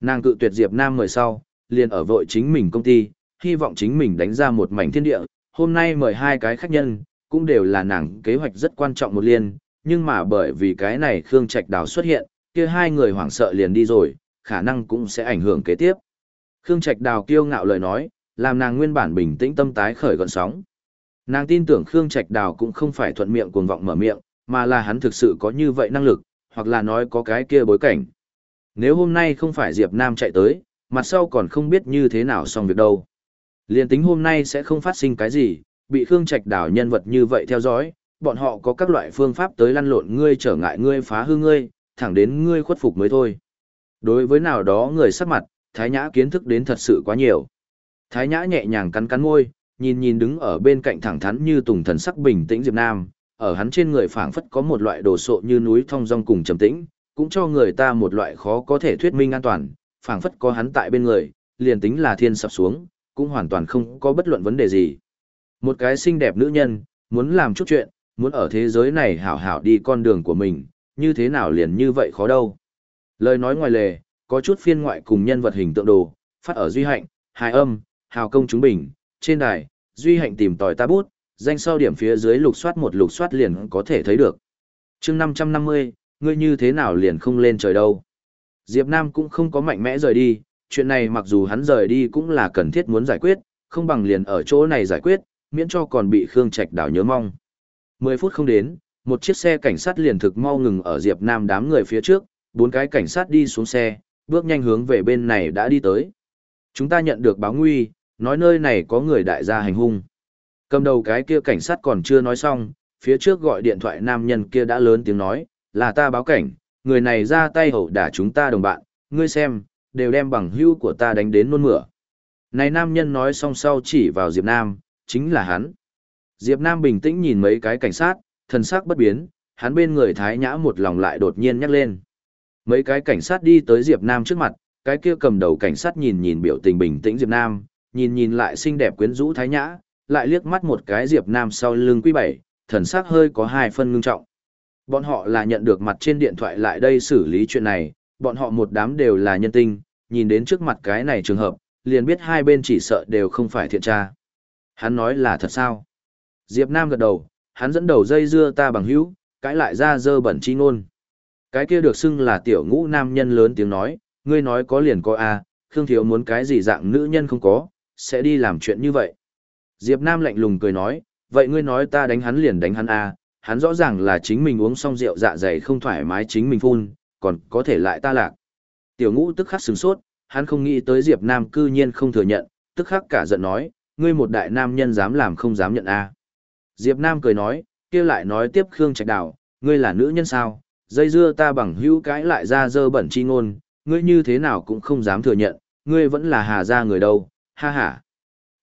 Nàng cự tuyệt Diệp Nam mời sau, liền ở vội chính mình công ty, hy vọng chính mình đánh ra một mảnh thiên địa, hôm nay mời hai cái khách nhân, cũng đều là nàng kế hoạch rất quan trọng một liên, nhưng mà bởi vì cái này Khương Trạch Đào xuất hiện, kia hai người hoảng sợ liền đi rồi, khả năng cũng sẽ ảnh hưởng kế tiếp. Khương Trạch Đào kiêu ngạo lời nói, làm nàng nguyên bản bình tĩnh tâm tái khởi gọn sóng. Nàng tin tưởng Khương Trạch Đào cũng không phải thuận miệng cuồng vọng mở miệng, mà là hắn thực sự có như vậy năng lực, hoặc là nói có cái kia bối cảnh. Nếu hôm nay không phải Diệp Nam chạy tới, mặt sau còn không biết như thế nào xong việc đâu. Liên tính hôm nay sẽ không phát sinh cái gì, bị Khương Trạch đảo nhân vật như vậy theo dõi, bọn họ có các loại phương pháp tới lăn lộn ngươi trở ngại ngươi phá hư ngươi, thẳng đến ngươi khuất phục mới thôi. Đối với nào đó người sắc mặt, Thái Nhã kiến thức đến thật sự quá nhiều. Thái Nhã nhẹ nhàng cắn cắn môi, nhìn nhìn đứng ở bên cạnh thẳng thắn như tùng thần sắc bình tĩnh Diệp Nam, ở hắn trên người phảng phất có một loại đồ sộ như núi thong dong cùng trầm tĩnh, cũng cho người ta một loại khó có thể thuyết minh an toàn, phảng phất có hắn tại bên người, liền tính là thiên sập xuống, cũng hoàn toàn không có bất luận vấn đề gì. Một cái xinh đẹp nữ nhân, muốn làm chút chuyện, muốn ở thế giới này hảo hảo đi con đường của mình, như thế nào liền như vậy khó đâu. Lời nói ngoài lề, có chút phiên ngoại cùng nhân vật hình tượng đồ, phát ở duy hạnh, hài âm, hào công chúng bình, trên đài, duy hạnh tìm tòi ta bút, danh sau điểm phía dưới lục soát một lục soát liền có thể thấy được. chương 550, ngươi như thế nào liền không lên trời đâu. Diệp Nam cũng không có mạnh mẽ rời đi, chuyện này mặc dù hắn rời đi cũng là cần thiết muốn giải quyết, không bằng liền ở chỗ này giải quyết, miễn cho còn bị Khương Trạch đảo nhớ mong. 10 phút không đến, một chiếc xe cảnh sát liền thực mau ngừng ở Diệp Nam đám người phía trước, bốn cái cảnh sát đi xuống xe, bước nhanh hướng về bên này đã đi tới. Chúng ta nhận được báo nguy, nói nơi này có người đại gia hành hung. Cầm đầu cái kia cảnh sát còn chưa nói xong, phía trước gọi điện thoại nam nhân kia đã lớn tiếng nói, là ta báo cảnh, người này ra tay hậu đả chúng ta đồng bạn, ngươi xem, đều đem bằng hữu của ta đánh đến nôn mửa. Này nam nhân nói xong sau chỉ vào Diệp Nam, chính là hắn. Diệp Nam bình tĩnh nhìn mấy cái cảnh sát, thần sắc bất biến, hắn bên người thái nhã một lòng lại đột nhiên nhắc lên. Mấy cái cảnh sát đi tới Diệp Nam trước mặt, cái kia cầm đầu cảnh sát nhìn nhìn biểu tình bình tĩnh Diệp Nam, nhìn nhìn lại xinh đẹp quyến rũ thái nhã, lại liếc mắt một cái Diệp Nam sau lưng quý bảy, thần sắc hơi có hai phân ngưng trọng. Bọn họ là nhận được mặt trên điện thoại lại đây xử lý chuyện này, bọn họ một đám đều là nhân tinh, nhìn đến trước mặt cái này trường hợp, liền biết hai bên chỉ sợ đều không phải thiện tra. Hắn nói là thật sao? Diệp Nam gật đầu, hắn dẫn đầu dây dưa ta bằng hữu, cãi lại ra dơ bẩn chi ngôn. Cái kia được xưng là tiểu ngũ nam nhân lớn tiếng nói, ngươi nói có liền có a, Khương Thiếu muốn cái gì dạng nữ nhân không có, sẽ đi làm chuyện như vậy. Diệp Nam lạnh lùng cười nói, vậy ngươi nói ta đánh hắn liền đánh hắn a, hắn rõ ràng là chính mình uống xong rượu dạ dày không thoải mái chính mình phun, còn có thể lại ta lạc. Tiểu ngũ tức khắc sừng sốt, hắn không nghĩ tới Diệp Nam cư nhiên không thừa nhận, tức khắc cả giận nói, ngươi một đại nam nhân dám làm không dám nhận a. Diệp Nam cười nói, kia lại nói tiếp Khương Trạch Đào, ngươi là nữ nhân sao, dây dưa ta bằng hữu cãi lại ra dơ bẩn chi ngôn, ngươi như thế nào cũng không dám thừa nhận, ngươi vẫn là hà gia người đâu, ha ha.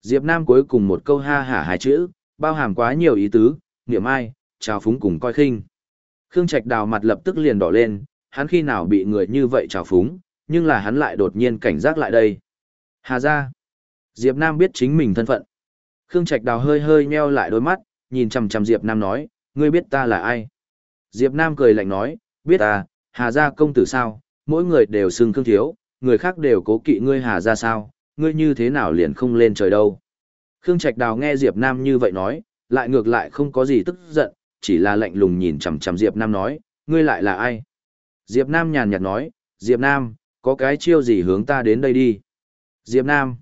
Diệp Nam cuối cùng một câu ha ha hai chữ, bao hàm quá nhiều ý tứ, niệm ai, chào phúng cùng coi khinh. Khương Trạch Đào mặt lập tức liền đỏ lên, hắn khi nào bị người như vậy chào phúng, nhưng là hắn lại đột nhiên cảnh giác lại đây. Hà gia. Diệp Nam biết chính mình thân phận. Khương Trạch Đào hơi hơi nheo lại đôi mắt, nhìn chằm chằm Diệp Nam nói, ngươi biết ta là ai? Diệp Nam cười lạnh nói, biết ta, Hà gia công tử sao, mỗi người đều xưng Khương thiếu, người khác đều cố kỵ ngươi Hà gia sao, ngươi như thế nào liền không lên trời đâu. Khương Trạch Đào nghe Diệp Nam như vậy nói, lại ngược lại không có gì tức giận, chỉ là lạnh lùng nhìn chằm chằm Diệp Nam nói, ngươi lại là ai? Diệp Nam nhàn nhạt nói, Diệp Nam, có cái chiêu gì hướng ta đến đây đi? Diệp Nam.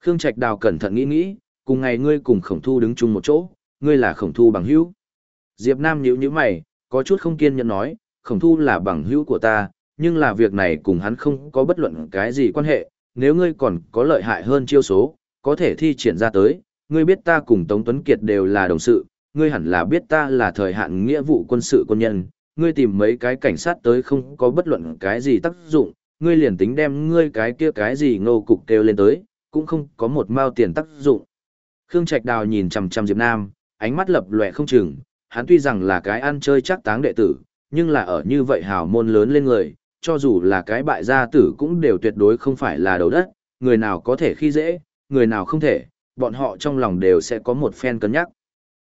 Khương Trạch Đào cẩn thận nghĩ nghĩ, cùng ngày ngươi cùng khổng thu đứng chung một chỗ, ngươi là khổng thu bằng hữu. Diệp Nam nhíu nhíu mày, có chút không kiên nhẫn nói, khổng thu là bằng hữu của ta, nhưng là việc này cùng hắn không có bất luận cái gì quan hệ, nếu ngươi còn có lợi hại hơn chiêu số, có thể thi triển ra tới, ngươi biết ta cùng Tống Tuấn Kiệt đều là đồng sự, ngươi hẳn là biết ta là thời hạn nghĩa vụ quân sự quân nhân, ngươi tìm mấy cái cảnh sát tới không có bất luận cái gì tác dụng, ngươi liền tính đem ngươi cái kia cái gì ngô cục kêu lên tới, cũng không có một mao tiền tác dụng. Khương Trạch Đào nhìn chằm chằm Diệp Nam, ánh mắt lập lòe không chừng, hắn tuy rằng là cái ăn chơi chắc táng đệ tử, nhưng là ở như vậy hào môn lớn lên người, cho dù là cái bại gia tử cũng đều tuyệt đối không phải là đầu đất, người nào có thể khi dễ, người nào không thể, bọn họ trong lòng đều sẽ có một phen cân nhắc.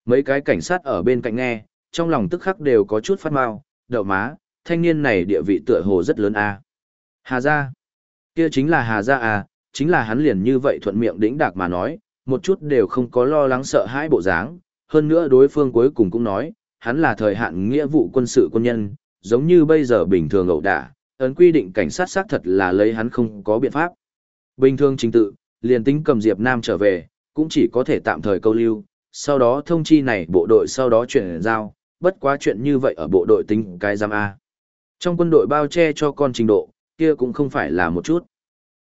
Mấy cái cảnh sát ở bên cạnh nghe, trong lòng tức khắc đều có chút phát mau, đậu má, thanh niên này địa vị tựa hồ rất lớn a. Hà gia. Kia chính là Hà Gia à, chính là hắn liền như vậy thuận miệng đĩnh đạc mà nói, một chút đều không có lo lắng sợ hãi bộ dáng, hơn nữa đối phương cuối cùng cũng nói, hắn là thời hạn nghĩa vụ quân sự quân nhân, giống như bây giờ bình thường ẩu đả, ấn quy định cảnh sát xác thật là lấy hắn không có biện pháp. Bình thường chính tự, liền tính cầm Diệp Nam trở về, cũng chỉ có thể tạm thời câu lưu, sau đó thông chi này bộ đội sau đó chuyển giao, bất quá chuyện như vậy ở bộ đội tính cái giam A. Trong quân đội bao che cho con trình độ, kia cũng không phải là một chút.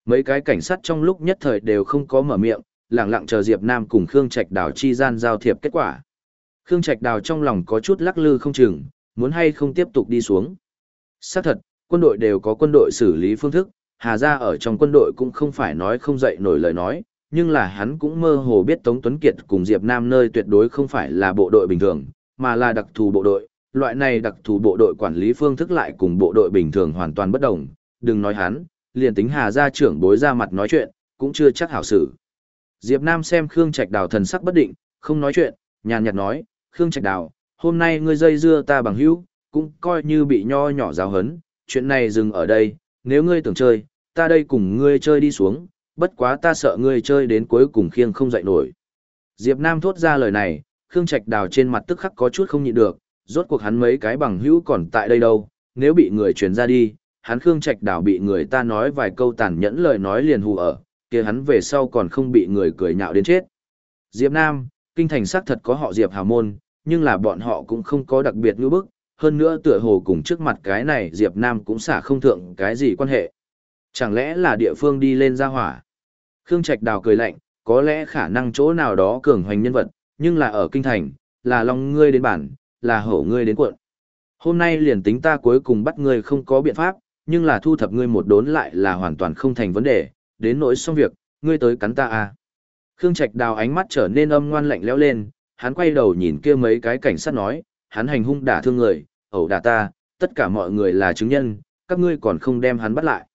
Mấy cái cảnh sát trong lúc nhất thời đều không có mở miệng, lặng lặng chờ Diệp Nam cùng Khương Trạch Đào chi gian giao thiệp kết quả. Khương Trạch Đào trong lòng có chút lắc lư không chừng, muốn hay không tiếp tục đi xuống. Xác thật, quân đội đều có quân đội xử lý phương thức, Hà Gia ở trong quân đội cũng không phải nói không dậy nổi lời nói, nhưng là hắn cũng mơ hồ biết Tống Tuấn Kiệt cùng Diệp Nam nơi tuyệt đối không phải là bộ đội bình thường, mà là đặc thù bộ đội. Loại này đặc thù bộ đội quản lý phương thức lại cùng bộ đội bình thường hoàn toàn bất đồng, đừng nói hắn, liền tính Hà Gia trưởng bối ra mặt nói chuyện, cũng chưa chắc hảo xử. Diệp Nam xem Khương Trạch Đào thần sắc bất định, không nói chuyện, nhàn nhạt nói, Khương Trạch Đào, hôm nay ngươi dây dưa ta bằng hữu, cũng coi như bị nho nhỏ giáo hấn, chuyện này dừng ở đây, nếu ngươi tưởng chơi, ta đây cùng ngươi chơi đi xuống, bất quá ta sợ ngươi chơi đến cuối cùng khiêng không dậy nổi. Diệp Nam thốt ra lời này, Khương Trạch Đào trên mặt tức khắc có chút không nhịn được, rốt cuộc hắn mấy cái bằng hữu còn tại đây đâu, nếu bị người truyền ra đi, hắn Khương Trạch Đào bị người ta nói vài câu tàn nhẫn lời nói liền hù ở, kia hắn về sau còn không bị người cười nhạo đến chết. Diệp Nam, kinh thành xác thật có họ Diệp Hào Môn, nhưng là bọn họ cũng không có đặc biệt ngữ bức, hơn nữa tựa hồ cùng trước mặt cái này Diệp Nam cũng xả không thượng cái gì quan hệ. Chẳng lẽ là địa phương đi lên ra hỏa? Khương Trạch Đào cười lạnh, có lẽ khả năng chỗ nào đó cường hoành nhân vật, nhưng là ở kinh thành, là lòng ngươi đến bản, là hổ ngươi đến cuộn. Hôm nay liền tính ta cuối cùng bắt ngươi không có biện pháp, nhưng là thu thập ngươi một đốn lại là hoàn toàn không thành vấn đề, đến nỗi xong việc, ngươi tới cắn ta à. Khương Trạch Đào ánh mắt trở nên âm ngoan lạnh lẽo lên, hắn quay đầu nhìn kia mấy cái cảnh sát nói, hắn hành hung đả thương người, ẩu đả ta, tất cả mọi người là chứng nhân, các ngươi còn không đem hắn bắt lại.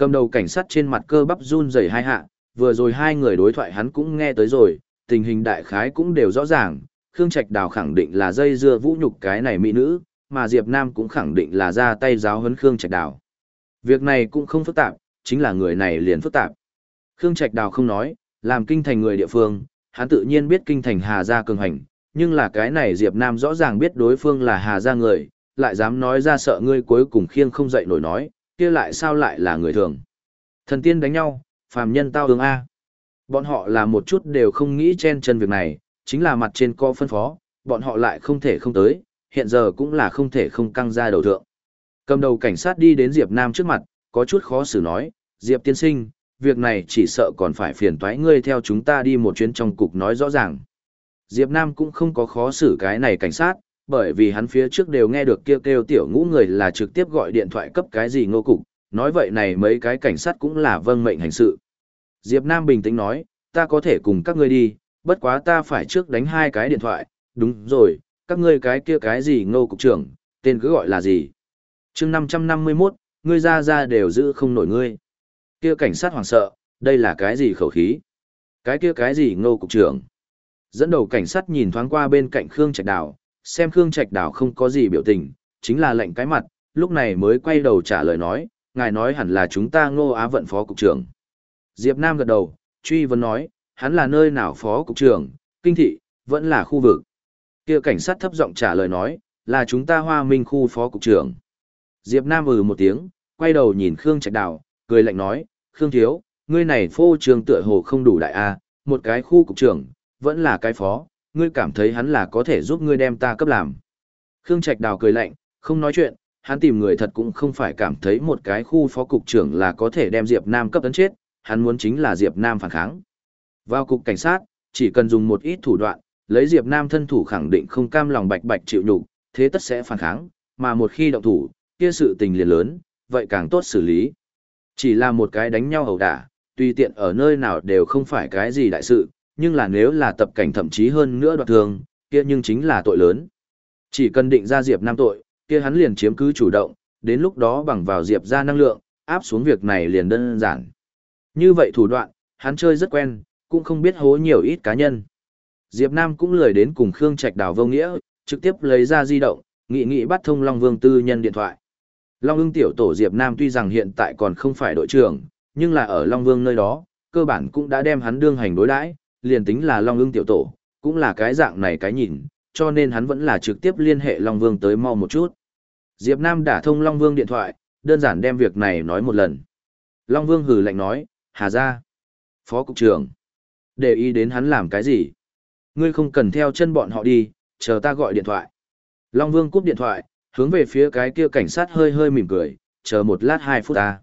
Cầm đầu cảnh sát trên mặt cơ bắp run rẩy hai hạ, vừa rồi hai người đối thoại hắn cũng nghe tới rồi, tình hình đại khái cũng đều rõ ràng, Khương Trạch Đào khẳng định là dây dưa vũ nhục cái này mỹ nữ, mà Diệp Nam cũng khẳng định là ra tay giáo huấn Khương Trạch Đào. Việc này cũng không phức tạp, chính là người này liền phức tạp. Khương Trạch Đào không nói, làm kinh thành người địa phương, hắn tự nhiên biết kinh thành Hà Gia cường hành, nhưng là cái này Diệp Nam rõ ràng biết đối phương là Hà Gia người, lại dám nói ra sợ ngươi cuối cùng khiêng không dậy nổi nói, kia lại sao lại là người thường. Thần tiên đánh nhau, phàm nhân tao hướng A. Bọn họ là một chút đều không nghĩ chen chân việc này, chính là mặt trên co phân phó, bọn họ lại không thể không tới, hiện giờ cũng là không thể không căng ra đầu thượng. Cầm đầu cảnh sát đi đến Diệp Nam trước mặt, có chút khó xử nói, Diệp tiên sinh, việc này chỉ sợ còn phải phiền toái ngươi theo chúng ta đi một chuyến trong cục nói rõ ràng. Diệp Nam cũng không có khó xử cái này cảnh sát, bởi vì hắn phía trước đều nghe được kêu kêu tiểu ngũ người là trực tiếp gọi điện thoại cấp cái gì ngô cục, nói vậy này mấy cái cảnh sát cũng là vâng mệnh hành sự. Diệp Nam bình tĩnh nói, ta có thể cùng các ngươi đi, bất quá ta phải trước đánh hai cái điện thoại, đúng rồi, các ngươi cái kia cái gì ngô cục trưởng, tên cứ gọi là gì. chương 551, ngươi ra ra đều giữ không nổi ngươi. Kia cảnh sát hoảng sợ, đây là cái gì khẩu khí? Cái kia cái gì ngô cục trưởng? Dẫn đầu cảnh sát nhìn thoáng qua bên cạnh Khương Trạch Đào, xem Khương Trạch Đào không có gì biểu tình, chính là lệnh cái mặt, lúc này mới quay đầu trả lời nói, ngài nói hẳn là chúng ta ngô á vận phó cục trưởng. Diệp Nam gật đầu, truy vấn nói, hắn là nơi nào phó cục trưởng, kinh thị, vẫn là khu vực. Kia cảnh sát thấp giọng trả lời nói, là chúng ta hoa minh khu phó cục trưởng. Diệp Nam ừ một tiếng, quay đầu nhìn Khương Trạch Đào, cười lạnh nói, Khương Thiếu, ngươi này phô trường tựa hồ không đủ đại a, một cái khu cục trưởng, vẫn là cái phó, ngươi cảm thấy hắn là có thể giúp ngươi đem ta cấp làm. Khương Trạch Đào cười lạnh, không nói chuyện, hắn tìm người thật cũng không phải cảm thấy một cái khu phó cục trưởng là có thể đem Diệp Nam cấp tấn chết, hắn muốn chính là Diệp Nam phản kháng. Vào cục cảnh sát, chỉ cần dùng một ít thủ đoạn, lấy Diệp Nam thân thủ khẳng định không cam lòng bạch bạch chịu nhục, thế tất sẽ phản kháng, mà một khi động thủ, kia sự tình liền lớn, vậy càng tốt xử lý. Chỉ là một cái đánh nhau ẩu đả, tùy tiện ở nơi nào đều không phải cái gì đại sự, nhưng là nếu là tập cảnh thậm chí hơn nữa đoạt thường, kia nhưng chính là tội lớn. Chỉ cần định ra Diệp Nam tội, kia hắn liền chiếm cứ chủ động, đến lúc đó bằng vào Diệp ra năng lượng, áp xuống việc này liền đơn giản. Như vậy thủ đoạn, hắn chơi rất quen, cũng không biết hố nhiều ít cá nhân. Diệp Nam cũng lười đến cùng Khương Trạch đào vô nghĩa, trực tiếp lấy ra di động, nghị nghị bắt thông Long Vương tư nhân điện thoại. Long ưng tiểu tổ Diệp Nam tuy rằng hiện tại còn không phải đội trưởng, nhưng là ở Long Vương nơi đó, cơ bản cũng đã đem hắn đương hành đối đãi, liền tính là Long ưng tiểu tổ, cũng là cái dạng này cái nhìn, cho nên hắn vẫn là trực tiếp liên hệ Long Vương tới mau một chút. Diệp Nam đã thông Long Vương điện thoại, đơn giản đem việc này nói một lần. Long Vương hừ lạnh nói, Hà Gia, Phó Cục trưởng. Để ý đến hắn làm cái gì? Ngươi không cần theo chân bọn họ đi, chờ ta gọi điện thoại. Long Vương cúp điện thoại, hướng về phía cái kia cảnh sát hơi hơi mỉm cười, chờ một lát hai phút ta.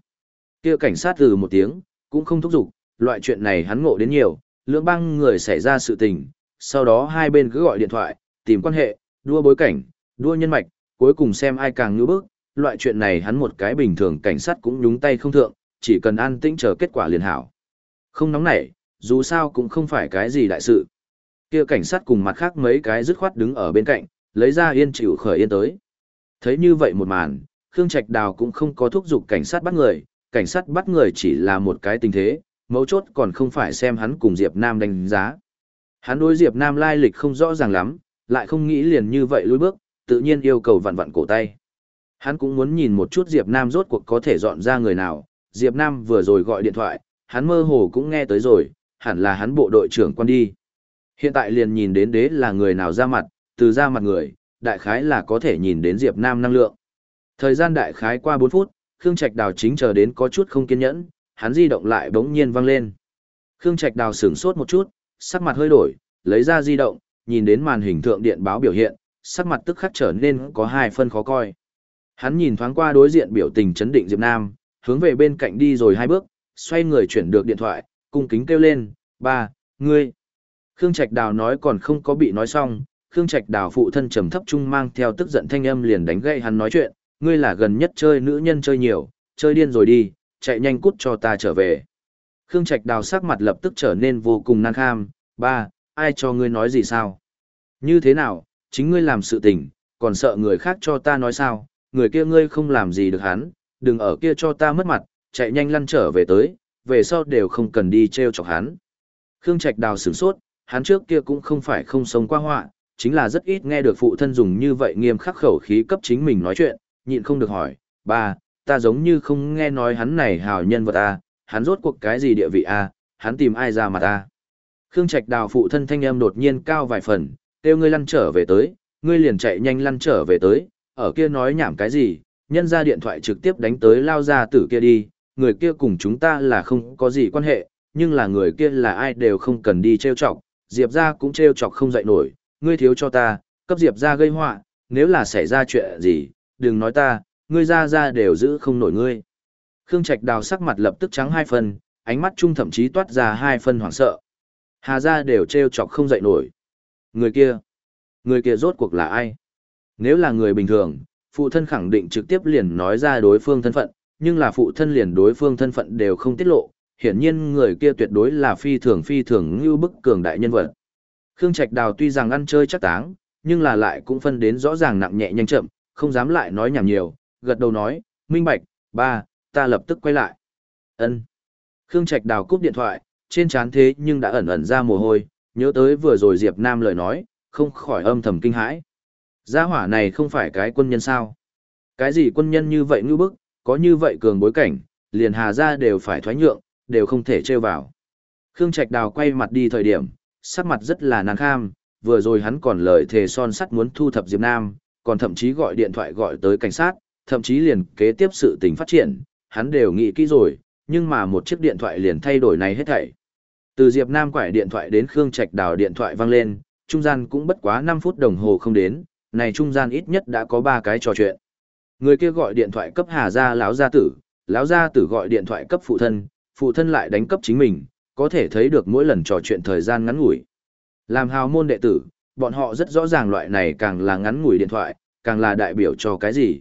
Kia cảnh sát từ một tiếng, cũng không thúc giục, loại chuyện này hắn ngộ đến nhiều, lưỡng băng người xảy ra sự tình, sau đó hai bên cứ gọi điện thoại, tìm quan hệ, đua bối cảnh, đua nhân mạch, cuối cùng xem ai càng ngưỡng bước, loại chuyện này hắn một cái bình thường cảnh sát cũng nhúng tay không thượng, chỉ cần an tĩnh chờ kết quả liền hảo. Không nóng nảy, dù sao cũng không phải cái gì đại sự. Kia cảnh sát cùng mặt khác mấy cái dứt khoát đứng ở bên cạnh, lấy ra yên chịu khởi yên tới. Thấy như vậy một màn, Khương Trạch Đào cũng không có thúc giục cảnh sát bắt người, cảnh sát bắt người chỉ là một cái tình thế, mấu chốt còn không phải xem hắn cùng Diệp Nam đánh giá. Hắn đối Diệp Nam lai lịch không rõ ràng lắm, lại không nghĩ liền như vậy lùi bước, tự nhiên yêu cầu vặn vặn cổ tay. Hắn cũng muốn nhìn một chút Diệp Nam rốt cuộc có thể dọn ra người nào, Diệp Nam vừa rồi gọi điện thoại, hắn mơ hồ cũng nghe tới rồi, hẳn là hắn bộ đội trưởng quan đi. Hiện tại liền nhìn đến đế là người nào ra mặt, từ ra mặt người, đại khái là có thể nhìn đến Diệp Nam năng lượng. Thời gian đại khái qua 4 phút, Khương Trạch Đào chính chờ đến có chút không kiên nhẫn, hắn di động lại bỗng nhiên vang lên. Khương Trạch Đào sửng sốt một chút, sắc mặt hơi đổi, lấy ra di động, nhìn đến màn hình thượng điện báo biểu hiện, sắc mặt tức khắc trở nên có hai phân khó coi. Hắn nhìn thoáng qua đối diện biểu tình chấn định Diệp Nam, hướng về bên cạnh đi rồi hai bước, xoay người chuyển được điện thoại, cung kính kêu lên, ba, ngươi. Khương Trạch Đào nói còn không có bị nói xong, Khương Trạch Đào phụ thân trầm thấp trung mang theo tức giận thanh âm liền đánh gậy hắn nói chuyện, ngươi là gần nhất chơi nữ nhân chơi nhiều, chơi điên rồi đi, chạy nhanh cút cho ta trở về. Khương Trạch Đào sắc mặt lập tức trở nên vô cùng nan kham, ba, ai cho ngươi nói gì sao? Như thế nào, chính ngươi làm sự tình, còn sợ người khác cho ta nói sao, người kia ngươi không làm gì được hắn, đừng ở kia cho ta mất mặt, chạy nhanh lăn trở về tới, về sau đều không cần đi treo chọc hắn. Khương Trạch Đào sửng sốt, hắn trước kia cũng không phải không sống qua họa, chính là rất ít nghe được phụ thân dùng như vậy nghiêm khắc khẩu khí cấp chính mình nói chuyện, nhịn không được hỏi, ba, ta giống như không nghe nói hắn này hào nhân vật a, hắn rốt cuộc cái gì địa vị a, hắn tìm ai ra mà ta. Khương Trạch Đào phụ thân thanh âm đột nhiên cao vài phần, kêu ngươi lăn trở về tới, ngươi liền chạy nhanh lăn trở về tới, ở kia nói nhảm cái gì, nhân ra điện thoại trực tiếp đánh tới lao ra tử kia đi, người kia cùng chúng ta là không có gì quan hệ, nhưng là người kia là ai đều không cần đi trêu chọc, Diệp ra cũng trêu chọc không dậy nổi, ngươi thiếu cho ta, cấp Diệp ra gây họa, nếu là xảy ra chuyện gì, đừng nói ta, ngươi ra ra đều giữ không nổi ngươi. Khương Trạch Đào sắc mặt lập tức trắng hai phần, ánh mắt trung thậm chí toát ra hai phần hoảng sợ. Hà ra đều trêu chọc không dậy nổi. Người kia, người kia rốt cuộc là ai? Nếu là người bình thường, phụ thân khẳng định trực tiếp liền nói ra đối phương thân phận, nhưng là phụ thân liền đối phương thân phận đều không tiết lộ, hiển nhiên người kia tuyệt đối là phi thường phi thường như bức cường đại nhân vật. Khương Trạch Đào tuy rằng ăn chơi chắc táng, nhưng là lại cũng phân đến rõ ràng nặng nhẹ nhanh chậm, không dám lại nói nhảm nhiều, gật đầu nói, minh bạch, ba, ta lập tức quay lại. Ân. Khương Trạch Đào cúp điện thoại, trên trán thế nhưng đã ẩn ẩn ra mồ hôi, nhớ tới vừa rồi Diệp Nam lời nói, không khỏi âm thầm kinh hãi. Gia hỏa này không phải cái quân nhân sao? Cái gì quân nhân như vậy ngư bức, có như vậy cường bối cảnh, liền hà ra đều phải thoái nhượng, đều không thể trêu vào. Khương Trạch Đào quay mặt đi thời điểm, sắc mặt rất là nàng kham, vừa rồi hắn còn lời thề son sắt muốn thu thập Diệp Nam, còn thậm chí gọi điện thoại gọi tới cảnh sát, thậm chí liền kế tiếp sự tình phát triển, hắn đều nghĩ kỹ rồi, nhưng mà một chiếc điện thoại liền thay đổi này hết thảy. Từ Diệp Nam quải điện thoại đến Khương Trạch Đào điện thoại vang lên, trung gian cũng bất quá 5 phút đồng hồ không đến, này trung gian ít nhất đã có 3 cái trò chuyện. Người kia gọi điện thoại cấp Hà gia lão gia tử, lão gia tử gọi điện thoại cấp phụ thân, phụ thân lại đánh cấp chính mình, có thể thấy được mỗi lần trò chuyện thời gian ngắn ngủi. Làm hào môn đệ tử, bọn họ rất rõ ràng loại này càng là ngắn ngủi điện thoại, càng là đại biểu cho cái gì.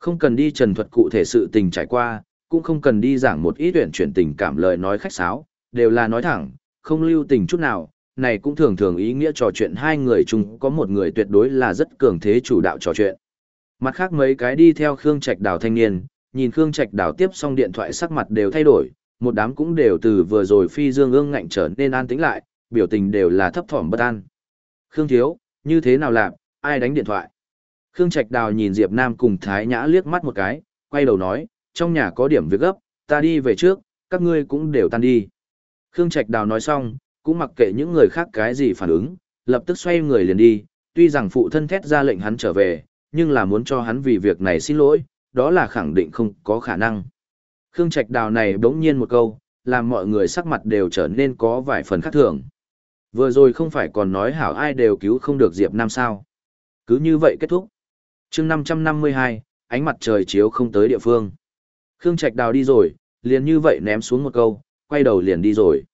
Không cần đi trần thuật cụ thể sự tình trải qua, cũng không cần đi giảng một ít tuyển chuyển tình cảm lời nói khách sáo, đều là nói thẳng, không lưu tình chút nào, này cũng thường thường ý nghĩa trò chuyện hai người chung có một người tuyệt đối là rất cường thế chủ đạo trò chuyện. Mặt khác mấy cái đi theo Khương Trạch Đào thanh niên, nhìn Khương Trạch Đào tiếp xong điện thoại sắc mặt đều thay đổi, một đám cũng đều từ vừa rồi phi dương ương ngạnh trở nên an tĩnh lại, biểu tình đều là thấp thỏm bất an. Khương Thiếu, như thế nào làm, ai đánh điện thoại? Khương Trạch Đào nhìn Diệp Nam cùng Thái Nhã liếc mắt một cái, quay đầu nói, trong nhà có điểm việc gấp, ta đi về trước, các ngươi cũng đều tan đi. Khương Trạch Đào nói xong, cũng mặc kệ những người khác cái gì phản ứng, lập tức xoay người liền đi, tuy rằng phụ thân thét ra lệnh hắn trở về, nhưng là muốn cho hắn vì việc này xin lỗi, đó là khẳng định không có khả năng. Khương Trạch Đào này bỗng nhiên một câu, làm mọi người sắc mặt đều trở nên có vài phần khác thường. Vừa rồi không phải còn nói hảo ai đều cứu không được Diệp Nam sao. Cứ như vậy kết thúc chương 552, ánh mặt trời chiếu không tới địa phương. Khương Trạch Đào đi rồi, liền như vậy ném xuống một câu, quay đầu liền đi rồi.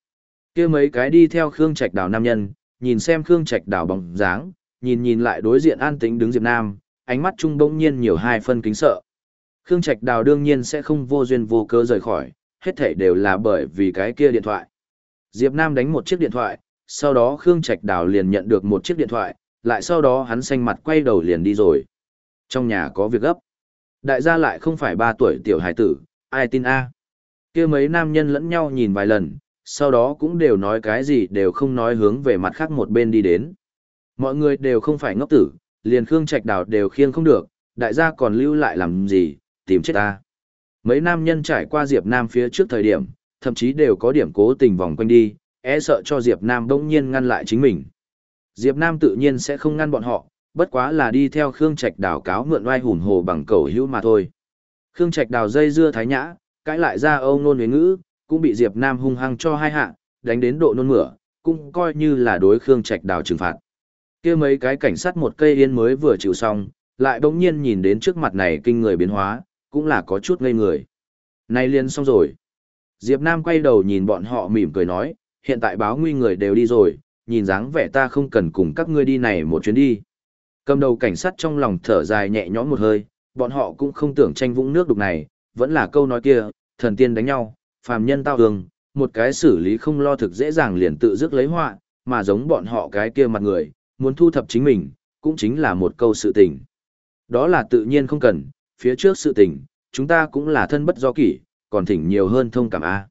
kia mấy cái đi theo Khương Trạch Đào nam nhân, nhìn xem Khương Trạch Đào bóng dáng, nhìn nhìn lại đối diện an tĩnh đứng Diệp Nam, ánh mắt trung bỗng nhiên nhiều hai phân kính sợ. Khương Trạch Đào đương nhiên sẽ không vô duyên vô cớ rời khỏi, hết thảy đều là bởi vì cái kia điện thoại. Diệp Nam đánh một chiếc điện thoại, sau đó Khương Trạch Đào liền nhận được một chiếc điện thoại, lại sau đó hắn xanh mặt quay đầu liền đi rồi. Trong nhà có việc gấp. Đại gia lại không phải ba tuổi tiểu hải tử, ai tin a? Kia mấy nam nhân lẫn nhau nhìn vài lần, sau đó cũng đều nói cái gì đều không nói hướng về mặt khác một bên đi đến. Mọi người đều không phải ngốc tử, liền Khương Trạch Đào đều khiêng không được, đại gia còn lưu lại làm gì, tìm chết ta. Mấy nam nhân trải qua Diệp Nam phía trước thời điểm, thậm chí đều có điểm cố tình vòng quanh đi, e sợ cho Diệp Nam bỗng nhiên ngăn lại chính mình. Diệp Nam tự nhiên sẽ không ngăn bọn họ, bất quá là đi theo Khương Trạch Đào cáo mượn oai hùn hồ bằng cầu hữu mà thôi. Khương Trạch Đào dây dưa thái nhã, cãi lại ra âu nôn với ngữ, cũng bị Diệp Nam hung hăng cho hai hạ, đánh đến độ nôn mửa, cũng coi như là đối Khương Trạch Đào trừng phạt. Kia mấy cái cảnh sát một cây yên mới vừa chịu xong, lại bỗng nhiên nhìn đến trước mặt này kinh người biến hóa, cũng là có chút ngây người. Này liền xong rồi. Diệp Nam quay đầu nhìn bọn họ mỉm cười nói, hiện tại báo nguy người đều đi rồi, nhìn dáng vẻ ta không cần cùng các ngươi đi này một chuyến đi. Cầm đầu cảnh sát trong lòng thở dài nhẹ nhõm một hơi, bọn họ cũng không tưởng tranh vũng nước đục này, vẫn là câu nói kia, thần tiên đánh nhau, phàm nhân tao hương, một cái xử lý không lo thực dễ dàng liền tự dứt lấy họa, mà giống bọn họ cái kia mặt người, muốn thu thập chính mình, cũng chính là một câu sự tình. Đó là tự nhiên không cần, phía trước sự tình, chúng ta cũng là thân bất do kỷ, còn thỉnh nhiều hơn thông cảm A.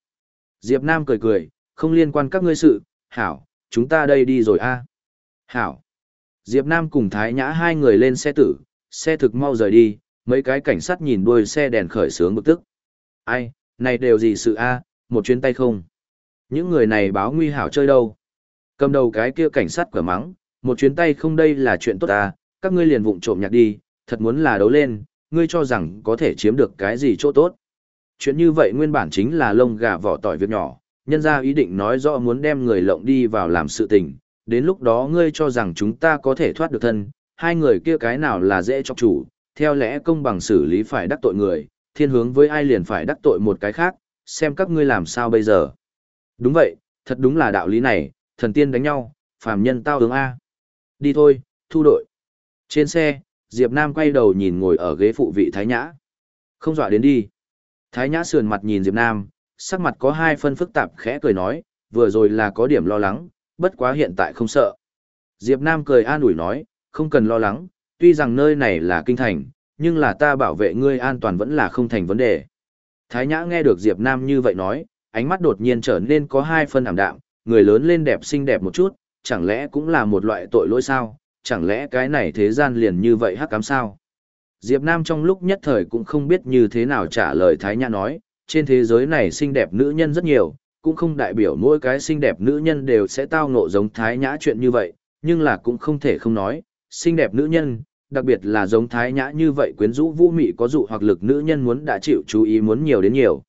Diệp Nam cười cười, không liên quan các ngươi sự, hảo, chúng ta đây đi rồi A. Hảo. Diệp Nam cùng Thái Nhã hai người lên xe tử, xe thực mau rời đi, mấy cái cảnh sát nhìn đuôi xe đèn khởi sướng bực tức. Ai, này đều gì sự A, một chuyến tay không. Những người này báo nguy hảo chơi đâu. Cầm đầu cái kia cảnh sát quả mắng, một chuyến tay không đây là chuyện tốt à, các ngươi liền vụng trộm nhạc đi, thật muốn là đấu lên, ngươi cho rằng có thể chiếm được cái gì chỗ tốt. Chuyện như vậy nguyên bản chính là lông gà vỏ tỏi việc nhỏ, nhân ra ý định nói rõ muốn đem người lộng đi vào làm sự tình, đến lúc đó ngươi cho rằng chúng ta có thể thoát được thân, hai người kia cái nào là dễ cho chủ, theo lẽ công bằng xử lý phải đắc tội người, thiên hướng với ai liền phải đắc tội một cái khác, xem các ngươi làm sao bây giờ. Đúng vậy, thật đúng là đạo lý này, thần tiên đánh nhau, phàm nhân tao hướng A. Đi thôi, thu đội. Trên xe, Diệp Nam quay đầu nhìn ngồi ở ghế phụ vị Thái Nhã. Không dọa đến đi. Thái Nhã sườn mặt nhìn Diệp Nam, sắc mặt có hai phân phức tạp khẽ cười nói, vừa rồi là có điểm lo lắng, bất quá hiện tại không sợ. Diệp Nam cười an ủi nói, không cần lo lắng, tuy rằng nơi này là kinh thành, nhưng là ta bảo vệ ngươi an toàn vẫn là không thành vấn đề. Thái Nhã nghe được Diệp Nam như vậy nói, ánh mắt đột nhiên trở nên có hai phân ảm đạm, người lớn lên đẹp xinh đẹp một chút, chẳng lẽ cũng là một loại tội lỗi sao, chẳng lẽ cái này thế gian liền như vậy hắc cám sao? Diệp Nam trong lúc nhất thời cũng không biết như thế nào trả lời Thái Nhã nói, trên thế giới này xinh đẹp nữ nhân rất nhiều, cũng không đại biểu mỗi cái xinh đẹp nữ nhân đều sẽ tao ngộ giống Thái Nhã chuyện như vậy, nhưng là cũng không thể không nói, xinh đẹp nữ nhân, đặc biệt là giống Thái Nhã như vậy quyến rũ vũ mị có dụ hoặc lực nữ nhân muốn đã chịu chú ý muốn nhiều đến nhiều.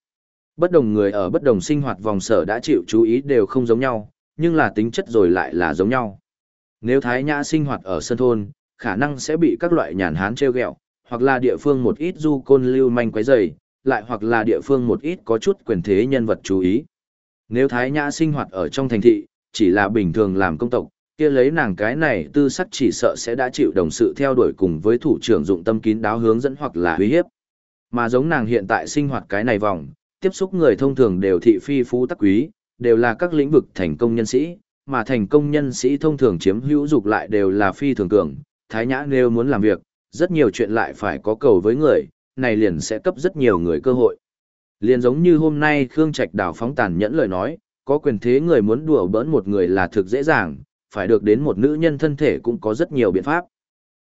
Bất đồng người ở bất đồng sinh hoạt vòng sở đã chịu chú ý đều không giống nhau, nhưng là tính chất rồi lại là giống nhau. Nếu Thái Nhã sinh hoạt ở sân thôn, khả năng sẽ bị các loại nhàn hán treo gẹo, hoặc là địa phương một ít du côn lưu manh quấy rầy, lại hoặc là địa phương một ít có chút quyền thế nhân vật chú ý. Nếu Thái Nhã sinh hoạt ở trong thành thị, chỉ là bình thường làm công tộc, kia lấy nàng cái này tư sắc chỉ sợ sẽ đã chịu đồng sự theo đuổi cùng với thủ trưởng dụng tâm kín đáo hướng dẫn hoặc là uy hiếp. Mà giống nàng hiện tại sinh hoạt cái này vòng, tiếp xúc người thông thường đều thị phi phú tắc quý, đều là các lĩnh vực thành công nhân sĩ, mà thành công nhân sĩ thông thường chiếm hữu dục lại đều là phi thường cường, thái nhã nếu muốn làm việc, rất nhiều chuyện lại phải có cầu với người, này liền sẽ cấp rất nhiều người cơ hội. Liền giống như hôm nay Khương Trạch đảo phóng tàn nhẫn lời nói, có quyền thế người muốn đùa bỡn một người là thực dễ dàng, phải được đến một nữ nhân thân thể cũng có rất nhiều biện pháp.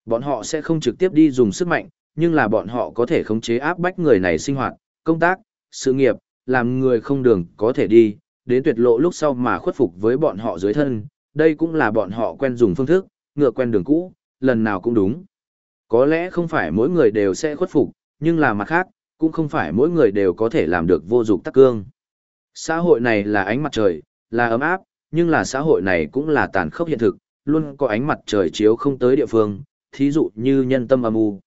Bọn họ sẽ không trực tiếp đi dùng sức mạnh, nhưng là bọn họ có thể khống chế áp bách người này sinh hoạt, công tác, sự nghiệp, làm người không đường có thể đi, đến tuyệt lộ lúc sau mà khuất phục với bọn họ dưới thân, đây cũng là bọn họ quen dùng phương thức, ngựa quen đường cũ, lần nào cũng đúng. Có lẽ không phải mỗi người đều sẽ khuất phục, nhưng là mặt khác, cũng không phải mỗi người đều có thể làm được vô dụng tắc cương. Xã hội này là ánh mặt trời, là ấm áp, nhưng là xã hội này cũng là tàn khốc hiện thực, luôn có ánh mặt trời chiếu không tới địa phương, thí dụ như nhân tâm âm u.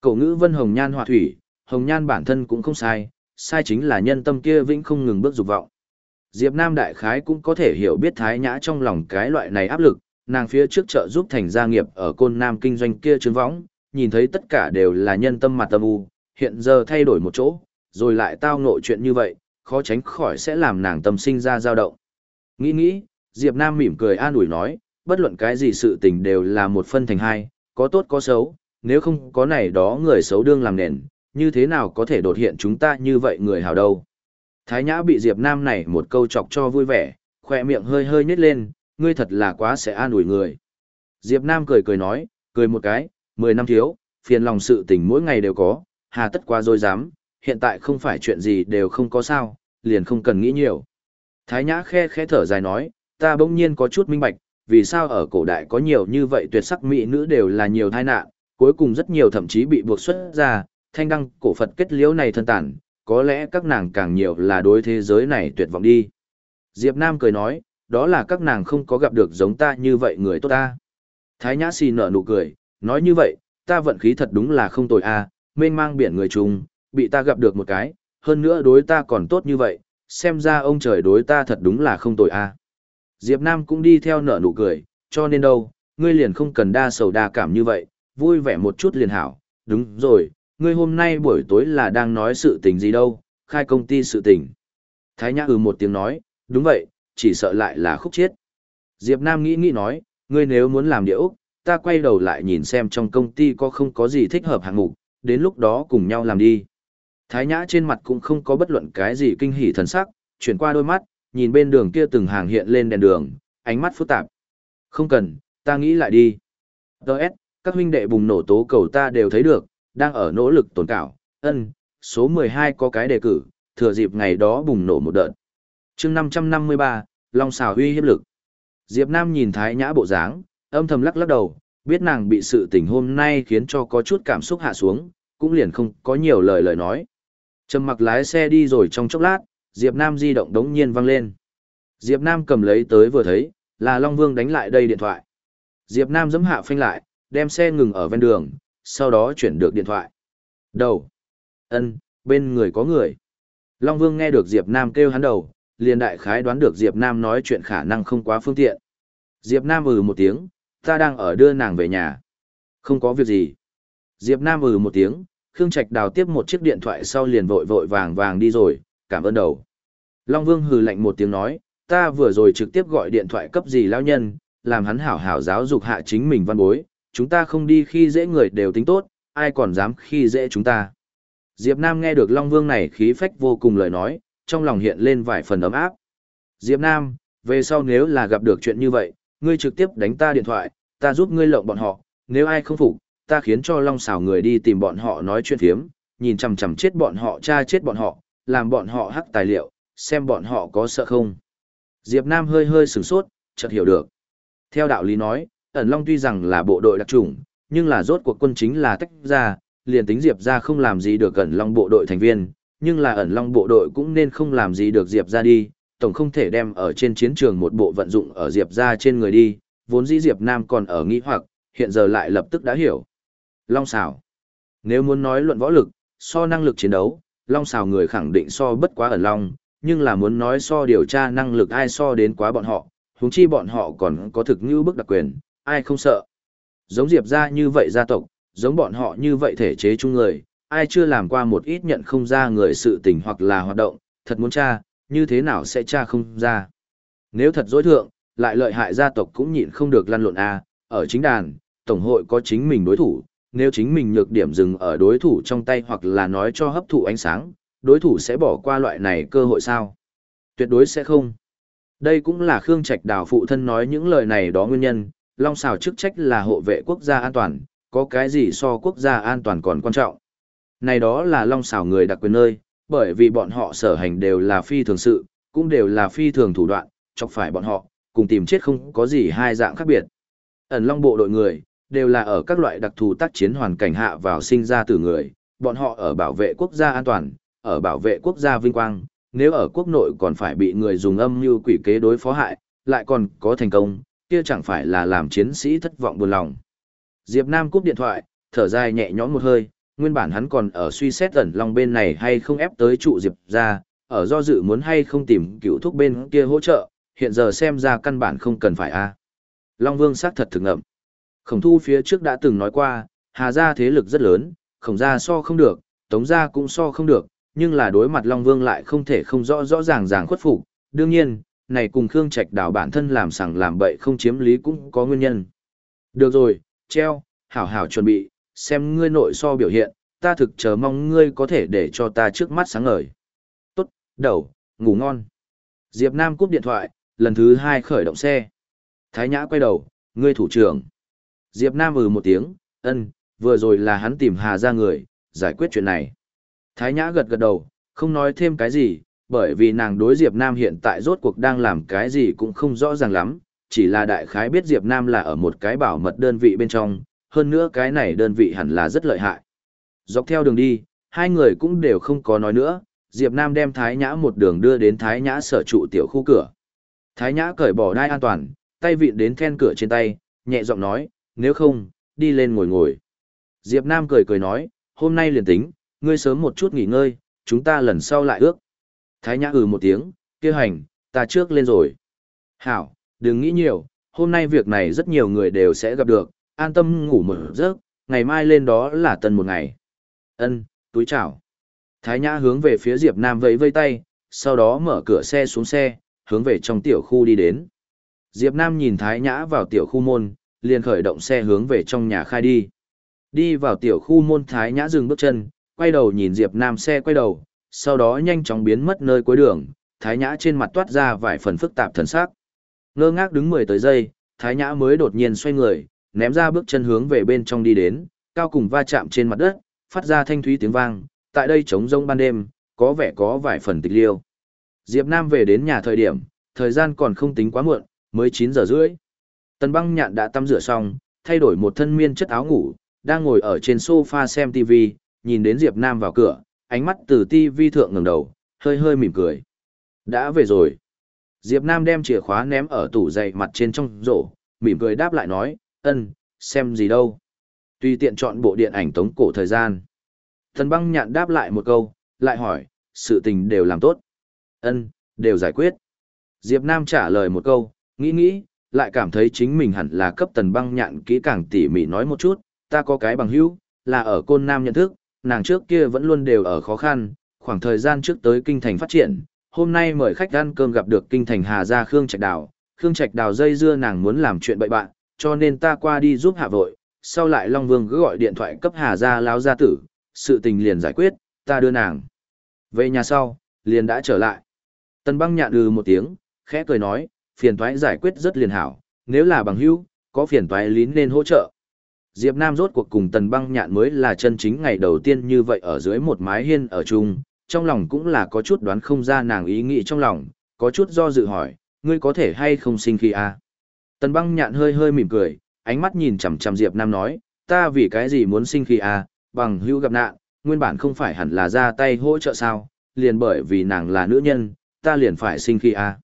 Cổ ngữ vân hồng nhan họa thủy, hồng nhan bản thân cũng không sai, sai chính là nhân tâm kia vĩnh không ngừng bước dục vọng. Diệp Nam đại khái cũng có thể hiểu biết thái nhã trong lòng cái loại này áp lực, nàng phía trước trợ giúp thành gia nghiệp ở côn nam kinh doanh kia trướng võng, nhìn thấy tất cả đều là nhân tâm mặt tâm u, hiện giờ thay đổi một chỗ, rồi lại tao ngộ chuyện như vậy, khó tránh khỏi sẽ làm nàng tâm sinh ra dao động. Nghĩ nghĩ, Diệp Nam mỉm cười an ủi nói, bất luận cái gì sự tình đều là một phân thành hai, có tốt có xấu, nếu không có này đó người xấu đương làm nền, như thế nào có thể đột hiện chúng ta như vậy người hào đâu. Thái Nhã bị Diệp Nam này một câu chọc cho vui vẻ, khỏe miệng hơi hơi nhếch lên, ngươi thật là quá sẽ an ủi người. Diệp Nam cười cười nói, cười một cái, mười năm thiếu, phiền lòng sự tình mỗi ngày đều có, hà tất quá dối dám, hiện tại không phải chuyện gì đều không có sao, liền không cần nghĩ nhiều. Thái Nhã khe khẽ thở dài nói, ta bỗng nhiên có chút minh bạch, vì sao ở cổ đại có nhiều như vậy tuyệt sắc mỹ nữ đều là nhiều tai nạn, cuối cùng rất nhiều thậm chí bị buộc xuất ra, thanh đăng cổ Phật kết liễu này thân tàn, có lẽ các nàng càng nhiều là đối thế giới này tuyệt vọng đi. Diệp Nam cười nói, đó là các nàng không có gặp được giống ta như vậy người tốt ta. Thái Nhã xì nở nụ cười, nói như vậy, ta vận khí thật đúng là không tồi a, mênh mang biển người trùng, bị ta gặp được một cái, hơn nữa đối ta còn tốt như vậy, xem ra ông trời đối ta thật đúng là không tồi a. Diệp Nam cũng đi theo nở nụ cười, cho nên đâu, ngươi liền không cần đa sầu đa cảm như vậy, vui vẻ một chút liền hảo, đúng rồi, ngươi hôm nay buổi tối là đang nói sự tình gì đâu, khai công ty sự tình. Thái Nhã ừ một tiếng nói, đúng vậy, chỉ sợ lại là khúc chết. Diệp Nam nghĩ nghĩ nói, ngươi nếu muốn làm điệu, ta quay đầu lại nhìn xem trong công ty có không có gì thích hợp hạng mục, đến lúc đó cùng nhau làm đi. Thái Nhã trên mặt cũng không có bất luận cái gì kinh hỉ thần sắc, chuyển qua đôi mắt, nhìn bên đường kia từng hàng hiện lên đèn đường, ánh mắt phức tạp. Không cần, ta nghĩ lại đi. Đợt, các huynh đệ bùng nổ tố cầu ta đều thấy được, đang ở nỗ lực tồn cảo, ân, số 12 có cái đề cử, thừa dịp ngày đó bùng nổ một đợt. chương 553, Long xào huy hiếp lực. Diệp Nam nhìn Thái Nhã bộ dáng, âm thầm lắc lắc đầu, biết nàng bị sự tình hôm nay khiến cho có chút cảm xúc hạ xuống, cũng liền không có nhiều lời lời nói. Trầm mặc lái xe đi rồi trong chốc lát, Diệp Nam di động đống nhiên vang lên. Diệp Nam cầm lấy tới vừa thấy, là Long Vương đánh lại đây điện thoại. Diệp Nam giẫm hạ phanh lại, đem xe ngừng ở ven đường, sau đó chuyển được điện thoại. Đầu. Ân, bên người có người. Long Vương nghe được Diệp Nam kêu hắn đầu, liền đại khái đoán được Diệp Nam nói chuyện khả năng không quá phương tiện. Diệp Nam ừ một tiếng, ta đang ở đưa nàng về nhà. Không có việc gì. Diệp Nam ừ một tiếng, Khương Trạch đào tiếp một chiếc điện thoại sau liền vội vội vàng vàng đi rồi, cảm ơn đầu. Long Vương hừ lạnh một tiếng nói, ta vừa rồi trực tiếp gọi điện thoại cấp gì lão nhân, làm hắn hảo hảo giáo dục hạ chính mình văn bối, chúng ta không đi khi dễ người đều tính tốt, ai còn dám khi dễ chúng ta. Diệp Nam nghe được Long Vương này khí phách vô cùng lời nói, trong lòng hiện lên vài phần ấm áp. Diệp Nam, về sau nếu là gặp được chuyện như vậy, ngươi trực tiếp đánh ta điện thoại, ta giúp ngươi lộng bọn họ, nếu ai không phục, ta khiến cho Long xảo người đi tìm bọn họ nói chuyện thiếm, nhìn chằm chằm chết bọn họ cha chết bọn họ, làm bọn họ hắc tài liệu, xem bọn họ có sợ không. Diệp Nam hơi hơi sửng sốt, chợt hiểu được. Theo đạo lý nói, ẩn Long tuy rằng là bộ đội đặc trùng, nhưng là rốt cuộc quân chính là tách ra, liền tính Diệp ra không làm gì được ẩn Long bộ đội thành viên, nhưng là ẩn Long bộ đội cũng nên không làm gì được Diệp ra đi, tổng không thể đem ở trên chiến trường một bộ vận dụng ở Diệp ra trên người đi, vốn dĩ Diệp Nam còn ở nghĩ hoặc, hiện giờ lại lập tức đã hiểu. Long xảo. Nếu muốn nói luận võ lực, so năng lực chiến đấu, Long xảo người khẳng định so bất quá ẩn Long, nhưng là muốn nói so điều tra năng lực ai so đến quá bọn họ, huống chi bọn họ còn có thực như bức đặc quyền, ai không sợ. Giống Diệp ra như vậy gia tộc, giống bọn họ như vậy thể chế chung người, ai chưa làm qua một ít nhận không ra người sự tình hoặc là hoạt động, thật muốn tra, như thế nào sẽ tra không ra. Nếu thật dối thượng, lại lợi hại gia tộc cũng nhịn không được lăn lộn A, ở chính đàn, Tổng hội có chính mình đối thủ, nếu chính mình nhược điểm dừng ở đối thủ trong tay hoặc là nói cho hấp thụ ánh sáng, đối thủ sẽ bỏ qua loại này cơ hội sao? Tuyệt đối sẽ không. Đây cũng là Khương Trạch Đào phụ thân nói những lời này đó nguyên nhân, Long Sào chức trách là hộ vệ quốc gia an toàn, có cái gì so quốc gia an toàn còn quan trọng. Này đó là Long Sào người đặc quyền nơi, bởi vì bọn họ sở hành đều là phi thường sự, cũng đều là phi thường thủ đoạn, chọc phải bọn họ, cùng tìm chết không có gì hai dạng khác biệt. Ẩn long bộ đội người, đều là ở các loại đặc thù tác chiến hoàn cảnh hạ vào sinh ra từ người, bọn họ ở bảo vệ quốc gia an toàn, ở bảo vệ quốc gia vinh quang, nếu ở quốc nội còn phải bị người dùng âm mưu quỷ kế đối phó hại, lại còn có thành công, kia chẳng phải là làm chiến sĩ thất vọng buồn lòng. Diệp Nam cúp điện thoại, thở dài nhẹ nhõm một hơi, nguyên bản hắn còn ở suy xét tẩn long bên này hay không ép tới trụ Diệp ra, ở do dự muốn hay không tìm cựu thúc bên kia hỗ trợ, hiện giờ xem ra căn bản không cần phải a. Long Vương xác thật thực ngậm. Khổng thu phía trước đã từng nói qua, Hà gia thế lực rất lớn, khổng gia so không được, tống gia cũng so không được, nhưng là đối mặt Long Vương lại không thể không rõ rõ ràng ràng khuất phục. Đương nhiên, này cùng Khương Trạch đảo bản thân làm sằng làm bậy không chiếm lý cũng có nguyên nhân. Được rồi, treo, hảo hảo chuẩn bị, xem ngươi nội so biểu hiện, ta thực chờ mong ngươi có thể để cho ta trước mắt sáng ngời. Tốt, đầu, ngủ ngon. Diệp Nam cúp điện thoại, lần thứ hai khởi động xe. Thái Nhã quay đầu, ngươi thủ trưởng. Diệp Nam ừ một tiếng, ân, vừa rồi là hắn tìm Hà ra người, giải quyết chuyện này. Thái Nhã gật gật đầu, không nói thêm cái gì, bởi vì nàng đối Diệp Nam hiện tại rốt cuộc đang làm cái gì cũng không rõ ràng lắm, chỉ là đại khái biết Diệp Nam là ở một cái bảo mật đơn vị bên trong, hơn nữa cái này đơn vị hẳn là rất lợi hại. Dọc theo đường đi, hai người cũng đều không có nói nữa, Diệp Nam đem Thái Nhã một đường đưa đến Thái Nhã sở trụ tiểu khu cửa. Thái Nhã cởi bỏ đai an toàn, tay vịn đến then cửa trên tay, nhẹ giọng nói, nếu không, đi lên ngồi ngồi. Diệp Nam cười cười nói, hôm nay liền tính, ngươi sớm một chút nghỉ ngơi, chúng ta lần sau lại ước. Thái Nhã ừ một tiếng, kia hành, ta trước lên rồi. Hảo, đừng nghĩ nhiều, hôm nay việc này rất nhiều người đều sẽ gặp được, an tâm ngủ một giấc, ngày mai lên đó là tân một ngày. Ân, túi chào. Thái Nhã hướng về phía Diệp Nam vẫy vây tay, sau đó mở cửa xe xuống xe, hướng về trong tiểu khu đi đến. Diệp Nam nhìn Thái Nhã vào tiểu khu môn, liền khởi động xe hướng về trong nhà khai đi. Đi vào tiểu khu môn Thái Nhã dừng bước chân, quay đầu nhìn Diệp Nam xe quay đầu, sau đó nhanh chóng biến mất nơi cuối đường, Thái Nhã trên mặt toát ra vài phần phức tạp thần sắc. Ngơ ngác đứng 10 tới giây, Thái Nhã mới đột nhiên xoay người, ném ra bước chân hướng về bên trong đi đến, cao cùng va chạm trên mặt đất, phát ra thanh thúy tiếng vang, tại đây trống rông ban đêm, có vẻ có vài phần tịch liêu. Diệp Nam về đến nhà thời điểm, thời gian còn không tính quá muộn, mới 9 giờ rưỡi. Tần băng nhạn đã tắm rửa xong, thay đổi một thân miên chất áo ngủ, đang ngồi ở trên sofa xem TV, nhìn đến Diệp Nam vào cửa, ánh mắt từ TV thượng ngẩng đầu, hơi hơi mỉm cười. Đã về rồi. Diệp Nam đem chìa khóa ném ở tủ giày mặt trên trong rổ, mỉm cười đáp lại nói, ân, xem gì đâu. Tùy tiện chọn bộ điện ảnh tống cổ thời gian. Thần băng nhạn đáp lại một câu, lại hỏi, sự tình đều làm tốt. Ân, đều giải quyết. Diệp Nam trả lời một câu, nghĩ nghĩ, lại cảm thấy chính mình hẳn là cấp tần băng nhạn kỹ càng tỉ mỉ nói một chút, ta có cái bằng hữu, là ở côn nam nhận thức, nàng trước kia vẫn luôn đều ở khó khăn, khoảng thời gian trước tới kinh thành phát triển, hôm nay mời khách ăn cơm gặp được kinh thành Hà Gia Khương Trạch Đào, Khương Trạch Đào dây dưa nàng muốn làm chuyện bậy bạn, cho nên ta qua đi giúp hạ vội, sau lại Long Vương cứ gọi điện thoại cấp Hà Gia lão gia tử, sự tình liền giải quyết, ta đưa nàng. Về nhà sau, liền đã trở lại. Tần băng nhạn ừ một tiếng, khẽ cười nói, phiền toái giải quyết rất liền hảo, nếu là bằng hữu, có phiền toái lín nên hỗ trợ. Diệp Nam rốt cuộc cùng tần băng nhạn mới là chân chính ngày đầu tiên như vậy ở dưới một mái hiên ở chung, trong lòng cũng là có chút đoán không ra nàng ý nghĩ trong lòng, có chút do dự hỏi, ngươi có thể hay không sinh khi à? Tần băng nhạn hơi hơi mỉm cười, ánh mắt nhìn chằm chằm Diệp Nam nói, ta vì cái gì muốn sinh khi à, bằng hữu gặp nạn, nguyên bản không phải hẳn là ra tay hỗ trợ sao, liền bởi vì nàng là nữ nhân, ta liền phải sinh khi à.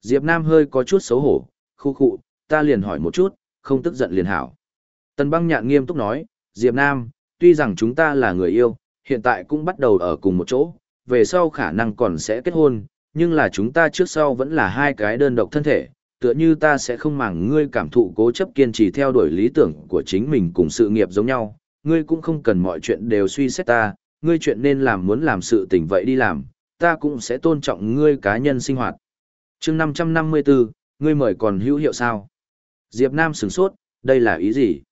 Diệp Nam hơi có chút xấu hổ, khu khụ, ta liền hỏi một chút, không tức giận liền hảo. Tần băng nhạn nghiêm túc nói, Diệp Nam, tuy rằng chúng ta là người yêu, hiện tại cũng bắt đầu ở cùng một chỗ, về sau khả năng còn sẽ kết hôn, nhưng là chúng ta trước sau vẫn là hai cái đơn độc thân thể, tựa như ta sẽ không màng ngươi cảm thụ cố chấp kiên trì theo đuổi lý tưởng của chính mình cùng sự nghiệp giống nhau, ngươi cũng không cần mọi chuyện đều suy xét ta, ngươi chuyện nên làm muốn làm sự tình vậy đi làm, ta cũng sẽ tôn trọng ngươi cá nhân sinh hoạt. chương 554, ngươi mời còn hữu hiệu sao? Diệp Nam sửng sốt, đây là ý gì?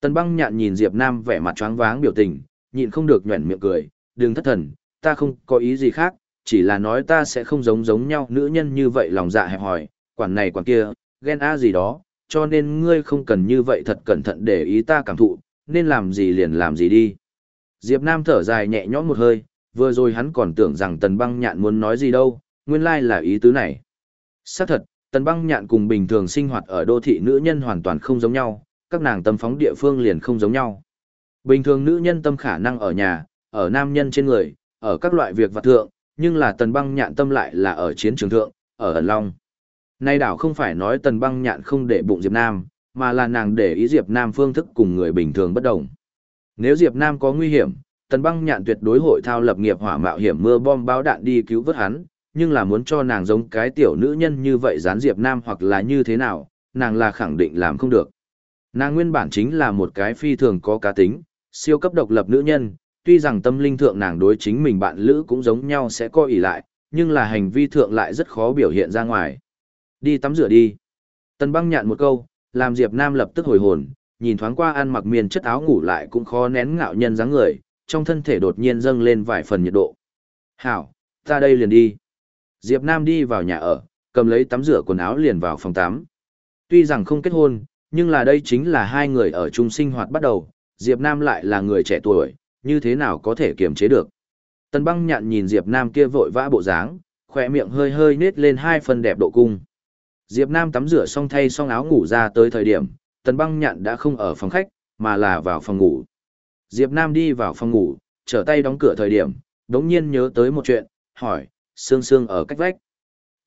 Tần băng nhạn nhìn Diệp Nam vẻ mặt choáng váng biểu tình, nhịn không được nhuẩn miệng cười, đừng thất thần, ta không có ý gì khác, chỉ là nói ta sẽ không giống giống nhau nữ nhân như vậy lòng dạ hẹp hòi, quản này quản kia, ghen a gì đó, cho nên ngươi không cần như vậy thật cẩn thận để ý ta cảm thụ, nên làm gì liền làm gì đi. Diệp Nam thở dài nhẹ nhõm một hơi, vừa rồi hắn còn tưởng rằng tần băng nhạn muốn nói gì đâu, nguyên lai là ý tứ này. Xác thật, tần băng nhạn cùng bình thường sinh hoạt ở đô thị nữ nhân hoàn toàn không giống nhau, các nàng tâm phóng địa phương liền không giống nhau. Bình thường nữ nhân tâm khả năng ở nhà, ở nam nhân trên người, ở các loại việc vật thượng, nhưng là tần băng nhạn tâm lại là ở chiến trường thượng, ở ẩn long. Nay đảo không phải nói tần băng nhạn không để bụng Diệp Nam, mà là nàng để ý Diệp Nam phương thức cùng người bình thường bất đồng. Nếu Diệp Nam có nguy hiểm, tần băng nhạn tuyệt đối hội thao lập nghiệp hỏa mạo hiểm mưa bom báo đạn đi cứu vớt hắn, nhưng là muốn cho nàng giống cái tiểu nữ nhân như vậy dán Diệp Nam hoặc là như thế nào, nàng là khẳng định làm không được. Nàng nguyên bản chính là một cái phi thường có cá tính, siêu cấp độc lập nữ nhân, tuy rằng tâm linh thượng nàng đối chính mình bạn lữ cũng giống nhau sẽ coi ỉ lại, nhưng là hành vi thượng lại rất khó biểu hiện ra ngoài. Đi tắm rửa đi. Tần băng nhạn một câu, làm Diệp Nam lập tức hồi hồn, nhìn thoáng qua ăn mặc miền chất áo ngủ lại cũng khó nén ngạo nhân dáng người, trong thân thể đột nhiên dâng lên vài phần nhiệt độ. Hảo, ta đây liền đi. Diệp Nam đi vào nhà ở, cầm lấy tắm rửa quần áo liền vào phòng tắm. Tuy rằng không kết hôn, nhưng là đây chính là hai người ở chung sinh hoạt bắt đầu, Diệp Nam lại là người trẻ tuổi, như thế nào có thể kiềm chế được. Tần băng nhạn nhìn Diệp Nam kia vội vã bộ dáng, khỏe miệng hơi hơi nết lên hai phần đẹp độ cung. Diệp Nam tắm rửa xong thay xong áo ngủ ra tới thời điểm, tần băng nhạn đã không ở phòng khách, mà là vào phòng ngủ. Diệp Nam đi vào phòng ngủ, trở tay đóng cửa thời điểm, đống nhiên nhớ tới một chuyện, hỏi, Sương Sương ở cách vách.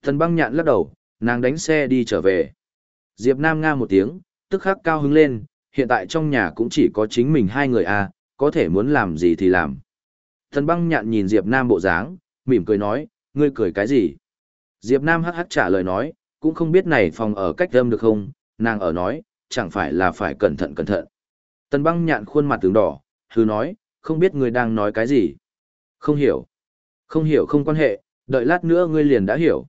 Tần băng nhạn lắc đầu, nàng đánh xe đi trở về. Diệp Nam nga một tiếng, tức khắc cao hứng lên, hiện tại trong nhà cũng chỉ có chính mình hai người à, có thể muốn làm gì thì làm. Tần băng nhạn nhìn Diệp Nam bộ dáng, mỉm cười nói, ngươi cười cái gì? Diệp Nam hắc hắc trả lời nói, cũng không biết này phòng ở cách âm được không, nàng ở nói, chẳng phải là phải cẩn thận cẩn thận. Tần băng nhạn khuôn mặt tướng đỏ, hư nói, không biết ngươi đang nói cái gì. Không hiểu. Không hiểu không quan hệ, đợi lát nữa ngươi liền đã hiểu.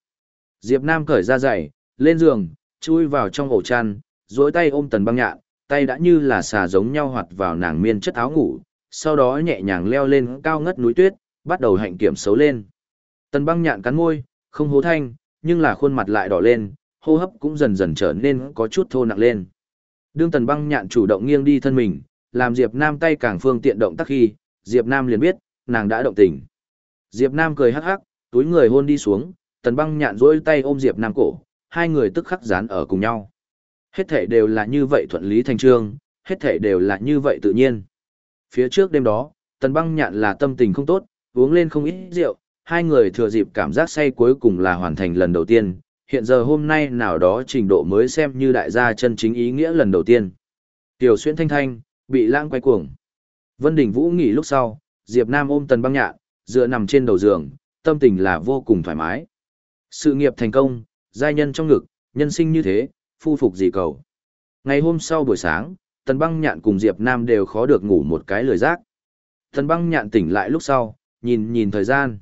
Diệp Nam cởi ra giày, lên giường, chui vào trong ổ chăn, duỗi tay ôm tần băng nhạn, tay đã như là xà giống nhau hoạt vào nàng miên chất áo ngủ, sau đó nhẹ nhàng leo lên cao ngất núi tuyết, bắt đầu hạnh kiểm xấu lên. Tần băng nhạn cắn môi, không hố thanh, nhưng là khuôn mặt lại đỏ lên, hô hấp cũng dần dần trở nên có chút thô nặng lên. Đương tần băng nhạn chủ động nghiêng đi thân mình, làm Diệp Nam tay càng phương tiện động tác khi, Diệp Nam liền biết, nàng đã động tình. Diệp Nam cười hắc hắc, túi người hôn đi xuống, tần băng nhạn duỗi tay ôm Diệp Nam cổ, hai người tức khắc dán ở cùng nhau. Hết thảy đều là như vậy thuận lý thành trương, hết thảy đều là như vậy tự nhiên. Phía trước đêm đó, tần băng nhạn là tâm tình không tốt, uống lên không ít rượu, hai người thừa dịp cảm giác say cuối cùng là hoàn thành lần đầu tiên, hiện giờ hôm nay nào đó trình độ mới xem như đại gia chân chính ý nghĩa lần đầu tiên. Tiểu xuyên thanh thanh, bị lãng quay cuồng. Vân Đình Vũ nghỉ lúc sau, Diệp Nam ôm tần băng nhạn, dựa nằm trên đầu giường, tâm tình là vô cùng thoải mái. Sự nghiệp thành công, giai nhân trong ngực, nhân sinh như thế, phu phục gì cầu. Ngày hôm sau buổi sáng, Tần Băng Nhạn cùng Diệp Nam đều khó được ngủ một cái lười giác. Tần Băng Nhạn tỉnh lại lúc sau, nhìn nhìn thời gian.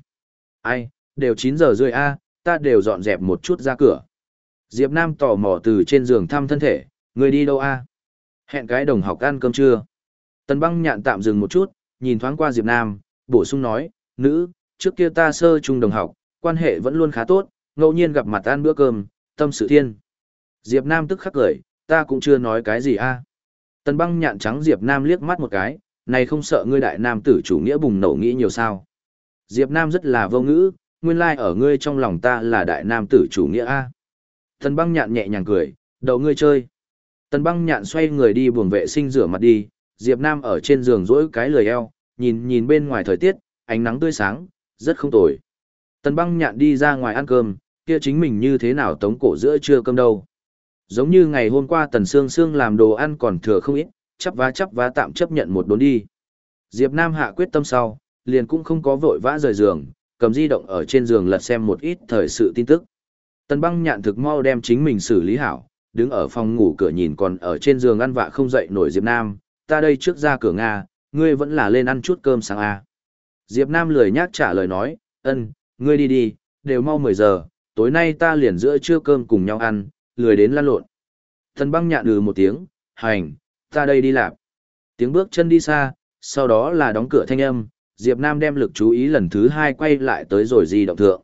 Ai, đều 9 giờ rưỡi a, ta đều dọn dẹp một chút ra cửa. Diệp Nam tò mò từ trên giường thăm thân thể, người đi đâu a? Hẹn cái đồng học ăn cơm trưa. Tần Băng Nhạn tạm dừng một chút, nhìn thoáng qua Diệp Nam, bổ sung nói, nữ, trước kia ta sơ trung đồng học, quan hệ vẫn luôn khá tốt, ngẫu nhiên gặp mặt ăn bữa cơm, tâm sự thiên. Diệp Nam tức khắc cười, ta cũng chưa nói cái gì a. Tần băng nhạn trắng Diệp Nam liếc mắt một cái, này không sợ ngươi đại nam tử chủ nghĩa bùng nổ nghĩ nhiều sao. Diệp Nam rất là vô ngữ, nguyên lai like ở ngươi trong lòng ta là đại nam tử chủ nghĩa a. Tần băng nhạn nhẹ nhàng cười, đầu ngươi chơi. Tần băng nhạn xoay người đi buồng vệ sinh rửa mặt đi, Diệp Nam ở trên giường rỗi cái lười eo, nhìn nhìn bên ngoài thời tiết, ánh nắng tươi sáng, rất không tồi. Tần băng nhạn đi ra ngoài ăn cơm, kia chính mình như thế nào tống cổ giữa trưa cơm đâu. Giống như ngày hôm qua Tần Sương Sương làm đồ ăn còn thừa không ít, chắp vá chắp vá tạm chấp nhận một đốn đi. Diệp Nam hạ quyết tâm sau, liền cũng không có vội vã rời giường, cầm di động ở trên giường lật xem một ít thời sự tin tức. Tần băng nhạn thực mau đem chính mình xử lý hảo, đứng ở phòng ngủ cửa nhìn còn ở trên giường ăn vạ không dậy nổi Diệp Nam, ta đây trước ra cửa Nga, ngươi vẫn là lên ăn chút cơm sáng à. Diệp Nam lười nhác trả lời nói, ân, ngươi đi đi, đều mau 10 giờ, tối nay ta liền giữa trưa cơm cùng nhau ăn, lười đến lan lộn. Tần băng nhạn ừ một tiếng, hành, ta đây đi làm. Tiếng bước chân đi xa, sau đó là đóng cửa thanh âm, Diệp Nam đem lực chú ý lần thứ hai quay lại tới rồi di động thượng.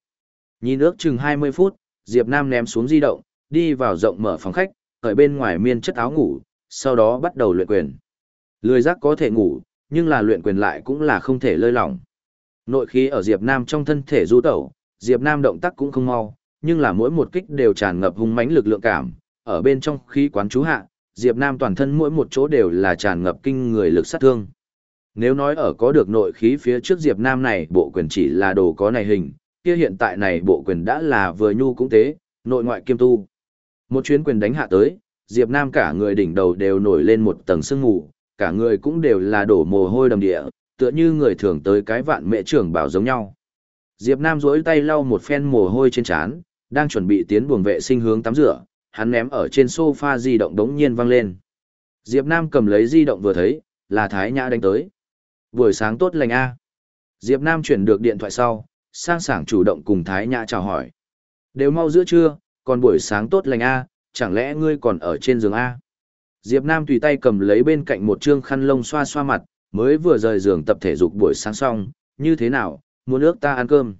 Nhìn ước chừng 20 phút, Diệp Nam ném xuống di động, đi vào rộng mở phòng khách, ở bên ngoài miên chất áo ngủ, sau đó bắt đầu luyện quyền. Lười giác có thể ngủ, nhưng là luyện quyền lại cũng là không thể lơi lỏng. Nội khí ở Diệp Nam trong thân thể du tẩu, Diệp Nam động tác cũng không mau, nhưng là mỗi một kích đều tràn ngập hung mãnh lực lượng cảm, ở bên trong khí quán chú hạ, Diệp Nam toàn thân mỗi một chỗ đều là tràn ngập kinh người lực sát thương. Nếu nói ở có được nội khí phía trước Diệp Nam này bộ quyền chỉ là đồ có này hình, kia hiện tại này bộ quyền đã là vừa nhu cũng tế, nội ngoại kiêm tu. Một chuyến quyền đánh hạ tới, Diệp Nam cả người đỉnh đầu đều nổi lên một tầng sương mù, cả người cũng đều là đổ mồ hôi đầm địa, tựa như người thường tới cái vạn mẹ trưởng bảo giống nhau. Diệp Nam duỗi tay lau một phen mồ hôi trên trán, đang chuẩn bị tiến buồng vệ sinh hướng tắm rửa, hắn ném ở trên sofa di động đống nhiên vang lên. Diệp Nam cầm lấy di động vừa thấy, là Thái Nhã đánh tới. Buổi sáng tốt lành a. Diệp Nam chuyển được điện thoại sau, sang sảng chủ động cùng Thái Nhã chào hỏi. Đều mau giữa trưa, còn buổi sáng tốt lành a, chẳng lẽ ngươi còn ở trên giường a? Diệp Nam tùy tay cầm lấy bên cạnh một trương khăn lông xoa xoa mặt, mới vừa rời giường tập thể dục buổi sáng xong, như thế nào, muốn ước ta ăn cơm.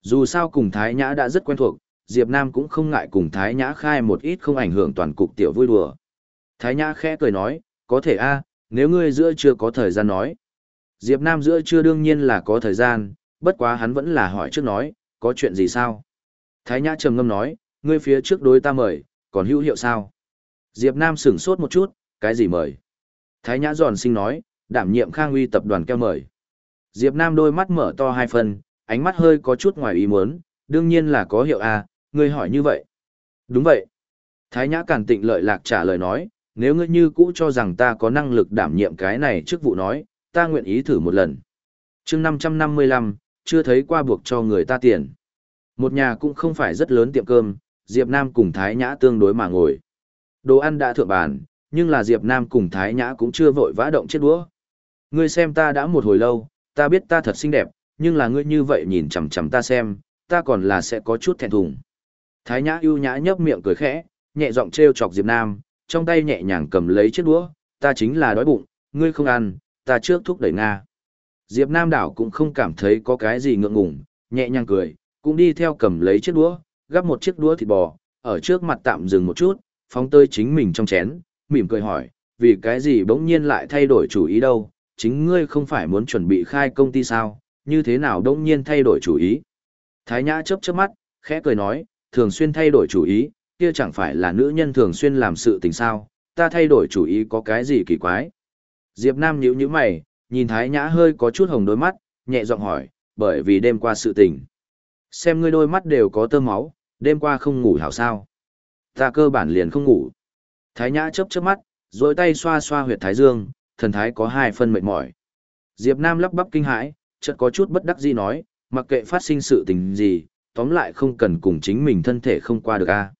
Dù sao cùng Thái Nhã đã rất quen thuộc, Diệp Nam cũng không ngại cùng Thái Nhã khai một ít không ảnh hưởng toàn cục tiểu vui đùa. Thái Nhã khẽ cười nói, có thể a, nếu ngươi giữa chưa có thời gian nói. Diệp Nam giữa chưa đương nhiên là có thời gian, bất quá hắn vẫn là hỏi trước nói, có chuyện gì sao? Thái Nhã trầm ngâm nói, ngươi phía trước đối ta mời, còn hữu hiệu sao? Diệp Nam sửng sốt một chút, cái gì mời? Thái Nhã giòn sinh nói, đảm nhiệm khang uy tập đoàn kêu mời. Diệp Nam đôi mắt mở to hai phần, ánh mắt hơi có chút ngoài ý muốn, đương nhiên là có hiệu A, ngươi hỏi như vậy. Đúng vậy. Thái Nhã Càn Tịnh lợi lạc trả lời nói, nếu ngươi như cũ cho rằng ta có năng lực đảm nhiệm cái này trước vụ nói, ta nguyện ý thử một lần. chương 555, chưa thấy qua buộc cho người ta tiền. Một nhà cũng không phải rất lớn tiệm cơm, Diệp Nam cùng Thái Nhã tương đối mà ngồi. Đồ ăn đã thượng bàn, nhưng là Diệp Nam cùng Thái Nhã cũng chưa vội vã động chiếc đũa. Ngươi xem ta đã một hồi lâu, ta biết ta thật xinh đẹp, nhưng là ngươi như vậy nhìn chằm chằm ta xem, ta còn là sẽ có chút thẹn thùng. Thái Nhã ưu nhã nhấp miệng cười khẽ, nhẹ giọng treo chọc Diệp Nam, trong tay nhẹ nhàng cầm lấy chiếc đũa, ta chính là đói bụng, ngươi không ăn, ta trước thúc đẩy Nga. Diệp Nam đảo cũng không cảm thấy có cái gì ngượng ngùng, nhẹ nhàng cười, cũng đi theo cầm lấy chiếc đũa, gắp một chiếc đũa thịt bò, ở trước mặt tạm dừng một chút, phóng tơi chính mình trong chén, mỉm cười hỏi, vì cái gì bỗng nhiên lại thay đổi chủ ý đâu, chính ngươi không phải muốn chuẩn bị khai công ty sao, như thế nào bỗng nhiên thay đổi chủ ý. Thái Nhã chớp chớp mắt, khẽ cười nói, thường xuyên thay đổi chủ ý, kia chẳng phải là nữ nhân thường xuyên làm sự tình sao, ta thay đổi chủ ý có cái gì kỳ quái. Diệp Nam nhíu nhíu mày, nhìn Thái Nhã hơi có chút hồng đôi mắt, nhẹ giọng hỏi, bởi vì đêm qua sự tình. Xem ngươi đôi mắt đều có tơ máu, đêm qua không ngủ hảo sao. Ta cơ bản liền không ngủ. Thái Nhã chớp chớp mắt, rồi tay xoa xoa huyệt thái dương, thần thái có hai phân mệt mỏi. Diệp Nam lắp bắp kinh hãi, chợt có chút bất đắc dĩ nói, mặc kệ phát sinh sự tình gì, tóm lại không cần cùng chính mình thân thể không qua được a.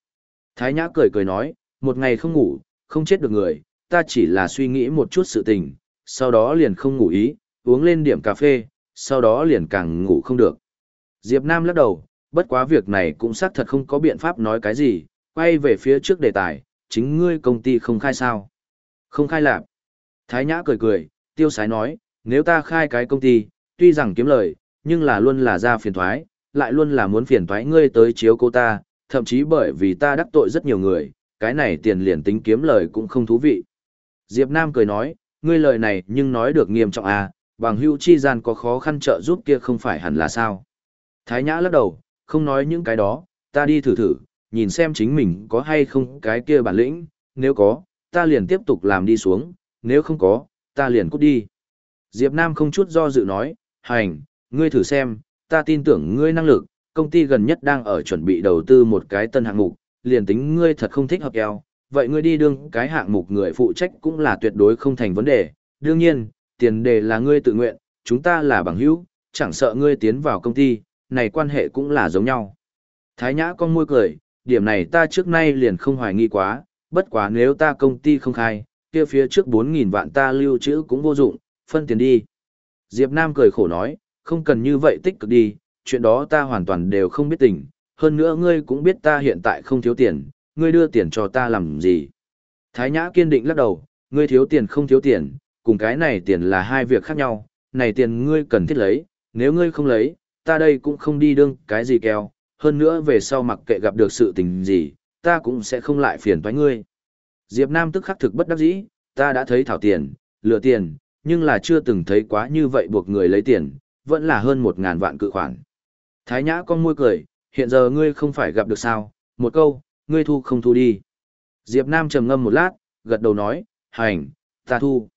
Thái Nhã cười cười nói, một ngày không ngủ, không chết được người, ta chỉ là suy nghĩ một chút sự tình, sau đó liền không ngủ ý, uống lên điểm cà phê, sau đó liền càng ngủ không được. Diệp Nam lắc đầu, bất quá việc này cũng xác thật không có biện pháp nói cái gì, quay về phía trước đề tài, chính ngươi công ty không khai sao. Không khai lạp. Thái Nhã cười cười, tiêu sái nói, nếu ta khai cái công ty, tuy rằng kiếm lời, nhưng là luôn là ra phiền toái, lại luôn là muốn phiền toái ngươi tới chiếu cô ta, thậm chí bởi vì ta đắc tội rất nhiều người, cái này tiền liền tính kiếm lời cũng không thú vị. Diệp Nam cười nói, ngươi lời này nhưng nói được nghiêm trọng à, bằng hữu chi gian có khó khăn trợ giúp kia không phải hẳn là sao. Thái Nhã lắc đầu, không nói những cái đó, ta đi thử thử, nhìn xem chính mình có hay không cái kia bản lĩnh, nếu có, ta liền tiếp tục làm đi xuống, nếu không có, ta liền cút đi. Diệp Nam không chút do dự nói, hành, ngươi thử xem, ta tin tưởng ngươi năng lực, công ty gần nhất đang ở chuẩn bị đầu tư một cái tân hạng mục, liền tính ngươi thật không thích hợp eo, vậy ngươi đi đương cái hạng mục người phụ trách cũng là tuyệt đối không thành vấn đề. Đương nhiên, tiền đề là ngươi tự nguyện, chúng ta là bằng hữu, chẳng sợ ngươi tiến vào công ty, này quan hệ cũng là giống nhau. Thái Nhã con môi cười, điểm này ta trước nay liền không hoài nghi quá, bất quá nếu ta công ty không khai, kia phía trước 4.000 vạn ta lưu trữ cũng vô dụng, phân tiền đi. Diệp Nam cười khổ nói, không cần như vậy tích cực đi, chuyện đó ta hoàn toàn đều không biết tình, hơn nữa ngươi cũng biết ta hiện tại không thiếu tiền, ngươi đưa tiền cho ta làm gì. Thái Nhã kiên định lắc đầu, ngươi thiếu tiền không thiếu tiền, cùng cái này tiền là hai việc khác nhau, này tiền ngươi cần thiết lấy, nếu ngươi không lấy, ta đây cũng không đi đương cái gì keo, hơn nữa về sau mặc kệ gặp được sự tình gì, ta cũng sẽ không lại phiền toái ngươi. Diệp Nam tức khắc thực bất đắc dĩ, ta đã thấy thảo tiền, lừa tiền, nhưng là chưa từng thấy quá như vậy buộc người lấy tiền, vẫn là hơn một ngàn vạn cự khoản. Thái Nhã con môi cười, hiện giờ ngươi không phải gặp được sao, một câu, ngươi thu không thu đi. Diệp Nam trầm ngâm một lát, gật đầu nói, hành, ta thu.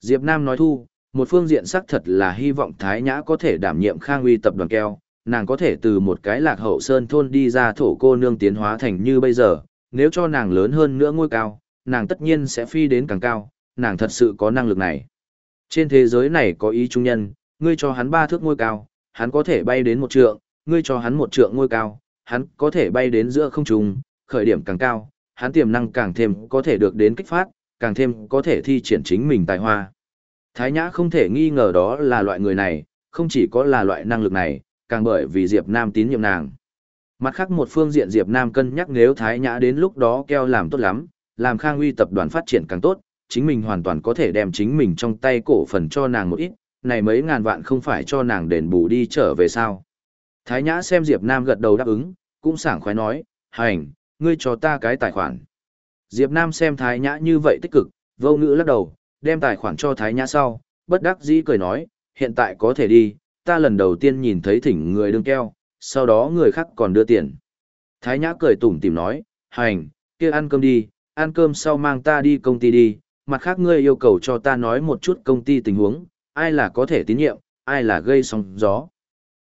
Diệp Nam nói thu, một phương diện xác thật là hy vọng Thái Nhã có thể đảm nhiệm khang uy tập đoàn keo, nàng có thể từ một cái lạc hậu sơn thôn đi ra thổ cô nương tiến hóa thành như bây giờ, nếu cho nàng lớn hơn nữa ngôi cao, nàng tất nhiên sẽ phi đến càng cao, nàng thật sự có năng lực này. Trên thế giới này có ý trung nhân, ngươi cho hắn ba thước ngôi cao, hắn có thể bay đến một trượng, ngươi cho hắn một trượng ngôi cao, hắn có thể bay đến giữa không trung, khởi điểm càng cao, hắn tiềm năng càng thêm có thể được đến kích phát, càng thêm có thể thi triển chính mình tài hoa. Thái Nhã không thể nghi ngờ đó là loại người này, không chỉ có là loại năng lực này, càng bởi vì Diệp Nam tín nhiệm nàng. Mặt khác một phương diện Diệp Nam cân nhắc nếu Thái Nhã đến lúc đó keo làm tốt lắm, làm Khang Uy tập đoàn phát triển càng tốt, chính mình hoàn toàn có thể đem chính mình trong tay cổ phần cho nàng một ít, này mấy ngàn vạn không phải cho nàng đền bù đi trở về sao. Thái Nhã xem Diệp Nam gật đầu đáp ứng, cũng sảng khoái nói, hành, ngươi cho ta cái tài khoản. Diệp Nam xem Thái Nhã như vậy tích cực, vô ngữ lắc đầu, đem tài khoản cho Thái Nhã sau, bất đắc dĩ cười nói, hiện tại có thể đi, ta lần đầu tiên nhìn thấy thỉnh người đương keo, sau đó người khác còn đưa tiền. Thái Nhã cười tủm tỉm nói, hành, kia ăn cơm đi, ăn cơm sau mang ta đi công ty đi, mặt khác ngươi yêu cầu cho ta nói một chút công ty tình huống, ai là có thể tín nhiệm, ai là gây sóng gió.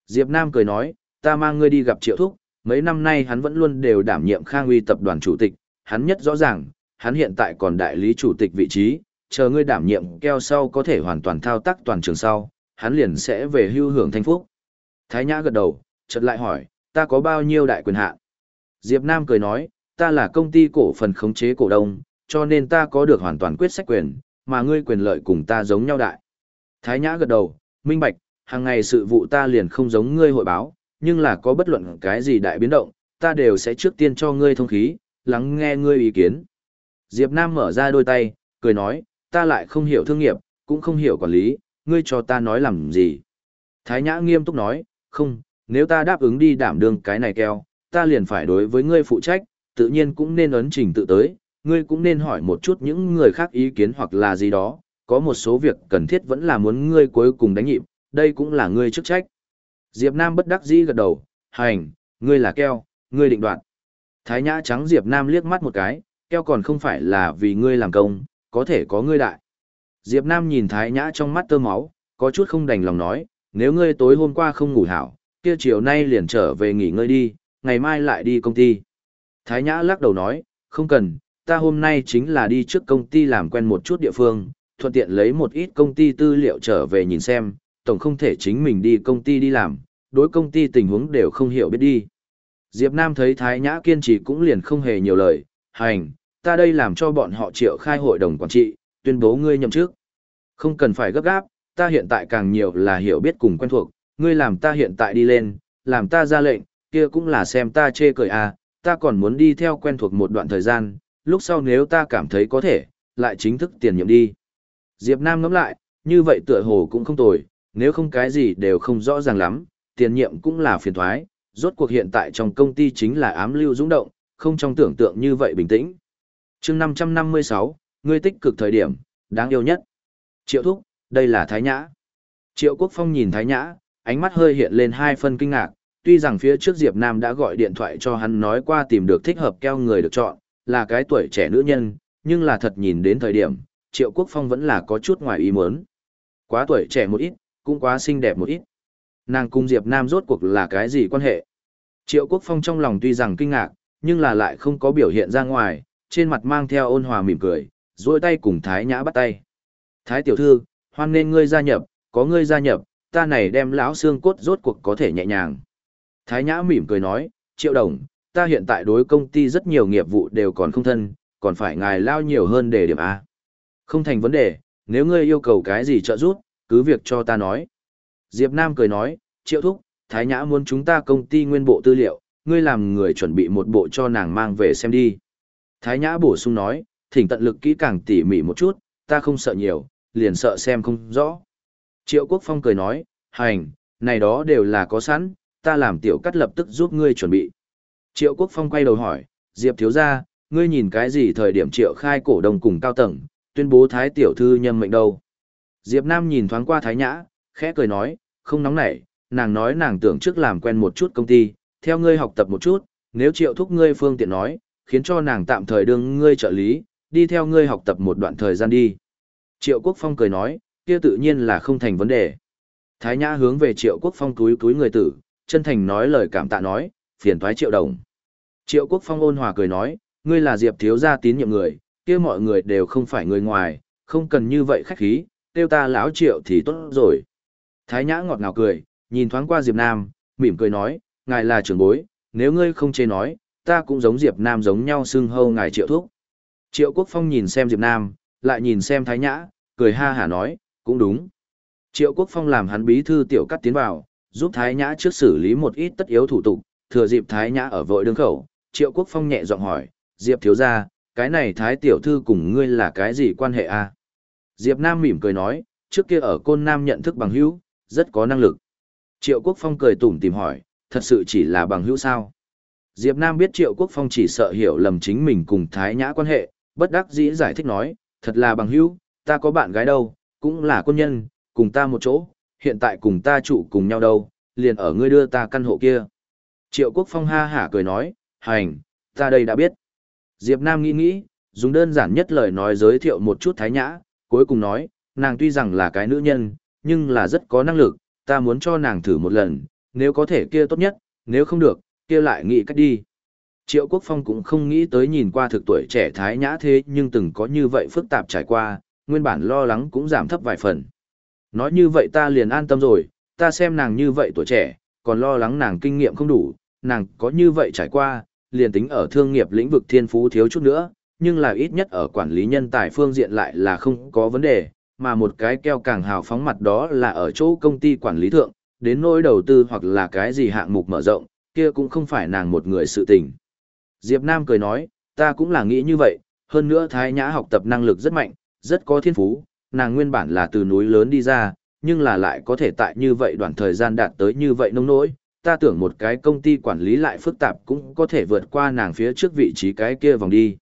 Diệp Nam cười nói, ta mang ngươi đi gặp Triệu Thúc, mấy năm nay hắn vẫn luôn đều đảm nhiệm Khang Uy tập đoàn chủ tịch, hắn nhất rõ ràng, hắn hiện tại còn đại lý chủ tịch vị trí, chờ ngươi đảm nhiệm keo sau có thể hoàn toàn thao tác toàn trường sau, hắn liền sẽ về hưu hưởng thanh phúc. Thái Nhã gật đầu, chợt lại hỏi, ta có bao nhiêu đại quyền hạn? Diệp Nam cười nói, ta là công ty cổ phần khống chế cổ đông, cho nên ta có được hoàn toàn quyết sách quyền, mà ngươi quyền lợi cùng ta giống nhau đại. Thái Nhã gật đầu, minh bạch, hàng ngày sự vụ ta liền không giống ngươi hội báo, nhưng là có bất luận cái gì đại biến động, ta đều sẽ trước tiên cho ngươi thông khí, lắng nghe ngươi ý kiến. Diệp Nam mở ra đôi tay, cười nói, ta lại không hiểu thương nghiệp, cũng không hiểu quản lý, ngươi cho ta nói làm gì. Thái Nhã nghiêm túc nói, không, nếu ta đáp ứng đi đảm đương cái này keo, ta liền phải đối với ngươi phụ trách, tự nhiên cũng nên ấn trình tự tới, ngươi cũng nên hỏi một chút những người khác ý kiến hoặc là gì đó, có một số việc cần thiết vẫn là muốn ngươi cuối cùng đánh nhịp, đây cũng là ngươi chức trách. Diệp Nam bất đắc dĩ gật đầu, hành, ngươi là keo, ngươi định đoạt. Thái Nhã trắng Diệp Nam liếc mắt một cái, keo còn không phải là vì ngươi làm công, có thể có ngươi đại. Diệp Nam nhìn Thái Nhã trong mắt tơ máu, có chút không đành lòng nói, nếu ngươi tối hôm qua không ngủ hảo, kia chiều nay liền trở về nghỉ ngơi đi, ngày mai lại đi công ty. Thái Nhã lắc đầu nói, không cần, ta hôm nay chính là đi trước công ty làm quen một chút địa phương, thuận tiện lấy một ít công ty tư liệu trở về nhìn xem, tổng không thể chính mình đi công ty đi làm, đối công ty tình huống đều không hiểu biết đi. Diệp Nam thấy Thái Nhã kiên trì cũng liền không hề nhiều lời, hành, ta đây làm cho bọn họ triệu khai hội đồng quản trị, tuyên bố ngươi nhậm chức. Không cần phải gấp gáp, ta hiện tại càng nhiều là hiểu biết cùng quen thuộc, ngươi làm ta hiện tại đi lên, làm ta ra lệnh, kia cũng là xem ta chê cười à, ta còn muốn đi theo quen thuộc một đoạn thời gian, lúc sau nếu ta cảm thấy có thể, lại chính thức tiền nhiệm đi. Diệp Nam ngẫm lại, như vậy tựa hồ cũng không tồi, nếu không cái gì đều không rõ ràng lắm, tiền nhiệm cũng là phiền thoái, rốt cuộc hiện tại trong công ty chính là ám lưu dũng động, không trong tưởng tượng như vậy bình tĩnh. chương 556, ngươi tích cực thời điểm, đáng yêu nhất. Triệu Thúc, đây là Thái Nhã. Triệu Quốc Phong nhìn Thái Nhã, ánh mắt hơi hiện lên hai phân kinh ngạc, tuy rằng phía trước Diệp Nam đã gọi điện thoại cho hắn nói qua tìm được thích hợp keo người được chọn, là cái tuổi trẻ nữ nhân, nhưng là thật nhìn đến thời điểm, Triệu Quốc Phong vẫn là có chút ngoài ý muốn. Quá tuổi trẻ một ít, cũng quá xinh đẹp một ít. Nàng cùng Diệp Nam rốt cuộc là cái gì quan hệ? Triệu Quốc Phong trong lòng tuy rằng kinh ngạc, nhưng là lại không có biểu hiện ra ngoài, trên mặt mang theo ôn hòa mỉm cười, duỗi tay cùng Thái Nhã bắt tay. Thái tiểu thư, hoan nên ngươi gia nhập, có ngươi gia nhập, ta này đem lão xương cốt rốt cuộc có thể nhẹ nhàng. Thái Nhã mỉm cười nói, Triệu Đồng, ta hiện tại đối công ty rất nhiều nghiệp vụ đều còn không thân, còn phải ngài lao nhiều hơn để điểm A. Không thành vấn đề, nếu ngươi yêu cầu cái gì trợ giúp, cứ việc cho ta nói. Diệp Nam cười nói, triệu thúc, Thái Nhã muốn chúng ta công ty nguyên bộ tư liệu, ngươi làm người chuẩn bị một bộ cho nàng mang về xem đi. Thái Nhã bổ sung nói, thỉnh tận lực kỹ càng tỉ mỉ một chút, ta không sợ nhiều, liền sợ xem không rõ. Triệu Quốc Phong cười nói, hành, này đó đều là có sẵn, ta làm tiểu cắt lập tức giúp ngươi chuẩn bị. Triệu Quốc Phong quay đầu hỏi, Diệp thiếu gia, ngươi nhìn cái gì thời điểm triệu khai cổ đông cùng cao tầng, tuyên bố thái tiểu thư nhân mệnh đâu. Diệp Nam nhìn thoáng qua thái nhã, khẽ cười nói, không nóng nảy, nàng nói nàng tưởng trước làm quen một chút công ty, theo ngươi học tập một chút, nếu triệu thúc ngươi phương tiện nói, khiến cho nàng tạm thời đương ngươi trợ lý, đi theo ngươi học tập một đoạn thời gian đi. Triệu Quốc Phong cười nói, kia tự nhiên là không thành vấn đề. Thái Nhã hướng về Triệu Quốc Phong túi túi người tử, chân thành nói lời cảm tạ nói, phiền thoái Triệu Đồng. Triệu Quốc Phong ôn hòa cười nói, ngươi là Diệp thiếu gia tín nhiệm người, kia mọi người đều không phải người ngoài, không cần như vậy khách khí, kêu ta lão Triệu thì tốt rồi. Thái Nhã ngọt ngào cười, nhìn thoáng qua Diệp Nam, mỉm cười nói, ngài là trưởng bối, nếu ngươi không chê nói, ta cũng giống Diệp Nam giống nhau xưng hâu ngài Triệu thúc. Triệu Quốc Phong nhìn xem Diệp Nam, lại nhìn xem Thái Nhã, cười ha hả nói, cũng đúng. Triệu Quốc Phong làm hắn bí thư tiểu cắt tiến vào, giúp Thái Nhã trước xử lý một ít tất yếu thủ tục, thừa dịp Thái Nhã ở vội đường khẩu, Triệu Quốc Phong nhẹ giọng hỏi, Diệp thiếu gia, cái này Thái tiểu thư cùng ngươi là cái gì quan hệ a? À? Diệp Nam mỉm cười nói, trước kia ở Côn Nam nhận thức bằng hữu, rất có năng lực. Triệu Quốc Phong cười tủm tìm hỏi, thật sự chỉ là bằng hữu sao? Diệp Nam biết Triệu Quốc Phong chỉ sợ hiểu lầm chính mình cùng Thái Nhã quan hệ, bất đắc dĩ giải thích nói, thật là bằng hữu, ta có bạn gái đâu, cũng là quân nhân, cùng ta một chỗ, hiện tại cùng ta trụ cùng nhau đâu, liền ở ngươi đưa ta căn hộ kia. Triệu Quốc Phong ha hả cười nói, hành, ta đây đã biết. Diệp Nam nghĩ nghĩ, dùng đơn giản nhất lời nói giới thiệu một chút thái nhã, cuối cùng nói, nàng tuy rằng là cái nữ nhân, nhưng là rất có năng lực, ta muốn cho nàng thử một lần, nếu có thể kia tốt nhất, nếu không được, kia lại nghĩ cách đi. Triệu Quốc Phong cũng không nghĩ tới nhìn qua thực tuổi trẻ thái nhã thế nhưng từng có như vậy phức tạp trải qua, nguyên bản lo lắng cũng giảm thấp vài phần. Nói như vậy ta liền an tâm rồi, ta xem nàng như vậy tuổi trẻ, còn lo lắng nàng kinh nghiệm không đủ, nàng có như vậy trải qua, liền tính ở thương nghiệp lĩnh vực thiên phú thiếu chút nữa, nhưng là ít nhất ở quản lý nhân tài phương diện lại là không có vấn đề, mà một cái keo càng hào phóng mặt đó là ở chỗ công ty quản lý thượng, đến nỗi đầu tư hoặc là cái gì hạng mục mở rộng, kia cũng không phải nàng một người sự tình. Diệp Nam cười nói, ta cũng là nghĩ như vậy, hơn nữa Thái Nhã học tập năng lực rất mạnh, rất có thiên phú, nàng nguyên bản là từ núi lớn đi ra, nhưng là lại có thể tại như vậy đoạn thời gian đạt tới như vậy nông nỗi, ta tưởng một cái công ty quản lý lại phức tạp cũng có thể vượt qua nàng phía trước vị trí cái kia vòng đi.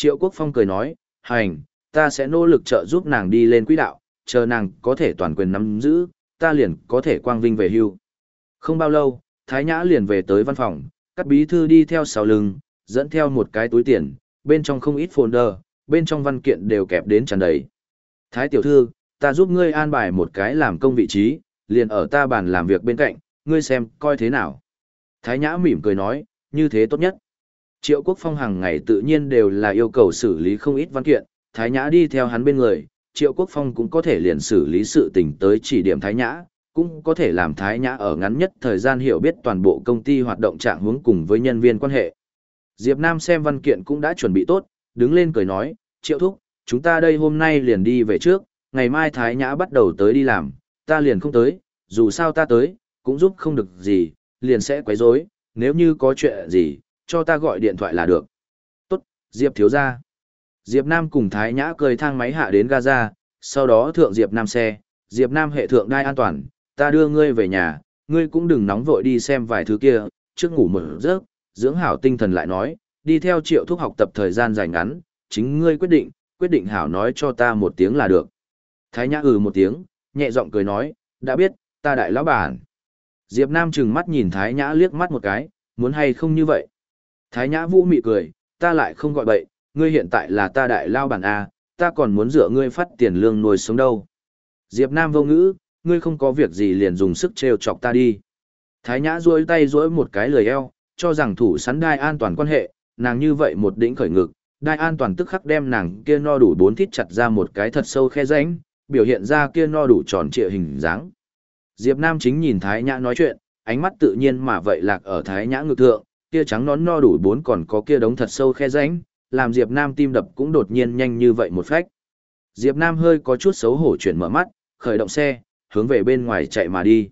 Triệu Quốc Phong cười nói, hành, ta sẽ nỗ lực trợ giúp nàng đi lên quỹ đạo, chờ nàng có thể toàn quyền nắm giữ, ta liền có thể quang vinh về hưu. Không bao lâu, Thái Nhã liền về tới văn phòng, các bí thư đi theo sau lưng, dẫn theo một cái túi tiền, bên trong không ít folder, bên trong văn kiện đều kẹp đến tràn đầy. Thái tiểu thư, ta giúp ngươi an bài một cái làm công vị trí, liền ở ta bàn làm việc bên cạnh, ngươi xem, coi thế nào. Thái Nhã mỉm cười nói, như thế tốt nhất. Triệu Quốc Phong hàng ngày tự nhiên đều là yêu cầu xử lý không ít văn kiện, Thái Nhã đi theo hắn bên người, Triệu Quốc Phong cũng có thể liền xử lý sự tình tới chỉ điểm Thái Nhã, cũng có thể làm Thái Nhã ở ngắn nhất thời gian hiểu biết toàn bộ công ty hoạt động trạng hướng cùng với nhân viên quan hệ. Diệp Nam xem văn kiện cũng đã chuẩn bị tốt, đứng lên cười nói, Triệu Thúc, chúng ta đây hôm nay liền đi về trước, ngày mai Thái Nhã bắt đầu tới đi làm, ta liền không tới, dù sao ta tới, cũng giúp không được gì, liền sẽ quấy rối, nếu như có chuyện gì, cho ta gọi điện thoại là được. Tốt, Diệp thiếu gia. Diệp Nam cùng Thái Nhã cười thang máy hạ đến Gaza, sau đó thượng Diệp Nam xe, Diệp Nam hệ thượng đai an toàn, ta đưa ngươi về nhà, ngươi cũng đừng nóng vội đi xem vài thứ kia, trước ngủ một giấc, dưỡng hảo tinh thần lại nói, đi theo triệu thuốc học tập thời gian dài ngắn, chính ngươi quyết định, quyết định hảo nói cho ta một tiếng là được. Thái Nhã ừ một tiếng, nhẹ giọng cười nói, đã biết, ta đại lão bản. Diệp Nam trừng mắt nhìn Thái Nhã liếc mắt một cái, muốn hay không như vậy. Thái Nhã vũ mị cười, ta lại không gọi bậy, ngươi hiện tại là ta đại lao bản A, ta còn muốn dựa ngươi phát tiền lương nuôi sống đâu. Diệp Nam vô ngữ, ngươi không có việc gì liền dùng sức treo chọc ta đi. Thái Nhã duỗi tay duỗi một cái lời eo, cho rằng thủ sắn đai an toàn quan hệ, nàng như vậy một đỉnh khởi ngực, đai an toàn tức khắc đem nàng kia no đủ bốn thít chặt ra một cái thật sâu khe rãnh, biểu hiện ra kia no đủ tròn trịa hình dáng. Diệp Nam chính nhìn Thái Nhã nói chuyện, ánh mắt tự nhiên mà vậy lạc ở Thái Nhã ngực thượng, kia trắng nón no đủ bốn còn có kia đống thật sâu khe rãnh, làm Diệp Nam tim đập cũng đột nhiên nhanh như vậy một phách. Diệp Nam hơi có chút xấu hổ chuyển mở mắt, khởi động xe, hướng về bên ngoài chạy mà đi.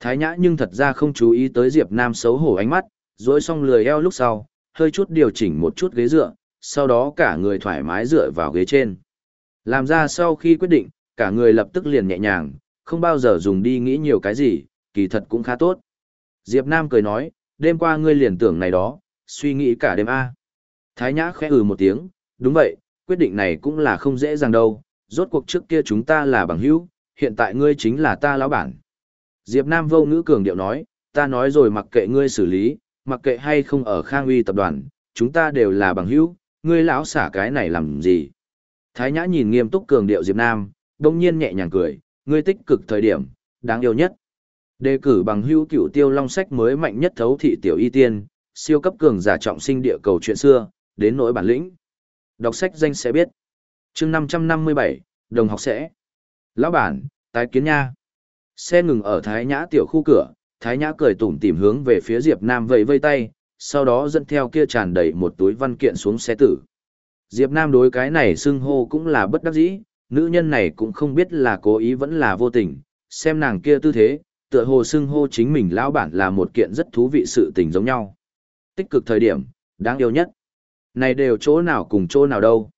Thái Nhã nhưng thật ra không chú ý tới Diệp Nam xấu hổ ánh mắt, rồi xong lười eo lúc sau, hơi chút điều chỉnh một chút ghế dựa, sau đó cả người thoải mái dựa vào ghế trên. Làm ra sau khi quyết định, cả người lập tức liền nhẹ nhàng, không bao giờ dùng đi nghĩ nhiều cái gì, kỳ thật cũng khá tốt. Diệp Nam cười nói, đêm qua ngươi liền tưởng này đó, suy nghĩ cả đêm a. Thái Nhã khẽ ừ một tiếng, đúng vậy, quyết định này cũng là không dễ dàng đâu, rốt cuộc trước kia chúng ta là bằng hữu, hiện tại ngươi chính là ta lão bản. Diệp Nam vô ngữ cường điệu nói, ta nói rồi mặc kệ ngươi xử lý, mặc kệ hay không ở Khang Uy tập đoàn, chúng ta đều là bằng hữu, ngươi lão xả cái này làm gì? Thái Nhã nhìn nghiêm túc cường điệu Diệp Nam, đông nhiên nhẹ nhàng cười, ngươi tích cực thời điểm, đáng yêu nhất. Đề cử bằng hữu cựu tiêu long sách mới mạnh nhất thấu thị tiểu y tiên, siêu cấp cường giả trọng sinh địa cầu chuyện xưa, đến nỗi bản lĩnh. Đọc sách danh sẽ biết. chương 557, đồng học sẽ. Lão bản, tái kiến nha. Xe ngừng ở Thái Nhã tiểu khu cửa, Thái Nhã cười tủm tỉm hướng về phía Diệp Nam vẫy vây tay, sau đó dẫn theo kia tràn đầy một túi văn kiện xuống xe tử. Diệp Nam đối cái này xưng hô cũng là bất đắc dĩ, nữ nhân này cũng không biết là cố ý vẫn là vô tình, xem nàng kia tư thế, tựa hồ xưng hô chính mình lão bản là một kiện rất thú vị sự tình giống nhau. Tích cực thời điểm, đáng yêu nhất. Này đều chỗ nào cùng chỗ nào đâu.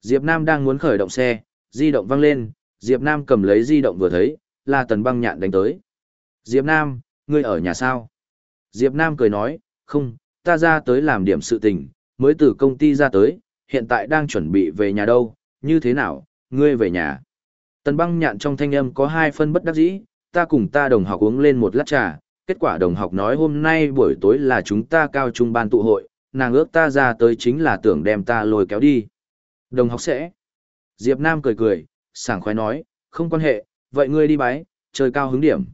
Diệp Nam đang muốn khởi động xe, di động vang lên, Diệp Nam cầm lấy di động vừa thấy, là tần băng nhạn đánh tới. Diệp Nam, ngươi ở nhà sao? Diệp Nam cười nói, không, ta ra tới làm điểm sự tình, mới từ công ty ra tới, hiện tại đang chuẩn bị về nhà đâu, như thế nào, ngươi về nhà. Tần băng nhạn trong thanh âm có hai phân bất đắc dĩ, ta cùng ta đồng học uống lên một lát trà, kết quả đồng học nói hôm nay buổi tối là chúng ta cao trung ban tụ hội, nàng ước ta ra tới chính là tưởng đem ta lôi kéo đi. Đồng học sẽ. Diệp Nam cười cười, sảng khoái nói, không quan hệ, vậy ngươi đi bái, trời cao hứng điểm.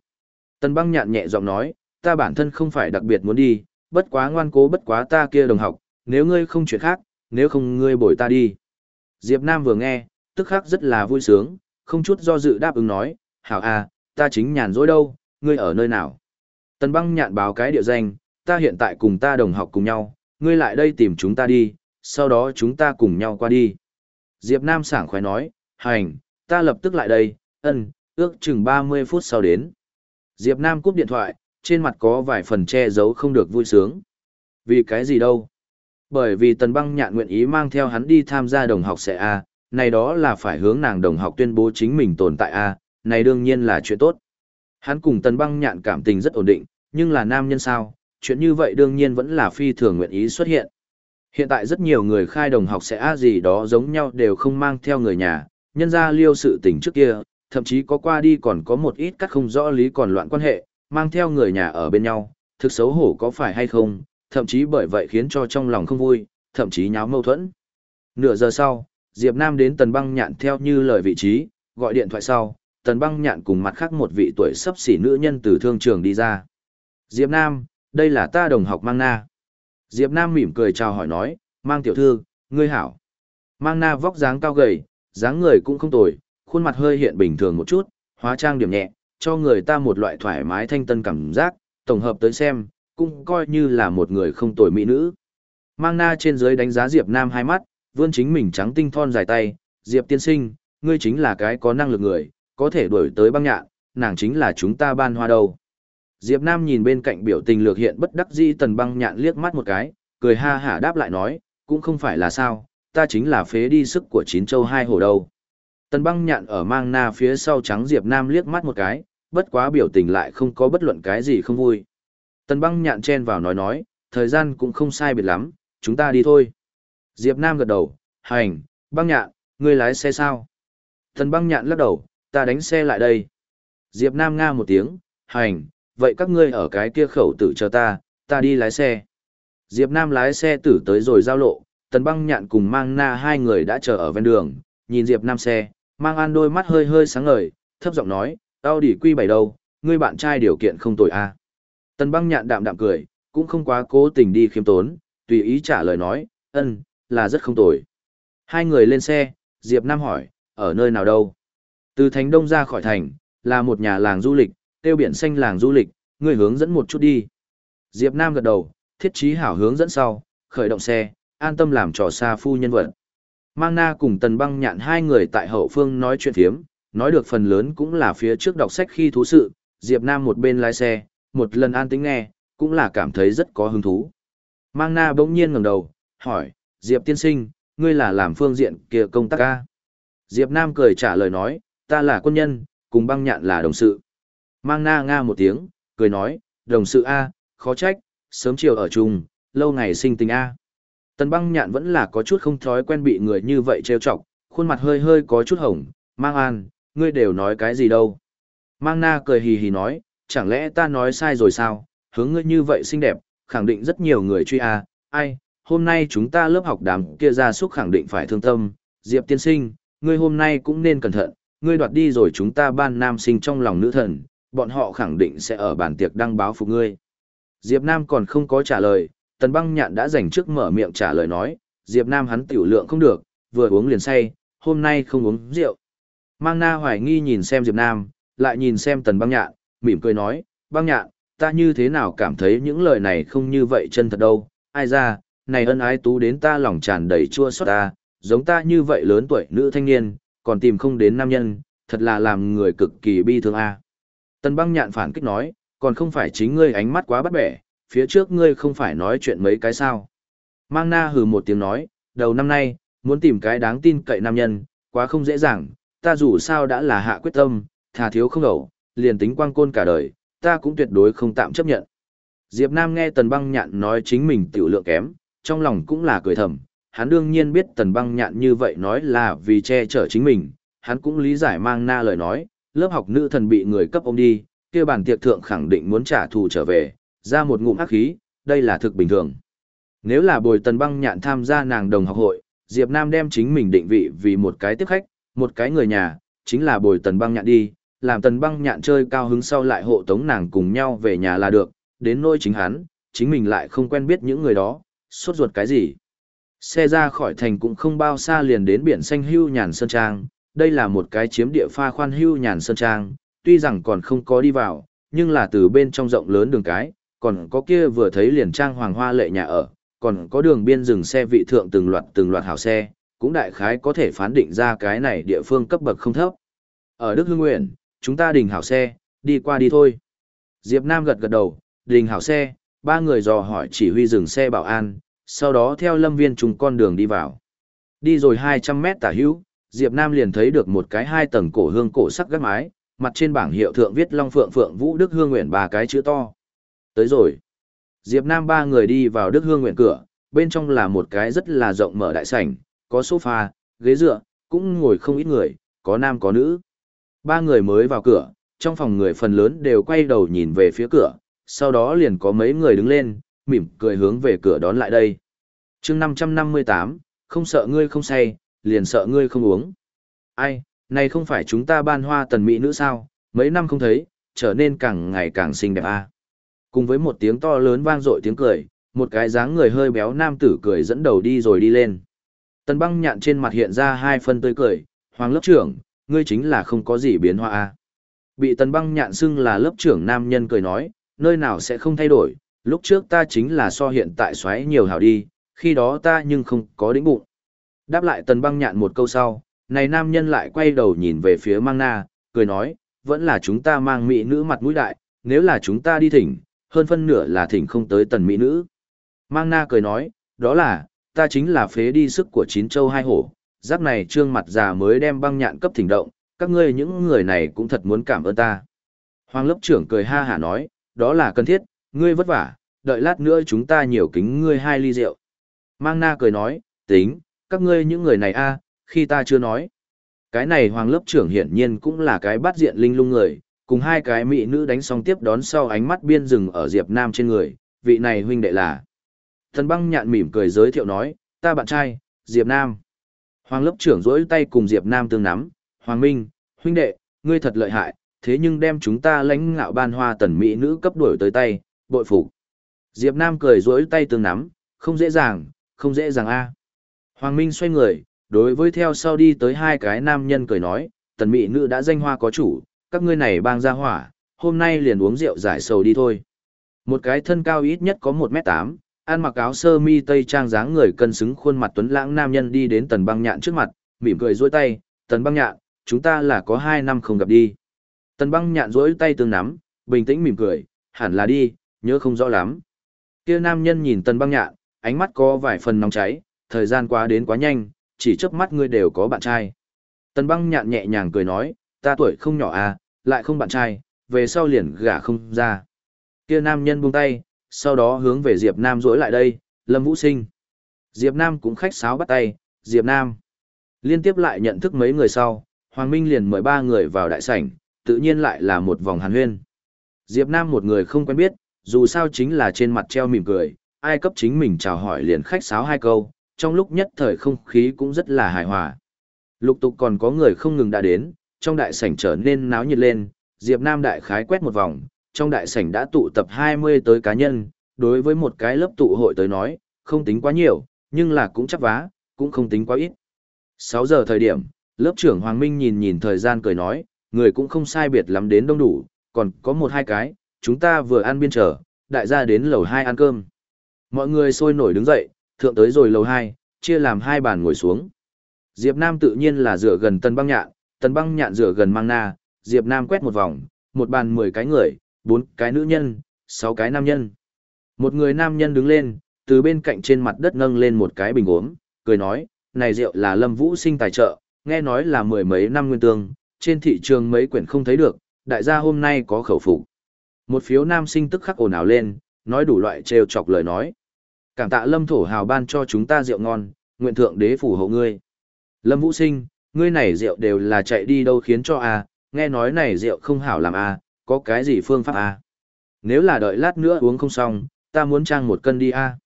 Tần băng nhạn nhẹ giọng nói, ta bản thân không phải đặc biệt muốn đi, bất quá ngoan cố bất quá ta kia đồng học, nếu ngươi không chuyện khác, nếu không ngươi bồi ta đi. Diệp Nam vừa nghe, tức khắc rất là vui sướng, không chút do dự đáp ứng nói, hảo à, ta chính nhàn rỗi đâu, ngươi ở nơi nào. Tần băng nhạn báo cái địa danh, ta hiện tại cùng ta đồng học cùng nhau, ngươi lại đây tìm chúng ta đi, sau đó chúng ta cùng nhau qua đi. Diệp Nam sảng khoái nói, hành, ta lập tức lại đây, ân, ước chừng 30 phút sau đến. Diệp Nam cúp điện thoại, trên mặt có vài phần che giấu không được vui sướng. Vì cái gì đâu? Bởi vì tần băng nhạn nguyện ý mang theo hắn đi tham gia đồng học sẽ A, này đó là phải hướng nàng đồng học tuyên bố chính mình tồn tại A, này đương nhiên là chuyện tốt. Hắn cùng tần băng nhạn cảm tình rất ổn định, nhưng là nam nhân sao, chuyện như vậy đương nhiên vẫn là phi thường nguyện ý xuất hiện. Hiện tại rất nhiều người khai đồng học sẽ á gì đó giống nhau đều không mang theo người nhà, nhân ra liêu sự tình trước kia, thậm chí có qua đi còn có một ít các không rõ lý còn loạn quan hệ, mang theo người nhà ở bên nhau, thực xấu hổ có phải hay không, thậm chí bởi vậy khiến cho trong lòng không vui, thậm chí nháo mâu thuẫn. Nửa giờ sau, Diệp Nam đến Tần Băng Nhạn theo như lời vị trí, gọi điện thoại sau, Tần Băng Nhạn cùng mặt khác một vị tuổi sắp xỉ nữ nhân từ thương trường đi ra. Diệp Nam, đây là ta đồng học Mang Na. Diệp Nam mỉm cười chào hỏi nói, Mang tiểu thư, ngươi hảo. Mang Na vóc dáng cao gầy, dáng người cũng không tồi, khuôn mặt hơi hiện bình thường một chút, hóa trang điểm nhẹ, cho người ta một loại thoải mái thanh tân cảm giác, tổng hợp tới xem, cũng coi như là một người không tồi mỹ nữ. Mang na trên dưới đánh giá Diệp Nam hai mắt, vươn chính mình trắng tinh thon dài tay, Diệp tiên sinh, ngươi chính là cái có năng lực người, có thể đuổi tới băng nhạn, nàng chính là chúng ta ban hoa đâu Diệp Nam nhìn bên cạnh biểu tình lược hiện bất đắc dĩ tần băng nhạn liếc mắt một cái, cười ha hả đáp lại nói, cũng không phải là sao, ta chính là phế đi sức của chín châu hai hồ đâu. Tần băng nhạn ở mang na phía sau trắng Diệp Nam liếc mắt một cái, bất quá biểu tình lại không có bất luận cái gì không vui. Tần băng nhạn chen vào nói nói, thời gian cũng không sai biệt lắm, chúng ta đi thôi. Diệp Nam gật đầu, hành, băng nhạn, ngươi lái xe sao? Tần băng nhạn lắc đầu, ta đánh xe lại đây. Diệp Nam nga một tiếng, hành, vậy các ngươi ở cái kia khẩu tử chờ ta, ta đi lái xe. Diệp Nam lái xe tử tới rồi giao lộ, tần băng nhạn cùng mang na hai người đã chờ ở ven đường, nhìn Diệp Nam xe, mang an đôi mắt hơi hơi sáng ngời, thấp giọng nói, tao đi quy bảy đâu, ngươi bạn trai điều kiện không tồi a. À. Tần băng nhạn đạm đạm cười, cũng không quá cố tình đi khiêm tốn, tùy ý trả lời nói, ân, là rất không tồi. Hai người lên xe, Diệp Nam hỏi, ở nơi nào đâu? Từ thành đông ra khỏi thành, là một nhà làng du lịch, tiêu biển xanh làng du lịch, người hướng dẫn một chút đi. Diệp Nam gật đầu, thiết trí hảo hướng dẫn sau, khởi động xe, an tâm làm trò xa phu nhân vật. Mang na cùng tần băng nhạn hai người tại hậu phương nói chuyện thiếm, nói được phần lớn cũng là phía trước đọc sách khi thú sự, Diệp Nam một bên lái xe, một lần an tĩnh nghe, cũng là cảm thấy rất có hứng thú. Mang na bỗng nhiên ngẩng đầu, hỏi, Diệp tiên sinh, ngươi là làm phương diện kia công tác ca. Diệp Nam cười trả lời nói, ta là quân nhân, cùng băng nhạn là đồng sự. Mang na nga một tiếng, cười nói, đồng sự A, khó trách, sớm chiều ở chung, lâu ngày sinh tình A. Tần băng nhạn vẫn là có chút không thói quen bị người như vậy trêu chọc, khuôn mặt hơi hơi có chút hồng, mang an, ngươi đều nói cái gì đâu. Mang na cười hì hì nói, chẳng lẽ ta nói sai rồi sao, hướng ngươi như vậy xinh đẹp, khẳng định rất nhiều người truy a. ai, hôm nay chúng ta lớp học đám kia ra súc khẳng định phải thương tâm, Diệp tiên sinh, ngươi hôm nay cũng nên cẩn thận, ngươi đoạt đi rồi chúng ta ban nam sinh trong lòng nữ thần, bọn họ khẳng định sẽ ở bàn tiệc đăng báo phục ngươi. Diệp Nam còn không có trả lời, Tần Băng Nhạn đã dành trước mở miệng trả lời nói, Diệp Nam hắn tiểu lượng không được, vừa uống liền say, hôm nay không uống rượu. Mang Na hoài nghi nhìn xem Diệp Nam, lại nhìn xem Tần Băng Nhạn, mỉm cười nói, Băng Nhạn, ta như thế nào cảm thấy những lời này không như vậy chân thật đâu, ai ra, này ân ái tú đến ta lòng tràn đầy chua xót ta, giống ta như vậy lớn tuổi nữ thanh niên, còn tìm không đến nam nhân, thật là làm người cực kỳ bi thương a. Tần băng nhạn phản kích nói, còn không phải chính ngươi ánh mắt quá bắt bẻ, phía trước ngươi không phải nói chuyện mấy cái sao. Mang na hừ một tiếng nói, đầu năm nay, muốn tìm cái đáng tin cậy nam nhân, quá không dễ dàng, ta dù sao đã là hạ quyết tâm, thà thiếu không ẩu, liền tính quang côn cả đời, ta cũng tuyệt đối không tạm chấp nhận. Diệp Nam nghe tần băng nhạn nói chính mình tiểu lượng kém, trong lòng cũng là cười thầm, hắn đương nhiên biết tần băng nhạn như vậy nói là vì che chở chính mình, hắn cũng lý giải mang na lời nói, lớp học nữ thần bị người cấp ông đi, kia bản tiệc thượng khẳng định muốn trả thù trở về, ra một ngụm hắc khí, đây là thực bình thường. Nếu là bồi tần băng nhạn tham gia nàng đồng học hội, Diệp Nam đem chính mình định vị vì một cái tiếp khách, một cái người nhà, chính là bồi tần băng nhạn đi, làm tần băng nhạn chơi cao hứng sau lại hộ tống nàng cùng nhau về nhà là được, đến nỗi chính hắn, chính mình lại không quen biết những người đó, sốt ruột cái gì. Xe ra khỏi thành cũng không bao xa liền đến biển xanh hưu nhàn sơn trang, đây là một cái chiếm địa pha khoan hưu nhàn sơn trang, tuy rằng còn không có đi vào, nhưng là từ bên trong rộng lớn đường cái, còn có kia vừa thấy liền trang hoàng hoa lệ nhà ở, còn có đường biên dừng xe vị thượng từng loạt từng loạt hảo xe, cũng đại khái có thể phán định ra cái này địa phương cấp bậc không thấp. Ở Đức Hương Nguyện, chúng ta đình hảo xe, đi qua đi thôi. Diệp Nam gật gật đầu, đình hảo xe, ba người dò hỏi chỉ huy dừng xe bảo an, sau đó theo lâm viên trùng con đường đi vào. Đi rồi 200 mét tả hữu, Diệp Nam liền thấy được một cái hai tầng cổ hương cổ sắc gác mái, mặt trên bảng hiệu thượng viết Long Phượng Phượng Vũ Đức Hương Nguyện ba cái chữ to. Tới rồi. Diệp Nam ba người đi vào Đức Hương Nguyện cửa, bên trong là một cái rất là rộng mở đại sảnh, có sofa, ghế dựa, cũng ngồi không ít người, có nam có nữ. Ba người mới vào cửa, trong phòng người phần lớn đều quay đầu nhìn về phía cửa, sau đó liền có mấy người đứng lên, mỉm cười hướng về cửa đón lại đây. chương 558, không sợ ngươi không say, liền sợ ngươi không uống. Ai, này không phải chúng ta ban hoa tần mỹ nữ sao, mấy năm không thấy, trở nên càng ngày càng xinh đẹp à. Cùng với một tiếng to lớn vang dội tiếng cười, một cái dáng người hơi béo nam tử cười dẫn đầu đi rồi đi lên. Tần băng nhạn trên mặt hiện ra hai phân tươi cười, hoàng lớp trưởng, ngươi chính là không có gì biến hóa à. Bị tần băng nhạn xưng là lớp trưởng nam nhân cười nói, nơi nào sẽ không thay đổi, lúc trước ta chính là so hiện tại xoáy nhiều hảo đi, khi đó ta nhưng không có đĩnh bụng. Đáp lại tần băng nhạn một câu sau, này nam nhân lại quay đầu nhìn về phía mang na, cười nói, vẫn là chúng ta mang mỹ nữ mặt mũi đại, nếu là chúng ta đi thỉnh, hơn phân nửa là thỉnh không tới tần mỹ nữ. Mang na cười nói, đó là, ta chính là phế đi sức của chín châu hai hổ, giáp này trương mặt già mới đem băng nhạn cấp thỉnh động, các ngươi những người này cũng thật muốn cảm ơn ta. Hoàng lớp trưởng cười ha hả nói, đó là cần thiết, ngươi vất vả, đợi lát nữa chúng ta nhiều kính ngươi hai ly rượu. Mang na cười nói, tính, các ngươi những người này a, khi ta chưa nói. Cái này hoàng lớp trưởng hiển nhiên cũng là cái bắt diện linh lung người, cùng hai cái mỹ nữ đánh xong tiếp đón sau ánh mắt biên rừng ở Diệp Nam trên người, vị này huynh đệ là. Thần băng nhạn mỉm cười giới thiệu nói, ta bạn trai, Diệp Nam. Hoàng lớp trưởng rỗi tay cùng Diệp Nam tương nắm, Hoàng Minh, huynh đệ, ngươi thật lợi hại, thế nhưng đem chúng ta lãnh ngạo ban hoa tần mỹ nữ cấp đuổi tới tay, bội phục. Diệp Nam cười rỗi tay tương nắm, không dễ dàng, không dễ dàng a. Hoàng Minh xoay người, đối với theo sau đi tới hai cái nam nhân cười nói, tần mỹ nữ đã danh hoa có chủ, các ngươi này bang ra hỏa, hôm nay liền uống rượu giải sầu đi thôi. Một cái thân cao ít nhất có một m tám ăn mặc áo sơ mi tây trang dáng người cân xứng khuôn mặt tuấn lãng nam nhân đi đến tần băng nhạn trước mặt, mỉm cười duỗi tay, tần băng nhạn, chúng ta là có hai năm không gặp đi. Tần băng nhạn duỗi tay tương nắm, bình tĩnh mỉm cười, hẳn là đi, nhớ không rõ lắm. Kia nam nhân nhìn tần băng nhạn, ánh mắt có vài phần nóng cháy, thời gian quá đến quá nhanh, chỉ chớp mắt ngươi đều có bạn trai. Tần băng nhạn nhẹ nhàng cười nói, ta tuổi không nhỏ à, lại không bạn trai, về sau liền gả không ra. Kia nam nhân buông tay, sau đó hướng về Diệp Nam rũi lại đây, Lâm Vũ Sinh. Diệp Nam cũng khách sáo bắt tay, Diệp Nam. Liên tiếp lại nhận thức mấy người sau, Hoàng Minh liền mời ba người vào đại sảnh, tự nhiên lại là một vòng hàn huyên. Diệp Nam một người không quen biết, dù sao chính là trên mặt treo mỉm cười, ai cấp chính mình chào hỏi liền khách sáo hai câu, trong lúc nhất thời không khí cũng rất là hài hòa. Lục tục còn có người không ngừng đã đến, trong đại sảnh trở nên náo nhiệt lên, Diệp Nam đại khái quét một vòng, trong đại sảnh đã tụ tập 20 tới cá nhân, đối với một cái lớp tụ hội tới nói, không tính quá nhiều, nhưng là cũng chắc vá, cũng không tính quá ít. 6 giờ thời điểm, lớp trưởng Hoàng Minh nhìn nhìn thời gian cười nói, người cũng không sai biệt lắm đến đông đủ, còn có một hai cái, chúng ta vừa ăn biên trở, đại gia đến lầu 2 ăn cơm. Mọi người sôi nổi đứng dậy, thượng tới rồi lầu 2, chia làm hai bàn ngồi xuống. Diệp Nam tự nhiên là dựa gần Tần Băng Nhạn, Tần Băng Nhạn dựa gần Mang Na, Diệp Nam quét một vòng, một bàn 10 cái người, bốn cái nữ nhân, sáu cái nam nhân. Một người nam nhân đứng lên, từ bên cạnh trên mặt đất nâng lên một cái bình uống, cười nói, này rượu là Lâm Vũ sinh tài trợ, nghe nói là mười mấy năm nguyên tương, trên thị trường mấy quyển không thấy được, đại gia hôm nay có khẩu phục. Một phiếu nam sinh tức khắc ồn ào lên, nói đủ loại trêu chọc lời nói. Cảm tạ Lâm Thổ Hào ban cho chúng ta rượu ngon, nguyện thượng đế phù hộ ngươi. Lâm Vũ Sinh, ngươi này rượu đều là chạy đi đâu khiến cho a, nghe nói này rượu không hảo làm a, có cái gì phương pháp a? Nếu là đợi lát nữa uống không xong, ta muốn trang một cân đi a.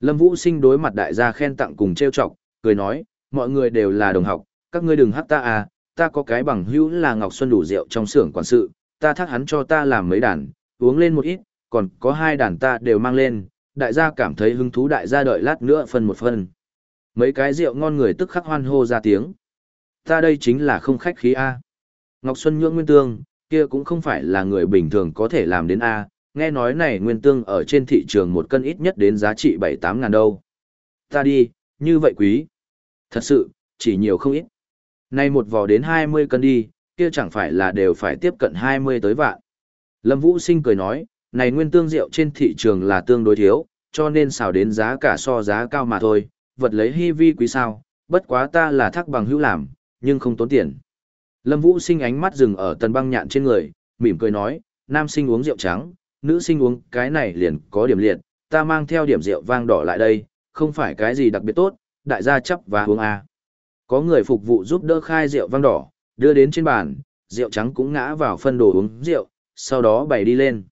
Lâm Vũ Sinh đối mặt đại gia khen tặng cùng trêu chọc, cười nói, mọi người đều là đồng học, các ngươi đừng hắc ta a, ta có cái bằng hữu là Ngọc Xuân đủ rượu trong xưởng quản sự, ta thác hắn cho ta làm mấy đàn, uống lên một ít, còn có hai đàn ta đều mang lên, đại gia cảm thấy hứng thú đại gia đợi lát nữa phân một phân. Mấy cái rượu ngon người tức khắc hoan hô ra tiếng. Ta đây chính là không khách khí A. Ngọc Xuân Nhưỡng nguyên tương, kia cũng không phải là người bình thường có thể làm đến A, nghe nói này nguyên tương ở trên thị trường một cân ít nhất đến giá trị 7-8 ngàn đâu. Ta đi, như vậy quý. Thật sự, chỉ nhiều không ít. Nay một vò đến 20 cân đi, kia chẳng phải là đều phải tiếp cận 20 tới vạn. Lâm Vũ Sinh cười nói, này nguyên tương rượu trên thị trường là tương đối thiếu, cho nên xào đến giá cả so giá cao mà thôi, vật lấy hy vi quý sao, bất quá ta là thắc bằng hữu làm, nhưng không tốn tiền. Lâm Vũ sinh ánh mắt dừng ở tần băng nhạn trên người, mỉm cười nói, nam sinh uống rượu trắng, nữ sinh uống cái này liền có điểm liệt, ta mang theo điểm rượu vang đỏ lại đây, không phải cái gì đặc biệt tốt, đại gia chấp và uống A. Có người phục vụ giúp đỡ khai rượu vang đỏ, đưa đến trên bàn, rượu trắng cũng ngã vào phân đồ uống rượu, sau đó bày đi lên.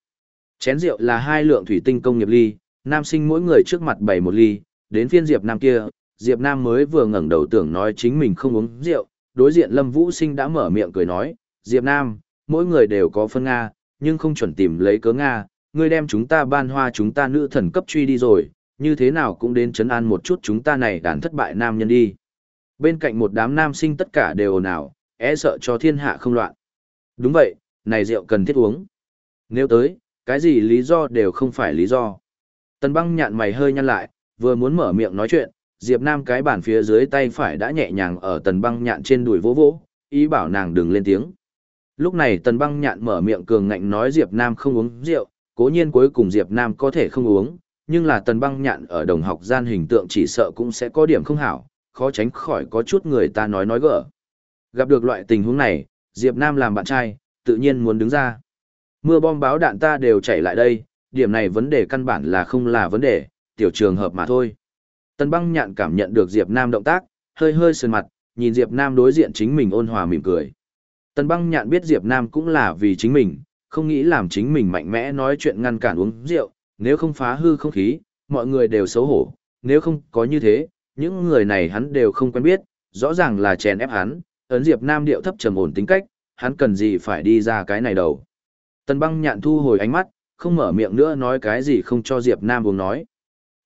Chén rượu là hai lượng thủy tinh công nghiệp ly, nam sinh mỗi người trước mặt bày một ly, đến phiên Diệp Nam kia, Diệp Nam mới vừa ngẩng đầu tưởng nói chính mình không uống rượu, đối diện Lâm Vũ Sinh đã mở miệng cười nói, Diệp Nam, mỗi người đều có phân Nga, nhưng không chuẩn tìm lấy cớ Nga, ngươi đem chúng ta ban hoa chúng ta nữ thần cấp truy đi rồi, như thế nào cũng đến chấn an một chút chúng ta này đàn thất bại nam nhân đi. Bên cạnh một đám nam sinh tất cả đều ồn ào, e sợ cho thiên hạ không loạn. Đúng vậy, này rượu cần thiết uống. Nếu tới, cái gì lý do đều không phải lý do. Tần băng nhạn mày hơi nhăn lại, vừa muốn mở miệng nói chuyện, Diệp Nam cái bàn phía dưới tay phải đã nhẹ nhàng ở tần băng nhạn trên đùi vỗ vỗ, ý bảo nàng đừng lên tiếng. Lúc này tần băng nhạn mở miệng cường ngạnh nói Diệp Nam không uống rượu, cố nhiên cuối cùng Diệp Nam có thể không uống, nhưng là tần băng nhạn ở đồng học gian hình tượng chỉ sợ cũng sẽ có điểm không hảo, khó tránh khỏi có chút người ta nói nói gỡ. Gặp được loại tình huống này, Diệp Nam làm bạn trai, tự nhiên muốn đứng ra. Mưa bom báo đạn ta đều chảy lại đây, điểm này vấn đề căn bản là không là vấn đề, tiểu trường hợp mà thôi. Tần băng nhạn cảm nhận được Diệp Nam động tác, hơi hơi sườn mặt, nhìn Diệp Nam đối diện chính mình ôn hòa mỉm cười. Tần băng nhạn biết Diệp Nam cũng là vì chính mình, không nghĩ làm chính mình mạnh mẽ nói chuyện ngăn cản uống rượu, nếu không phá hư không khí, mọi người đều xấu hổ, nếu không có như thế, những người này hắn đều không quen biết, rõ ràng là chèn ép hắn, ấn Diệp Nam điệu thấp trầm ổn tính cách, hắn cần gì phải đi ra cái này đâu. Tần băng nhạn thu hồi ánh mắt, không mở miệng nữa nói cái gì không cho Diệp Nam uống nói.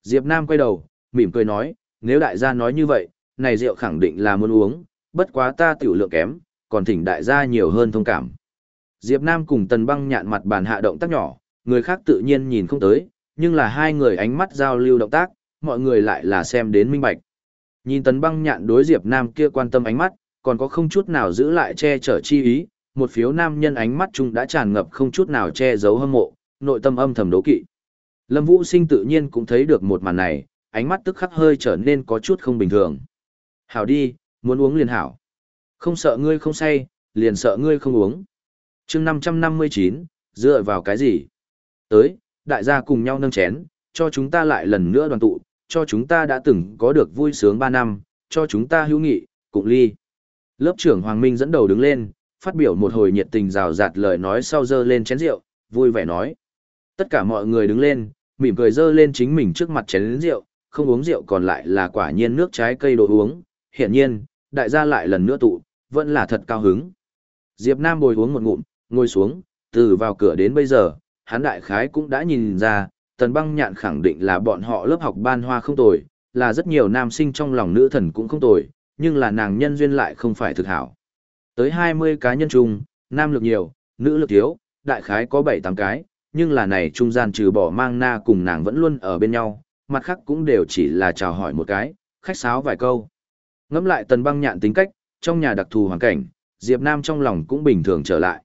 Diệp Nam quay đầu, mỉm cười nói, nếu đại gia nói như vậy, này rượu khẳng định là muốn uống, bất quá ta tiểu lượng kém, còn thỉnh đại gia nhiều hơn thông cảm. Diệp Nam cùng Tần Băng nhạn mặt bàn hạ động tác nhỏ, người khác tự nhiên nhìn không tới, nhưng là hai người ánh mắt giao lưu động tác, mọi người lại là xem đến minh bạch. Nhìn Tần Băng nhạn đối Diệp Nam kia quan tâm ánh mắt, còn có không chút nào giữ lại che chở chi ý, một phiếu nam nhân ánh mắt chung đã tràn ngập không chút nào che giấu hâm mộ, nội tâm âm thầm đố kỵ. Lâm Vũ Sinh tự nhiên cũng thấy được một màn này, ánh mắt tức khắc hơi trở nên có chút không bình thường. Hảo đi, muốn uống liền hảo. Không sợ ngươi không say, liền sợ ngươi không uống. chương 559, dựa vào cái gì? Tới, đại gia cùng nhau nâng chén, cho chúng ta lại lần nữa đoàn tụ, cho chúng ta đã từng có được vui sướng 3 năm, cho chúng ta hữu nghị, cùng ly. Lớp trưởng Hoàng Minh dẫn đầu đứng lên, phát biểu một hồi nhiệt tình rào rạt lời nói sau dơ lên chén rượu, vui vẻ nói. Tất cả mọi người đứng lên, mỉm cười dơ lên chính mình trước mặt chén rượu, không uống rượu còn lại là quả nhiên nước trái cây đồ uống. Hiện nhiên, đại gia lại lần nữa tụ, vẫn là thật cao hứng. Diệp Nam bồi uống một ngụm, ngồi xuống, từ vào cửa đến bây giờ, hắn đại khái cũng đã nhìn ra, tần băng nhạn khẳng định là bọn họ lớp học ban hoa không tồi, là rất nhiều nam sinh trong lòng nữ thần cũng không tồi, nhưng là nàng nhân duyên lại không phải thực hảo. Tới 20 cá nhân chung, nam lực nhiều, nữ lực thiếu, đại khái có 7-8 cái, nhưng là này trung gian trừ bỏ mang na cùng nàng vẫn luôn ở bên nhau, mặt khác cũng đều chỉ là chào hỏi một cái, khách sáo vài câu. Ngắm lại tần băng nhạn tính cách, trong nhà đặc thù hoàn cảnh, Diệp Nam trong lòng cũng bình thường trở lại.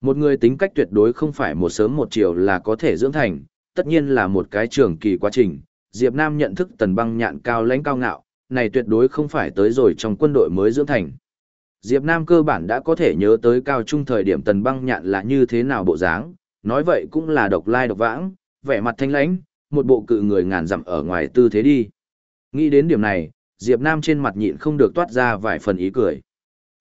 Một người tính cách tuyệt đối không phải một sớm một chiều là có thể dưỡng thành, tất nhiên là một cái trường kỳ quá trình. Diệp Nam nhận thức tần băng nhạn cao lãnh cao ngạo, này tuyệt đối không phải tới rồi trong quân đội mới dưỡng thành. Diệp Nam cơ bản đã có thể nhớ tới cao trung thời điểm tần băng nhạn là như thế nào bộ dáng, nói vậy cũng là độc lai độc vãng, vẻ mặt thanh lãnh, một bộ cự người ngàn dặm ở ngoài tư thế đi. Nghĩ đến điểm này, Diệp Nam trên mặt nhịn không được toát ra vài phần ý cười.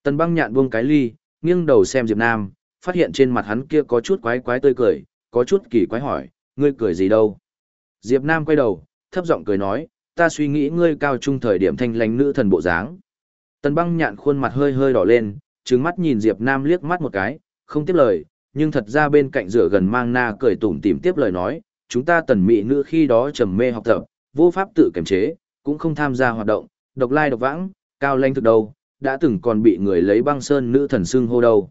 Tần băng nhạn buông cái ly, nghiêng đầu xem Diệp Nam, phát hiện trên mặt hắn kia có chút quái quái tươi cười, có chút kỳ quái hỏi, ngươi cười gì đâu? Diệp Nam quay đầu, thấp giọng cười nói, ta suy nghĩ ngươi cao trung thời điểm thanh lãnh nữ thần bộ dáng. Tần băng nhạn khuôn mặt hơi hơi đỏ lên, trừng mắt nhìn Diệp Nam liếc mắt một cái, không tiếp lời, nhưng thật ra bên cạnh rửa gần mang na cười tủm tỉm tiếp lời nói, chúng ta tần mỹ nữ khi đó trầm mê học tập, vô pháp tự kiềm chế, cũng không tham gia hoạt động, độc lai độc vãng, cao lãnh thực đâu, đã từng còn bị người lấy băng sơn nữ thần xưng hô đâu.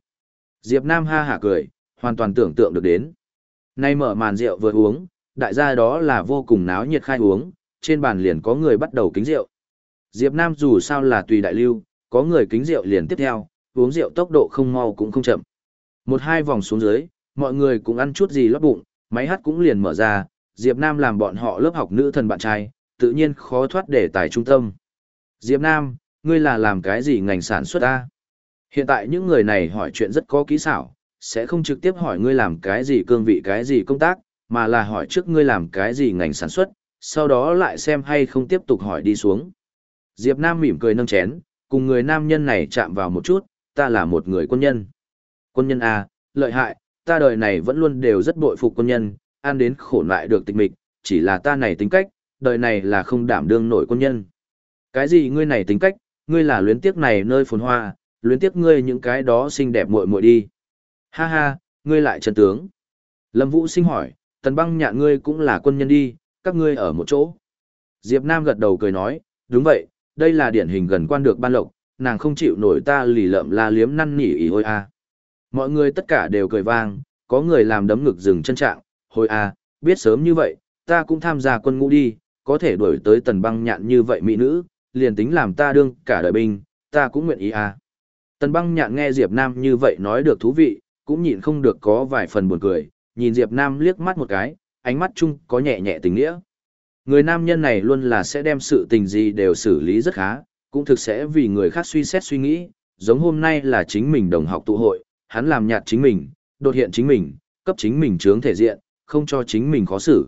Diệp Nam ha hả cười, hoàn toàn tưởng tượng được đến. Nay mở màn rượu vừa uống, đại gia đó là vô cùng náo nhiệt khai uống, trên bàn liền có người bắt đầu kính rượu. Diệp Nam dù sao là tùy đại lưu, có người kính rượu liền tiếp theo, uống rượu tốc độ không mau cũng không chậm. Một hai vòng xuống dưới, mọi người cũng ăn chút gì lót bụng, máy hát cũng liền mở ra, Diệp Nam làm bọn họ lớp học nữ thần bạn trai, tự nhiên khó thoát để tài trung tâm. Diệp Nam, ngươi là làm cái gì ngành sản xuất a? Hiện tại những người này hỏi chuyện rất có kỹ xảo, sẽ không trực tiếp hỏi ngươi làm cái gì cương vị cái gì công tác, mà là hỏi trước ngươi làm cái gì ngành sản xuất, sau đó lại xem hay không tiếp tục hỏi đi xuống. Diệp Nam mỉm cười nâng chén, cùng người nam nhân này chạm vào một chút, ta là một người quân nhân. Quân nhân A, lợi hại, ta đời này vẫn luôn đều rất bội phục quân nhân, ăn đến khổ lại được tịch mịch, chỉ là ta này tính cách, đời này là không đảm đương nổi quân nhân. Cái gì ngươi này tính cách, ngươi là luyến tiếc này nơi phồn hoa, luyến tiếc ngươi những cái đó xinh đẹp muội muội đi. Ha ha, ngươi lại chân tướng. Lâm Vũ sinh hỏi, tần băng nhạn ngươi cũng là quân nhân đi, các ngươi ở một chỗ. Diệp Nam gật đầu cười nói, đúng vậy, đây là điển hình gần quan được ban lộc, nàng không chịu nổi ta lì lợm la liếm năn nỉ ý ôi a. Mọi người tất cả đều cười vang, có người làm đấm ngực dừng chân trạng, hồi a, biết sớm như vậy, ta cũng tham gia quân ngũ đi, có thể đuổi tới tần băng nhạn như vậy mỹ nữ, liền tính làm ta đương cả đời binh, ta cũng nguyện ý a. Tần băng nhạn nghe Diệp Nam như vậy nói được thú vị, cũng nhịn không được có vài phần buồn cười, nhìn Diệp Nam liếc mắt một cái, ánh mắt chung có nhẹ nhẹ tình nghĩa. Người nam nhân này luôn là sẽ đem sự tình gì đều xử lý rất khá, cũng thực sẽ vì người khác suy xét suy nghĩ, giống hôm nay là chính mình đồng học tụ hội, hắn làm nhạt chính mình, đột hiện chính mình, cấp chính mình trướng thể diện, không cho chính mình khó xử.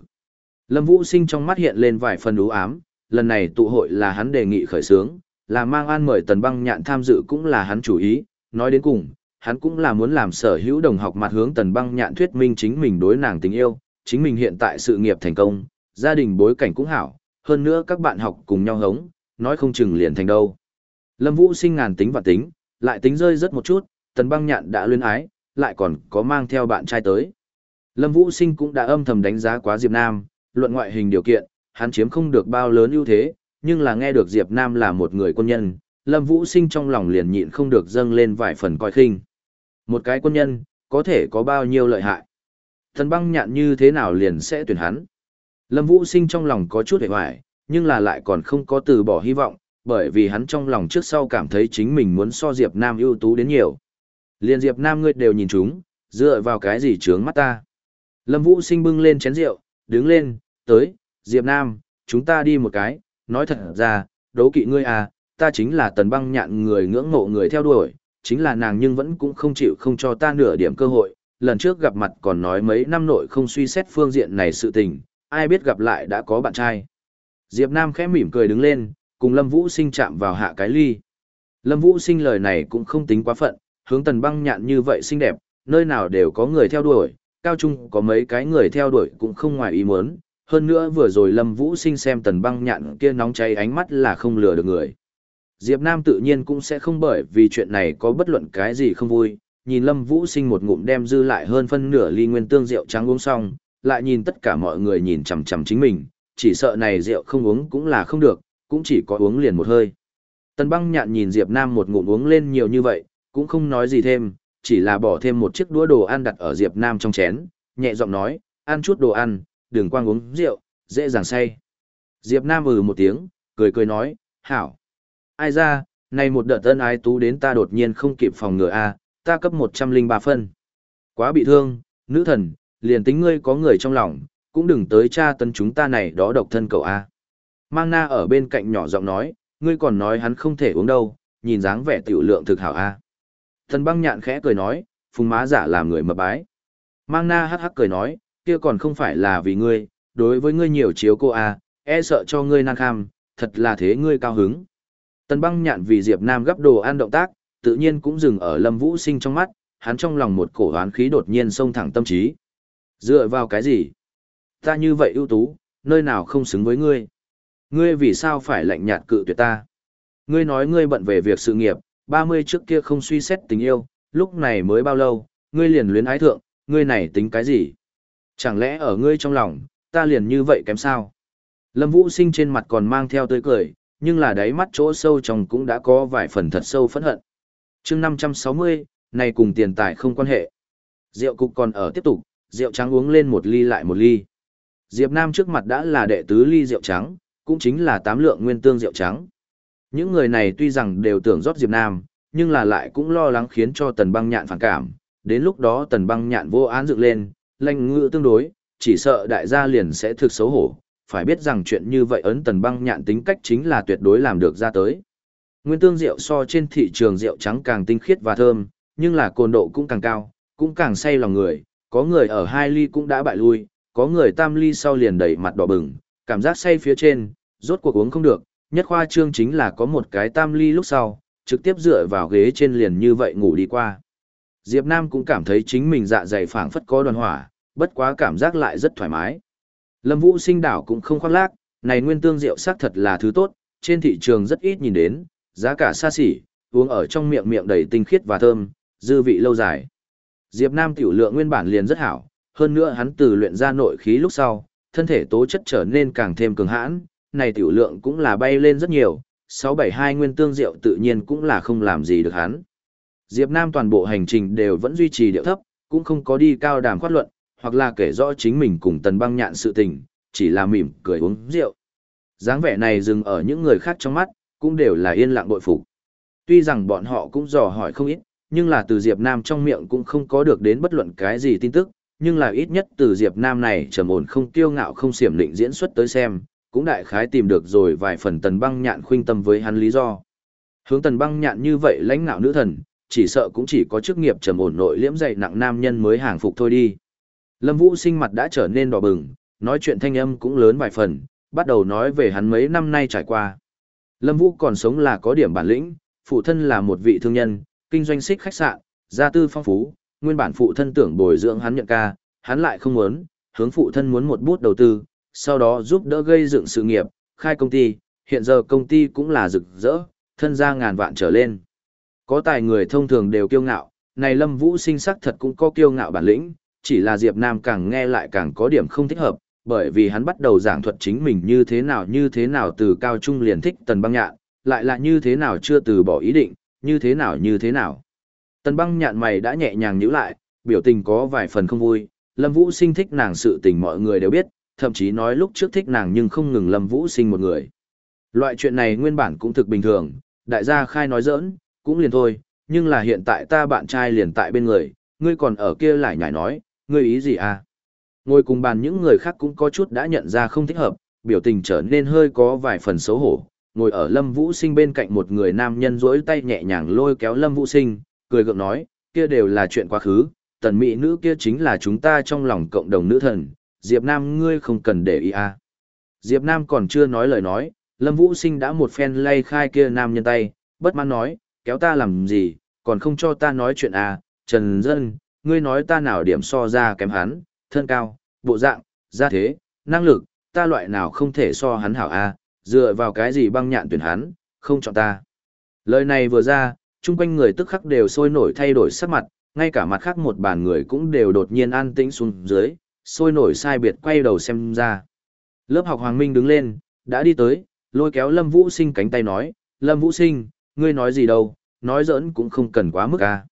Lâm Vũ Sinh trong mắt hiện lên vài phần u ám, lần này tụ hội là hắn đề nghị khởi xướng, là mang an mời tần băng nhạn tham dự cũng là hắn chủ ý, nói đến cùng, hắn cũng là muốn làm sở hữu đồng học mặt hướng tần băng nhạn thuyết minh chính mình đối nàng tình yêu, chính mình hiện tại sự nghiệp thành công, gia đình bối cảnh cũng hảo, hơn nữa các bạn học cùng nhau hống, nói không chừng liền thành đâu. Lâm Vũ sinh ngàn tính và tính, lại tính rơi rất một chút, tần băng nhạn đã luyến ái, lại còn có mang theo bạn trai tới. Lâm Vũ sinh cũng đã âm thầm đánh giá quá Diệp Nam, luận ngoại hình điều kiện, hắn chiếm không được bao lớn ưu thế, nhưng là nghe được Diệp Nam là một người quân nhân, Lâm Vũ sinh trong lòng liền nhịn không được dâng lên vài phần coi khinh. Một cái quân nhân, có thể có bao nhiêu lợi hại. Thần băng nhạn như thế nào liền sẽ tuyển hắn. Lâm Vũ sinh trong lòng có chút hề hoài, nhưng là lại còn không có từ bỏ hy vọng, bởi vì hắn trong lòng trước sau cảm thấy chính mình muốn so Diệp Nam ưu tú đến nhiều. Liên Diệp Nam ngươi đều nhìn chúng, dựa vào cái gì trướng mắt ta. Lâm Vũ sinh bưng lên chén rượu, đứng lên, tới, Diệp Nam, chúng ta đi một cái, nói thật ra, đấu kỵ ngươi à, ta chính là tần băng nhạn người ngưỡng mộ người theo đuổi, chính là nàng nhưng vẫn cũng không chịu không cho ta nửa điểm cơ hội, lần trước gặp mặt còn nói mấy năm nội không suy xét phương diện này sự tình, ai biết gặp lại đã có bạn trai. Diệp Nam khẽ mỉm cười đứng lên, cùng Lâm Vũ Sinh chạm vào hạ cái ly. Lâm Vũ Sinh lời này cũng không tính quá phận, hướng tần băng nhạn như vậy xinh đẹp, nơi nào đều có người theo đuổi, cao trung có mấy cái người theo đuổi cũng không ngoài ý muốn, hơn nữa vừa rồi Lâm Vũ Sinh xem tần băng nhạn kia nóng cháy ánh mắt là không lừa được người. Diệp Nam tự nhiên cũng sẽ không bởi vì chuyện này có bất luận cái gì không vui, nhìn Lâm Vũ Sinh một ngụm đem dư lại hơn phân nửa ly nguyên tương rượu trắng uống xong, lại nhìn tất cả mọi người nhìn chằm chằm chính mình, chỉ sợ này rượu không uống cũng là không được, cũng chỉ có uống liền một hơi. Tần băng nhạn nhìn Diệp Nam một ngụm uống lên nhiều như vậy, cũng không nói gì thêm, chỉ là bỏ thêm một chiếc đũa đồ ăn đặt ở Diệp Nam trong chén, nhẹ giọng nói, ăn chút đồ ăn, đừng quang uống rượu, dễ dàng say. Diệp Nam ừ một tiếng, cười cười nói, hảo. Ai ra, này một đợt ân ái tú đến ta đột nhiên không kịp phòng ngừa a, ta cấp 103 phân. Quá bị thương, nữ thần, liền tính ngươi có người trong lòng, cũng đừng tới tra tấn chúng ta này đó độc thân cậu a. Mang na ở bên cạnh nhỏ giọng nói, ngươi còn nói hắn không thể uống đâu, nhìn dáng vẻ tiểu lượng thực hảo a. Thần băng nhạn khẽ cười nói, phùng má giả làm người mập bái. Mang na hắc hắc cười nói, kia còn không phải là vì ngươi, đối với ngươi nhiều chiếu cô a, e sợ cho ngươi năng kham, thật là thế ngươi cao hứng. Tần băng nhạn vì Diệp Nam gấp đồ ăn động tác, tự nhiên cũng dừng ở Lâm Vũ Sinh trong mắt, hắn trong lòng một cổ oán khí đột nhiên xông thẳng tâm trí. Dựa vào cái gì? Ta như vậy ưu tú, nơi nào không xứng với ngươi? Ngươi vì sao phải lạnh nhạt cự tuyệt ta? Ngươi nói ngươi bận về việc sự nghiệp, 30 trước kia không suy xét tình yêu, lúc này mới bao lâu, ngươi liền luyến ái thượng, ngươi này tính cái gì? Chẳng lẽ ở ngươi trong lòng, ta liền như vậy kém sao? Lâm Vũ Sinh trên mặt còn mang theo tươi cười, nhưng là đáy mắt chỗ sâu trong cũng đã có vài phần thật sâu phẫn hận chương 560, này cùng tiền tài không quan hệ. Rượu cục còn ở tiếp tục, rượu trắng uống lên một ly lại một ly. Diệp Nam trước mặt đã là đệ tứ ly rượu trắng, cũng chính là tám lượng nguyên tương rượu trắng. Những người này tuy rằng đều tưởng rót Diệp Nam, nhưng là lại cũng lo lắng khiến cho tần băng nhạn phản cảm. Đến lúc đó tần băng nhạn vô án dựng lên, lanh ngựa tương đối, chỉ sợ đại gia liền sẽ thực xấu hổ, phải biết rằng chuyện như vậy ấn tần băng nhạn tính cách chính là tuyệt đối làm được ra tới. Nguyên tương rượu so trên thị trường rượu trắng càng tinh khiết và thơm, nhưng là cồn độ cũng càng cao, cũng càng say lòng người, có người ở hai ly cũng đã bại lui, có người tam ly sau liền đẩy mặt đỏ bừng, cảm giác say phía trên, rốt cuộc uống không được, nhất khoa trương chính là có một cái tam ly lúc sau, trực tiếp dựa vào ghế trên liền như vậy ngủ đi qua. Diệp Nam cũng cảm thấy chính mình dạ dày phảng phất có đoàn hỏa, bất quá cảm giác lại rất thoải mái. Lâm Vũ sinh đảo cũng không khoác lác, này nguyên tương rượu sắc thật là thứ tốt, trên thị trường rất ít nhìn đến, giá cả xa xỉ, uống ở trong miệng miệng đầy tinh khiết và thơm, dư vị lâu dài. Diệp Nam tiểu lượng nguyên bản liền rất hảo, hơn nữa hắn từ luyện ra nội khí lúc sau, thân thể tố chất trở nên càng thêm cường hãn, này tiểu lượng cũng là bay lên rất nhiều, 672 nguyên tương rượu tự nhiên cũng là không làm gì được hắn. Diệp Nam toàn bộ hành trình đều vẫn duy trì điệu thấp, cũng không có đi cao đàm khoát luận, hoặc là kể rõ chính mình cùng tần băng nhạn sự tình, chỉ là mỉm cười uống rượu. dáng vẻ này dừng ở những người khác trong mắt, cũng đều là yên lặng bội phục. Tuy rằng bọn họ cũng dò hỏi không ít, nhưng là từ Diệp Nam trong miệng cũng không có được đến bất luận cái gì tin tức, nhưng là ít nhất từ Diệp Nam này trầm ổn không kiêu ngạo không xiểm định diễn xuất tới xem, cũng đại khái tìm được rồi vài phần tần băng nhạn khuynh tâm với hắn lý do. Hướng tần băng nhạn như vậy lãnh ngạo nữ thần, chỉ sợ cũng chỉ có chức nghiệp trầm ổn nội liễm dày nặng nam nhân mới hàng phục thôi đi. Lâm Vũ sinh mặt đã trở nên đỏ bừng, nói chuyện thanh âm cũng lớn vài phần, bắt đầu nói về hắn mấy năm nay trải qua. Lâm Vũ còn sống là có điểm bản lĩnh, phụ thân là một vị thương nhân, kinh doanh xích khách sạn, gia tư phong phú, nguyên bản phụ thân tưởng bồi dưỡng hắn nhận ca, hắn lại không muốn, hướng phụ thân muốn một bút đầu tư, sau đó giúp đỡ gây dựng sự nghiệp, khai công ty, hiện giờ công ty cũng là rực rỡ, thân gia ngàn vạn trở lên. Có tài người thông thường đều kiêu ngạo, này Lâm Vũ sinh sắc thật cũng có kiêu ngạo bản lĩnh, chỉ là Diệp Nam càng nghe lại càng có điểm không thích hợp, bởi vì hắn bắt đầu giảng thuật chính mình như thế nào như thế nào từ cao trung liền thích tần băng nhạn, lại là như thế nào chưa từ bỏ ý định, như thế nào như thế nào. Tần băng nhạn mày đã nhẹ nhàng nhíu lại, biểu tình có vài phần không vui, Lâm Vũ sinh thích nàng sự tình mọi người đều biết, thậm chí nói lúc trước thích nàng nhưng không ngừng Lâm Vũ sinh một người. Loại chuyện này nguyên bản cũng thực bình thường, đại gia khai nói giỡn, cũng liền thôi, nhưng là hiện tại ta bạn trai liền tại bên người, ngươi còn ở kia lại nhảy nói, ngươi ý gì à? Ngồi cùng bàn những người khác cũng có chút đã nhận ra không thích hợp, biểu tình trở nên hơi có vài phần xấu hổ. Ngồi ở Lâm Vũ Sinh bên cạnh một người nam nhân rỗi tay nhẹ nhàng lôi kéo Lâm Vũ Sinh, cười gượng nói, kia đều là chuyện quá khứ, tần mỹ nữ kia chính là chúng ta trong lòng cộng đồng nữ thần, Diệp Nam ngươi không cần để ý à. Diệp Nam còn chưa nói lời nói, Lâm Vũ Sinh đã một phen lay khai kia nam nhân tay, bất mãn nói, kéo ta làm gì, còn không cho ta nói chuyện à, Trần Dân, ngươi nói ta nào điểm so ra kém hắn, thân cao, bộ dạng, gia thế, năng lực, ta loại nào không thể so hắn hảo a, dựa vào cái gì băng nhạn tuyển hắn, không chọn ta. Lời này vừa ra, chung quanh người tức khắc đều sôi nổi thay đổi sắc mặt, ngay cả mặt khác một bàn người cũng đều đột nhiên an tĩnh xuống dưới, sôi nổi sai biệt quay đầu xem ra. Lớp học Hoàng Minh đứng lên, đã đi tới, lôi kéo Lâm Vũ Sinh cánh tay nói, Lâm Vũ Sinh, ngươi nói gì đâu, nói giỡn cũng không cần quá mức à.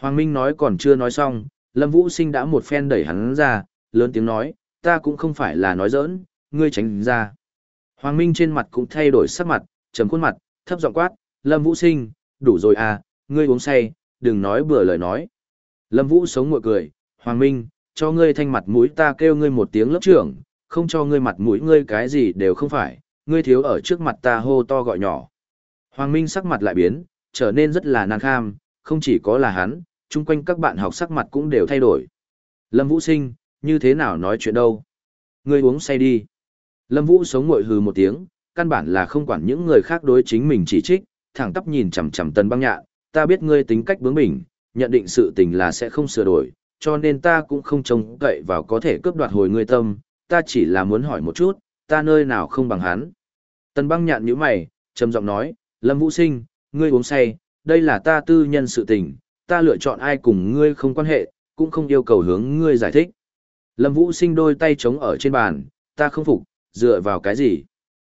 Hoàng Minh nói còn chưa nói xong, Lâm Vũ Sinh đã một phen đẩy hắn ra, lớn tiếng nói, ta cũng không phải là nói giỡn, ngươi tránh ra. Hoàng Minh trên mặt cũng thay đổi sắc mặt, trầm khuôn mặt, thấp giọng quát, Lâm Vũ Sinh, đủ rồi à, ngươi uống say, đừng nói bừa lời nói. Lâm Vũ sống ngồi cười, Hoàng Minh, cho ngươi thanh mặt mũi ta kêu ngươi một tiếng lớp trưởng, không cho ngươi mặt mũi ngươi cái gì đều không phải, ngươi thiếu ở trước mặt ta hô to gọi nhỏ. Hoàng Minh sắc mặt lại biến, trở nên rất là nan kham, không chỉ có là hắn, chung quanh các bạn học sắc mặt cũng đều thay đổi. Lâm Vũ Sinh, như thế nào nói chuyện đâu? Ngươi uống say đi. Lâm Vũ sống ngội hừ một tiếng, căn bản là không quản những người khác đối chính mình chỉ trích, thẳng tắp nhìn chằm chằm Tần Băng Nhạn, ta biết ngươi tính cách bướng bỉnh, nhận định sự tình là sẽ không sửa đổi, cho nên ta cũng không trông cậy vào có thể cướp đoạt hồi ngươi tâm, ta chỉ là muốn hỏi một chút, ta nơi nào không bằng hắn. Tần Băng Nhạn nhíu mày, trầm giọng nói, Lâm Vũ Sinh, ngươi uống say, đây là ta tư nhân sự tình, ta lựa chọn ai cùng ngươi không quan hệ, cũng không yêu cầu hướng ngươi giải thích. Lâm Vũ Sinh đôi tay chống ở trên bàn, ta không phục, dựa vào cái gì?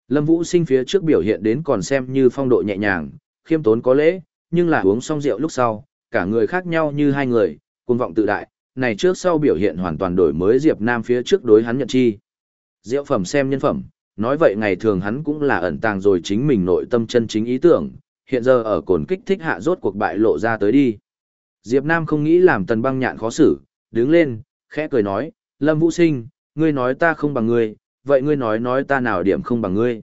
Lâm Vũ Sinh phía trước biểu hiện đến còn xem như phong độ nhẹ nhàng, khiêm tốn có lễ, nhưng là uống xong rượu lúc sau, cả người khác nhau như hai người, cuồng vọng tự đại, này trước sau biểu hiện hoàn toàn đổi mới Diệp Nam phía trước đối hắn nhận chi. Rượu phẩm xem nhân phẩm, nói vậy ngày thường hắn cũng là ẩn tàng rồi chính mình nội tâm chân chính ý tưởng, hiện giờ ở cồn kích thích hạ rốt cuộc bại lộ ra tới đi. Diệp Nam không nghĩ làm tần băng nhạn khó xử, đứng lên, khẽ cười nói, Lâm Vũ Sinh, ngươi nói ta không bằng ngươi, vậy ngươi nói nói ta nào điểm không bằng ngươi.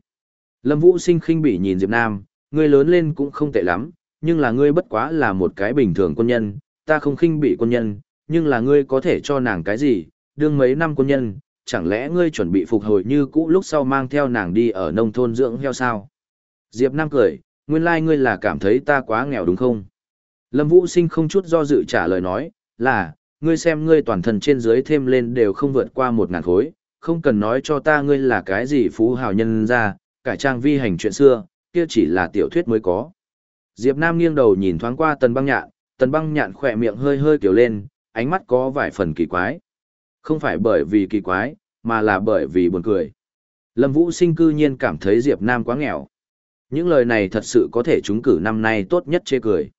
Lâm Vũ Sinh khinh bỉ nhìn Diệp Nam, ngươi lớn lên cũng không tệ lắm, nhưng là ngươi bất quá là một cái bình thường quân nhân, ta không khinh bỉ quân nhân, nhưng là ngươi có thể cho nàng cái gì, đương mấy năm quân nhân, chẳng lẽ ngươi chuẩn bị phục hồi như cũ lúc sau mang theo nàng đi ở nông thôn dưỡng heo sao? Diệp Nam cười, nguyên lai like ngươi là cảm thấy ta quá nghèo đúng không? Lâm Vũ Sinh không chút do dự trả lời nói, là, ngươi xem ngươi toàn thân trên dưới thêm lên đều không vượt qua một ngàn khối, không cần nói cho ta ngươi là cái gì phú hào nhân ra, cải trang vi hành chuyện xưa, kia chỉ là tiểu thuyết mới có. Diệp Nam nghiêng đầu nhìn thoáng qua tần băng nhạn, tần băng nhạn khỏe miệng hơi hơi kiểu lên, ánh mắt có vài phần kỳ quái. Không phải bởi vì kỳ quái, mà là bởi vì buồn cười. Lâm Vũ sinh cư nhiên cảm thấy Diệp Nam quá nghèo. Những lời này thật sự có thể trúng cử năm nay tốt nhất chê cười.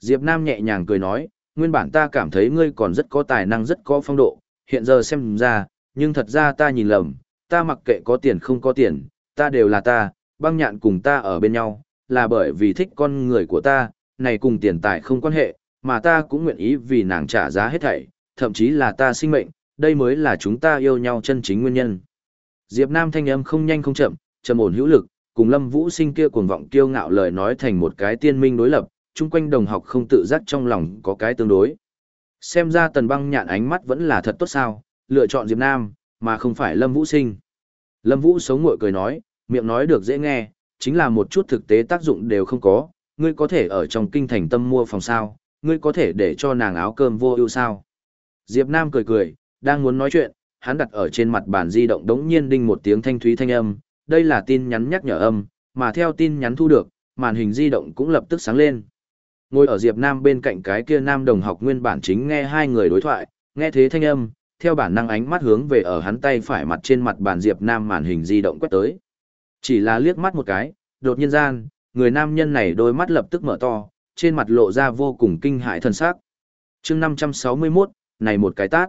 Diệp Nam nhẹ nhàng cười nói, nguyên bản ta cảm thấy ngươi còn rất có tài năng rất có phong độ, hiện giờ xem ra, nhưng thật ra ta nhìn lầm, ta mặc kệ có tiền không có tiền, ta đều là ta, băng nhạn cùng ta ở bên nhau, là bởi vì thích con người của ta, này cùng tiền tài không quan hệ, mà ta cũng nguyện ý vì nàng trả giá hết thảy, thậm chí là ta sinh mệnh, đây mới là chúng ta yêu nhau chân chính nguyên nhân. Diệp Nam thanh âm không nhanh không chậm, trầm ổn hữu lực, cùng Lâm Vũ Sinh kia cuồng vọng kiêu ngạo lời nói thành một cái tiên minh đối lập, chung quanh đồng học không tự giác trong lòng có cái tương đối. Xem ra tần băng nhạn ánh mắt vẫn là thật tốt sao, lựa chọn Diệp Nam, mà không phải Lâm Vũ sinh. Lâm Vũ sống ngội cười nói, miệng nói được dễ nghe, chính là một chút thực tế tác dụng đều không có, ngươi có thể ở trong kinh thành tâm mua phòng sao, ngươi có thể để cho nàng áo cơm vô ưu sao. Diệp Nam cười cười, đang muốn nói chuyện, hắn đặt ở trên mặt bàn di động đống nhiên đinh một tiếng thanh thúy thanh âm, đây là tin nhắn nhắc nhở âm, mà theo tin nhắn thu được, màn hình di động cũng lập tức sáng lên. Ngồi ở Diệp Nam bên cạnh cái kia nam đồng học nguyên bản chính nghe hai người đối thoại, nghe thế thanh âm, theo bản năng ánh mắt hướng về ở hắn tay phải mặt trên mặt bàn Diệp Nam màn hình di động quét tới. Chỉ là liếc mắt một cái, đột nhiên gian, người nam nhân này đôi mắt lập tức mở to, trên mặt lộ ra vô cùng kinh hãi thần sắc. Chương 561, này một cái tát.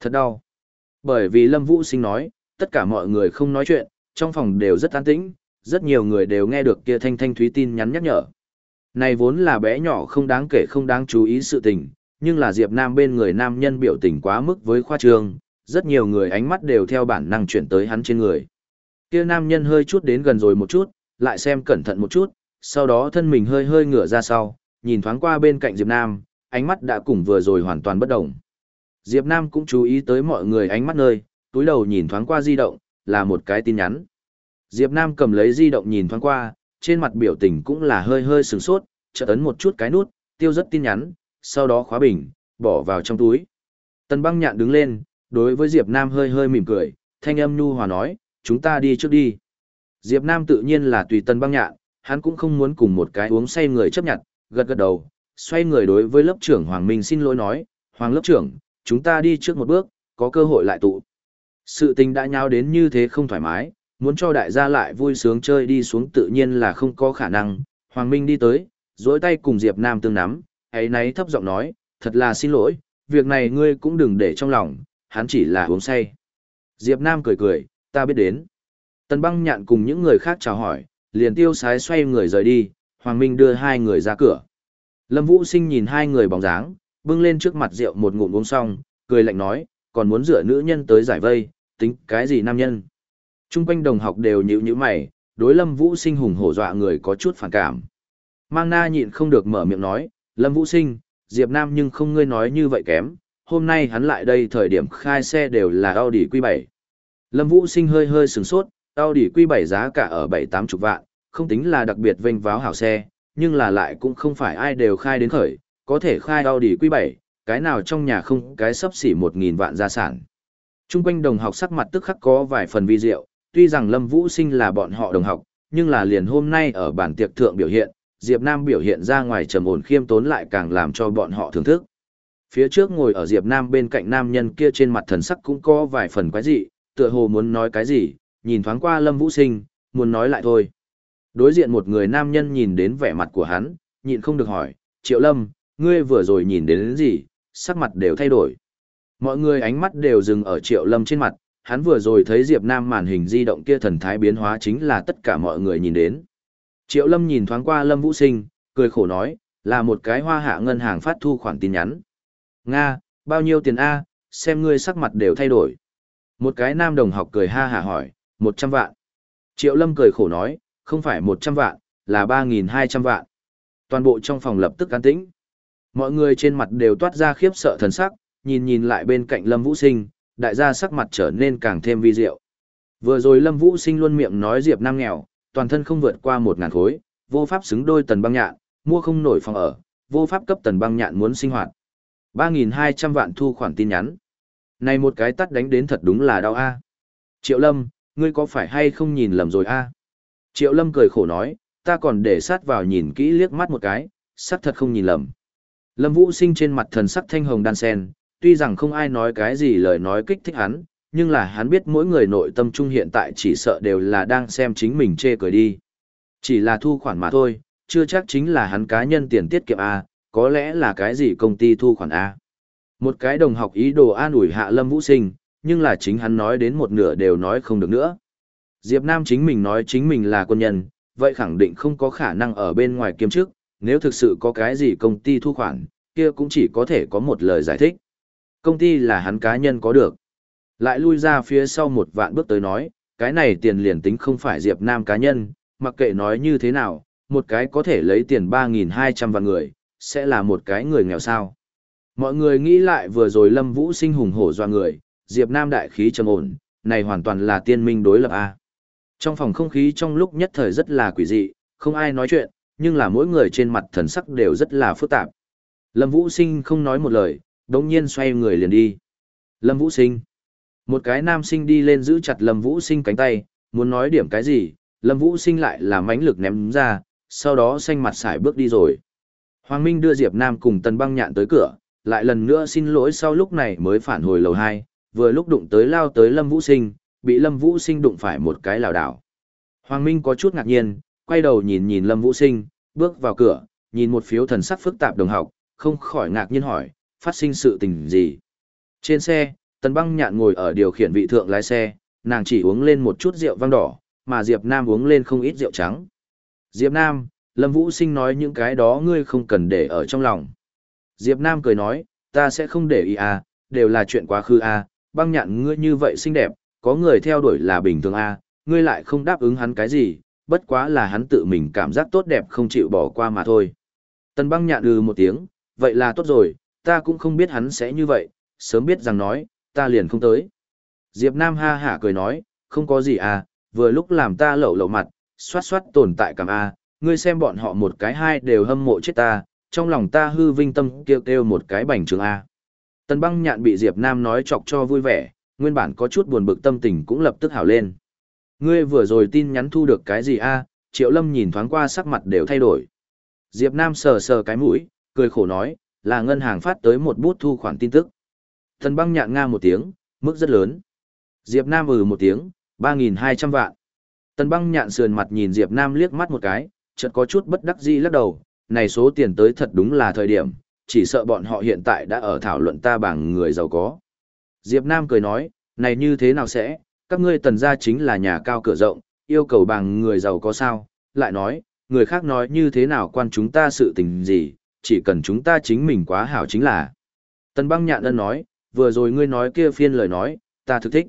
Thật đau. Bởi vì Lâm Vũ Sinh nói, tất cả mọi người không nói chuyện, trong phòng đều rất an tĩnh, rất nhiều người đều nghe được kia thanh thanh thúy tin nhắn nhắc nhở. Này vốn là bé nhỏ không đáng kể không đáng chú ý sự tình, nhưng là Diệp Nam bên người nam nhân biểu tình quá mức với khoa trương, rất nhiều người ánh mắt đều theo bản năng chuyển tới hắn trên người. Kia nam nhân hơi chút đến gần rồi một chút, lại xem cẩn thận một chút, sau đó thân mình hơi hơi ngửa ra sau, nhìn thoáng qua bên cạnh Diệp Nam, ánh mắt đã cùng vừa rồi hoàn toàn bất động. Diệp Nam cũng chú ý tới mọi người ánh mắt nơi, túi đầu nhìn thoáng qua di động, là một cái tin nhắn. Diệp Nam cầm lấy di động nhìn thoáng qua, trên mặt biểu tình cũng là hơi hơi sửng sốt, chợt ấn một chút cái nút, tiêu rất tin nhắn, sau đó khóa bình, bỏ vào trong túi. Tần băng nhạn đứng lên, đối với Diệp Nam hơi hơi mỉm cười, thanh âm nhu hòa nói, chúng ta đi trước đi. Diệp Nam tự nhiên là tùy tần băng nhạn, hắn cũng không muốn cùng một cái uống say người chấp nhận, gật gật đầu, xoay người đối với lớp trưởng Hoàng Minh xin lỗi nói, Hoàng lớp trưởng, chúng ta đi trước một bước, có cơ hội lại tụ. Sự tình đã nhau đến như thế không thoải mái, muốn cho đại gia lại vui sướng chơi đi xuống tự nhiên là không có khả năng. Hoàng Minh đi tới, dối tay cùng Diệp Nam tương nắm, ấy nấy thấp giọng nói, thật là xin lỗi, việc này ngươi cũng đừng để trong lòng, hắn chỉ là uống say. Diệp Nam cười cười, ta biết đến. Tần băng nhạn cùng những người khác chào hỏi, liền tiêu sái xoay người rời đi, Hoàng Minh đưa hai người ra cửa. Lâm Vũ Sinh nhìn hai người bóng dáng, bưng lên trước mặt rượu một ngụm uống xong, cười lạnh nói, còn muốn rửa nữ nhân tới giải vây, tính cái gì nam nhân. Trung quanh đồng học đều nhíu nhíu mày, đối Lâm Vũ Sinh hùng hổ dọa người có chút phản cảm. Mang na nhịn không được mở miệng nói, Lâm Vũ Sinh, Diệp Nam nhưng không ngươi nói như vậy kém, hôm nay hắn lại đây thời điểm khai xe đều là Audi Q7. Lâm Vũ Sinh hơi hơi sửng sốt, Audi Q7 giá cả ở 7-8 chục vạn, không tính là đặc biệt vênh váo hảo xe, nhưng là lại cũng không phải ai đều khai đến khởi, có thể khai Audi Q7, cái nào trong nhà không cái sấp xỉ 1.000 vạn gia sản. Trung quanh đồng học sắc mặt tức khắc có vài phần vi diệu, tuy rằng Lâm Vũ Sinh là bọn họ đồng học, nhưng là liền hôm nay ở bản tiệc thượng biểu hiện, Diệp Nam biểu hiện ra ngoài trầm ổn khiêm tốn lại càng làm cho bọn họ thưởng thức. Phía trước ngồi ở Diệp Nam bên cạnh nam nhân kia trên mặt thần sắc cũng có vài phần quái dị, tựa hồ muốn nói cái gì, nhìn thoáng qua Lâm Vũ Sinh, muốn nói lại thôi. Đối diện một người nam nhân nhìn đến vẻ mặt của hắn, nhịn không được hỏi, Triệu Lâm, ngươi vừa rồi nhìn đến, đến gì, sắc mặt đều thay đổi. Mọi người ánh mắt đều dừng ở Triệu Lâm trên mặt, hắn vừa rồi thấy Diệp Nam màn hình di động kia thần thái biến hóa chính là tất cả mọi người nhìn đến. Triệu Lâm nhìn thoáng qua Lâm Vũ Sinh, cười khổ nói, là một cái hoa hạ ngân hàng phát thu khoản tin nhắn. Nga, bao nhiêu tiền A, xem ngươi sắc mặt đều thay đổi. Một cái nam đồng học cười ha hả hỏi, 100 vạn. Triệu Lâm cười khổ nói, không phải 100 vạn, là 3.200 vạn. Toàn bộ trong phòng lập tức an tĩnh. Mọi người trên mặt đều toát ra khiếp sợ thần sắc, nhìn nhìn lại bên cạnh Lâm Vũ Sinh, đại gia sắc mặt trở nên càng thêm vi diệu. Vừa rồi Lâm Vũ Sinh luôn miệng nói Diệp Nam nghèo, toàn thân không vượt qua một ngàn khối, vô pháp xứng đôi tần băng nhạn, mua không nổi phòng ở, vô pháp cấp tần băng nhạn muốn sinh hoạt. 3.200 vạn thu khoản tin nhắn. Này một cái tắt đánh đến thật đúng là đau a. Triệu Lâm, ngươi có phải hay không nhìn lầm rồi a? Triệu Lâm cười khổ nói, ta còn để sát vào nhìn kỹ liếc mắt một cái, sắc thật không nhìn lầm. Lâm Vũ Sinh trên mặt thần sắc thanh hồng đan sen, tuy rằng không ai nói cái gì lời nói kích thích hắn, nhưng là hắn biết mỗi người nội tâm trung hiện tại chỉ sợ đều là đang xem chính mình chê cười đi. Chỉ là thu khoản mà thôi, chưa chắc chính là hắn cá nhân tiền tiết kiệm A, có lẽ là cái gì công ty thu khoản A. Một cái đồng học ý đồ an ủi hạ lâm vũ sinh, nhưng là chính hắn nói đến một nửa đều nói không được nữa. Diệp Nam chính mình nói chính mình là quân nhân, vậy khẳng định không có khả năng ở bên ngoài kiêm chức, nếu thực sự có cái gì công ty thu khoản, kia cũng chỉ có thể có một lời giải thích. Công ty là hắn cá nhân có được. Lại lui ra phía sau một vạn bước tới nói, cái này tiền liền tính không phải Diệp Nam cá nhân, mặc kệ nói như thế nào, một cái có thể lấy tiền 3.200 vạn người, sẽ là một cái người nghèo sao. Mọi người nghĩ lại vừa rồi Lâm Vũ sinh hùng hổ doa người, Diệp Nam đại khí trầm ổn, này hoàn toàn là tiên minh đối lập A. Trong phòng không khí trong lúc nhất thời rất là quỷ dị, không ai nói chuyện, nhưng là mỗi người trên mặt thần sắc đều rất là phức tạp. Lâm Vũ sinh không nói một lời, đống nhiên xoay người liền đi. Lâm Vũ sinh. Một cái nam sinh đi lên giữ chặt Lâm Vũ sinh cánh tay, muốn nói điểm cái gì, Lâm Vũ sinh lại là mãnh lực ném ra, sau đó xanh mặt xài bước đi rồi. Hoàng Minh đưa Diệp Nam cùng Tần Băng Nhạn tới cửa, lại lần nữa xin lỗi sau lúc này mới phản hồi lầu 2, vừa lúc đụng tới lao tới Lâm Vũ Sinh, bị Lâm Vũ Sinh đụng phải một cái lảo đảo. Hoàng Minh có chút ngạc nhiên, quay đầu nhìn nhìn Lâm Vũ Sinh, bước vào cửa, nhìn một phiếu thần sắc phức tạp đồng học, không khỏi ngạc nhiên hỏi, phát sinh sự tình gì. Trên xe, Tần Băng Nhạn ngồi ở điều khiển vị thượng lái xe, nàng chỉ uống lên một chút rượu vang đỏ, mà Diệp Nam uống lên không ít rượu trắng. Diệp Nam, Lâm Vũ Sinh nói những cái đó ngươi không cần để ở trong lòng. Diệp Nam cười nói, ta sẽ không để ý à, đều là chuyện quá khứ à, băng nhạn ngươi như vậy xinh đẹp, có người theo đuổi là bình thường à, ngươi lại không đáp ứng hắn cái gì, bất quá là hắn tự mình cảm giác tốt đẹp không chịu bỏ qua mà thôi. Tần băng nhạn ừ một tiếng, vậy là tốt rồi, ta cũng không biết hắn sẽ như vậy, sớm biết rằng nói, ta liền không tới. Diệp Nam ha hả cười nói, không có gì à, vừa lúc làm ta lẩu lẩu mặt, xoát xoát tồn tại cảm a, ngươi xem bọn họ một cái hai đều hâm mộ chết ta, trong lòng ta hư vinh tâm kêu kêu một cái bành trường a. À. Tần băng nhạn bị Diệp Nam nói chọc cho vui vẻ, nguyên bản có chút buồn bực tâm tình cũng lập tức hảo lên. Ngươi vừa rồi tin nhắn thu được cái gì a? Triệu Lâm nhìn thoáng qua sắc mặt đều thay đổi. Diệp Nam sờ sờ cái mũi, cười khổ nói, là ngân hàng phát tới một bút thu khoản tin tức. Tần băng nhạn nga một tiếng, mức rất lớn. Diệp Nam ừ một tiếng, 3.200 vạn. Tần băng nhạn sườn mặt nhìn Diệp Nam liếc mắt một cái, chợt có chút bất đắc dĩ lắc đầu, này số tiền tới thật đúng là thời điểm, chỉ sợ bọn họ hiện tại đã ở thảo luận ta bằng người giàu có. Diệp Nam cười nói, này như thế nào sẽ, các ngươi tần gia chính là nhà cao cửa rộng, yêu cầu bằng người giàu có sao, lại nói, người khác nói như thế nào quan chúng ta sự tình gì, chỉ cần chúng ta chính mình quá hảo chính là. Tần băng nhạn ân nói, vừa rồi ngươi nói kia phiên lời nói, ta thực thích.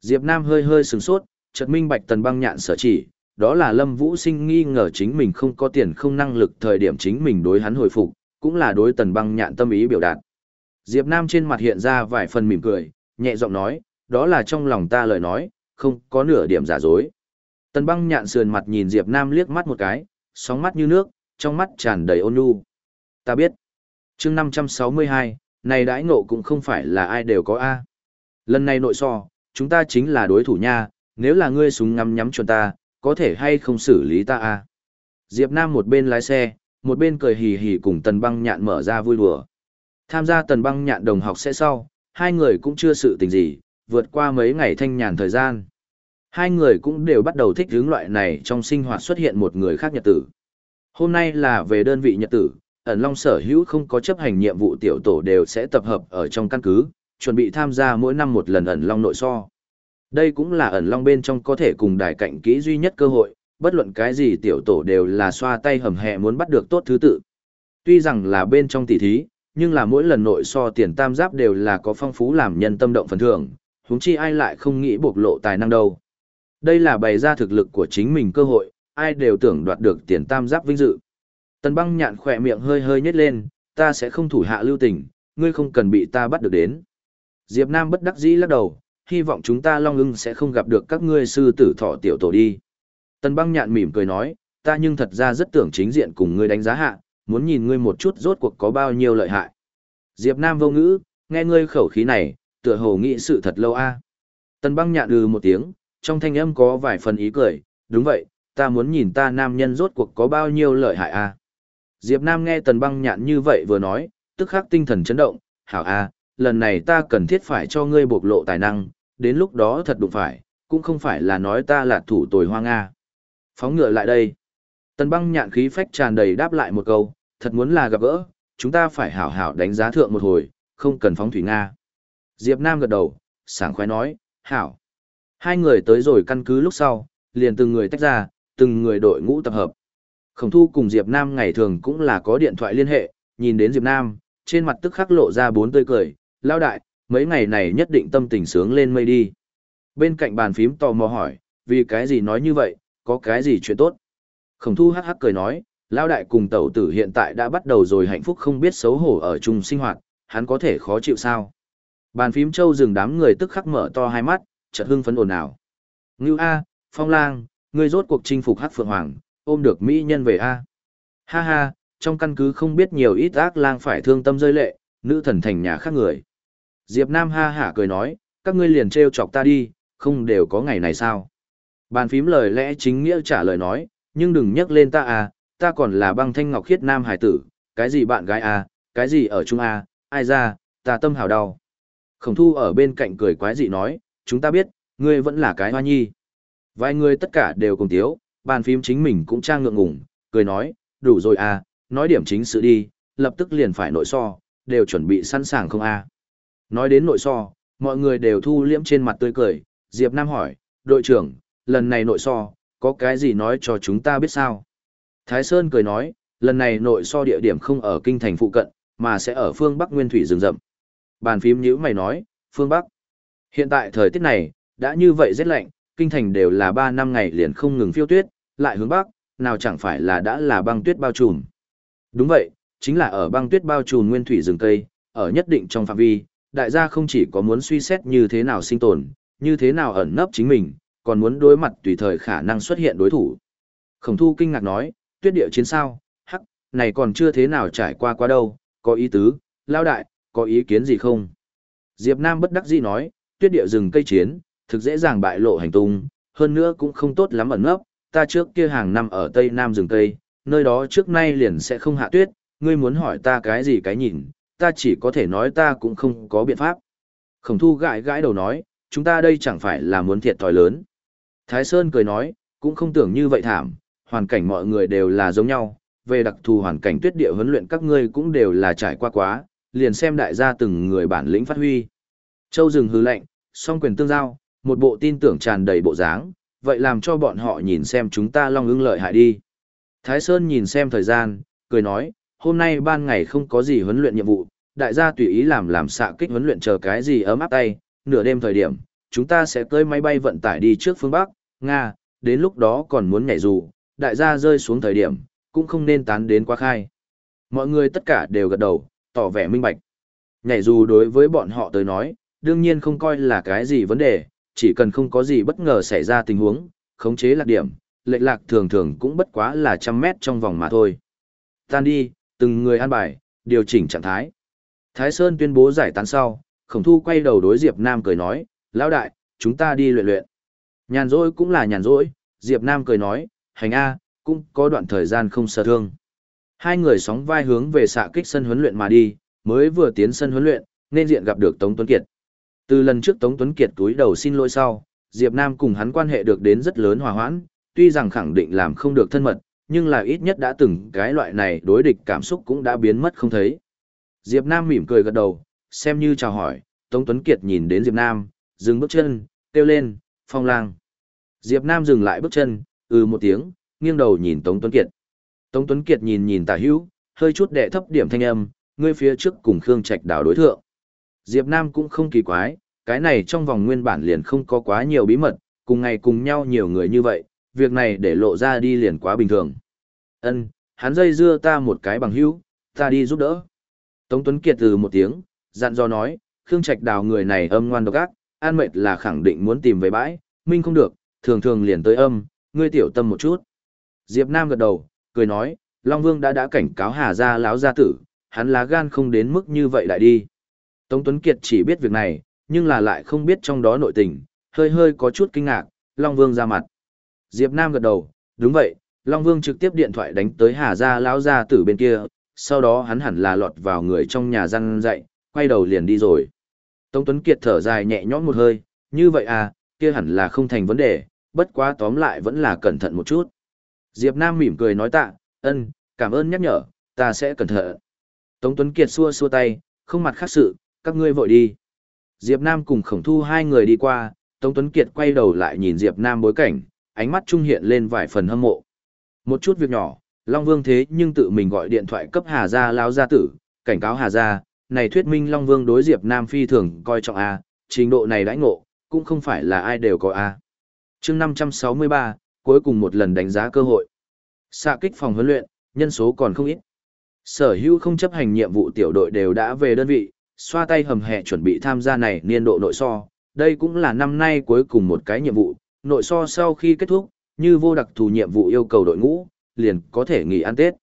Diệp Nam hơi hơi sừng sốt, chợt minh bạch tần băng nhạn sở chỉ, đó là Lâm Vũ Sinh nghi ngờ chính mình không có tiền không năng lực thời điểm chính mình đối hắn hồi phục, cũng là đối tần băng nhạn tâm ý biểu đạt. Diệp Nam trên mặt hiện ra vài phần mỉm cười, nhẹ giọng nói, đó là trong lòng ta lời nói, không có nửa điểm giả dối. Tần băng nhạn sườn mặt nhìn Diệp Nam liếc mắt một cái, sóng mắt như nước, trong mắt tràn đầy ôn nhu. Ta biết. Chương 562, này đãi ngộ cũng không phải là ai đều có A. Lần này nội so, chúng ta chính là đối thủ nha, nếu là ngươi súng ngắm nhắm chuẩn ta, có thể hay không xử lý ta A. Diệp Nam một bên lái xe, một bên cười hì hì cùng tần băng nhạn mở ra vui đùa. Tham gia tần băng nhạn đồng học sẽ sau, hai người cũng chưa sự tình gì, vượt qua mấy ngày thanh nhàn thời gian. Hai người cũng đều bắt đầu thích hướng loại này trong sinh hoạt xuất hiện một người khác nhật tử. Hôm nay là về đơn vị nhật tử, ẩn long sở hữu không có chấp hành nhiệm vụ tiểu tổ đều sẽ tập hợp ở trong căn cứ, chuẩn bị tham gia mỗi năm một lần ẩn long nội so. Đây cũng là ẩn long bên trong có thể cùng đài cạnh kỹ duy nhất cơ hội, bất luận cái gì tiểu tổ đều là xoa tay hầm hẹ muốn bắt được tốt thứ tự. Tuy rằng là bên trong tỷ thí, nhưng là mỗi lần nội so tiền tam giáp đều là có phong phú làm nhân tâm động phần thưởng, huống chi ai lại không nghĩ bộc lộ tài năng đâu. Đây là bày ra thực lực của chính mình cơ hội, ai đều tưởng đoạt được tiền tam giáp vinh dự. Tần băng nhạn khỏe miệng hơi hơi nhếch lên, ta sẽ không thủ hạ lưu tình, ngươi không cần bị ta bắt được đến. Diệp Nam bất đắc dĩ lắc đầu, hy vọng chúng ta Long ưng sẽ không gặp được các ngươi sư tử thọ tiểu tổ đi. Tần băng nhạn mỉm cười nói, ta nhưng thật ra rất tưởng chính diện cùng ngươi đánh giá hạ, muốn nhìn ngươi một chút rốt cuộc có bao nhiêu lợi hại. Diệp Nam vô ngữ, nghe ngươi khẩu khí này, tựa hồ nghĩ sự thật lâu a. Tần băng nhạn ừ một tiếng, trong thanh âm có vài phần ý cười, đúng vậy, ta muốn nhìn ta nam nhân rốt cuộc có bao nhiêu lợi hại a. Diệp Nam nghe tần băng nhạn như vậy vừa nói, tức khắc tinh thần chấn động, hảo a, lần này ta cần thiết phải cho ngươi bộc lộ tài năng, đến lúc đó thật đụng phải, cũng không phải là nói ta là thủ tồi hoang a. Phóng ngựa lại đây. Tần băng nhạn khí phách tràn đầy đáp lại một câu, thật muốn là gặp gỡ, chúng ta phải hảo hảo đánh giá thượng một hồi, không cần phóng thủy Nga. Diệp Nam gật đầu, sảng khoái nói, hảo. Hai người tới rồi căn cứ lúc sau, liền từng người tách ra, từng người đội ngũ tập hợp. Khổng thu cùng Diệp Nam ngày thường cũng là có điện thoại liên hệ, nhìn đến Diệp Nam, trên mặt tức khắc lộ ra bốn tươi cười, lao đại, mấy ngày này nhất định tâm tình sướng lên mây đi. Bên cạnh bàn phím tò mò hỏi, vì cái gì nói như vậy, có cái gì chuyện tốt. Khổng thu hắc hắc cười nói, lao đại cùng tẩu tử hiện tại đã bắt đầu rồi hạnh phúc không biết xấu hổ ở chung sinh hoạt, hắn có thể khó chịu sao. Bàn phím châu dừng đám người tức khắc mở to hai mắt, chợt hưng phấn ồn ào. Ngưu A, Phong Lang, ngươi rốt cuộc chinh phục hắc phượng hoàng, ôm được mỹ nhân về A. Ha ha, trong căn cứ không biết nhiều ít ác lang phải thương tâm rơi lệ, nữ thần thành nhà khác người. Diệp Nam ha hả cười nói, các ngươi liền treo chọc ta đi, không đều có ngày này sao. Bàn phím lời lẽ chính nghĩa trả lời nói, nhưng đừng nhắc lên ta à, ta còn là băng thanh ngọc khiết nam hải tử, cái gì bạn gái à, cái gì ở chung à, ai ra, ta tâm hào đau. Khổng thu ở bên cạnh cười quái dị nói, chúng ta biết, ngươi vẫn là cái hoa nhi. Vài người tất cả đều cùng tiếu, bàn phím chính mình cũng trang ngượng ngùng, cười nói, đủ rồi à, nói điểm chính sự đi, lập tức liền phải nội so, đều chuẩn bị sẵn sàng không à. Nói đến nội so, mọi người đều thu liễm trên mặt tươi cười, Diệp Nam hỏi, đội trưởng, lần này nội so, có cái gì nói cho chúng ta biết sao? Thái Sơn cười nói, lần này nội so địa điểm không ở kinh thành phụ cận, mà sẽ ở phương Bắc Nguyên Thủy rừng rậm. Bàn phím nhữ mày nói, phương Bắc. Hiện tại thời tiết này, đã như vậy rất lạnh, kinh thành đều là 3 năm ngày liền không ngừng phiêu tuyết, lại hướng Bắc, nào chẳng phải là đã là băng tuyết bao trùm. Đúng vậy, chính là ở băng tuyết bao trùm Nguyên Thủy rừng cây, ở nhất định trong phạm vi, đại gia không chỉ có muốn suy xét như thế nào sinh tồn, như thế nào ẩn nấp chính mình, còn muốn đối mặt tùy thời khả năng xuất hiện đối thủ. Khổng thu kinh ngạc nói, tuyết địa chiến sao, hắc, này còn chưa thế nào trải qua qua đâu, có ý tứ, lao đại, có ý kiến gì không? Diệp Nam bất đắc dĩ nói, tuyết địa rừng cây chiến, thực dễ dàng bại lộ hành tung, hơn nữa cũng không tốt lắm ẩn nấp, ta trước kia hàng năm ở Tây Nam rừng cây, nơi đó trước nay liền sẽ không hạ tuyết, ngươi muốn hỏi ta cái gì cái nhìn, ta chỉ có thể nói ta cũng không có biện pháp. Khổng thu gãi gãi đầu nói, chúng ta đây chẳng phải là muốn thiệt thòi lớn. Thái Sơn cười nói, cũng không tưởng như vậy thảm, hoàn cảnh mọi người đều là giống nhau, về đặc thù hoàn cảnh tuyết địa huấn luyện các ngươi cũng đều là trải qua quá, liền xem đại gia từng người bản lĩnh phát huy. Châu rừng hư lệnh, song quyền tương giao, một bộ tin tưởng tràn đầy bộ dáng, vậy làm cho bọn họ nhìn xem chúng ta long ưng lợi hại đi. Thái Sơn nhìn xem thời gian, cười nói, hôm nay ban ngày không có gì huấn luyện nhiệm vụ, đại gia tùy ý làm làm xạ kích huấn luyện chờ cái gì ấm áp tay, nửa đêm thời điểm, chúng ta sẽ tới máy bay vận tải đi trước phương Bắc, Nga, đến lúc đó còn muốn nhảy dù, đại gia rơi xuống thời điểm, cũng không nên tán đến quá khai. Mọi người tất cả đều gật đầu, tỏ vẻ minh bạch. Nhảy dù đối với bọn họ tới nói, đương nhiên không coi là cái gì vấn đề, chỉ cần không có gì bất ngờ xảy ra tình huống, khống chế lạc điểm, lệch lạc thường thường cũng bất quá là trăm mét trong vòng mà thôi. Tan đi, từng người an bài, điều chỉnh trạng thái. Thái Sơn tuyên bố giải tán sau, khổng thu quay đầu đối Diệp Nam cười nói, lão đại, chúng ta đi luyện luyện. Nhàn rỗi cũng là nhàn rỗi, Diệp Nam cười nói, hành A, cũng có đoạn thời gian không sợ thương. Hai người sóng vai hướng về xạ kích sân huấn luyện mà đi, mới vừa tiến sân huấn luyện, nên diện gặp được Tống Tuấn Kiệt. Từ lần trước Tống Tuấn Kiệt túi đầu xin lỗi sau, Diệp Nam cùng hắn quan hệ được đến rất lớn hòa hoãn, tuy rằng khẳng định làm không được thân mật, nhưng là ít nhất đã từng cái loại này đối địch cảm xúc cũng đã biến mất không thấy. Diệp Nam mỉm cười gật đầu, xem như chào hỏi, Tống Tuấn Kiệt nhìn đến Diệp Nam, dừng bước chân, kêu lên, phong lang. Diệp Nam dừng lại bước chân, ừ một tiếng, nghiêng đầu nhìn Tống Tuấn Kiệt. Tống Tuấn Kiệt nhìn nhìn tả hữu, hơi chút đệ thấp điểm thanh âm, ngươi phía trước cùng Khương Trạch đảo đối thượng. Diệp Nam cũng không kỳ quái, cái này trong vòng nguyên bản liền không có quá nhiều bí mật, cùng ngày cùng nhau nhiều người như vậy, việc này để lộ ra đi liền quá bình thường. Ân, hắn dây dưa ta một cái bằng hữu, ta đi giúp đỡ. Tống Tuấn Kiệt từ một tiếng, dặn dò nói, Khương Trạch đào người này âm ngoan độc ác, an mệt là khẳng định muốn tìm về bãi, minh không được, thường thường liền tới âm, ngươi tiểu tâm một chút. Diệp Nam gật đầu, cười nói, Long Vương đã đã cảnh cáo Hà gia láo gia tử, hắn lá gan không đến mức như vậy lại đi. Tống Tuấn Kiệt chỉ biết việc này, nhưng là lại không biết trong đó nội tình, hơi hơi có chút kinh ngạc, Long Vương ra mặt. Diệp Nam gật đầu, đúng vậy, Long Vương trực tiếp điện thoại đánh tới Hà gia lão gia tử bên kia, sau đó hắn hẳn là lọt vào người trong nhà răn dạy, quay đầu liền đi rồi. Tống Tuấn Kiệt thở dài nhẹ nhõm một hơi, như vậy à, kia hẳn là không thành vấn đề, bất quá tóm lại vẫn là cẩn thận một chút. Diệp Nam mỉm cười nói tạ, ân, cảm ơn nhắc nhở, ta sẽ cẩn thận. Tống Tuấn Kiệt xua xua tay, không mặt khác sự, các ngươi vội đi. Diệp Nam cùng khổng thu hai người đi qua, Tống Tuấn Kiệt quay đầu lại nhìn Diệp Nam bối cảnh, ánh mắt trung hiện lên vài phần hâm mộ. Một chút việc nhỏ, Long Vương thế nhưng tự mình gọi điện thoại cấp Hà Gia lão gia tử, cảnh cáo Hà Gia, này thuyết minh Long Vương đối Diệp Nam phi thường coi trọng A, trình độ này đãi ngộ, cũng không phải là ai đều có A. chương 563, cuối cùng một lần đánh giá cơ hội. Xạ kích phòng huấn luyện, nhân số còn không ít. Sở hữu không chấp hành nhiệm vụ tiểu đội đều đã về đơn vị, xoa tay hầm hẹ chuẩn bị tham gia này niên độ nội so. Đây cũng là năm nay cuối cùng một cái nhiệm vụ, nội so sau khi kết thúc, như vô đặc thù nhiệm vụ yêu cầu đội ngũ, liền có thể nghỉ ăn Tết.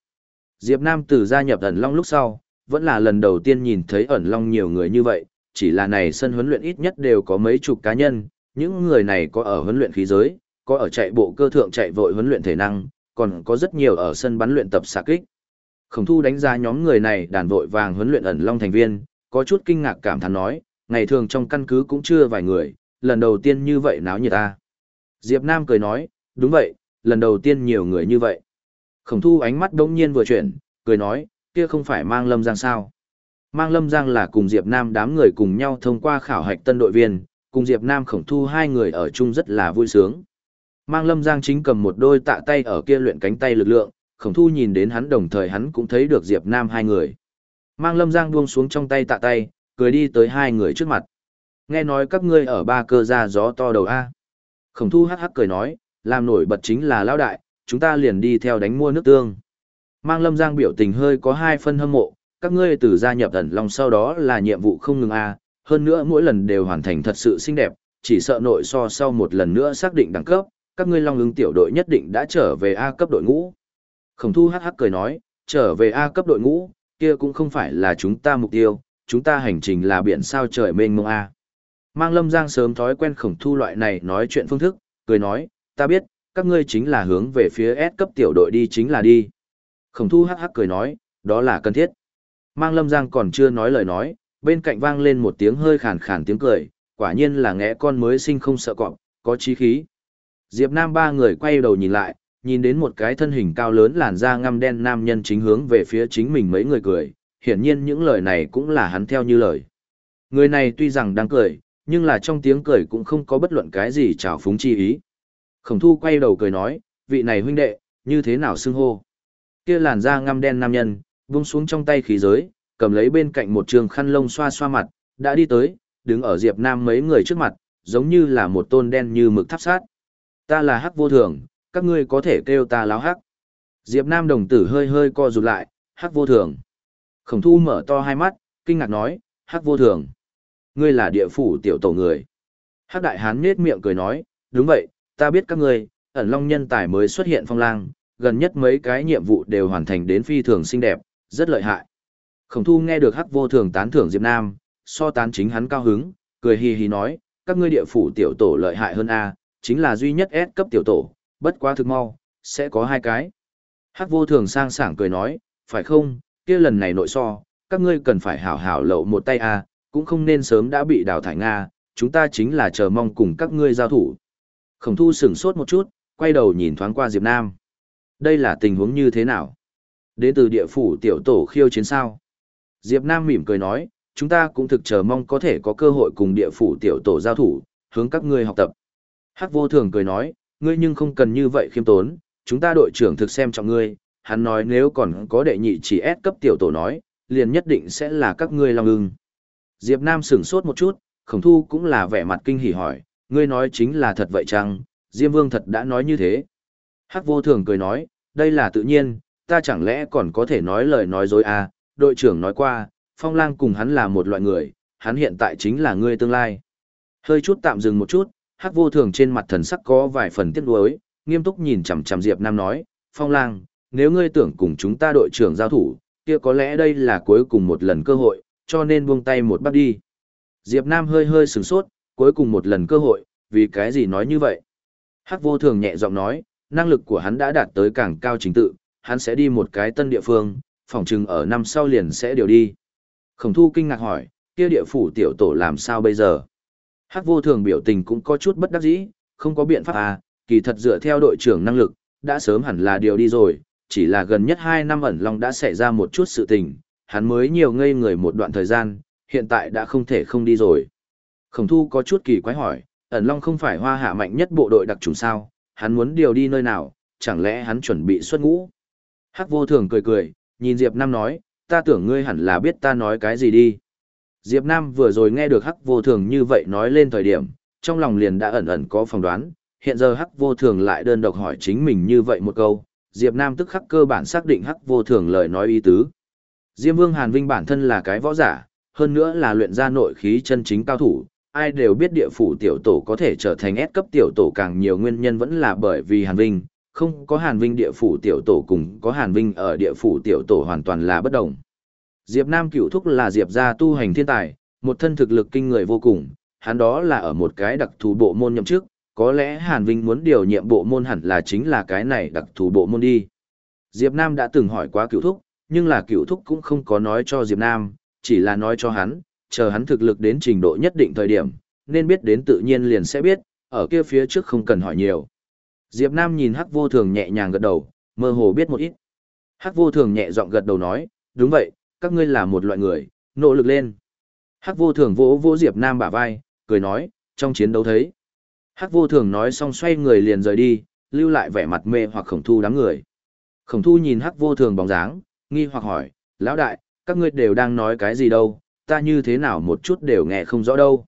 Diệp Nam từ gia nhập ẩn long lúc sau, vẫn là lần đầu tiên nhìn thấy ẩn long nhiều người như vậy, chỉ là này sân huấn luyện ít nhất đều có mấy chục cá nhân, những người này có ở huấn luyện khí giới, có ở chạy bộ cơ thượng chạy vội huấn luyện thể năng, còn có rất nhiều ở sân bắn luyện tập xạ kích. Khổng thu đánh giá nhóm người này đàn vội vàng huấn luyện ẩn long thành viên, có chút kinh ngạc cảm thán nói, ngày thường trong căn cứ cũng chưa vài người, lần đầu tiên như vậy náo nhiệt ta. Diệp Nam cười nói, đúng vậy, lần đầu tiên nhiều người như vậy. Khổng thu ánh mắt đống nhiên vừa chuyển, cười nói, kia không phải mang lâm giang sao. Mang lâm giang là cùng Diệp Nam đám người cùng nhau thông qua khảo hạch tân đội viên, cùng Diệp Nam khổng thu hai người ở chung rất là vui sướng. Mang lâm giang chính cầm một đôi tạ tay ở kia luyện cánh tay lực lượng, khổng thu nhìn đến hắn đồng thời hắn cũng thấy được Diệp Nam hai người. Mang lâm giang buông xuống trong tay tạ tay, cười đi tới hai người trước mặt. Nghe nói các ngươi ở ba cơ ra gió to đầu A. Khổng thu hắc hắc cười nói, làm nổi bật chính là lão đại, chúng ta liền đi theo đánh mua nước tương. Mang lâm giang biểu tình hơi có hai phân hâm mộ, các ngươi từ gia nhập ẩn lòng sau đó là nhiệm vụ không ngừng A, hơn nữa mỗi lần đều hoàn thành thật sự xinh đẹp, chỉ sợ nội so sau một lần nữa xác định đẳng cấp, các ngươi long ứng tiểu đội nhất định đã trở về A cấp đội ngũ. Khổng thu hắc hắc cười nói, trở về A cấp đội ngũ, kia cũng không phải là chúng ta mục tiêu, chúng ta hành trình là biển sao trời mênh mông a. Mang Lâm Giang sớm thói quen khổng thu loại này nói chuyện phương thức, cười nói, ta biết, các ngươi chính là hướng về phía S cấp tiểu đội đi chính là đi. Khổng thu hắc hắc cười nói, đó là cần thiết. Mang Lâm Giang còn chưa nói lời nói, bên cạnh vang lên một tiếng hơi khàn khàn tiếng cười, quả nhiên là ngẽ con mới sinh không sợ cọp, có chí khí. Diệp Nam ba người quay đầu nhìn lại, nhìn đến một cái thân hình cao lớn làn da ngăm đen nam nhân chính hướng về phía chính mình mấy người cười, hiển nhiên những lời này cũng là hắn theo như lời. Người này tuy rằng đang cười, nhưng là trong tiếng cười cũng không có bất luận cái gì trào phúng chi ý. Khổng thu quay đầu cười nói, vị này huynh đệ, như thế nào xưng hô. Kia làn da ngăm đen nam nhân, vung xuống trong tay khí giới, cầm lấy bên cạnh một trường khăn lông xoa xoa mặt, đã đi tới, đứng ở Diệp Nam mấy người trước mặt, giống như là một tôn đen như mực tháp sát. Ta là hắc vô thường, các ngươi có thể kêu ta láo hắc. Diệp Nam đồng tử hơi hơi co rụt lại, hắc vô thường. Khổng thu mở to hai mắt, kinh ngạc nói, hắc vô thường. Ngươi là địa phủ tiểu tổ người. Hắc đại hán nết miệng cười nói, đúng vậy, ta biết các ngươi, ẩn long nhân tài mới xuất hiện phong lang, gần nhất mấy cái nhiệm vụ đều hoàn thành đến phi thường xinh đẹp, rất lợi hại. Khổng thu nghe được hắc vô thường tán thưởng Diệp Nam, so tán chính hắn cao hứng, cười hì hì nói, các ngươi địa phủ tiểu tổ lợi hại hơn A, chính là duy nhất S cấp tiểu tổ, bất quá thực mau, sẽ có hai cái. Hắc vô thường sang sảng cười nói, phải không, kia lần này nội so, các ngươi cần phải hảo hảo lậu một tay A, cũng không nên sớm đã bị đào thải Nga, chúng ta chính là chờ mong cùng các ngươi giao thủ. Khổng thu sửng sốt một chút, quay đầu nhìn thoáng qua Diệp Nam. Đây là tình huống như thế nào? Đến từ địa phủ tiểu tổ khiêu chiến sao? Diệp Nam mỉm cười nói, chúng ta cũng thực chờ mong có thể có cơ hội cùng địa phủ tiểu tổ giao thủ, hướng các ngươi học tập. Hắc vô thường cười nói, ngươi nhưng không cần như vậy khiêm tốn, chúng ta đội trưởng thực xem trọng ngươi, hắn nói nếu còn có đệ nhị chỉ S cấp tiểu tổ nói, liền nhất định sẽ là các ngươi long ưng. Diệp Nam sửng sốt một chút, khổng thu cũng là vẻ mặt kinh hỉ hỏi, ngươi nói chính là thật vậy chăng, Diêm Vương thật đã nói như thế. Hắc vô thường cười nói, đây là tự nhiên, ta chẳng lẽ còn có thể nói lời nói dối à, đội trưởng nói qua, phong lang cùng hắn là một loại người, hắn hiện tại chính là ngươi tương lai. Hơi chút tạm dừng một chút, hắc vô thường trên mặt thần sắc có vài phần tiếc nuối, nghiêm túc nhìn chằm chằm Diệp Nam nói, phong lang, nếu ngươi tưởng cùng chúng ta đội trưởng giao thủ, kia có lẽ đây là cuối cùng một lần cơ hội, cho nên buông tay một bắt đi. Diệp Nam hơi hơi sửng sốt, cuối cùng một lần cơ hội, vì cái gì nói như vậy? Hắc vô thường nhẹ giọng nói, năng lực của hắn đã đạt tới càng cao trình tự, hắn sẽ đi một cái tân địa phương, phòng trừng ở năm sau liền sẽ điều đi. Khổng thu kinh ngạc hỏi, kia địa phủ tiểu tổ làm sao bây giờ? Hắc vô thường biểu tình cũng có chút bất đắc dĩ, không có biện pháp à, kỳ thật dựa theo đội trưởng năng lực, đã sớm hẳn là điều đi rồi, chỉ là gần nhất 2 năm ẩn long đã xảy ra một chút sự tình, hắn mới nhiều ngây người một đoạn thời gian, hiện tại đã không thể không đi rồi. Khổng thu có chút kỳ quái hỏi, ẩn long không phải hoa hạ mạnh nhất bộ đội đặc trùng sao, hắn muốn điều đi nơi nào, chẳng lẽ hắn chuẩn bị xuất ngũ? Hắc vô thường cười cười, nhìn Diệp Nam nói, ta tưởng ngươi hẳn là biết ta nói cái gì đi. Diệp Nam vừa rồi nghe được Hắc vô thường như vậy nói lên thời điểm, trong lòng liền đã ẩn ẩn có phỏng đoán, hiện giờ Hắc vô thường lại đơn độc hỏi chính mình như vậy một câu, Diệp Nam tức khắc cơ bản xác định Hắc vô thường lời nói ý tứ. Diêm Vương Hàn Vinh bản thân là cái võ giả, hơn nữa là luyện ra nội khí chân chính cao thủ, ai đều biết địa phủ tiểu tổ có thể trở thành S cấp tiểu tổ càng nhiều nguyên nhân vẫn là bởi vì Hàn Vinh, không có Hàn Vinh địa phủ tiểu tổ cùng có Hàn Vinh ở địa phủ tiểu tổ hoàn toàn là bất đồng. Diệp Nam cửu thúc là Diệp gia tu hành thiên tài, một thân thực lực kinh người vô cùng, hắn đó là ở một cái đặc thù bộ môn nhậm chức, có lẽ Hàn Vinh muốn điều nhiệm bộ môn hẳn là chính là cái này đặc thù bộ môn đi. Diệp Nam đã từng hỏi quá cửu thúc, nhưng là cửu thúc cũng không có nói cho Diệp Nam, chỉ là nói cho hắn, chờ hắn thực lực đến trình độ nhất định thời điểm, nên biết đến tự nhiên liền sẽ biết, ở kia phía trước không cần hỏi nhiều. Diệp Nam nhìn Hắc Vô Thường nhẹ nhàng gật đầu, mơ hồ biết một ít. Hắc Vô Thường nhẹ giọng gật đầu nói, đúng vậy, các ngươi là một loại người, nỗ lực lên. Hắc Vô Thường vỗ vỗ Diệp Nam bả vai, cười nói, trong chiến đấu thấy. Hắc Vô Thường nói xong xoay người liền rời đi, lưu lại vẻ mặt mê hoặc khổng thu đám người. Khổng thu nhìn Hắc Vô Thường bóng dáng, nghi hoặc hỏi, lão đại, các ngươi đều đang nói cái gì đâu, ta như thế nào một chút đều nghe không rõ đâu.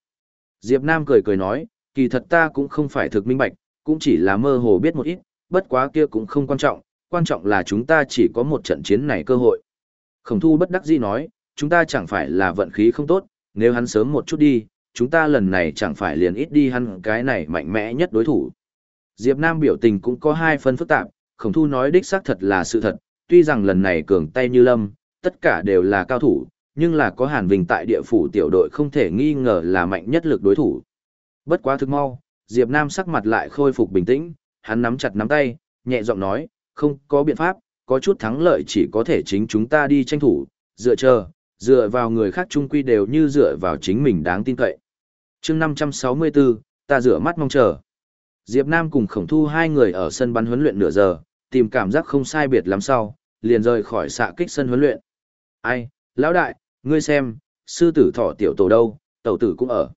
Diệp Nam cười cười nói, kỳ thật ta cũng không phải thực minh bạch, cũng chỉ là mơ hồ biết một ít, bất quá kia cũng không quan trọng, quan trọng là chúng ta chỉ có một trận chiến này cơ hội. Khổng thu bất đắc dĩ nói, chúng ta chẳng phải là vận khí không tốt, nếu hắn sớm một chút đi, chúng ta lần này chẳng phải liền ít đi hắn cái này mạnh mẽ nhất đối thủ. Diệp Nam biểu tình cũng có hai phân phức tạp, khổng thu nói đích xác thật là sự thật, tuy rằng lần này cường tay như lâm, tất cả đều là cao thủ, nhưng là có Hàn Vinh tại địa phủ tiểu đội không thể nghi ngờ là mạnh nhất lực đối thủ. Bất quá thực mau, Diệp Nam sắc mặt lại khôi phục bình tĩnh, hắn nắm chặt nắm tay, nhẹ giọng nói, không có biện pháp, có chút thắng lợi chỉ có thể chính chúng ta đi tranh thủ, dựa chờ, dựa vào người khác chung quy đều như dựa vào chính mình đáng tin cậy. chương 564, ta rửa mắt mong chờ. Diệp Nam cùng khổng thu hai người ở sân bắn huấn luyện nửa giờ, tìm cảm giác không sai biệt lắm sau, liền rời khỏi xạ kích sân huấn luyện. Ai, lão đại, ngươi xem, sư tử thỏ tiểu tổ đâu, tẩu tử cũng ở.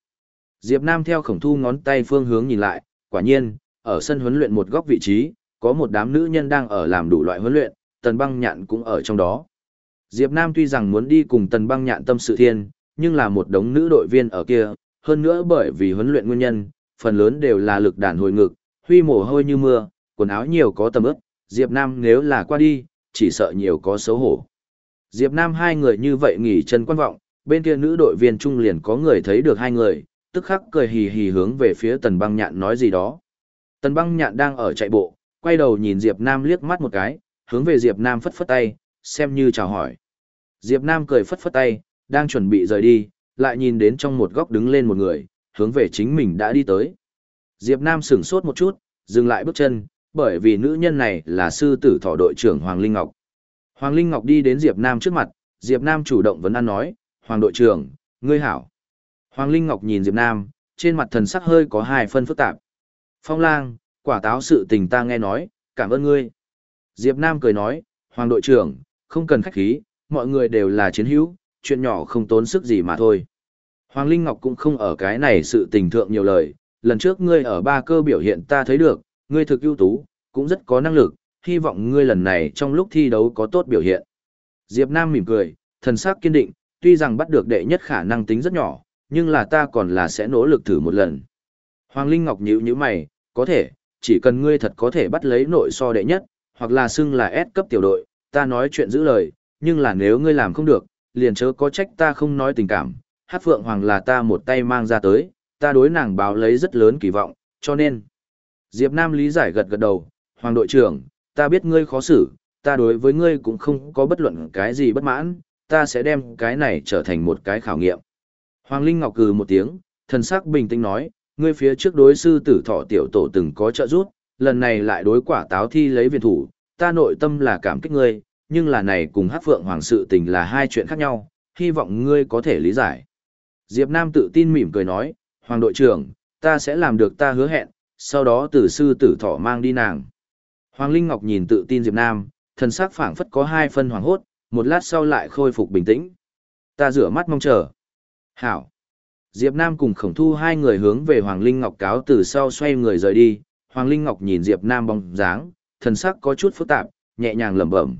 Diệp Nam theo khổng thu ngón tay phương hướng nhìn lại, quả nhiên, ở sân huấn luyện một góc vị trí, có một đám nữ nhân đang ở làm đủ loại huấn luyện, tần băng nhạn cũng ở trong đó. Diệp Nam tuy rằng muốn đi cùng tần băng nhạn tâm sự thiên, nhưng là một đống nữ đội viên ở kia, hơn nữa bởi vì huấn luyện nguyên nhân, phần lớn đều là lực đàn hồi ngực, huy mồ hôi như mưa, quần áo nhiều có tầm ướp, Diệp Nam nếu là qua đi, chỉ sợ nhiều có xấu hổ. Diệp Nam hai người như vậy nghỉ chân quan vọng, bên kia nữ đội viên trung liền có người thấy được hai người, tức khắc cười hì hì hướng về phía tần băng nhạn nói gì đó. Tần băng nhạn đang ở chạy bộ, quay đầu nhìn Diệp Nam liếc mắt một cái, hướng về Diệp Nam phất phất tay, xem như chào hỏi. Diệp Nam cười phất phất tay, đang chuẩn bị rời đi, lại nhìn đến trong một góc đứng lên một người, hướng về chính mình đã đi tới. Diệp Nam sững sốt một chút, dừng lại bước chân, bởi vì nữ nhân này là sư tử thọ đội trưởng Hoàng Linh Ngọc. Hoàng Linh Ngọc đi đến Diệp Nam trước mặt, Diệp Nam chủ động vấn an nói, Hoàng đội trưởng, ngươi hảo. Hoàng Linh Ngọc nhìn Diệp Nam, trên mặt thần sắc hơi có hai phân phức tạp. Phong lang, quả táo sự tình ta nghe nói, cảm ơn ngươi. Diệp Nam cười nói, Hoàng đội trưởng, không cần khách khí, mọi người đều là chiến hữu, chuyện nhỏ không tốn sức gì mà thôi. Hoàng Linh Ngọc cũng không ở cái này sự tình thượng nhiều lời, lần trước ngươi ở ba cơ biểu hiện ta thấy được, ngươi thực ưu tú, cũng rất có năng lực, hy vọng ngươi lần này trong lúc thi đấu có tốt biểu hiện. Diệp Nam mỉm cười, thần sắc kiên định, tuy rằng bắt được đệ nhất khả năng tính rất nhỏ, nhưng là ta còn là sẽ nỗ lực thử một lần. Hoàng Linh Ngọc nhíu nhíu mày, có thể, chỉ cần ngươi thật có thể bắt lấy nội so đệ nhất, hoặc là xưng là S cấp tiểu đội, ta nói chuyện giữ lời, nhưng là nếu ngươi làm không được, liền chớ có trách ta không nói tình cảm, hát phượng hoàng là ta một tay mang ra tới, ta đối nàng báo lấy rất lớn kỳ vọng, cho nên. Diệp Nam lý giải gật gật đầu, hoàng đội trưởng, ta biết ngươi khó xử, ta đối với ngươi cũng không có bất luận cái gì bất mãn, ta sẽ đem cái này trở thành một cái khảo nghiệm. Hoàng Linh Ngọc cừ một tiếng, thần sắc bình tĩnh nói, ngươi phía trước đối sư tử thọ tiểu tổ từng có trợ giúp, lần này lại đối quả táo thi lấy viện thủ, ta nội tâm là cảm kích ngươi, nhưng là này cùng hát phượng hoàng sự tình là hai chuyện khác nhau, hy vọng ngươi có thể lý giải. Diệp Nam tự tin mỉm cười nói, Hoàng đội trưởng, ta sẽ làm được ta hứa hẹn, sau đó tử sư tử thỏ mang đi nàng. Hoàng Linh Ngọc nhìn tự tin Diệp Nam, thần sắc phảng phất có hai phân hoàng hốt, một lát sau lại khôi phục bình tĩnh. Ta rửa mắt mong chờ. Hảo. Diệp Nam cùng khổng thu hai người hướng về Hoàng Linh Ngọc cáo từ sau xoay người rời đi. Hoàng Linh Ngọc nhìn Diệp Nam bóng dáng, thần sắc có chút phức tạp, nhẹ nhàng lẩm bẩm.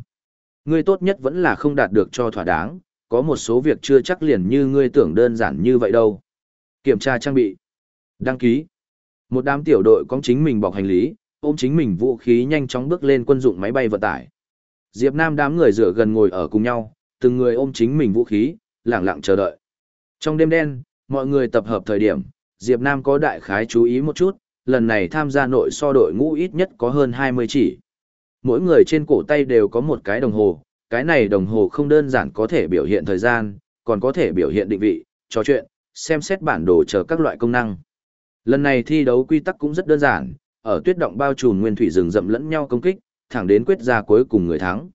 Ngươi tốt nhất vẫn là không đạt được cho thỏa đáng, có một số việc chưa chắc liền như ngươi tưởng đơn giản như vậy đâu. Kiểm tra trang bị. Đăng ký. Một đám tiểu đội có chính mình bọc hành lý, ôm chính mình vũ khí nhanh chóng bước lên quân dụng máy bay vận tải. Diệp Nam đám người rửa gần ngồi ở cùng nhau, từng người ôm chính mình vũ khí, lặng lặng chờ đợi. Trong đêm đen, mọi người tập hợp thời điểm, Diệp Nam có đại khái chú ý một chút, lần này tham gia nội so đội ngũ ít nhất có hơn 20 chỉ. Mỗi người trên cổ tay đều có một cái đồng hồ, cái này đồng hồ không đơn giản có thể biểu hiện thời gian, còn có thể biểu hiện định vị, trò chuyện, xem xét bản đồ chờ các loại công năng. Lần này thi đấu quy tắc cũng rất đơn giản, ở tuyết động bao trùm nguyên thủy rừng rậm lẫn nhau công kích, thẳng đến quyết ra cuối cùng người thắng.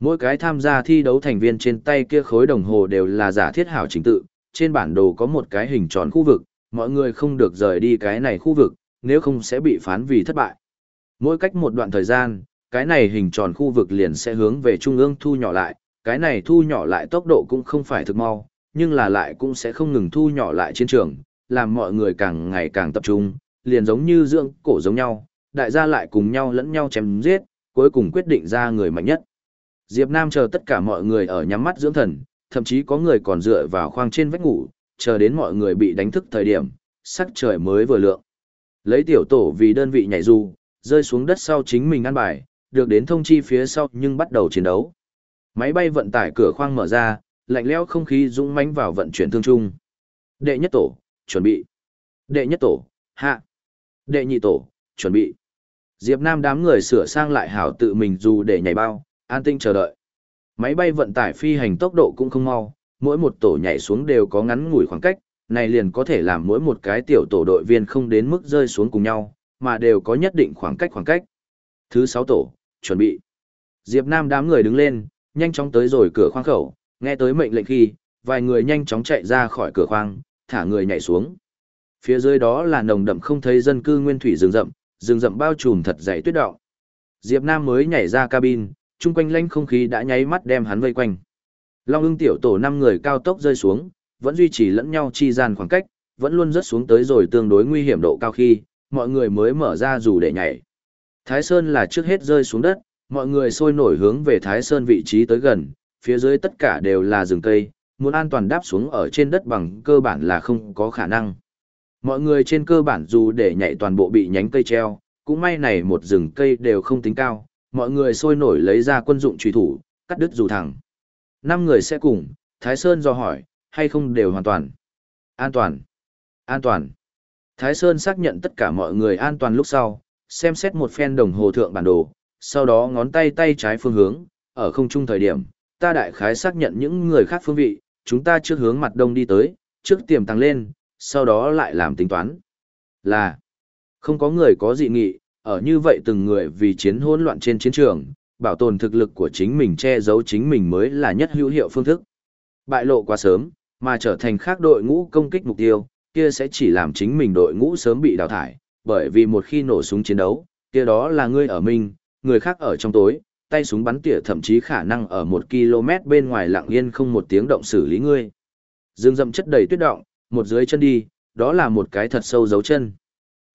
Mỗi cái tham gia thi đấu thành viên trên tay kia khối đồng hồ đều là giả thiết hảo chính tự, trên bản đồ có một cái hình tròn khu vực, mọi người không được rời đi cái này khu vực, nếu không sẽ bị phán vì thất bại. Mỗi cách một đoạn thời gian, cái này hình tròn khu vực liền sẽ hướng về trung ương thu nhỏ lại, cái này thu nhỏ lại tốc độ cũng không phải thực mau, nhưng là lại cũng sẽ không ngừng thu nhỏ lại chiến trường, làm mọi người càng ngày càng tập trung, liền giống như dưỡng cổ giống nhau, đại gia lại cùng nhau lẫn nhau chém giết, cuối cùng quyết định ra người mạnh nhất. Diệp Nam chờ tất cả mọi người ở nhắm mắt dưỡng thần, thậm chí có người còn dựa vào khoang trên vách ngủ, chờ đến mọi người bị đánh thức thời điểm, sắc trời mới vừa lượng. Lấy tiểu tổ vì đơn vị nhảy dù, rơi xuống đất sau chính mình ăn bài, được đến thông chi phía sau nhưng bắt đầu chiến đấu. Máy bay vận tải cửa khoang mở ra, lạnh lẽo không khí dũng mãnh vào vận chuyển thương trung. Đệ nhất tổ, chuẩn bị. Đệ nhất tổ, hạ. Đệ nhị tổ, chuẩn bị. Diệp Nam đám người sửa sang lại hảo tự mình dù để nhảy bao, an tinh chờ đợi. Máy bay vận tải phi hành tốc độ cũng không mau, mỗi một tổ nhảy xuống đều có ngắn ngủi khoảng cách, này liền có thể làm mỗi một cái tiểu tổ đội viên không đến mức rơi xuống cùng nhau, mà đều có nhất định khoảng cách khoảng cách. Thứ 6 tổ, chuẩn bị. Diệp Nam đám người đứng lên, nhanh chóng tới rồi cửa khoang khẩu, nghe tới mệnh lệnh khi, vài người nhanh chóng chạy ra khỏi cửa khoang, thả người nhảy xuống. Phía dưới đó là nồng đậm không thấy dân cư nguyên thủy rừng rậm, rừng rậm bao trùm thật dày tuyết động. Diệp Nam mới nhảy ra cabin, chung quanh lãnh không khí đã nháy mắt đem hắn vây quanh. Long ưng tiểu tổ 5 người cao tốc rơi xuống, vẫn duy trì lẫn nhau chi gian khoảng cách, vẫn luôn rất xuống tới rồi tương đối nguy hiểm độ cao khi, mọi người mới mở ra dù để nhảy. Thái Sơn là trước hết rơi xuống đất, mọi người sôi nổi hướng về Thái Sơn vị trí tới gần, phía dưới tất cả đều là rừng cây, muốn an toàn đáp xuống ở trên đất bằng cơ bản là không có khả năng. Mọi người trên cơ bản dù để nhảy toàn bộ bị nhánh cây treo, cũng may này một rừng cây đều không tính cao, mọi người sôi nổi lấy ra quân dụng truy thủ, cắt đứt dù thẳng. Năm người sẽ cùng, Thái Sơn do hỏi, hay không đều hoàn toàn? An toàn. An toàn. Thái Sơn xác nhận tất cả mọi người an toàn lúc sau, xem xét một phen đồng hồ thượng bản đồ, sau đó ngón tay tay trái phương hướng, ở không trung thời điểm, ta đại khái xác nhận những người khác phương vị, chúng ta trước hướng mặt đông đi tới, trước tiềm tăng lên, sau đó lại làm tính toán. Là, không có người có dị nghị, ở như vậy từng người vì chiến hỗn loạn trên chiến trường, bảo tồn thực lực của chính mình che giấu chính mình mới là nhất hữu hiệu phương thức. Bại lộ quá sớm, mà trở thành khác đội ngũ công kích mục tiêu, kia sẽ chỉ làm chính mình đội ngũ sớm bị đào thải, bởi vì một khi nổ súng chiến đấu, kia đó là ngươi ở mình, người khác ở trong tối, tay súng bắn tỉa thậm chí khả năng ở một km bên ngoài lặng yên không một tiếng động xử lý ngươi. Dương dậm chất đầy tuyết động, một dưới chân đi, đó là một cái thật sâu dấu chân.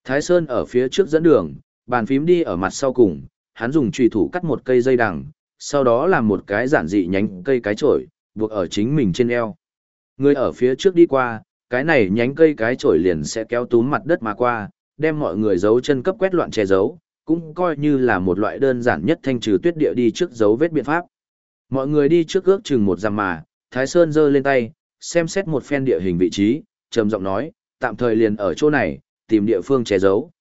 Thái Sơn ở phía trước dẫn đường, bàn phím đi ở mặt sau cùng, hắn dùng trùy thủ cắt một cây dây đằng, sau đó làm một cái giản dị nhánh cây cái chổi, buộc ở chính mình trên eo. Người ở phía trước đi qua, cái này nhánh cây cái chổi liền sẽ kéo túm mặt đất mà qua, đem mọi người giấu chân cấp quét loạn che giấu, cũng coi như là một loại đơn giản nhất thanh trừ tuyết địa đi trước dấu vết biện pháp. Mọi người đi trước ước chừng một dặm mà, Thái Sơn giơ lên tay, xem xét một phen địa hình vị trí, trầm giọng nói, tạm thời liền ở chỗ này, tìm địa phương che giấu.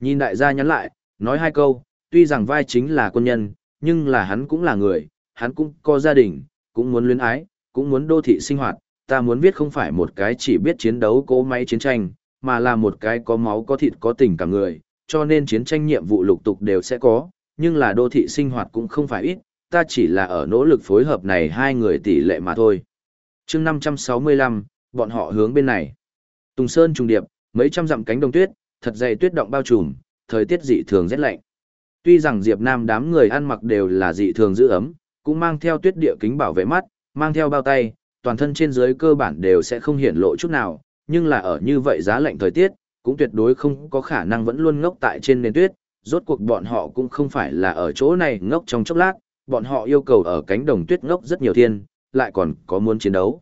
Nhìn đại gia nhắn lại, nói hai câu, tuy rằng vai chính là quân nhân, nhưng là hắn cũng là người, hắn cũng có gia đình, cũng muốn luyến ái, cũng muốn đô thị sinh hoạt, ta muốn viết không phải một cái chỉ biết chiến đấu cố máy chiến tranh, mà là một cái có máu có thịt có tình cả người, cho nên chiến tranh nhiệm vụ lục tục đều sẽ có, nhưng là đô thị sinh hoạt cũng không phải ít, ta chỉ là ở nỗ lực phối hợp này hai người tỷ lệ mà thôi. chương 565, bọn họ hướng bên này. Tùng Sơn trùng điệp, mấy trăm dặm cánh đồng tuyết, thật dày tuyết động bao trùm, thời tiết dị thường rét lạnh. Tuy rằng Diệp Nam đám người ăn mặc đều là dị thường giữ ấm, cũng mang theo tuyết địa kính bảo vệ mắt, mang theo bao tay, toàn thân trên dưới cơ bản đều sẽ không hiện lộ chút nào, nhưng là ở như vậy giá lạnh thời tiết, cũng tuyệt đối không có khả năng vẫn luôn ngốc tại trên nền tuyết, rốt cuộc bọn họ cũng không phải là ở chỗ này ngốc trong chốc lát, bọn họ yêu cầu ở cánh đồng tuyết ngốc rất nhiều thiên, lại còn có muốn chiến đấu.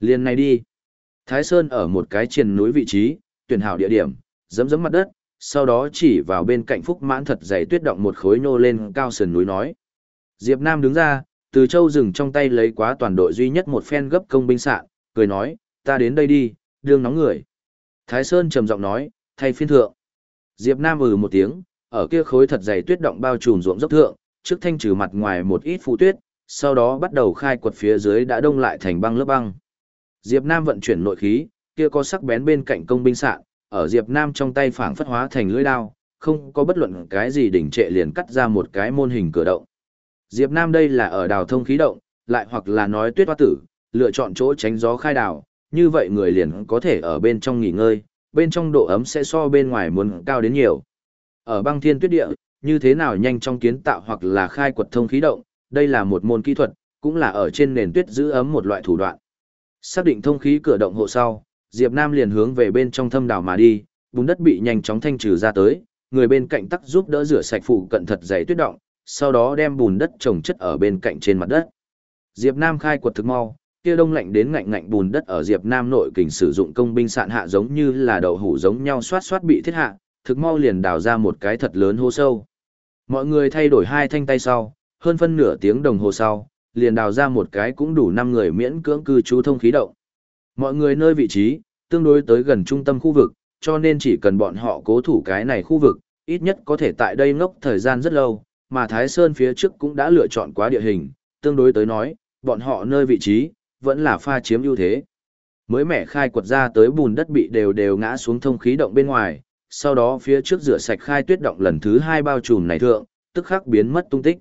Liên này đi. Thái Sơn ở một cái triền núi vị trí, tuyển hảo địa điểm, dẫm dẫm mặt đất, sau đó chỉ vào bên cạnh phúc mãn thật dày tuyết động một khối nô lên cao sườn núi nói. Diệp Nam đứng ra, từ châu rừng trong tay lấy quá toàn đội duy nhất một phen gấp công binh sạn, cười nói, ta đến đây đi, đương nóng người. Thái Sơn trầm giọng nói, thay phiên thượng. Diệp Nam ừ một tiếng, ở kia khối thật dày tuyết động bao trùm ruộng dốc thượng, trước thanh trừ mặt ngoài một ít phụ tuyết, sau đó bắt đầu khai quật phía dưới đã đông lại thành băng lớp băng. Diệp Nam vận chuyển nội khí, kia có sắc bén bên cạnh công binh sạn, ở Diệp Nam trong tay phảng phất hóa thành lưỡi đao, không có bất luận cái gì đỉnh trệ liền cắt ra một cái môn hình cửa động. Diệp Nam đây là ở đào thông khí động, lại hoặc là nói tuyết hoa tử, lựa chọn chỗ tránh gió khai đào, như vậy người liền có thể ở bên trong nghỉ ngơi, bên trong độ ấm sẽ so bên ngoài muốn cao đến nhiều. Ở băng thiên tuyết địa, như thế nào nhanh trong kiến tạo hoặc là khai quật thông khí động, đây là một môn kỹ thuật, cũng là ở trên nền tuyết giữ ấm một loại thủ đoạn. Xác định thông khí cửa động hộ sau, Diệp Nam liền hướng về bên trong thâm đảo mà đi, bùn đất bị nhanh chóng thanh trừ ra tới, người bên cạnh tắc giúp đỡ rửa sạch phụ cận thật dày tuyết động, sau đó đem bùn đất trồng chất ở bên cạnh trên mặt đất. Diệp Nam khai quật thực mau, kia đông lạnh đến ngạnh ngạnh bùn đất ở Diệp Nam nội kình sử dụng công binh sạn hạ giống như là đậu hủ giống nhau xoát xoát bị thiết hạ, thực mau liền đào ra một cái thật lớn hố sâu. Mọi người thay đổi hai thanh tay sau, hơn phân nửa tiếng đồng hồ sau, liền đào ra một cái cũng đủ 5 người miễn cưỡng cư trú thông khí động. Mọi người nơi vị trí, tương đối tới gần trung tâm khu vực, cho nên chỉ cần bọn họ cố thủ cái này khu vực, ít nhất có thể tại đây ngốc thời gian rất lâu, mà Thái Sơn phía trước cũng đã lựa chọn quá địa hình, tương đối tới nói, bọn họ nơi vị trí, vẫn là pha chiếm ưu thế. Mới mẻ khai quật ra tới bùn đất bị đều đều ngã xuống thông khí động bên ngoài, sau đó phía trước rửa sạch khai tuyết động lần thứ hai bao trùm này thượng, tức khắc biến mất tung tích.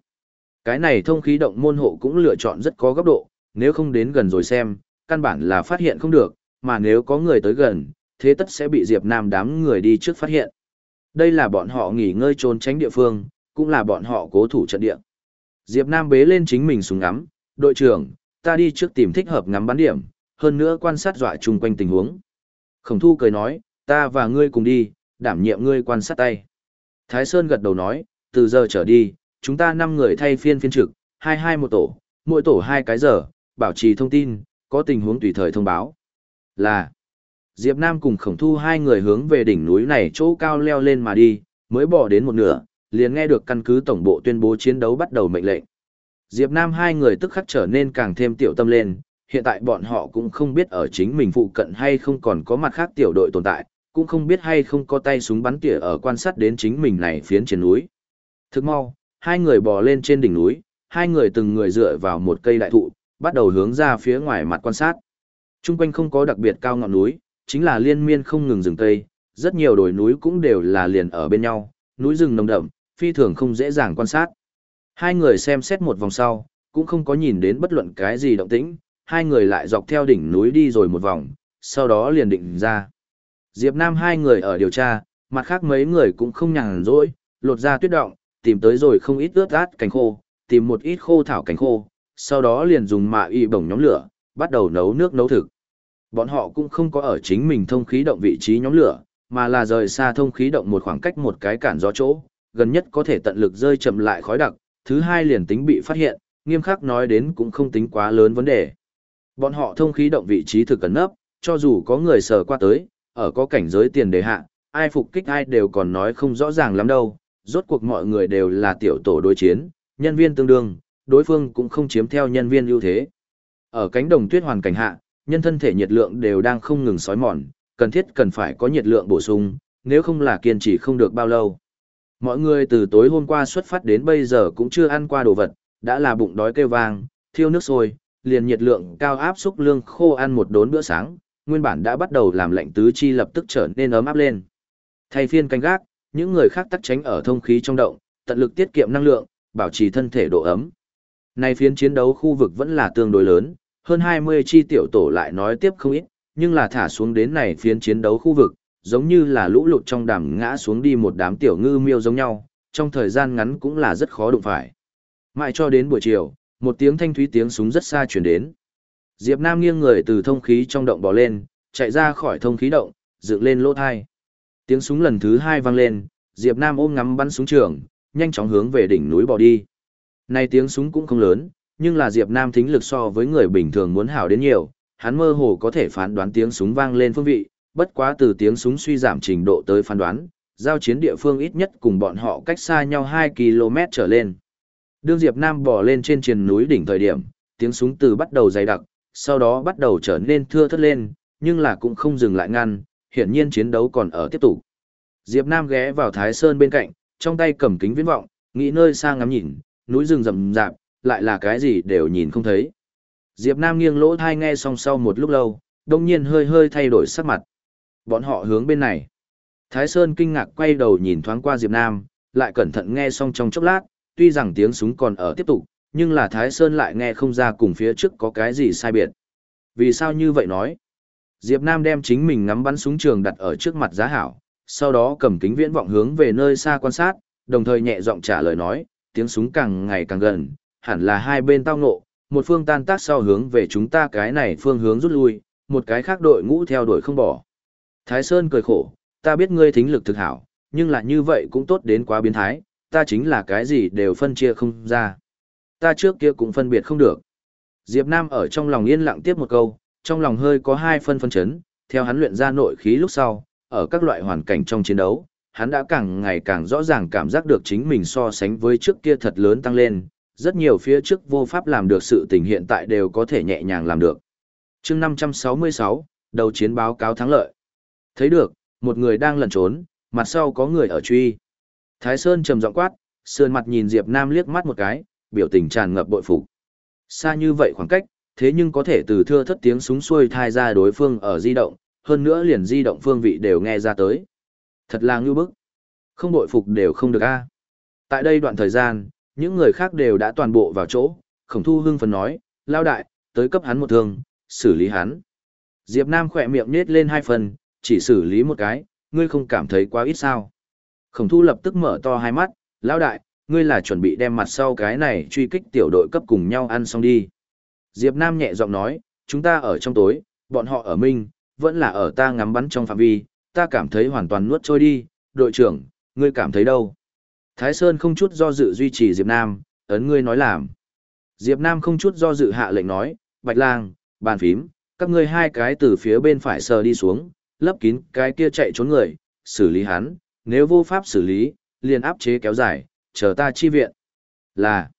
Cái này thông khí động môn hộ cũng lựa chọn rất có góc độ, nếu không đến gần rồi xem, căn bản là phát hiện không được, mà nếu có người tới gần, thế tất sẽ bị Diệp Nam đám người đi trước phát hiện. Đây là bọn họ nghỉ ngơi trốn tránh địa phương, cũng là bọn họ cố thủ trận địa. Diệp Nam bế lên chính mình súng ngắm, đội trưởng, ta đi trước tìm thích hợp ngắm bắn điểm, hơn nữa quan sát dọa chung quanh tình huống. Khổng thu cười nói, ta và ngươi cùng đi, đảm nhiệm ngươi quan sát tay. Thái Sơn gật đầu nói, từ giờ trở đi, chúng ta 5 người thay phiên phiên trực, hai hai một tổ, mỗi tổ hai cái giờ, bảo trì thông tin, có tình huống tùy thời thông báo. Là, Diệp Nam cùng khổng thu hai người hướng về đỉnh núi này chỗ cao leo lên mà đi, mới bỏ đến một nửa, liền nghe được căn cứ tổng bộ tuyên bố chiến đấu bắt đầu mệnh lệnh. Diệp Nam hai người tức khắc trở nên càng thêm tiểu tâm lên, hiện tại bọn họ cũng không biết ở chính mình phụ cận hay không còn có mặt khác tiểu đội tồn tại, cũng không biết hay không có tay súng bắn tỉa ở quan sát đến chính mình này phiến trên núi. Thức mau, hai người bò lên trên đỉnh núi, hai người từng người dựa vào một cây đại thụ, bắt đầu hướng ra phía ngoài mặt quan sát. Trung quanh không có đặc biệt cao ngọn núi, chính là liên miên không ngừng rừng cây, rất nhiều đồi núi cũng đều là liền ở bên nhau, núi rừng nồng đậm, phi thường không dễ dàng quan sát. Hai người xem xét một vòng sau, cũng không có nhìn đến bất luận cái gì động tĩnh, hai người lại dọc theo đỉnh núi đi rồi một vòng, sau đó liền định ra. Diệp Nam hai người ở điều tra, mặt khác mấy người cũng không nhàn rỗi, lột ra tuyết động, tìm tới rồi không ít ướt át cánh khô, tìm một ít khô thảo cánh khô, sau đó liền dùng mạ y bổng nhóm lửa, bắt đầu nấu nước nấu thực. Bọn họ cũng không có ở chính mình thông khí động vị trí nhóm lửa, mà là rời xa thông khí động một khoảng cách một cái cản gió chỗ, gần nhất có thể tận lực rơi chậm lại khói đặc, thứ hai liền tính bị phát hiện, nghiêm khắc nói đến cũng không tính quá lớn vấn đề. Bọn họ thông khí động vị trí thực cẩn nấp, cho dù có người sờ qua tới, ở có cảnh giới tiền đề hạ, ai phục kích ai đều còn nói không rõ ràng lắm đâu, rốt cuộc mọi người đều là tiểu tổ đối chiến, nhân viên tương đương, đối phương cũng không chiếm theo nhân viên ưu thế. Ở cánh đồng tuyết hoàn cảnh hạ, nhân thân thể nhiệt lượng đều đang không ngừng sói mòn, cần thiết cần phải có nhiệt lượng bổ sung, nếu không là kiên trì không được bao lâu. Mọi người từ tối hôm qua xuất phát đến bây giờ cũng chưa ăn qua đồ vật, đã là bụng đói kêu vang, thiêu nước sôi, liền nhiệt lượng cao áp xúc lương khô ăn một đốn bữa sáng, nguyên bản đã bắt đầu làm lạnh tứ chi lập tức trở nên ấm áp lên. Thay phiên canh gác, những người khác tắc tránh ở thông khí trong động, tận lực tiết kiệm năng lượng, bảo trì thân thể độ ấm. Nay phiến chiến đấu khu vực vẫn là tương đối lớn, hơn 20 chi tiểu tổ lại nói tiếp không ít, nhưng là thả xuống đến này phiến chiến đấu khu vực, giống như là lũ lụt trong đàm ngã xuống đi một đám tiểu ngư miêu giống nhau, trong thời gian ngắn cũng là rất khó đụng phải. Mãi cho đến buổi chiều, một tiếng thanh thúy tiếng súng rất xa chuyển đến. Diệp Nam nghiêng người từ thông khí trong động bò lên, chạy ra khỏi thông khí động, dựng lên lỗ thai. Tiếng súng lần thứ hai vang lên, Diệp Nam ôm ngắm bắn súng trường, nhanh chóng hướng về đỉnh núi bò đi. Này tiếng súng cũng không lớn, nhưng là Diệp Nam thính lực so với người bình thường muốn hảo đến nhiều, hắn mơ hồ có thể phán đoán tiếng súng vang lên phương vị, bất quá từ tiếng súng suy giảm trình độ tới phán đoán, giao chiến địa phương ít nhất cùng bọn họ cách xa nhau 2 km trở lên. Đương Diệp Nam bò lên trên triền núi đỉnh thời điểm, tiếng súng từ bắt đầu dày đặc, sau đó bắt đầu trở nên thưa thớt lên, nhưng là cũng không dừng lại ngăn, hiển nhiên chiến đấu còn ở tiếp tục. Diệp Nam ghé vào Thái Sơn bên cạnh, trong tay cầm kính viễn vọng, nghĩ nơi xa ngắm nhìn, núi rừng rậm rạp, lại là cái gì đều nhìn không thấy. Diệp Nam nghiêng lỗ tai nghe xong sau một lúc lâu, đột nhiên hơi hơi thay đổi sắc mặt. Bọn họ hướng bên này. Thái Sơn kinh ngạc quay đầu nhìn thoáng qua Diệp Nam, lại cẩn thận nghe xong trong chốc lát, tuy rằng tiếng súng còn ở tiếp tục, nhưng là Thái Sơn lại nghe không ra cùng phía trước có cái gì sai biệt. Vì sao như vậy nói? Diệp Nam đem chính mình ngắm bắn súng trường đặt ở trước mặt giá hảo, sau đó cầm kính viễn vọng hướng về nơi xa quan sát, đồng thời nhẹ giọng trả lời nói, tiếng súng càng ngày càng gần, hẳn là hai bên tao ngộ, một phương tan tác sau hướng về chúng ta cái này phương hướng rút lui, một cái khác đội ngũ theo đuổi không bỏ. Thái Sơn cười khổ, ta biết ngươi thính lực thực hảo, nhưng là như vậy cũng tốt đến quá biến thái, ta chính là cái gì đều phân chia không ra. Ta trước kia cũng phân biệt không được. Diệp Nam ở trong lòng yên lặng tiếp một câu, trong lòng hơi có hai phân phân chấn, theo hắn luyện ra nội khí lúc sau, ở các loại hoàn cảnh trong chiến đấu, hắn đã càng ngày càng rõ ràng cảm giác được chính mình so sánh với trước kia thật lớn tăng lên, rất nhiều phía trước vô pháp làm được sự tình hiện tại đều có thể nhẹ nhàng làm được. chương 566, đầu chiến báo cáo thắng lợi. Thấy được, một người đang lẩn trốn, mặt sau có người ở truy. Thái Sơn trầm giọng quát, sườn mặt nhìn Diệp Nam liếc mắt một cái, biểu tình tràn ngập bội phục. Xa như vậy khoảng cách, thế nhưng có thể từ thưa thất tiếng súng xuôi thai ra đối phương ở di động, hơn nữa liền di động phương vị đều nghe ra tới. Thật là ngưu bức. Không bội phục đều không được a. Tại đây đoạn thời gian, những người khác đều đã toàn bộ vào chỗ, khổng thu hưng phấn nói, lao đại, tới cấp hắn một thương, xử lý hắn. Diệp Nam khỏe miệng nết lên hai phần, chỉ xử lý một cái, ngươi không cảm thấy quá ít sao. Khổng thu lập tức mở to hai mắt, lão đại, ngươi là chuẩn bị đem mặt sau cái này truy kích tiểu đội cấp cùng nhau ăn xong đi. Diệp Nam nhẹ giọng nói, chúng ta ở trong tối, bọn họ ở minh, vẫn là ở ta ngắm bắn trong phạm vi, ta cảm thấy hoàn toàn nuốt trôi đi, đội trưởng, ngươi cảm thấy đâu? Thái Sơn không chút do dự duy trì Diệp Nam, ấn ngươi nói làm. Diệp Nam không chút do dự hạ lệnh nói, Bạch Lang, bàn phím, các ngươi hai cái từ phía bên phải sờ đi xuống, lấp kín cái kia chạy trốn người, xử lý hắn, nếu vô pháp xử lý, liền áp chế kéo dài, chờ ta chi viện. Là,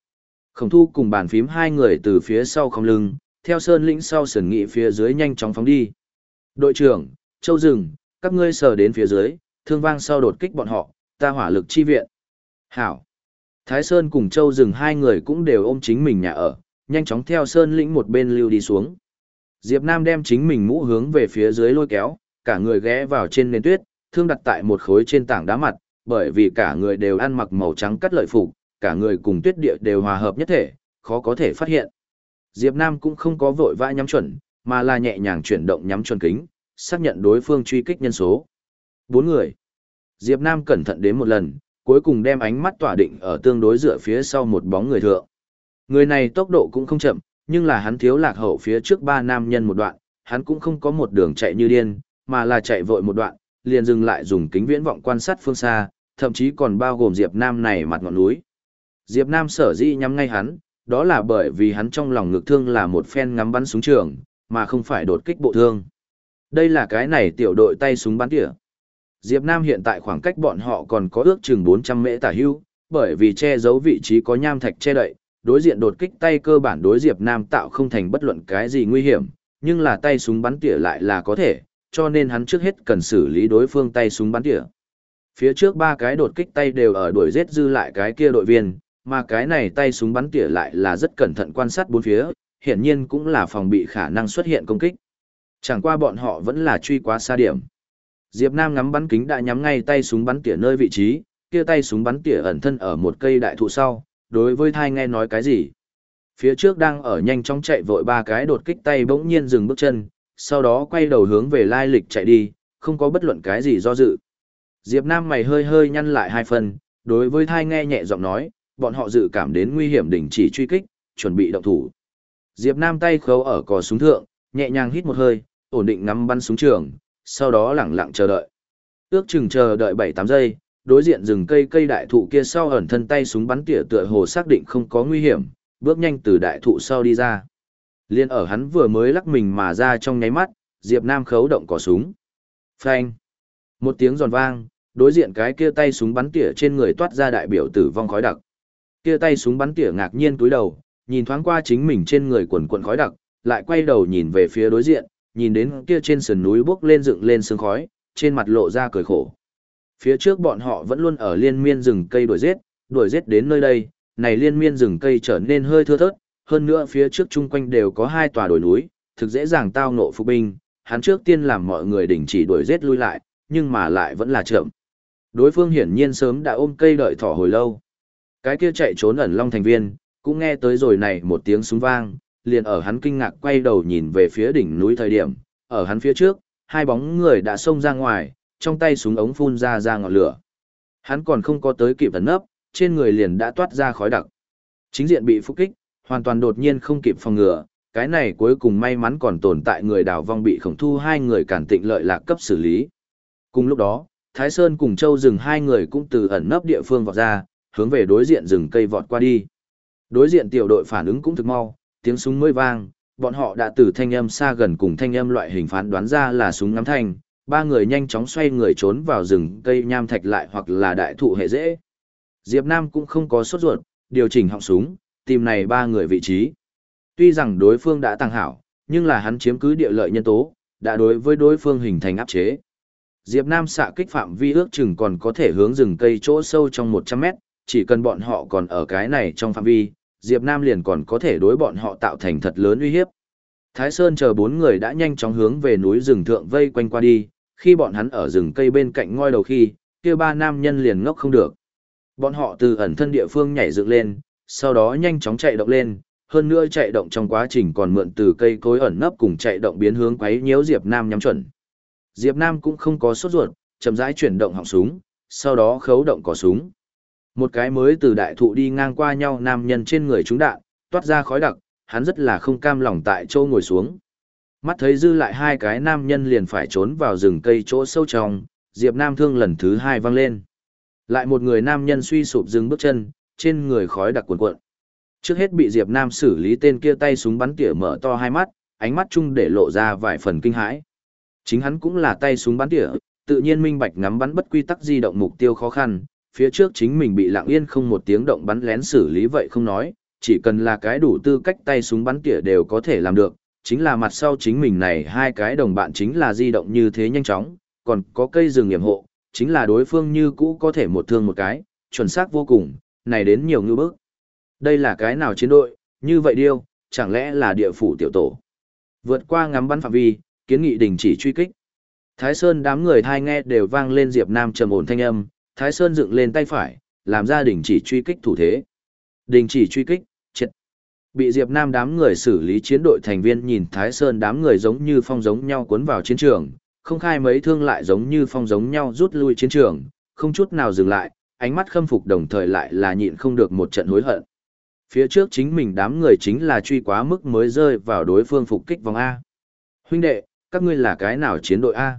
khổng thu cùng bàn phím hai người từ phía sau không lưng, theo sơn lĩnh sau sườn nghị phía dưới nhanh chóng phóng đi. Đội trưởng, Châu Rừng, các ngươi sờ đến phía dưới, thương vang sau đột kích bọn họ, ta hỏa lực chi viện. Hảo. Thái Sơn cùng Châu Rừng hai người cũng đều ôm chính mình nhà ở, nhanh chóng theo Sơn lĩnh một bên lưu đi xuống. Diệp Nam đem chính mình mũ hướng về phía dưới lôi kéo, cả người ghé vào trên nền tuyết, thương đặt tại một khối trên tảng đá mặt, bởi vì cả người đều ăn mặc màu trắng cắt lợi phục, cả người cùng tuyết địa đều hòa hợp nhất thể, khó có thể phát hiện. Diệp Nam cũng không có vội vã nhắm chuẩn, mà là nhẹ nhàng chuyển động nhắm chuẩn kính, xác nhận đối phương truy kích nhân số. Bốn người. Diệp Nam cẩn thận đến một lần, cuối cùng đem ánh mắt tỏa định ở tương đối dựa phía sau một bóng người thượng. Người này tốc độ cũng không chậm, nhưng là hắn thiếu lạc hậu phía trước ba nam nhân một đoạn, hắn cũng không có một đường chạy như điên, mà là chạy vội một đoạn, liền dừng lại dùng kính viễn vọng quan sát phương xa, thậm chí còn bao gồm Diệp Nam này mặt ngọn núi. Diệp Nam sở dĩ nhắm ngay hắn, đó là bởi vì hắn trong lòng ngực thương là một phen ngắm bắn súng trường, mà không phải đột kích bộ thương. Đây là cái này tiểu đội tay súng bắn tỉa. Diệp Nam hiện tại khoảng cách bọn họ còn có ước chừng 400 mễ tả hưu, bởi vì che giấu vị trí có nham thạch che đậy, đối diện đột kích tay cơ bản đối Diệp Nam tạo không thành bất luận cái gì nguy hiểm, nhưng là tay súng bắn tỉa lại là có thể, cho nên hắn trước hết cần xử lý đối phương tay súng bắn tỉa. Phía trước ba cái đột kích tay đều ở đuổi giết dư lại cái kia đội viên, mà cái này tay súng bắn tỉa lại là rất cẩn thận quan sát bốn phía, hiển nhiên cũng là phòng bị khả năng xuất hiện công kích. Chẳng qua bọn họ vẫn là truy quá xa điểm. Diệp Nam ngắm bắn kính đã nhắm ngay tay súng bắn tỉa nơi vị trí, kia tay súng bắn tỉa ẩn thân ở một cây đại thụ sau, đối với thai nghe nói cái gì. Phía trước đang ở nhanh chóng chạy vội ba cái đột kích tay bỗng nhiên dừng bước chân, sau đó quay đầu hướng về lai lịch chạy đi, không có bất luận cái gì do dự. Diệp Nam mày hơi hơi nhăn lại hai phần, đối với thai nghe nhẹ giọng nói, bọn họ dự cảm đến nguy hiểm đình chỉ truy kích, chuẩn bị động thủ. Diệp Nam tay khấu ở cò súng thượng, nhẹ nhàng hít một hơi, ổn định ngắm bắn súng trường, sau đó lặng lặng chờ đợi. Ước chừng chờ đợi 7-8 giây, đối diện rừng cây cây đại thụ kia sau ẩn thân tay súng bắn tỉa tựa hồ xác định không có nguy hiểm, bước nhanh từ đại thụ sau đi ra. Liên ở hắn vừa mới lắc mình mà ra trong nháy mắt, Diệp Nam khấu động cò súng. Phanh! Một tiếng giòn vang, đối diện cái kia tay súng bắn tỉa trên người toát ra đại biểu tử vong khói đặc. Kia tay súng bắn tỉa ngạc nhiên cúi đầu, nhìn thoáng qua chính mình trên người quần quần khói đặc, lại quay đầu nhìn về phía đối diện, nhìn đến kia trên sườn núi bốc lên dựng lên sương khói, trên mặt lộ ra cười khổ. Phía trước bọn họ vẫn luôn ở liên miên rừng cây đuổi giết, đuổi giết đến nơi đây, này liên miên rừng cây trở nên hơi thưa thớt, hơn nữa phía trước chung quanh đều có hai tòa đồi núi, thực dễ dàng tao ngộ phục binh, hắn trước tiên làm mọi người đình chỉ đuổi giết lui lại, nhưng mà lại vẫn là chậm. Đối phương hiển nhiên sớm đã ôm cây đợi thỏ hồi lâu. Cái kia chạy trốn ẩn long thành viên, cũng nghe tới rồi này một tiếng súng vang, liền ở hắn kinh ngạc quay đầu nhìn về phía đỉnh núi thời điểm, ở hắn phía trước, hai bóng người đã xông ra ngoài, trong tay súng ống phun ra ra ngọn lửa. Hắn còn không có tới kịp ẩn nấp, trên người liền đã toát ra khói đặc. Chính diện bị phục kích, hoàn toàn đột nhiên không kịp phòng ngừa, cái này cuối cùng may mắn còn tồn tại người đào vong bị khổng thu hai người cản tịnh lợi lạc cấp xử lý. Cùng lúc đó, Thái Sơn cùng Châu rừng hai người cũng từ ẩn nấp địa phương vọt ra, hướng về đối diện rừng cây vọt qua đi. Đối diện tiểu đội phản ứng cũng thực mau, tiếng súng mới vang, bọn họ đã từ thanh âm xa gần cùng thanh âm loại hình phán đoán ra là súng ngắm thanh, ba người nhanh chóng xoay người trốn vào rừng cây nham thạch lại hoặc là đại thụ hệ dễ. Diệp Nam cũng không có sốt ruột, điều chỉnh họng súng, tìm này ba người vị trí. Tuy rằng đối phương đã tăng hảo, nhưng là hắn chiếm cứ địa lợi nhân tố, đã đối với đối phương hình thành áp chế. Diệp Nam xạ kích phạm vi ước chừng còn có thể hướng rừng cây chỗ sâu trong 100 mét, chỉ cần bọn họ còn ở cái này trong phạm vi, Diệp Nam liền còn có thể đối bọn họ tạo thành thật lớn uy hiếp, Thái Sơn chờ bốn người đã nhanh chóng hướng về núi rừng thượng vây quanh qua đi, khi bọn hắn ở rừng cây bên cạnh ngoi đầu khi, kia ba nam nhân liền ngốc không được. Bọn họ từ ẩn thân địa phương nhảy dựng lên, sau đó nhanh chóng chạy động lên, hơn nữa chạy động trong quá trình còn mượn từ cây cối ẩn nấp cùng chạy động biến hướng quấy nhiễu Diệp Nam nhắm chuẩn. Diệp Nam cũng không có sốt ruột, chậm rãi chuyển động họng súng, sau đó khấu động cò súng. Một cái mới từ đại thụ đi ngang qua nhau nam nhân trên người chúng đạn, toát ra khói đặc, hắn rất là không cam lòng tại chỗ ngồi xuống. Mắt thấy dư lại hai cái nam nhân liền phải trốn vào rừng cây chỗ sâu trong, Diệp Nam thương lần thứ hai vang lên. Lại một người nam nhân suy sụp dừng bước chân, trên người khói đặc cuộn cuộn. Trước hết bị Diệp Nam xử lý tên kia tay súng bắn tỉa mở to hai mắt, ánh mắt chung để lộ ra vài phần kinh hãi. Chính hắn cũng là tay súng bắn tỉa, tự nhiên minh bạch ngắm bắn bất quy tắc di động mục tiêu khó khăn, phía trước chính mình bị lặng yên không một tiếng động bắn lén xử lý vậy không nói, chỉ cần là cái đủ tư cách tay súng bắn tỉa đều có thể làm được, chính là mặt sau chính mình này hai cái đồng bạn chính là di động như thế nhanh chóng, còn có cây rừng nghiệm hộ, chính là đối phương như cũ có thể một thương một cái, chuẩn xác vô cùng, này đến nhiều ngư bức. Đây là cái nào chiến đội, như vậy điêu, chẳng lẽ là địa phủ tiểu tổ. Vượt qua ngắm bắn phạm vi, kiến nghị đình chỉ truy kích. Thái Sơn đám người thai nghe đều vang lên Diệp Nam trầm ổn thanh âm, Thái Sơn dựng lên tay phải, làm ra đình chỉ truy kích thủ thế. Đình chỉ truy kích, triệt. Bị Diệp Nam đám người xử lý chiến đội thành viên nhìn Thái Sơn đám người giống như phong giống nhau cuốn vào chiến trường, không khai mấy thương lại giống như phong giống nhau rút lui chiến trường, không chút nào dừng lại, ánh mắt khâm phục đồng thời lại là nhịn không được một trận hối hận. Phía trước chính mình đám người chính là truy quá mức mới rơi vào đối phương phục kích vòng A. Huynh đệ, các ngươi là cái nào chiến đội A?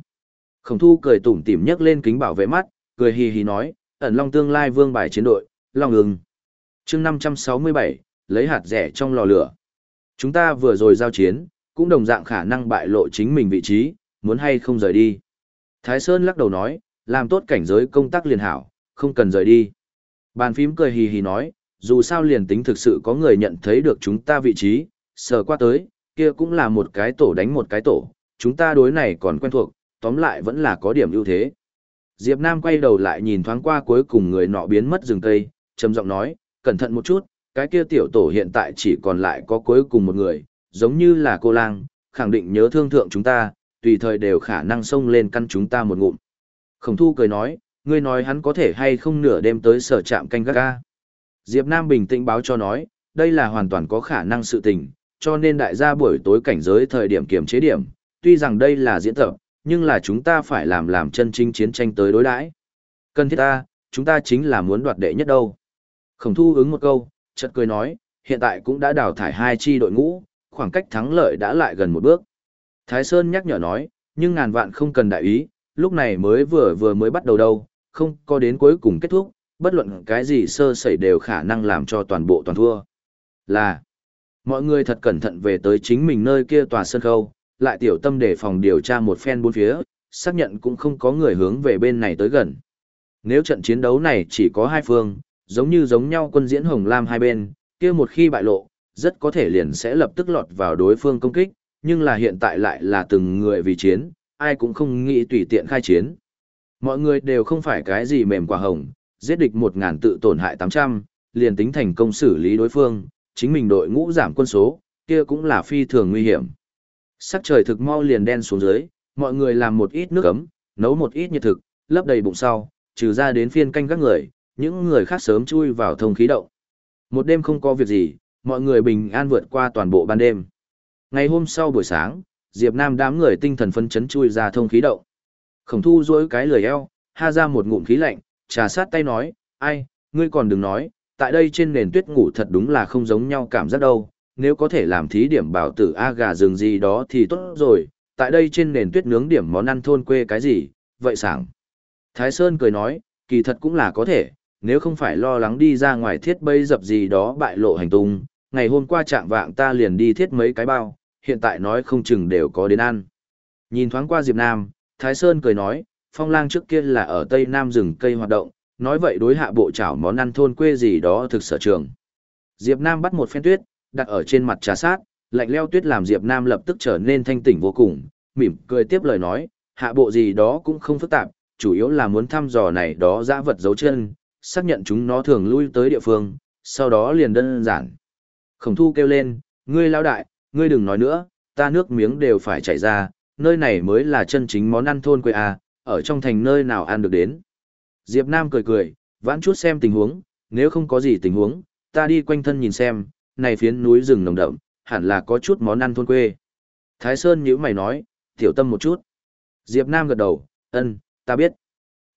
Khổng thu cười tủm tỉm nhấc lên kính bảo vệ mắt, cười hì hì nói, ẩn long tương lai vương bài chiến đội, long ưng. chương 567, lấy hạt rẻ trong lò lửa. Chúng ta vừa rồi giao chiến, cũng đồng dạng khả năng bại lộ chính mình vị trí, muốn hay không rời đi. Thái Sơn lắc đầu nói, làm tốt cảnh giới công tác liền hảo, không cần rời đi. Bàn phím cười hì hì nói, dù sao liền tính thực sự có người nhận thấy được chúng ta vị trí, sờ qua tới, kia cũng là một cái tổ đánh một cái tổ, chúng ta đối này còn quen thuộc, tóm lại vẫn là có điểm ưu thế. Diệp Nam quay đầu lại nhìn thoáng qua cuối cùng người nọ biến mất rừng cây, trầm giọng nói, cẩn thận một chút, cái kia tiểu tổ hiện tại chỉ còn lại có cuối cùng một người, giống như là cô lang, khẳng định nhớ thương thượng chúng ta, tùy thời đều khả năng xông lên căn chúng ta một ngụm. Khổng thu cười nói, ngươi nói hắn có thể hay không nửa đêm tới sở trạm canh gác ga. Diệp Nam bình tĩnh báo cho nói, đây là hoàn toàn có khả năng sự tình, cho nên đại gia buổi tối cảnh giới thời điểm kiểm chế điểm, tuy rằng đây là diễn tập, nhưng là chúng ta phải làm làm chân chính chiến tranh tới đối đãi. Cần thiết ta, chúng ta chính là muốn đoạt đệ nhất đâu. Khổng thu ứng một câu, chợt cười nói, hiện tại cũng đã đào thải hai chi đội ngũ, khoảng cách thắng lợi đã lại gần một bước. Thái Sơn nhắc nhở nói, nhưng ngàn vạn không cần đại ý, lúc này mới vừa vừa mới bắt đầu đâu, không có đến cuối cùng kết thúc, bất luận cái gì sơ sẩy đều khả năng làm cho toàn bộ toàn thua. Là, mọi người thật cẩn thận về tới chính mình nơi kia tòa sân khâu, lại tiểu tâm để phòng điều tra một phen bốn phía, xác nhận cũng không có người hướng về bên này tới gần. Nếu trận chiến đấu này chỉ có hai phương, giống như giống nhau quân diễn hồng lam hai bên, kia một khi bại lộ, rất có thể liền sẽ lập tức lọt vào đối phương công kích, nhưng là hiện tại lại là từng người vì chiến, ai cũng không nghĩ tùy tiện khai chiến. Mọi người đều không phải cái gì mềm quả hồng, giết địch một ngàn tự tổn hại 800, liền tính thành công xử lý đối phương, chính mình đội ngũ giảm quân số, kia cũng là phi thường nguy hiểm. Sắc trời thực mau liền đen xuống dưới, mọi người làm một ít nước ấm, nấu một ít nhiệt thực, lấp đầy bụng sau, trừ ra đến phiên canh các người, những người khác sớm chui vào thông khí động. Một đêm không có việc gì, mọi người bình an vượt qua toàn bộ ban đêm. Ngày hôm sau buổi sáng, Diệp Nam đám người tinh thần phấn chấn chui ra thông khí động. Khổng thu dối cái lười eo, ha ra một ngụm khí lạnh, trà sát tay nói, ai, ngươi còn đừng nói, tại đây trên nền tuyết ngủ thật đúng là không giống nhau cảm giác đâu, nếu có thể làm thí điểm bảo tử A gà rừng gì đó thì tốt rồi, tại đây trên nền tuyết nướng điểm món ăn thôn quê cái gì, vậy sảng. Thái Sơn cười nói, kỳ thật cũng là có thể, nếu không phải lo lắng đi ra ngoài thiết bây dập gì đó bại lộ hành tung, ngày hôm qua trạng vạng ta liền đi thiết mấy cái bao, hiện tại nói không chừng đều có đến ăn. Nhìn thoáng qua Diệp Nam, Thái Sơn cười nói, phong lang trước kia là ở Tây Nam rừng cây hoạt động, nói vậy đối hạ bộ chảo món ăn thôn quê gì đó thực sở trường. Diệp Nam bắt một phen tuyết, đặt ở trên mặt trà sát, lạnh leo tuyết làm Diệp Nam lập tức trở nên thanh tỉnh vô cùng, mỉm cười tiếp lời nói, hạ bộ gì đó cũng không phức tạp, chủ yếu là muốn thăm dò này đó dã vật dấu chân, xác nhận chúng nó thường lui tới địa phương, sau đó liền đơn giản. Khổng thu kêu lên, ngươi lao đại, ngươi đừng nói nữa, ta nước miếng đều phải chảy ra, nơi này mới là chân chính món ăn thôn quê à, ở trong thành nơi nào ăn được đến. Diệp Nam cười cười, vãn chút xem tình huống, nếu không có gì tình huống, ta đi quanh thân nhìn xem, này phiến núi rừng nồng đậm, hẳn là có chút món ăn thôn quê. Thái Sơn nhíu mày nói, tiểu tâm một chút. Diệp Nam gật đầu, ân, ta biết.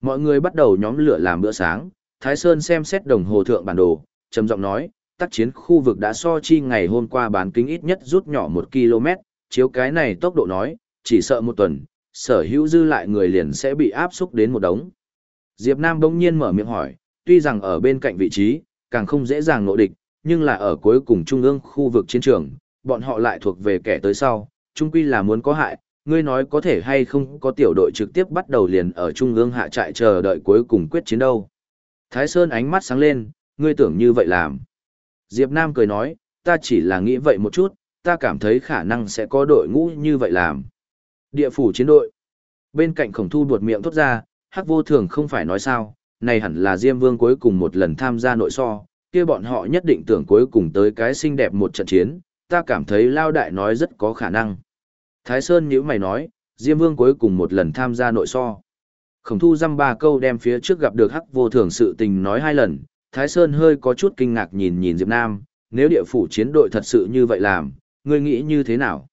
Mọi người bắt đầu nhóm lửa làm bữa sáng, Thái Sơn xem xét đồng hồ thượng bản đồ, trầm giọng nói, tác chiến khu vực đã so chi ngày hôm qua bán kính ít nhất rút nhỏ một km, chiếu cái này tốc độ nói, chỉ sợ một tuần, sở hữu dư lại người liền sẽ bị áp xúc đến một đống. Diệp Nam bỗng nhiên mở miệng hỏi, tuy rằng ở bên cạnh vị trí, càng không dễ dàng nội địch, nhưng là ở cuối cùng trung ương khu vực chiến trường, bọn họ lại thuộc về kẻ tới sau, chung quy là muốn có hại, ngươi nói có thể hay không có tiểu đội trực tiếp bắt đầu liền ở trung ương hạ trại chờ đợi cuối cùng quyết chiến đâu. Thái Sơn ánh mắt sáng lên, ngươi tưởng như vậy làm. Diệp Nam cười nói, ta chỉ là nghĩ vậy một chút, ta cảm thấy khả năng sẽ có đội ngũ như vậy làm. Địa phủ chiến đội. Bên cạnh khổng thu buột miệng thốt ra, hắc vô thường không phải nói sao, này hẳn là Diêm Vương cuối cùng một lần tham gia nội so, kia bọn họ nhất định tưởng cuối cùng tới cái xinh đẹp một trận chiến, ta cảm thấy Lao Đại nói rất có khả năng. Thái Sơn nhữ mày nói, Diêm Vương cuối cùng một lần tham gia nội so. Khổng thu dăm ba câu đem phía trước gặp được hắc vô thường sự tình nói hai lần, Thái Sơn hơi có chút kinh ngạc nhìn nhìn Diệp Nam, nếu địa phủ chiến đội thật sự như vậy làm, ngươi nghĩ như thế nào?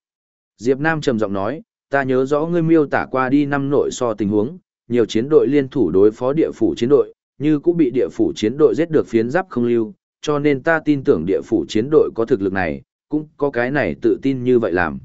Diệp Nam trầm giọng nói, ta nhớ rõ ngươi miêu tả qua đi năm nội so tình huống, nhiều chiến đội liên thủ đối phó địa phủ chiến đội, như cũng bị địa phủ chiến đội giết được phiến giáp không lưu, cho nên ta tin tưởng địa phủ chiến đội có thực lực này, cũng có cái này tự tin như vậy làm.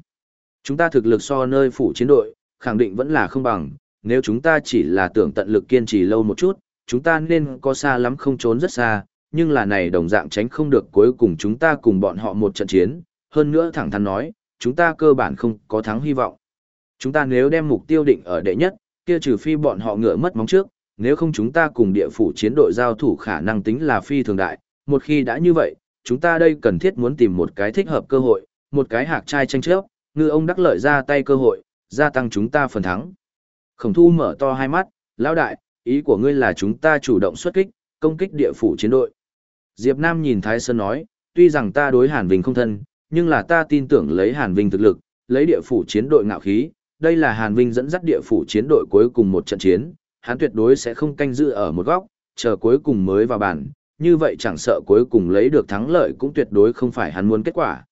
Chúng ta thực lực so nơi phủ chiến đội, khẳng định vẫn là không bằng, nếu chúng ta chỉ là tưởng tận lực kiên trì lâu một chút, chúng ta nên có xa lắm không trốn rất xa, nhưng là này đồng dạng tránh không được cuối cùng chúng ta cùng bọn họ một trận chiến, hơn nữa thẳng thắn nói, chúng ta cơ bản không có thắng hy vọng. Chúng ta nếu đem mục tiêu định ở đệ nhất, kia trừ phi bọn họ ngựa mất móng trước, nếu không chúng ta cùng địa phủ chiến đội giao thủ khả năng tính là phi thường đại, một khi đã như vậy, chúng ta đây cần thiết muốn tìm một cái thích hợp cơ hội, một cái hạc trai tranh chấp, ngư ông đắc lợi ra tay cơ hội, gia tăng chúng ta phần thắng. Khổng thu mở to hai mắt, lão đại, ý của ngươi là chúng ta chủ động xuất kích, công kích địa phủ chiến đội. Diệp Nam nhìn Thái Sơn nói, tuy rằng ta đối Hàn Vinh không thân, nhưng là ta tin tưởng lấy Hàn Vinh thực lực, lấy địa phủ chiến đội ngạo khí, đây là Hàn Vinh dẫn dắt địa phủ chiến đội cuối cùng một trận chiến, hắn tuyệt đối sẽ không canh giữ ở một góc, chờ cuối cùng mới vào bàn, như vậy chẳng sợ cuối cùng lấy được thắng lợi cũng tuyệt đối không phải hắn muốn kết quả.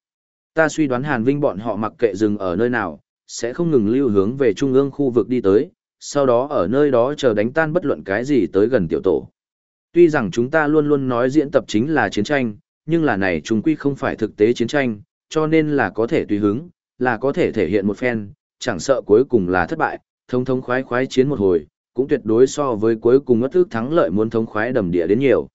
Ta suy đoán Hàn Vinh bọn họ mặc kệ dừng ở nơi nào, sẽ không ngừng lưu hướng về trung ương khu vực đi tới, sau đó ở nơi đó chờ đánh tan bất luận cái gì tới gần tiểu tổ. Tuy rằng chúng ta luôn luôn nói diễn tập chính là chiến tranh, nhưng là này chúng quy không phải thực tế chiến tranh, cho nên là có thể tùy hứng, là có thể thể hiện một phen, chẳng sợ cuối cùng là thất bại, thông thống khoái khoái chiến một hồi, cũng tuyệt đối so với cuối cùng ngất ước thắng lợi muốn thống khoái đầm địa đến nhiều.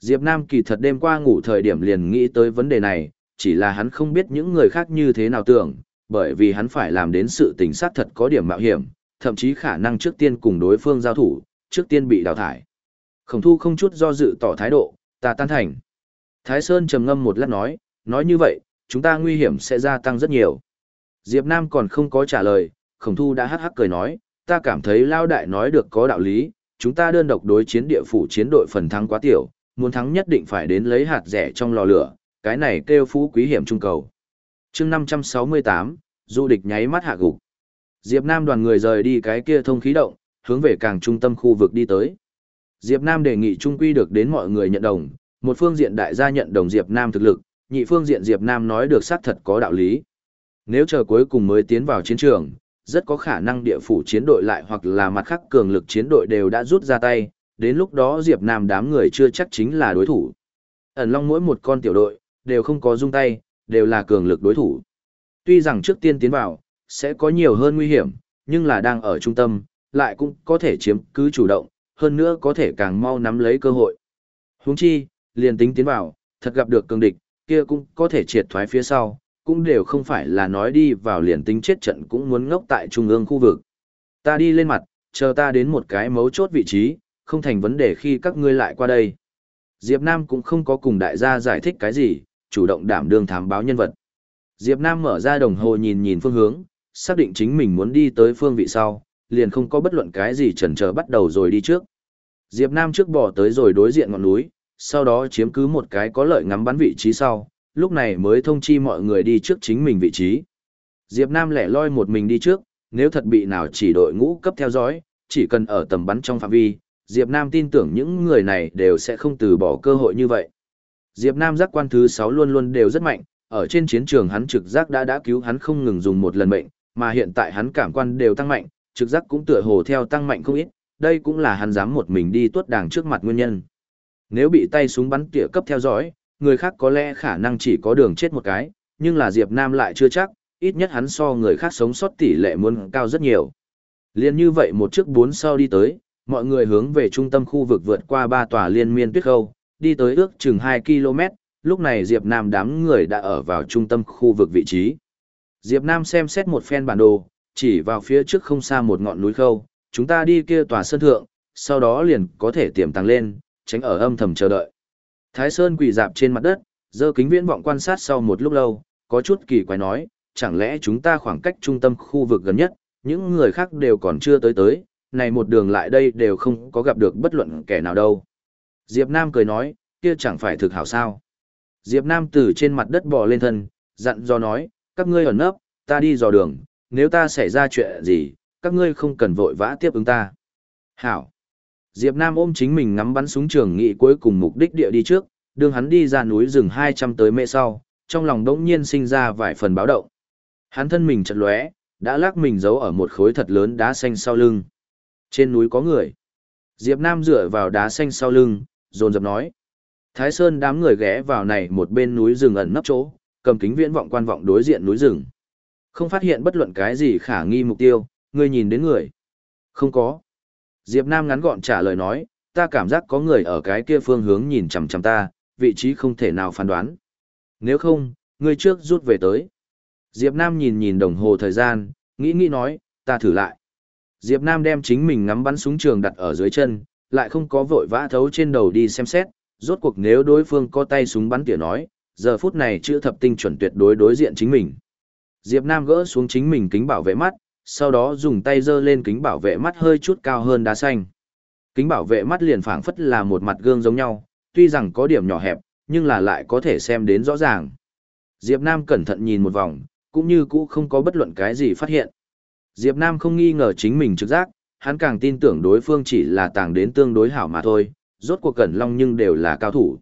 Diệp Nam kỳ thật đêm qua ngủ thời điểm liền nghĩ tới vấn đề này, chỉ là hắn không biết những người khác như thế nào tưởng, bởi vì hắn phải làm đến sự tình sát thật có điểm mạo hiểm, thậm chí khả năng trước tiên cùng đối phương giao thủ, trước tiên bị đào thải. Khổng thu không chút do dự tỏ thái độ, ta tan thành. Thái Sơn trầm ngâm một lát nói, nói như vậy, chúng ta nguy hiểm sẽ gia tăng rất nhiều. Diệp Nam còn không có trả lời, khổng thu đã hắc hắc cười nói, ta cảm thấy Lao Đại nói được có đạo lý, chúng ta đơn độc đối chiến địa phủ chiến đội phần thắng quá tiểu, muốn thắng nhất định phải đến lấy hạt rẻ trong lò lửa, cái này kêu phú quý hiểm trung cầu. chương 568, du địch nháy mắt hạ gục. Diệp Nam đoàn người rời đi cái kia thông khí động, hướng về càng trung tâm khu vực đi tới. Diệp Nam đề nghị trung quy được đến mọi người nhận đồng, một phương diện đại gia nhận đồng Diệp Nam thực lực, nhị phương diện Diệp Nam nói được xác thật có đạo lý. Nếu chờ cuối cùng mới tiến vào chiến trường, rất có khả năng địa phủ chiến đội lại hoặc là mặt khác cường lực chiến đội đều đã rút ra tay, đến lúc đó Diệp Nam đám người chưa chắc chính là đối thủ. Ẩn Long mỗi một con tiểu đội, đều không có dung tay, đều là cường lực đối thủ. Tuy rằng trước tiên tiến vào, sẽ có nhiều hơn nguy hiểm, nhưng là đang ở trung tâm, lại cũng có thể chiếm cứ chủ động, hơn nữa có thể càng mau nắm lấy cơ hội. Huống chi, liền tính tiến vào, thật gặp được cường địch, kia cũng có thể triệt thoái phía sau, cũng đều không phải là nói đi vào liền tính chết trận cũng muốn ngốc tại trung ương khu vực. Ta đi lên mặt, chờ ta đến một cái mấu chốt vị trí, không thành vấn đề khi các ngươi lại qua đây. Diệp Nam cũng không có cùng đại gia giải thích cái gì, chủ động đảm đương thám báo nhân vật. Diệp Nam mở ra đồng hồ nhìn nhìn phương hướng, xác định chính mình muốn đi tới phương vị sau, liền không có bất luận cái gì chần chờ bắt đầu rồi đi trước. Diệp Nam trước bỏ tới rồi đối diện ngọn núi, sau đó chiếm cứ một cái có lợi ngắm bắn vị trí sau, lúc này mới thông chi mọi người đi trước chính mình vị trí. Diệp Nam lẻ loi một mình đi trước, nếu thật bị nào chỉ đội ngũ cấp theo dõi, chỉ cần ở tầm bắn trong phạm vi, Diệp Nam tin tưởng những người này đều sẽ không từ bỏ cơ hội như vậy. Diệp Nam giác quan thứ 6 luôn luôn đều rất mạnh, ở trên chiến trường hắn trực giác đã đã cứu hắn không ngừng dùng một lần mệnh, mà hiện tại hắn cảm quan đều tăng mạnh, trực giác cũng tựa hồ theo tăng mạnh không ít, đây cũng là hắn dám một mình đi tuốt đàng trước mặt nguyên nhân. Nếu bị tay súng bắn tỉa cấp theo dõi, người khác có lẽ khả năng chỉ có đường chết một cái, nhưng là Diệp Nam lại chưa chắc, ít nhất hắn so người khác sống sót tỷ lệ muốn cao rất nhiều. Liên như vậy một chiếc bốn sau đi tới, mọi người hướng về trung tâm khu vực vượt qua ba tòa liên miên tuyết khâu, đi tới ước chừng 2 km, lúc này Diệp Nam đám người đã ở vào trung tâm khu vực vị trí. Diệp Nam xem xét một phen bản đồ, chỉ vào phía trước không xa một ngọn núi khâu, chúng ta đi kia tòa sơn thượng, sau đó liền có thể tiềm tàng lên, tránh ở âm thầm chờ đợi. Thái Sơn quỳ dạp trên mặt đất, dơ kính viễn vọng quan sát sau một lúc lâu, có chút kỳ quái nói, chẳng lẽ chúng ta khoảng cách trung tâm khu vực gần nhất, những người khác đều còn chưa tới tới, này một đường lại đây đều không có gặp được bất luận kẻ nào đâu. Diệp Nam cười nói, kia chẳng phải thực hảo sao. Diệp Nam từ trên mặt đất bò lên thân, dặn dò nói, các ngươi ẩn nấp, ta đi dò đường, nếu ta xảy ra chuyện gì, các ngươi không cần vội vã tiếp ứng ta. Hảo. Diệp Nam ôm chính mình ngắm bắn súng trường nghị cuối cùng mục đích địa đi trước, đường hắn đi ra núi rừng 200 tới mẹ sau, trong lòng đống nhiên sinh ra vài phần báo động. Hắn thân mình chật lóe, đã lắc mình giấu ở một khối thật lớn đá xanh sau lưng. Trên núi có người. Diệp Nam dựa vào đá xanh sau lưng, rồn rập nói. Thái Sơn đám người ghé vào này một bên núi rừng ẩn nấp chỗ, cầm kính viễn vọng quan vọng đối diện núi rừng. Không phát hiện bất luận cái gì khả nghi mục tiêu, người nhìn đến người. Không có. Diệp Nam ngắn gọn trả lời nói, ta cảm giác có người ở cái kia phương hướng nhìn chằm chằm ta, vị trí không thể nào phán đoán. Nếu không, ngươi trước rút về tới. Diệp Nam nhìn nhìn đồng hồ thời gian, nghĩ nghĩ nói, ta thử lại. Diệp Nam đem chính mình ngắm bắn súng trường đặt ở dưới chân, lại không có vội vã thấu trên đầu đi xem xét, rốt cuộc nếu đối phương có tay súng bắn tỉa nói, giờ phút này chữ thập tinh chuẩn tuyệt đối đối diện chính mình. Diệp Nam gỡ xuống chính mình kính bảo vệ mắt, sau đó dùng tay giơ lên kính bảo vệ mắt hơi chút cao hơn đá xanh. Kính bảo vệ mắt liền phảng phất là một mặt gương giống nhau, tuy rằng có điểm nhỏ hẹp, nhưng là lại có thể xem đến rõ ràng. Diệp Nam cẩn thận nhìn một vòng, cũng như cũ không có bất luận cái gì phát hiện. Diệp Nam không nghi ngờ chính mình trực giác, hắn càng tin tưởng đối phương chỉ là tàng đến tương đối hảo mà thôi, rốt cuộc cẩn long nhưng đều là cao thủ.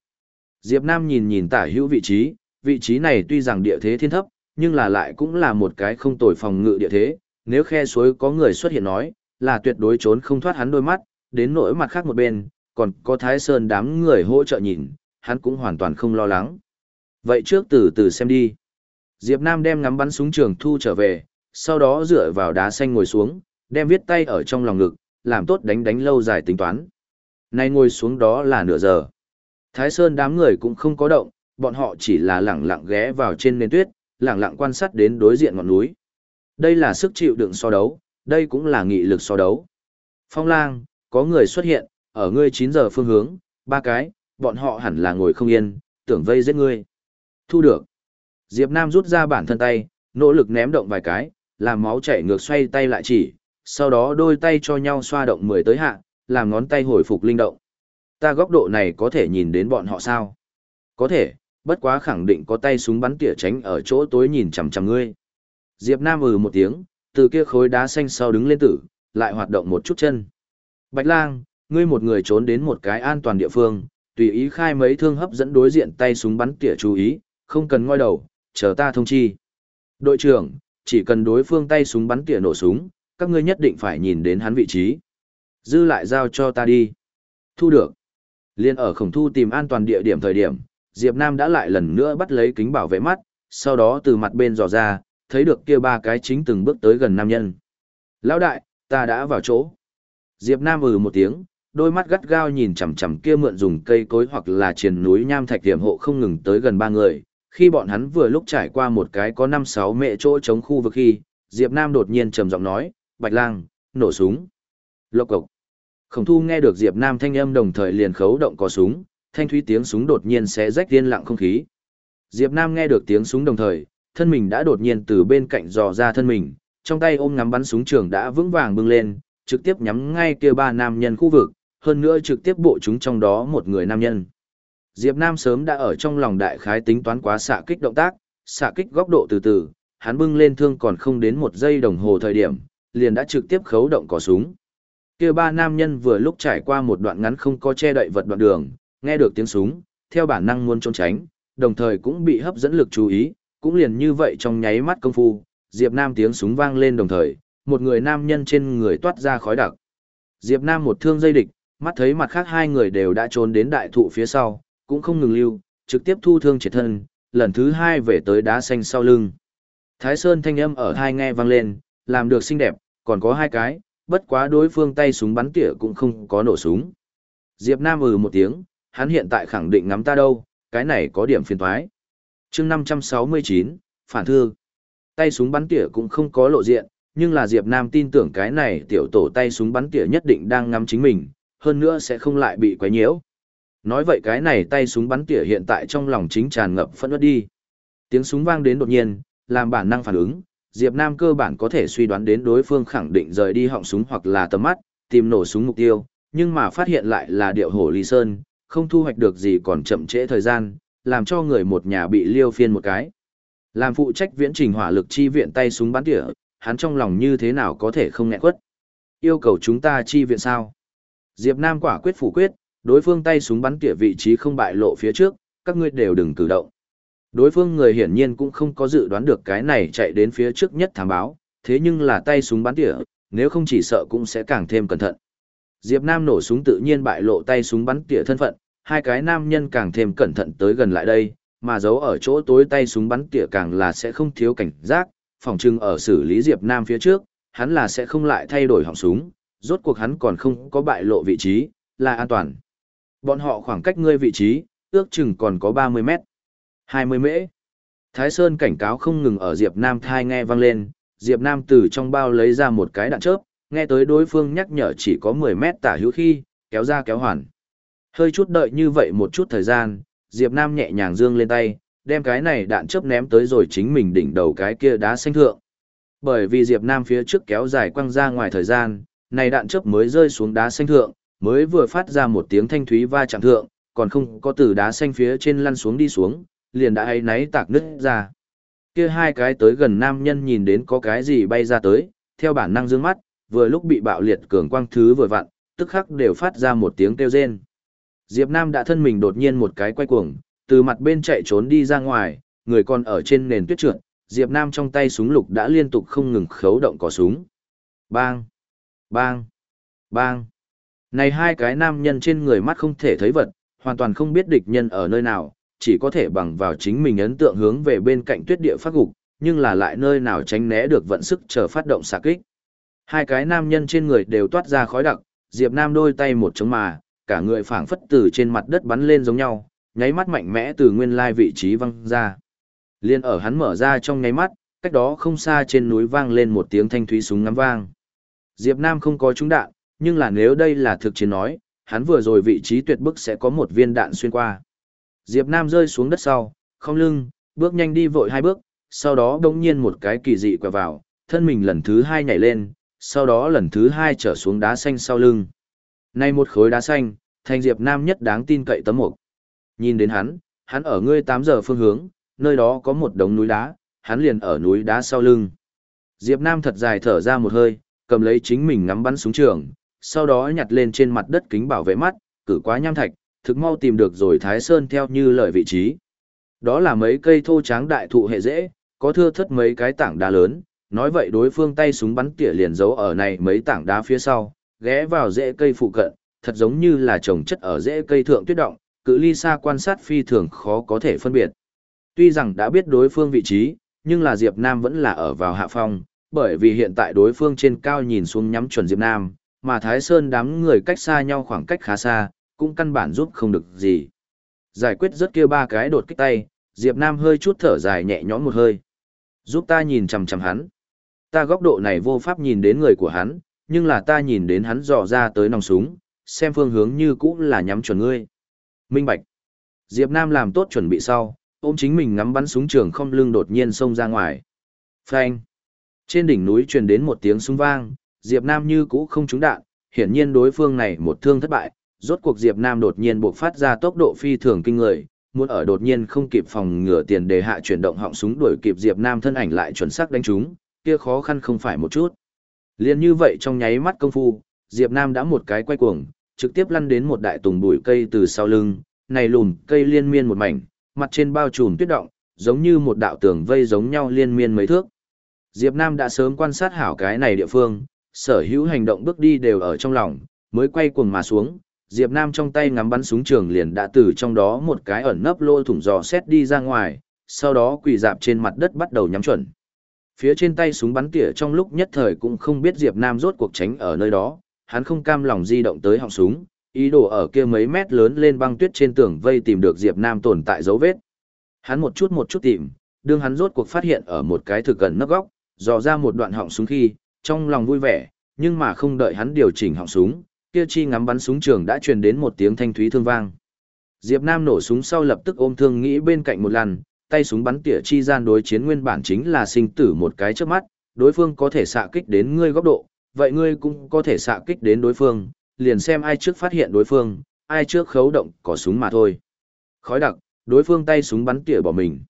Diệp Nam nhìn nhìn tả hữu vị trí, vị trí này tuy rằng địa thế thiên thấp, nhưng là lại cũng là một cái không tồi phòng ngự địa thế, nếu khe suối có người xuất hiện nói, là tuyệt đối trốn không thoát hắn đôi mắt, đến nỗi mặt khác một bên, còn có Thái Sơn đám người hỗ trợ nhìn, hắn cũng hoàn toàn không lo lắng. Vậy trước từ từ xem đi. Diệp Nam đem ngắm bắn súng trường thu trở về, sau đó dựa vào đá xanh ngồi xuống, đem viết tay ở trong lòng ngực, làm tốt đánh đánh lâu dài tính toán. Nay ngồi xuống đó là nửa giờ. Thái Sơn đám người cũng không có động, bọn họ chỉ là lẳng lặng ghé vào trên nền tuyết, lẳng lặng quan sát đến đối diện ngọn núi. Đây là sức chịu đựng so đấu, đây cũng là nghị lực so đấu. Phong lang, có người xuất hiện, ở ngươi 9 giờ phương hướng, ba cái, bọn họ hẳn là ngồi không yên, tưởng vây giết ngươi. Thu được. Diệp Nam rút ra bản thân tay, nỗ lực ném động vài cái, làm máu chảy ngược xoay tay lại chỉ, sau đó đôi tay cho nhau xoa động 10 tới hạ, làm ngón tay hồi phục linh động. Ta góc độ này có thể nhìn đến bọn họ sao? Có thể, bất quá khẳng định có tay súng bắn tỉa tránh ở chỗ tối nhìn chằm chằm ngươi. Diệp Nam ừ một tiếng, từ kia khối đá xanh sau đứng lên tử, lại hoạt động một chút chân. Bạch lang, ngươi một người trốn đến một cái an toàn địa phương, tùy ý khai mấy thương hấp dẫn đối diện tay súng bắn tỉa chú ý, không cần ngoi đầu, chờ ta thông chi. Đội trưởng, chỉ cần đối phương tay súng bắn tỉa nổ súng, các ngươi nhất định phải nhìn đến hắn vị trí. Dư lại giao cho ta đi. Thu được. Liên ở khổng thu tìm an toàn địa điểm thời điểm, Diệp Nam đã lại lần nữa bắt lấy kính bảo vệ mắt, sau đó từ mặt bên dò ra, thấy được kia ba cái chính từng bước tới gần nam nhân. Lão đại, ta đã vào chỗ. Diệp Nam ừ một tiếng, đôi mắt gắt gao nhìn chằm chằm kia mượn dùng cây cối hoặc là triền núi nham thạch tiềm hộ không ngừng tới gần ba người. Khi bọn hắn vừa lúc trải qua một cái có năm sáu mẹ chỗ chống khu vực khi, Diệp Nam đột nhiên trầm giọng nói, Bạch Lang, nổ súng. Lộc cộc. Khổng thu nghe được Diệp Nam thanh âm đồng thời liền khấu động có súng, thanh thúy tiếng súng đột nhiên xé rách tiên lặng không khí. Diệp Nam nghe được tiếng súng đồng thời, thân mình đã đột nhiên từ bên cạnh dò ra thân mình, trong tay ôm ngắm bắn súng trường đã vững vàng bưng lên, trực tiếp nhắm ngay kia ba nam nhân khu vực, hơn nữa trực tiếp bộ chúng trong đó một người nam nhân. Diệp Nam sớm đã ở trong lòng đại khái tính toán quá xạ kích động tác, xạ kích góc độ từ từ, hắn bưng lên thương còn không đến một giây đồng hồ thời điểm, liền đã trực tiếp khấu động cò súng. Kia ba nam nhân vừa lúc trải qua một đoạn ngắn không có che đậy vật đoạn đường, nghe được tiếng súng, theo bản năng muốn trốn tránh, đồng thời cũng bị hấp dẫn lực chú ý, cũng liền như vậy trong nháy mắt công phu, Diệp Nam tiếng súng vang lên đồng thời, một người nam nhân trên người toát ra khói đặc. Diệp Nam một thương dây địch, mắt thấy mặt khác hai người đều đã trốn đến đại thụ phía sau, cũng không ngừng lưu, trực tiếp thu thương triệt thân, lần thứ hai về tới đá xanh sau lưng. Thái Sơn thanh âm ở hai nghe vang lên, làm được xinh đẹp, còn có hai cái, bất quá đối phương tay súng bắn tỉa cũng không có nổ súng. Diệp Nam ừ một tiếng, hắn hiện tại khẳng định ngắm ta đâu, cái này có điểm phiền toái. Chương 569, phản thương. Tay súng bắn tỉa cũng không có lộ diện, nhưng là Diệp Nam tin tưởng cái này tiểu tổ tay súng bắn tỉa nhất định đang ngắm chính mình, hơn nữa sẽ không lại bị quấy nhiễu. Nói vậy cái này tay súng bắn tỉa hiện tại trong lòng chính tràn ngập phẫn uất đi. Tiếng súng vang đến đột nhiên, làm bản năng phản ứng, Diệp Nam cơ bản có thể suy đoán đến đối phương khẳng định rời đi họng súng hoặc là tầm mắt, tìm nổ súng mục tiêu, nhưng mà phát hiện lại là điệu hổ ly sơn, không thu hoạch được gì còn chậm trễ thời gian, làm cho người một nhà bị liêu phiên một cái. Làm phụ trách viễn trình hỏa lực chi viện tay súng bắn tỉa, hắn trong lòng như thế nào có thể không nghẹn quất. Yêu cầu chúng ta chi viện sao? Diệp Nam quả quyết phủ quyết, đối phương tay súng bắn tỉa vị trí không bại lộ phía trước, các ngươi đều đừng cử động. Đối phương người hiển nhiên cũng không có dự đoán được cái này chạy đến phía trước nhất thám báo, thế nhưng là tay súng bắn tỉa, nếu không chỉ sợ cũng sẽ càng thêm cẩn thận. Diệp Nam nổ súng tự nhiên bại lộ tay súng bắn tỉa thân phận, hai cái nam nhân càng thêm cẩn thận tới gần lại đây, mà giấu ở chỗ tối tay súng bắn tỉa càng là sẽ không thiếu cảnh giác, phòng trưng ở xử lý Diệp Nam phía trước, hắn là sẽ không lại thay đổi họng súng, rốt cuộc hắn còn không có bại lộ vị trí, là an toàn. Bọn họ khoảng cách ngươi vị trí, ước chừng còn có 30 mét. 20 mễ. Thái Sơn cảnh cáo không ngừng ở Diệp Nam thai nghe vang lên, Diệp Nam từ trong bao lấy ra một cái đạn chớp, nghe tới đối phương nhắc nhở chỉ có 10 mét tả hữu khi, kéo ra kéo hoàn. Hơi chút đợi như vậy một chút thời gian, Diệp Nam nhẹ nhàng dương lên tay, đem cái này đạn chớp ném tới rồi chính mình đỉnh đầu cái kia đá xanh thượng. Bởi vì Diệp Nam phía trước kéo dài quăng ra ngoài thời gian, này đạn chớp mới rơi xuống đá xanh thượng, mới vừa phát ra một tiếng thanh thúy va chạm thượng, còn không có từ đá xanh phía trên lăn xuống đi xuống, liền đã ấy náy tạc nứt ra. Kia hai cái tới gần nam nhân nhìn đến có cái gì bay ra tới, theo bản năng dương mắt, vừa lúc bị bạo liệt cường quang thứ vừa vặn, tức khắc đều phát ra một tiếng kêu rên. Diệp Nam đã thân mình đột nhiên một cái quay cuồng, từ mặt bên chạy trốn đi ra ngoài, người còn ở trên nền tuyết trượt, Diệp Nam trong tay súng lục đã liên tục không ngừng khấu động cò súng. Bang! Bang! Bang! Này hai cái nam nhân trên người mắt không thể thấy vật, hoàn toàn không biết địch nhân ở nơi nào, chỉ có thể bằng vào chính mình ấn tượng hướng về bên cạnh tuyết địa phát gục, nhưng là lại nơi nào tránh né được vận sức chờ phát động xạ kích. Hai cái nam nhân trên người đều toát ra khói đặc, Diệp Nam đôi tay một chống mà, cả người phảng phất từ trên mặt đất bắn lên giống nhau, nháy mắt mạnh mẽ từ nguyên lai vị trí văng ra. Liên ở hắn mở ra trong nháy mắt, cách đó không xa trên núi vang lên một tiếng thanh thúy súng ngắm vang. Diệp Nam không có trúng đạn, nhưng là nếu đây là thực chiến nói, hắn vừa rồi vị trí tuyệt bức sẽ có một viên đạn xuyên qua. Diệp Nam rơi xuống đất sau, không lưng, bước nhanh đi vội hai bước, sau đó đống nhiên một cái kỳ dị quẹo vào, thân mình lần thứ hai nhảy lên, sau đó lần thứ hai trở xuống đá xanh sau lưng. Nay một khối đá xanh, thành Diệp Nam nhất đáng tin cậy tấm mục. Nhìn đến hắn, hắn ở ngươi 8 giờ phương hướng, nơi đó có một đống núi đá, hắn liền ở núi đá sau lưng. Diệp Nam thật dài thở ra một hơi, cầm lấy chính mình ngắm bắn súng trường, sau đó nhặt lên trên mặt đất kính bảo vệ mắt, cử quá nham thạch, thực mau tìm được rồi Thái Sơn theo như lời vị trí. Đó là mấy cây thô tráng đại thụ hệ dễ, có thưa thất mấy cái tảng đá lớn, nói vậy đối phương tay súng bắn tỉa liền giấu ở này mấy tảng đá phía sau, ghé vào rễ cây phụ cận, thật giống như là trồng chất ở rễ cây thượng tuyết động, cự ly xa quan sát phi thường khó có thể phân biệt. Tuy rằng đã biết đối phương vị trí, nhưng là Diệp Nam vẫn là ở vào hạ phong, bởi vì hiện tại đối phương trên cao nhìn xuống nhắm chuẩn Diệp Nam, mà Thái Sơn đám người cách xa nhau khoảng cách khá xa, cũng căn bản giúp không được gì. Giải quyết rất kia ba cái đột kích tay, Diệp Nam hơi chút thở dài nhẹ nhõm một hơi. Giúp ta nhìn chằm chằm hắn. Ta góc độ này vô pháp nhìn đến người của hắn, nhưng là ta nhìn đến hắn dò ra tới nòng súng, xem phương hướng như cũ là nhắm chuẩn ngươi. Minh Bạch. Diệp Nam làm tốt chuẩn bị sau, ôm chính mình ngắm bắn súng trường không lưng đột nhiên xông ra ngoài. Phanh. Trên đỉnh núi truyền đến một tiếng súng vang, Diệp Nam như cũ không trúng đạn, hiển nhiên đối phương này một thương thất bại, rốt cuộc Diệp Nam đột nhiên bộc phát ra tốc độ phi thường kinh người, muốn ở đột nhiên không kịp phòng ngừa tiền đề hạ chuyển động họng súng đuổi kịp Diệp Nam thân ảnh lại chuẩn xác đánh trúng, kia khó khăn không phải một chút. Liên như vậy trong nháy mắt công phu, Diệp Nam đã một cái quay cuồng, trực tiếp lăn đến một đại tùng bụi cây từ sau lưng, này lùm cây liên miên một mảnh, mặt trên bao trùm tuyết động, giống như một đạo tường vây giống nhau liên miên mấy thước. Diệp Nam đã sớm quan sát hảo cái này địa phương, sở hữu hành động bước đi đều ở trong lòng, mới quay cuồng mà xuống. Diệp Nam trong tay ngắm bắn súng trường liền đã từ trong đó một cái ẩn nấp lôi thủng dò xét đi ra ngoài, sau đó quỳ dạp trên mặt đất bắt đầu nhắm chuẩn. Phía trên tay súng bắn tỉa trong lúc nhất thời cũng không biết Diệp Nam rốt cuộc tránh ở nơi đó, hắn không cam lòng di động tới họng súng, ý đồ ở kia mấy mét lớn lên băng tuyết trên tường vây tìm được Diệp Nam tồn tại dấu vết. Hắn một chút một chút tìm, đương hắn rốt cuộc phát hiện ở một cái thực gần nấp góc, dò ra một đoạn họng súng khi, trong lòng vui vẻ, nhưng mà không đợi hắn điều chỉnh họng súng, kia chi ngắm bắn súng trường đã truyền đến một tiếng thanh thúy thương vang. Diệp Nam nổ súng sau lập tức ôm thương nghĩ bên cạnh một lần, tay súng bắn tỉa chi gian đối chiến nguyên bản chính là sinh tử một cái trước mắt, đối phương có thể xạ kích đến ngươi góc độ, vậy ngươi cũng có thể xạ kích đến đối phương, liền xem ai trước phát hiện đối phương, ai trước khấu động cỏ súng mà thôi. Khói đặc, đối phương tay súng bắn tỉa bỏ mình.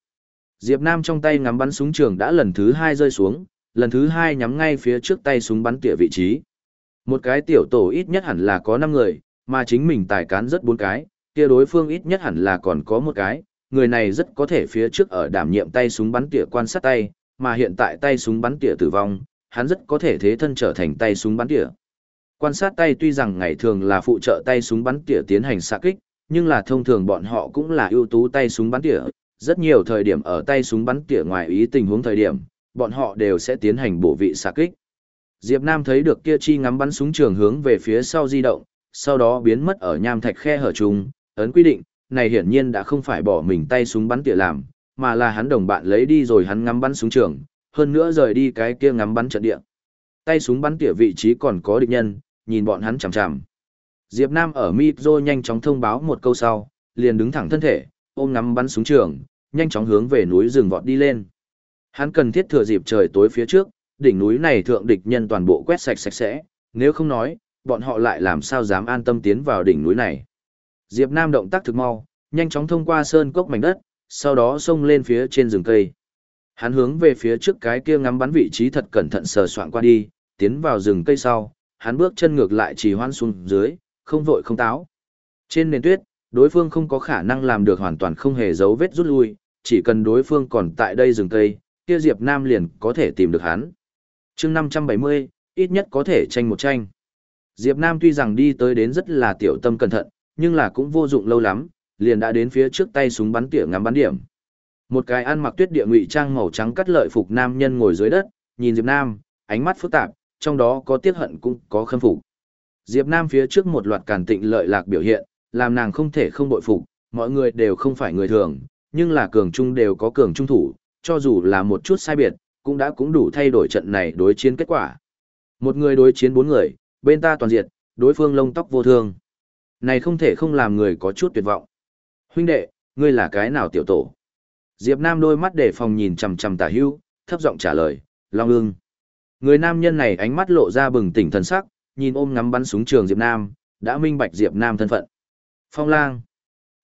Diệp Nam trong tay ngắm bắn súng trường đã lần thứ hai rơi xuống, lần thứ hai nhắm ngay phía trước tay súng bắn tỉa vị trí. Một cái tiểu tổ ít nhất hẳn là có 5 người, mà chính mình tài cán rất bốn cái, kia đối phương ít nhất hẳn là còn có một cái, người này rất có thể phía trước ở đảm nhiệm tay súng bắn tỉa quan sát tay, mà hiện tại tay súng bắn tỉa tử vong, hắn rất có thể thế thân trở thành tay súng bắn tỉa. Quan sát tay tuy rằng ngày thường là phụ trợ tay súng bắn tỉa tiến hành xạ kích, nhưng là thông thường bọn họ cũng là ưu tú tay súng bắn tỉa, rất nhiều thời điểm ở tay súng bắn tỉa ngoài ý tình huống thời điểm, bọn họ đều sẽ tiến hành bổ vị xạ kích. Diệp Nam thấy được kia chi ngắm bắn súng trường hướng về phía sau di động, sau đó biến mất ở nham thạch khe hở trùng, ấn quy định, này hiển nhiên đã không phải bỏ mình tay súng bắn tỉa làm, mà là hắn đồng bạn lấy đi rồi hắn ngắm bắn súng trường, hơn nữa rời đi cái kia ngắm bắn trận địa. Tay súng bắn tỉa vị trí còn có địch nhân, nhìn bọn hắn chằm chằm. Diệp Nam ở Mitro nhanh chóng thông báo một câu sau, liền đứng thẳng thân thể, ôm ngắm bắn súng trường, nhanh chóng hướng về núi rừng vọt đi lên. Hắn cần thiết thừa dịp trời tối phía trước, đỉnh núi này thượng địch nhân toàn bộ quét sạch sạch sẽ, nếu không nói, bọn họ lại làm sao dám an tâm tiến vào đỉnh núi này. Diệp Nam động tác thực mau, nhanh chóng thông qua sơn cốc mảnh đất, sau đó xông lên phía trên rừng cây. Hắn hướng về phía trước cái kia ngắm bắn vị trí thật cẩn thận sờ soạn qua đi, tiến vào rừng cây sau, hắn bước chân ngược lại chỉ hoan xuống dưới, không vội không táo. Trên nền tuyết, đối phương không có khả năng làm được hoàn toàn không hề dấu vết rút lui, chỉ cần đối phương còn tại đây rừng cây, kia Diệp Nam liền có thể tìm được hắn. Chương 570, ít nhất có thể tranh một tranh. Diệp Nam tuy rằng đi tới đến rất là tiểu tâm cẩn thận, nhưng là cũng vô dụng lâu lắm, liền đã đến phía trước tay súng bắn tỉa ngắm bắn điểm. Một cái ăn mặc tuyết địa ngụy trang màu trắng cắt lợi phục nam nhân ngồi dưới đất, nhìn Diệp Nam, ánh mắt phức tạp, trong đó có tiếc hận cũng có khâm phục. Diệp Nam phía trước một loạt cản tịnh lợi lạc biểu hiện, làm nàng không thể không bội phục, mọi người đều không phải người thường, nhưng là cường trung đều có cường trung thủ, cho dù là một chút sai biệt, cũng đã cũng đủ thay đổi trận này đối chiến kết quả. Một người đối chiến bốn người, bên ta toàn diệt, đối phương lông tóc vô thương. Này không thể không làm người có chút tuyệt vọng. Huynh đệ, ngươi là cái nào tiểu tổ? Diệp Nam đôi mắt để phòng nhìn chằm chằm Tả Hưu, thấp giọng trả lời, Long Ưng. Người nam nhân này ánh mắt lộ ra bừng tỉnh thần sắc, nhìn ôm ngắm bắn súng trường Diệp Nam, đã minh bạch Diệp Nam thân phận. Phong Lang.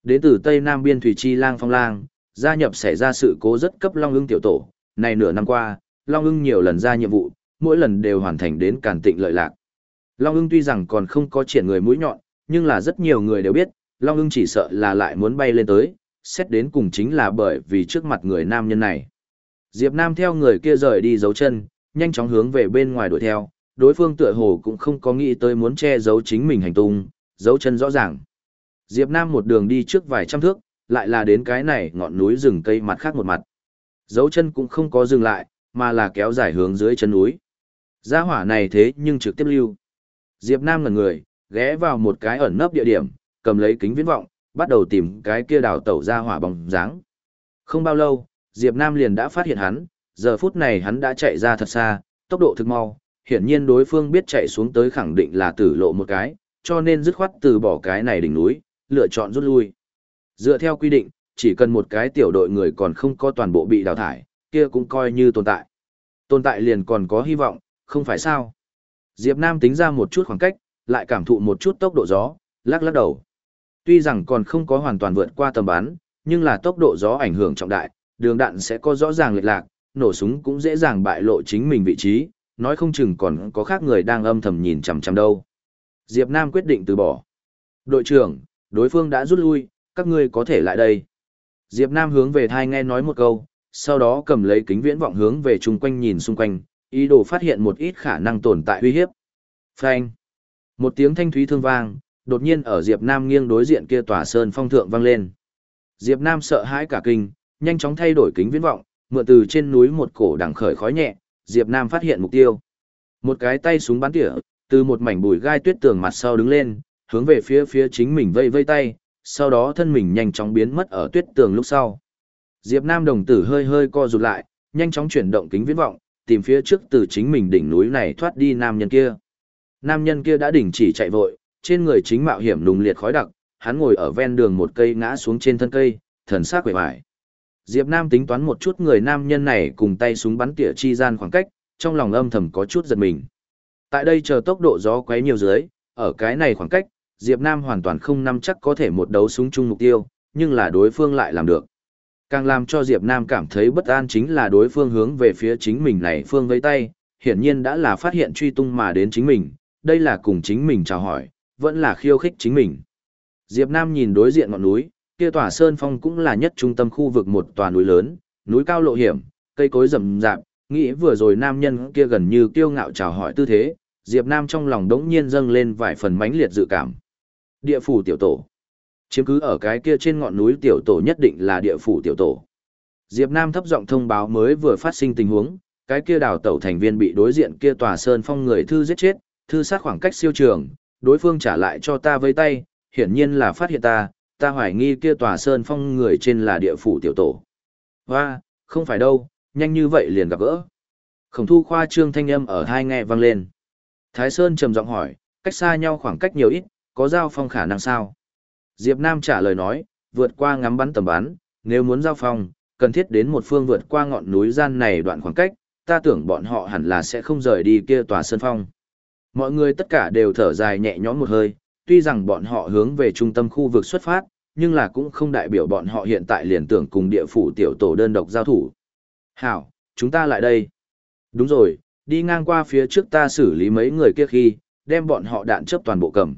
Đến từ Tây Nam biên thủy chi lang Phong Lang, gia nhập xảy ra sự cố rất cấp Long Ưng tiểu tổ. Này nửa năm qua, Long Ưng nhiều lần ra nhiệm vụ, mỗi lần đều hoàn thành đến càn tịnh lợi lạc. Long Ưng tuy rằng còn không có triển người mũi nhọn, nhưng là rất nhiều người đều biết, Long Ưng chỉ sợ là lại muốn bay lên tới, xét đến cùng chính là bởi vì trước mặt người nam nhân này. Diệp Nam theo người kia rời đi dấu chân, nhanh chóng hướng về bên ngoài đuổi theo, đối phương tựa hồ cũng không có nghĩ tới muốn che giấu chính mình hành tung, dấu chân rõ ràng. Diệp Nam một đường đi trước vài trăm thước, lại là đến cái này ngọn núi rừng cây mặt khác một mặt. Dấu chân cũng không có dừng lại, mà là kéo dài hướng dưới chân núi. Gia hỏa này thế nhưng trực tiếp lưu. Diệp Nam ngẩn người, ghé vào một cái ẩn nấp địa điểm, cầm lấy kính viễn vọng, bắt đầu tìm cái kia đào tẩu ra hỏa bóng dáng. Không bao lâu, Diệp Nam liền đã phát hiện hắn, giờ phút này hắn đã chạy ra thật xa, tốc độ thực mau, hiển nhiên đối phương biết chạy xuống tới khẳng định là tử lộ một cái, cho nên dứt khoát từ bỏ cái này đỉnh núi, lựa chọn rút lui. Dựa theo quy định, chỉ cần một cái tiểu đội người còn không có toàn bộ bị đào thải, kia cũng coi như tồn tại. Tồn tại liền còn có hy vọng, không phải sao? Diệp Nam tính ra một chút khoảng cách, lại cảm thụ một chút tốc độ gió, lắc lắc đầu. Tuy rằng còn không có hoàn toàn vượt qua tầm bắn, nhưng là tốc độ gió ảnh hưởng trọng đại, đường đạn sẽ có rõ ràng lệch lạc, nổ súng cũng dễ dàng bại lộ chính mình vị trí, nói không chừng còn có khác người đang âm thầm nhìn chằm chằm đâu. Diệp Nam quyết định từ bỏ. Đội trưởng, đối phương đã rút lui, các ngươi có thể lại đây. Diệp Nam hướng về thai nghe nói một câu, sau đó cầm lấy kính viễn vọng hướng về chung quanh nhìn xung quanh, ý đồ phát hiện một ít khả năng tồn tại uy hiếp. Phanh. Một tiếng thanh thúy thương vang, đột nhiên ở Diệp Nam nghiêng đối diện kia tòa sơn phong thượng vang lên. Diệp Nam sợ hãi cả kinh, nhanh chóng thay đổi kính viễn vọng, mượn từ trên núi một cổ đằng khởi khói nhẹ, Diệp Nam phát hiện mục tiêu. Một cái tay súng bắn tỉa, từ một mảnh bụi gai tuyết tường mặt sau đứng lên, hướng về phía phía chính mình vây vây tay, sau đó thân mình nhanh chóng biến mất ở tuyết tường lúc sau. Diệp Nam đồng tử hơi hơi co rụt lại, nhanh chóng chuyển động kính viễn vọng, tìm phía trước từ chính mình đỉnh núi này thoát đi nam nhân kia. Nam nhân kia đã đình chỉ chạy vội, trên người chính mạo hiểm nùng liệt khói đặc, hắn ngồi ở ven đường một cây ngã xuống trên thân cây, thần sắc quệ bại. Diệp Nam tính toán một chút người nam nhân này cùng tay súng bắn tỉa chi gian khoảng cách, trong lòng âm thầm có chút giật mình. Tại đây chờ tốc độ gió quấy nhiều dưới, ở cái này khoảng cách, Diệp Nam hoàn toàn không nắm chắc có thể một đấu súng chung mục tiêu, nhưng là đối phương lại làm được. Càng làm cho Diệp Nam cảm thấy bất an chính là đối phương hướng về phía chính mình này phương vẫy tay, hiển nhiên đã là phát hiện truy tung mà đến chính mình, đây là cùng chính mình chào hỏi, vẫn là khiêu khích chính mình. Diệp Nam nhìn đối diện ngọn núi, kia tòa sơn phong cũng là nhất trung tâm khu vực một tòa núi lớn, núi cao lộ hiểm, cây cối rậm rạp, nghĩ vừa rồi nam nhân kia gần như kiêu ngạo chào hỏi tư thế, Diệp Nam trong lòng đống nhiên dâng lên vài phần mãnh liệt dự cảm. Địa phủ tiểu tổ. Chiếm cứ ở cái kia trên ngọn núi tiểu tổ nhất định là địa phủ tiểu tổ. Diệp Nam thấp giọng thông báo mới vừa phát sinh tình huống, cái kia đào tẩu thành viên bị đối diện kia tòa sơn phong người thư giết chết, thư sát khoảng cách siêu trường, đối phương trả lại cho ta với tay, hiển nhiên là phát hiện ta, ta hoài nghi kia tòa sơn phong người trên là địa phủ tiểu tổ. Hoa, không phải đâu, nhanh như vậy liền gặp gỡ. Khổng thu khoa trương thanh âm ở hai nghe vang lên. Thái Sơn trầm giọng hỏi, cách xa nhau khoảng cách nhiều ít, có giao phong khả năng sao? Diệp Nam trả lời nói, vượt qua ngắm bắn tầm bắn, nếu muốn giao phong, cần thiết đến một phương vượt qua ngọn núi gian này đoạn khoảng cách, ta tưởng bọn họ hẳn là sẽ không rời đi kia tòa sơn phong. Mọi người tất cả đều thở dài nhẹ nhõm một hơi, tuy rằng bọn họ hướng về trung tâm khu vực xuất phát, nhưng là cũng không đại biểu bọn họ hiện tại liền tưởng cùng địa phủ tiểu tổ đơn độc giao thủ. Hảo, chúng ta lại đây. Đúng rồi, đi ngang qua phía trước ta xử lý mấy người kia khi, đem bọn họ đạn chấp toàn bộ cầm.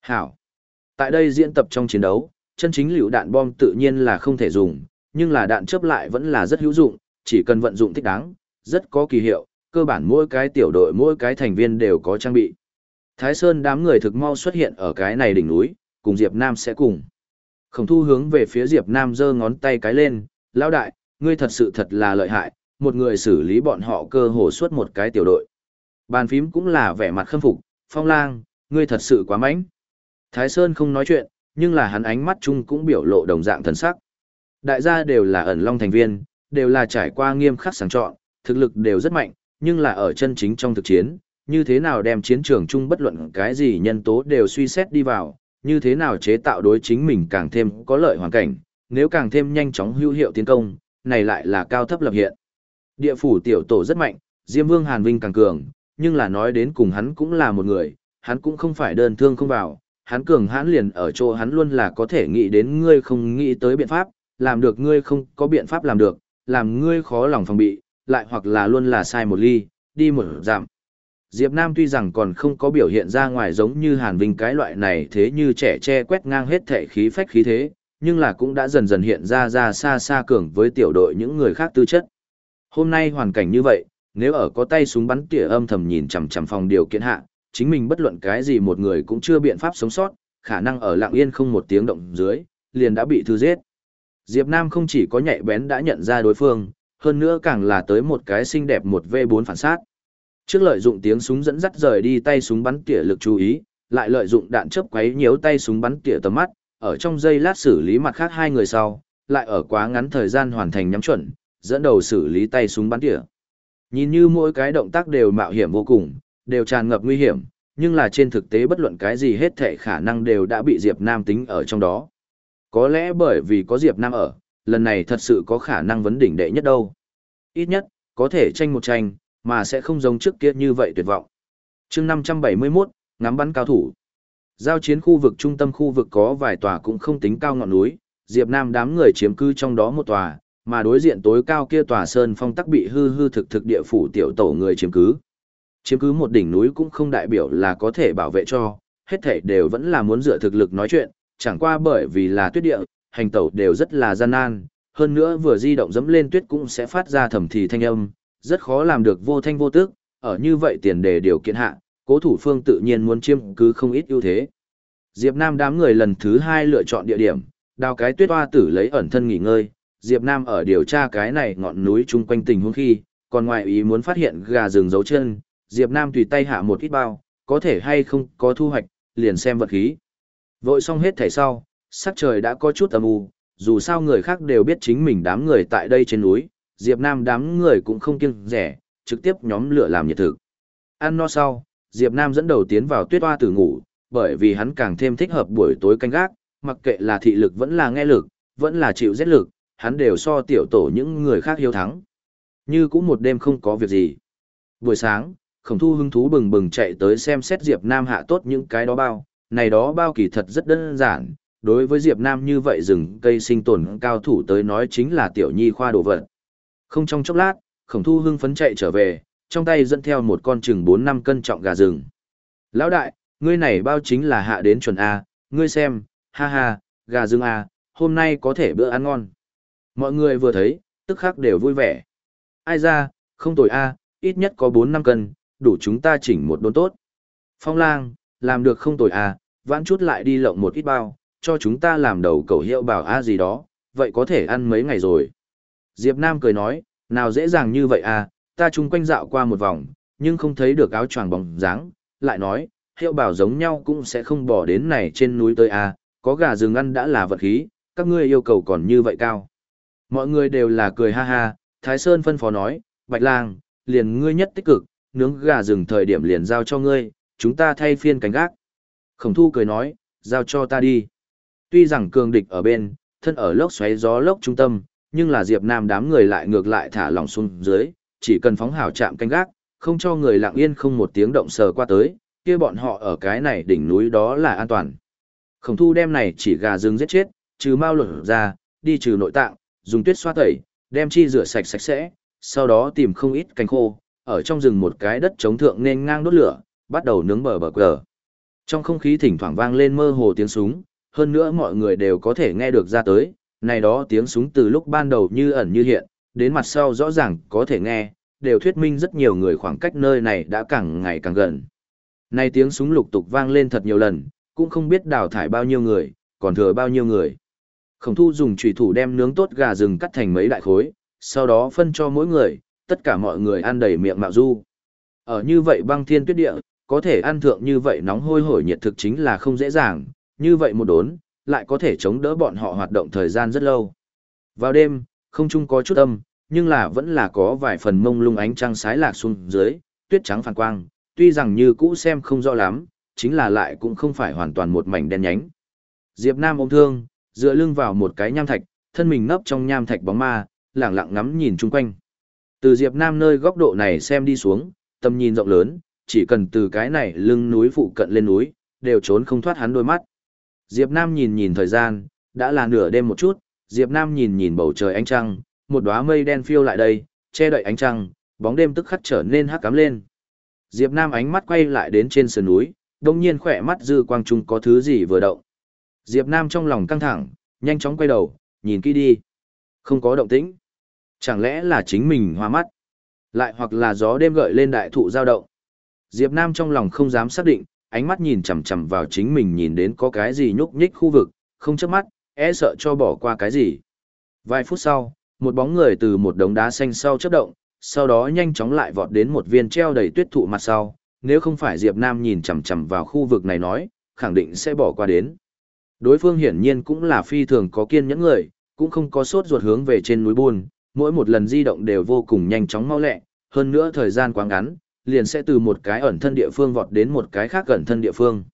Hảo. Tại đây diễn tập trong chiến đấu, chân chính liều đạn bom tự nhiên là không thể dùng, nhưng là đạn chấp lại vẫn là rất hữu dụng, chỉ cần vận dụng thích đáng, rất có kỳ hiệu, cơ bản mỗi cái tiểu đội mỗi cái thành viên đều có trang bị. Thái Sơn đám người thực mau xuất hiện ở cái này đỉnh núi, cùng Diệp Nam sẽ cùng. Khổng thu hướng về phía Diệp Nam giơ ngón tay cái lên, lão đại, ngươi thật sự thật là lợi hại, một người xử lý bọn họ cơ hồ suốt một cái tiểu đội. Bàn phím cũng là vẻ mặt khâm phục, phong lang, ngươi thật sự quá mạnh. Thái Sơn không nói chuyện, nhưng là hắn ánh mắt chung cũng biểu lộ đồng dạng thần sắc. Đại gia đều là ẩn long thành viên, đều là trải qua nghiêm khắc sáng chọn, thực lực đều rất mạnh, nhưng là ở chân chính trong thực chiến, như thế nào đem chiến trường chung bất luận cái gì nhân tố đều suy xét đi vào, như thế nào chế tạo đối chính mình càng thêm có lợi hoàn cảnh, nếu càng thêm nhanh chóng hữu hiệu tiến công, này lại là cao thấp lập hiện. Địa phủ tiểu tổ rất mạnh, Diêm Vương Hàn Vinh càng cường, nhưng là nói đến cùng hắn cũng là một người, hắn cũng không phải đơn thương không vào, hắn cường hãn liền ở chỗ hắn luôn là có thể nghĩ đến ngươi không nghĩ tới biện pháp, làm được ngươi không có biện pháp làm được, làm ngươi khó lòng phòng bị, lại hoặc là luôn là sai một ly, đi một giảm. Diệp Nam tuy rằng còn không có biểu hiện ra ngoài giống như Hàn Vinh cái loại này thế như trẻ che quét ngang hết thể khí phách khí thế, nhưng là cũng đã dần dần hiện ra ra xa xa cường với tiểu đội những người khác tư chất. Hôm nay hoàn cảnh như vậy, nếu ở có tay súng bắn tỉa âm thầm nhìn chằm chằm phòng điều kiện hạ, chính mình bất luận cái gì một người cũng chưa biện pháp sống sót, khả năng ở lặng yên không một tiếng động dưới, liền đã bị thư giết. Diệp Nam không chỉ có nhạy bén đã nhận ra đối phương, hơn nữa càng là tới một cái xinh đẹp một V4 phản sát. Trước lợi dụng tiếng súng dẫn dắt rời đi tay súng bắn tỉa lực chú ý, lại lợi dụng đạn chớp quấy nhiễu tay súng bắn tỉa tầm mắt, ở trong giây lát xử lý mặt khác hai người sau, lại ở quá ngắn thời gian hoàn thành nhắm chuẩn, dẫn đầu xử lý tay súng bắn tỉa. Nhìn như mỗi cái động tác đều mạo hiểm vô cùng, đều tràn ngập nguy hiểm, nhưng là trên thực tế bất luận cái gì hết thể khả năng đều đã bị Diệp Nam tính ở trong đó. Có lẽ bởi vì có Diệp Nam ở, lần này thật sự có khả năng vấn đỉnh đệ nhất đâu. Ít nhất, có thể tranh một tranh, mà sẽ không giống trước kia như vậy tuyệt vọng. chương 571, ngắm bắn cao thủ. Giao chiến khu vực trung tâm khu vực có vài tòa cũng không tính cao ngọn núi, Diệp Nam đám người chiếm cư trong đó một tòa, mà đối diện tối cao kia tòa sơn phong tắc bị hư hư thực thực địa phủ tiểu tổ người chiếm cứ. Chiếm cứ một đỉnh núi cũng không đại biểu là có thể bảo vệ cho, hết thảy đều vẫn là muốn dựa thực lực nói chuyện, chẳng qua bởi vì là tuyết địa, hành tẩu đều rất là gian nan, hơn nữa vừa di động dẫm lên tuyết cũng sẽ phát ra thầm thì thanh âm, rất khó làm được vô thanh vô tức, ở như vậy tiền đề điều kiện hạ, cố thủ phương tự nhiên muốn chiếm cứ không ít ưu thế. Diệp Nam đám người lần thứ hai lựa chọn địa điểm, đào cái tuyết hoa tử lấy ẩn thân nghỉ ngơi, Diệp Nam ở điều tra cái này ngọn núi chung quanh tình huống khi, còn ngoài ý muốn phát hiện gà rừng dấu chân, Diệp Nam tùy tay hạ một ít bao, có thể hay không có thu hoạch, liền xem vật khí. Vội xong hết thẻ sau, sắc trời đã có chút âm u, dù sao người khác đều biết chính mình đám người tại đây trên núi, Diệp Nam đám người cũng không kiêng rẻ, trực tiếp nhóm lửa làm nhiệt thực. Ăn no sau, Diệp Nam dẫn đầu tiến vào tuyết hoa tử ngủ, bởi vì hắn càng thêm thích hợp buổi tối canh gác, mặc kệ là thị lực vẫn là nghe lực, vẫn là chịu rét lực, hắn đều so tiểu tổ những người khác hiếu thắng. Như cũng một đêm không có việc gì. Buổi sáng, khổng thu hứng thú bừng bừng chạy tới xem xét Diệp Nam hạ tốt những cái đó bao, này đó bao kỳ thật rất đơn giản, đối với Diệp Nam như vậy rừng cây sinh tồn cao thủ tới nói chính là tiểu nhi khoa đồ vật. Không trong chốc lát, khổng thu hưng phấn chạy trở về, trong tay dẫn theo một con chừng 4-5 cân trọng gà rừng. Lão đại, ngươi này bao chính là hạ đến chuẩn A, ngươi xem, ha ha, gà rừng A, hôm nay có thể bữa ăn ngon. Mọi người vừa thấy, tức khắc đều vui vẻ. Ai ra, không tồi A, ít nhất có 4-5 cân, đủ chúng ta chỉnh một đốn tốt. Phong lang, làm được không tồi A, vãn chút lại đi lộng một ít bao, cho chúng ta làm đầu cầu hiệu bảo A gì đó, vậy có thể ăn mấy ngày rồi. Diệp Nam cười nói, nào dễ dàng như vậy à, ta chung quanh dạo qua một vòng, nhưng không thấy được áo choàng bóng dáng, lại nói, hiệu bảo giống nhau cũng sẽ không bỏ đến này trên núi tới à, có gà rừng ăn đã là vật khí, các ngươi yêu cầu còn như vậy cao. Mọi người đều là cười ha ha, Thái Sơn phân phó nói, Bạch Lang, liền ngươi nhất tích cực, nướng gà rừng thời điểm liền giao cho ngươi, chúng ta thay phiên cánh gác. Khổng thu cười nói, giao cho ta đi. Tuy rằng cường địch ở bên, thân ở lốc xoáy gió lốc trung tâm, nhưng là Diệp Nam đám người lại ngược lại thả lỏng xuống dưới, chỉ cần phóng hào chạm canh gác, không cho người lặng yên không một tiếng động sờ qua tới, kia bọn họ ở cái này đỉnh núi đó là an toàn. Khổng thu đem này chỉ gà rừng giết chết, trừ mau lột ra, đi trừ nội tạng, dùng tuyết xoa tẩy, đem chi rửa sạch sạch sẽ, sau đó tìm không ít cánh khô, ở trong rừng một cái đất chống thượng nên ngang đốt lửa, bắt đầu nướng bờ bờ cờ. Trong không khí thỉnh thoảng vang lên mơ hồ tiếng súng, hơn nữa mọi người đều có thể nghe được ra tới, này đó tiếng súng từ lúc ban đầu như ẩn như hiện, đến mặt sau rõ ràng có thể nghe, đều thuyết minh rất nhiều người khoảng cách nơi này đã càng ngày càng gần. Này tiếng súng lục tục vang lên thật nhiều lần, cũng không biết đào thải bao nhiêu người, còn thừa bao nhiêu người. Khổng thu dùng trùy thủ đem nướng tốt gà rừng cắt thành mấy đại khối, sau đó phân cho mỗi người, tất cả mọi người ăn đầy miệng mạo du. Ở như vậy băng thiên tuyết địa, có thể ăn thượng như vậy nóng hôi hổi nhiệt thực chính là không dễ dàng, như vậy một đốn, lại có thể chống đỡ bọn họ hoạt động thời gian rất lâu. Vào đêm, không chung có chút âm, nhưng là vẫn là có vài phần mông lung ánh trăng sái lạc xuống dưới, tuyết trắng phản quang, tuy rằng như cũ xem không rõ lắm, chính là lại cũng không phải hoàn toàn một mảnh đen nhánh. Diệp Nam ôm thương, dựa lưng vào một cái nham thạch, thân mình nấp trong nham thạch bóng ma, lặng lặng ngắm nhìn chung quanh. Từ Diệp Nam nơi góc độ này xem đi xuống, tầm nhìn rộng lớn, chỉ cần từ cái này lưng núi phụ cận lên núi, đều trốn không thoát hắn đôi mắt. Diệp Nam nhìn nhìn thời gian, đã là nửa đêm một chút, Diệp Nam nhìn nhìn bầu trời ánh trăng, một đóa mây đen phiêu lại đây, che đậy ánh trăng, bóng đêm tức khắc trở nên hắc ám lên. Diệp Nam ánh mắt quay lại đến trên sườn núi, đồng nhiên khỏe mắt dư quang trung có thứ gì vừa động. Diệp Nam trong lòng căng thẳng, nhanh chóng quay đầu, nhìn kỹ đi. Không có động tĩnh. Chẳng lẽ là chính mình hoa mắt? Lại hoặc là gió đêm gợi lên đại thụ giao động. Diệp Nam trong lòng không dám xác định, ánh mắt nhìn chằm chằm vào chính mình nhìn đến có cái gì nhúc nhích khu vực, không chớp mắt, e sợ cho bỏ qua cái gì. Vài phút sau, một bóng người từ một đống đá xanh sau chớp động, sau đó nhanh chóng lại vọt đến một viên treo đầy tuyết thụ mặt sau, nếu không phải Diệp Nam nhìn chằm chằm vào khu vực này nói, khẳng định sẽ bỏ qua đến. Đối phương hiển nhiên cũng là phi thường có kiên nhẫn người, cũng không có sốt ruột hướng về trên núi buôn, mỗi một lần di động đều vô cùng nhanh chóng mau lẹ, hơn nữa thời gian quá ngắn, liền sẽ từ một cái ẩn thân địa phương vọt đến một cái khác ẩn thân địa phương.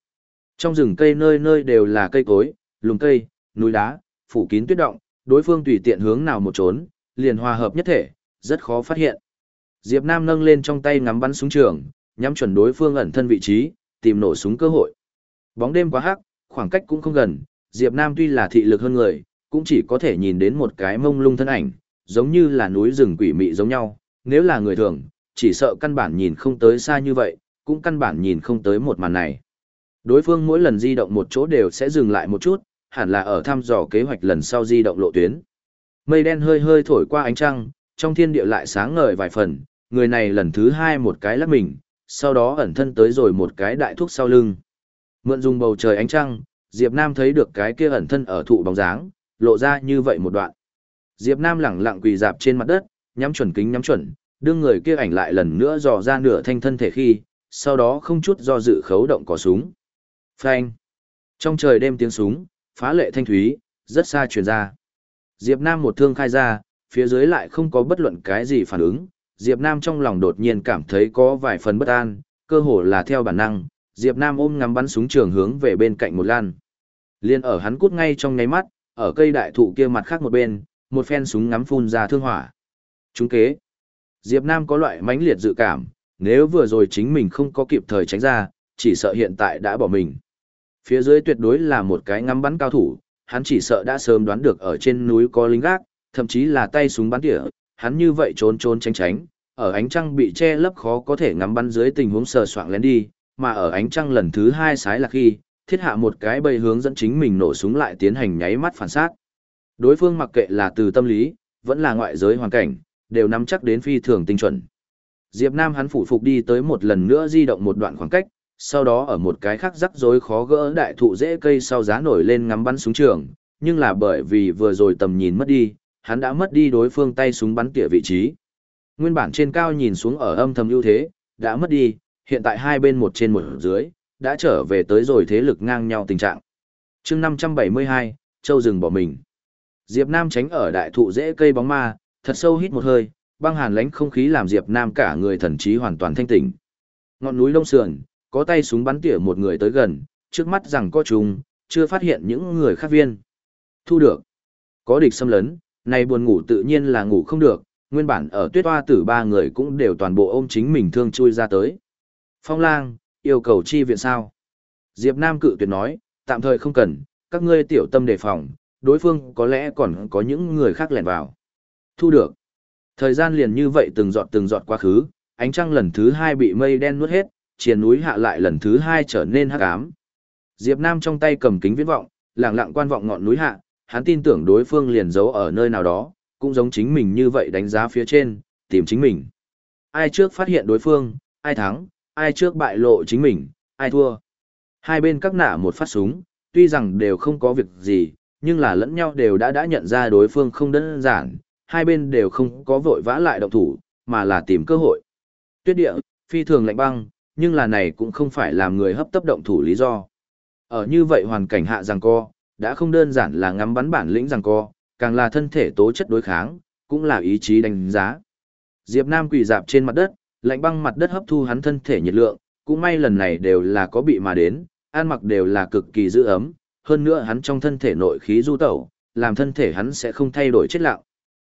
Trong rừng cây nơi nơi đều là cây cối, lùm cây, núi đá, phủ kín tuyết động, đối phương tùy tiện hướng nào một trốn, liền hòa hợp nhất thể, rất khó phát hiện. Diệp Nam nâng lên trong tay ngắm bắn súng trường, nhắm chuẩn đối phương ẩn thân vị trí, tìm nổ súng cơ hội. Bóng đêm quá hắc, khoảng cách cũng không gần, Diệp Nam tuy là thị lực hơn người, cũng chỉ có thể nhìn đến một cái mông lung thân ảnh, giống như là núi rừng quỷ mị giống nhau, nếu là người thường, chỉ sợ căn bản nhìn không tới xa như vậy, cũng căn bản nhìn không tới một màn này. Đối phương mỗi lần di động một chỗ đều sẽ dừng lại một chút, hẳn là ở thăm dò kế hoạch lần sau di động lộ tuyến. Mây đen hơi hơi thổi qua ánh trăng, trong thiên địa lại sáng ngời vài phần, người này lần thứ hai một cái lắc mình, sau đó ẩn thân tới rồi một cái đại thuốc sau lưng. Mượn dùng bầu trời ánh trăng, Diệp Nam thấy được cái kia ẩn thân ở thụ bóng dáng, lộ ra như vậy một đoạn. Diệp Nam lẳng lặng quỳ dạp trên mặt đất, nhắm chuẩn kính nhắm chuẩn, đương người kia ảnh lại lần nữa dò ra nửa thanh thân thể khi, sau đó không chút do dự khấu động cò súng. Phanh. Trong trời đêm tiếng súng, phá lệ thanh thúy, rất xa truyền ra. Diệp Nam một thương khai ra, phía dưới lại không có bất luận cái gì phản ứng. Diệp Nam trong lòng đột nhiên cảm thấy có vài phần bất an, cơ hồ là theo bản năng. Diệp Nam ôm ngắm bắn súng trường hướng về bên cạnh một lan. Liên ở hắn cút ngay trong nháy mắt, ở cây đại thụ kia mặt khác một bên, một phen súng ngắm phun ra thương hỏa. Chúng kế. Diệp Nam có loại mãnh liệt dự cảm, nếu vừa rồi chính mình không có kịp thời tránh ra, chỉ sợ hiện tại đã bỏ mình. Phía dưới tuyệt đối là một cái ngắm bắn cao thủ, hắn chỉ sợ đã sớm đoán được ở trên núi có lính gác, thậm chí là tay súng bắn tỉa, hắn như vậy trốn trốn tránh tránh, ở ánh trăng bị che lấp khó có thể ngắm bắn dưới tình huống sờ soạng lén đi, mà ở ánh trăng lần thứ hai sái là khi, thiết hạ một cái bầy hướng dẫn chính mình nổ súng lại tiến hành nháy mắt phản sát. Đối phương mặc kệ là từ tâm lý, vẫn là ngoại giới hoàn cảnh, đều nắm chắc đến phi thường tinh chuẩn. Diệp Nam hắn phủ phục đi tới một lần nữa di động một đoạn khoảng cách, sau đó ở một cái khác rắc rối khó gỡ đại thụ dễ cây sau giá nổi lên ngắm bắn súng trường, nhưng là bởi vì vừa rồi tầm nhìn mất đi, hắn đã mất đi đối phương tay súng bắn tỉa vị trí. Nguyên bản trên cao nhìn xuống ở âm thầm ưu thế, đã mất đi, hiện tại hai bên một trên một dưới, đã trở về tới rồi thế lực ngang nhau tình trạng. chương 572, Châu rừng bỏ mình. Diệp Nam tránh ở đại thụ dễ cây bóng ma, thật sâu hít một hơi, băng hàn lánh không khí làm Diệp Nam cả người thần trí hoàn toàn thanh tỉnh. Ngọn núi đông sườn, có tay súng bắn tỉa một người tới gần, trước mắt rằng có trùng, chưa phát hiện những người khác viên. Thu được. Có địch xâm lấn, này buồn ngủ tự nhiên là ngủ không được, nguyên bản ở tuyết hoa tử ba người cũng đều toàn bộ ôm chính mình thương chui ra tới. Phong lang, yêu cầu chi viện sao? Diệp Nam cự tuyệt nói, tạm thời không cần, các ngươi tiểu tâm đề phòng, đối phương có lẽ còn có những người khác lẻn vào. Thu được. Thời gian liền như vậy từng giọt từng giọt quá khứ, ánh trăng lần thứ hai bị mây đen nuốt hết, triền núi hạ lại lần thứ hai trở nên hắc ám. Diệp Nam trong tay cầm kính viễn vọng, lặng lặng quan vọng ngọn núi hạ, hắn tin tưởng đối phương liền giấu ở nơi nào đó, cũng giống chính mình như vậy đánh giá phía trên, tìm chính mình. Ai trước phát hiện đối phương, ai thắng, ai trước bại lộ chính mình, ai thua. Hai bên các nả một phát súng, tuy rằng đều không có việc gì, nhưng là lẫn nhau đều đã đã nhận ra đối phương không đơn giản, hai bên đều không có vội vã lại động thủ, mà là tìm cơ hội. Tuyết địa, phi thường lạnh băng, nhưng là này cũng không phải làm người hấp tấp động thủ lý do. Ở như vậy hoàn cảnh hạ giằng co, đã không đơn giản là ngắm bắn bản lĩnh giằng co, càng là thân thể tố chất đối kháng, cũng là ý chí đánh giá. Diệp Nam quỳ dạp trên mặt đất, lạnh băng mặt đất hấp thu hắn thân thể nhiệt lượng, cũng may lần này đều là có bị mà đến, ăn mặc đều là cực kỳ giữ ấm, hơn nữa hắn trong thân thể nội khí du tẩu, làm thân thể hắn sẽ không thay đổi chết lặng.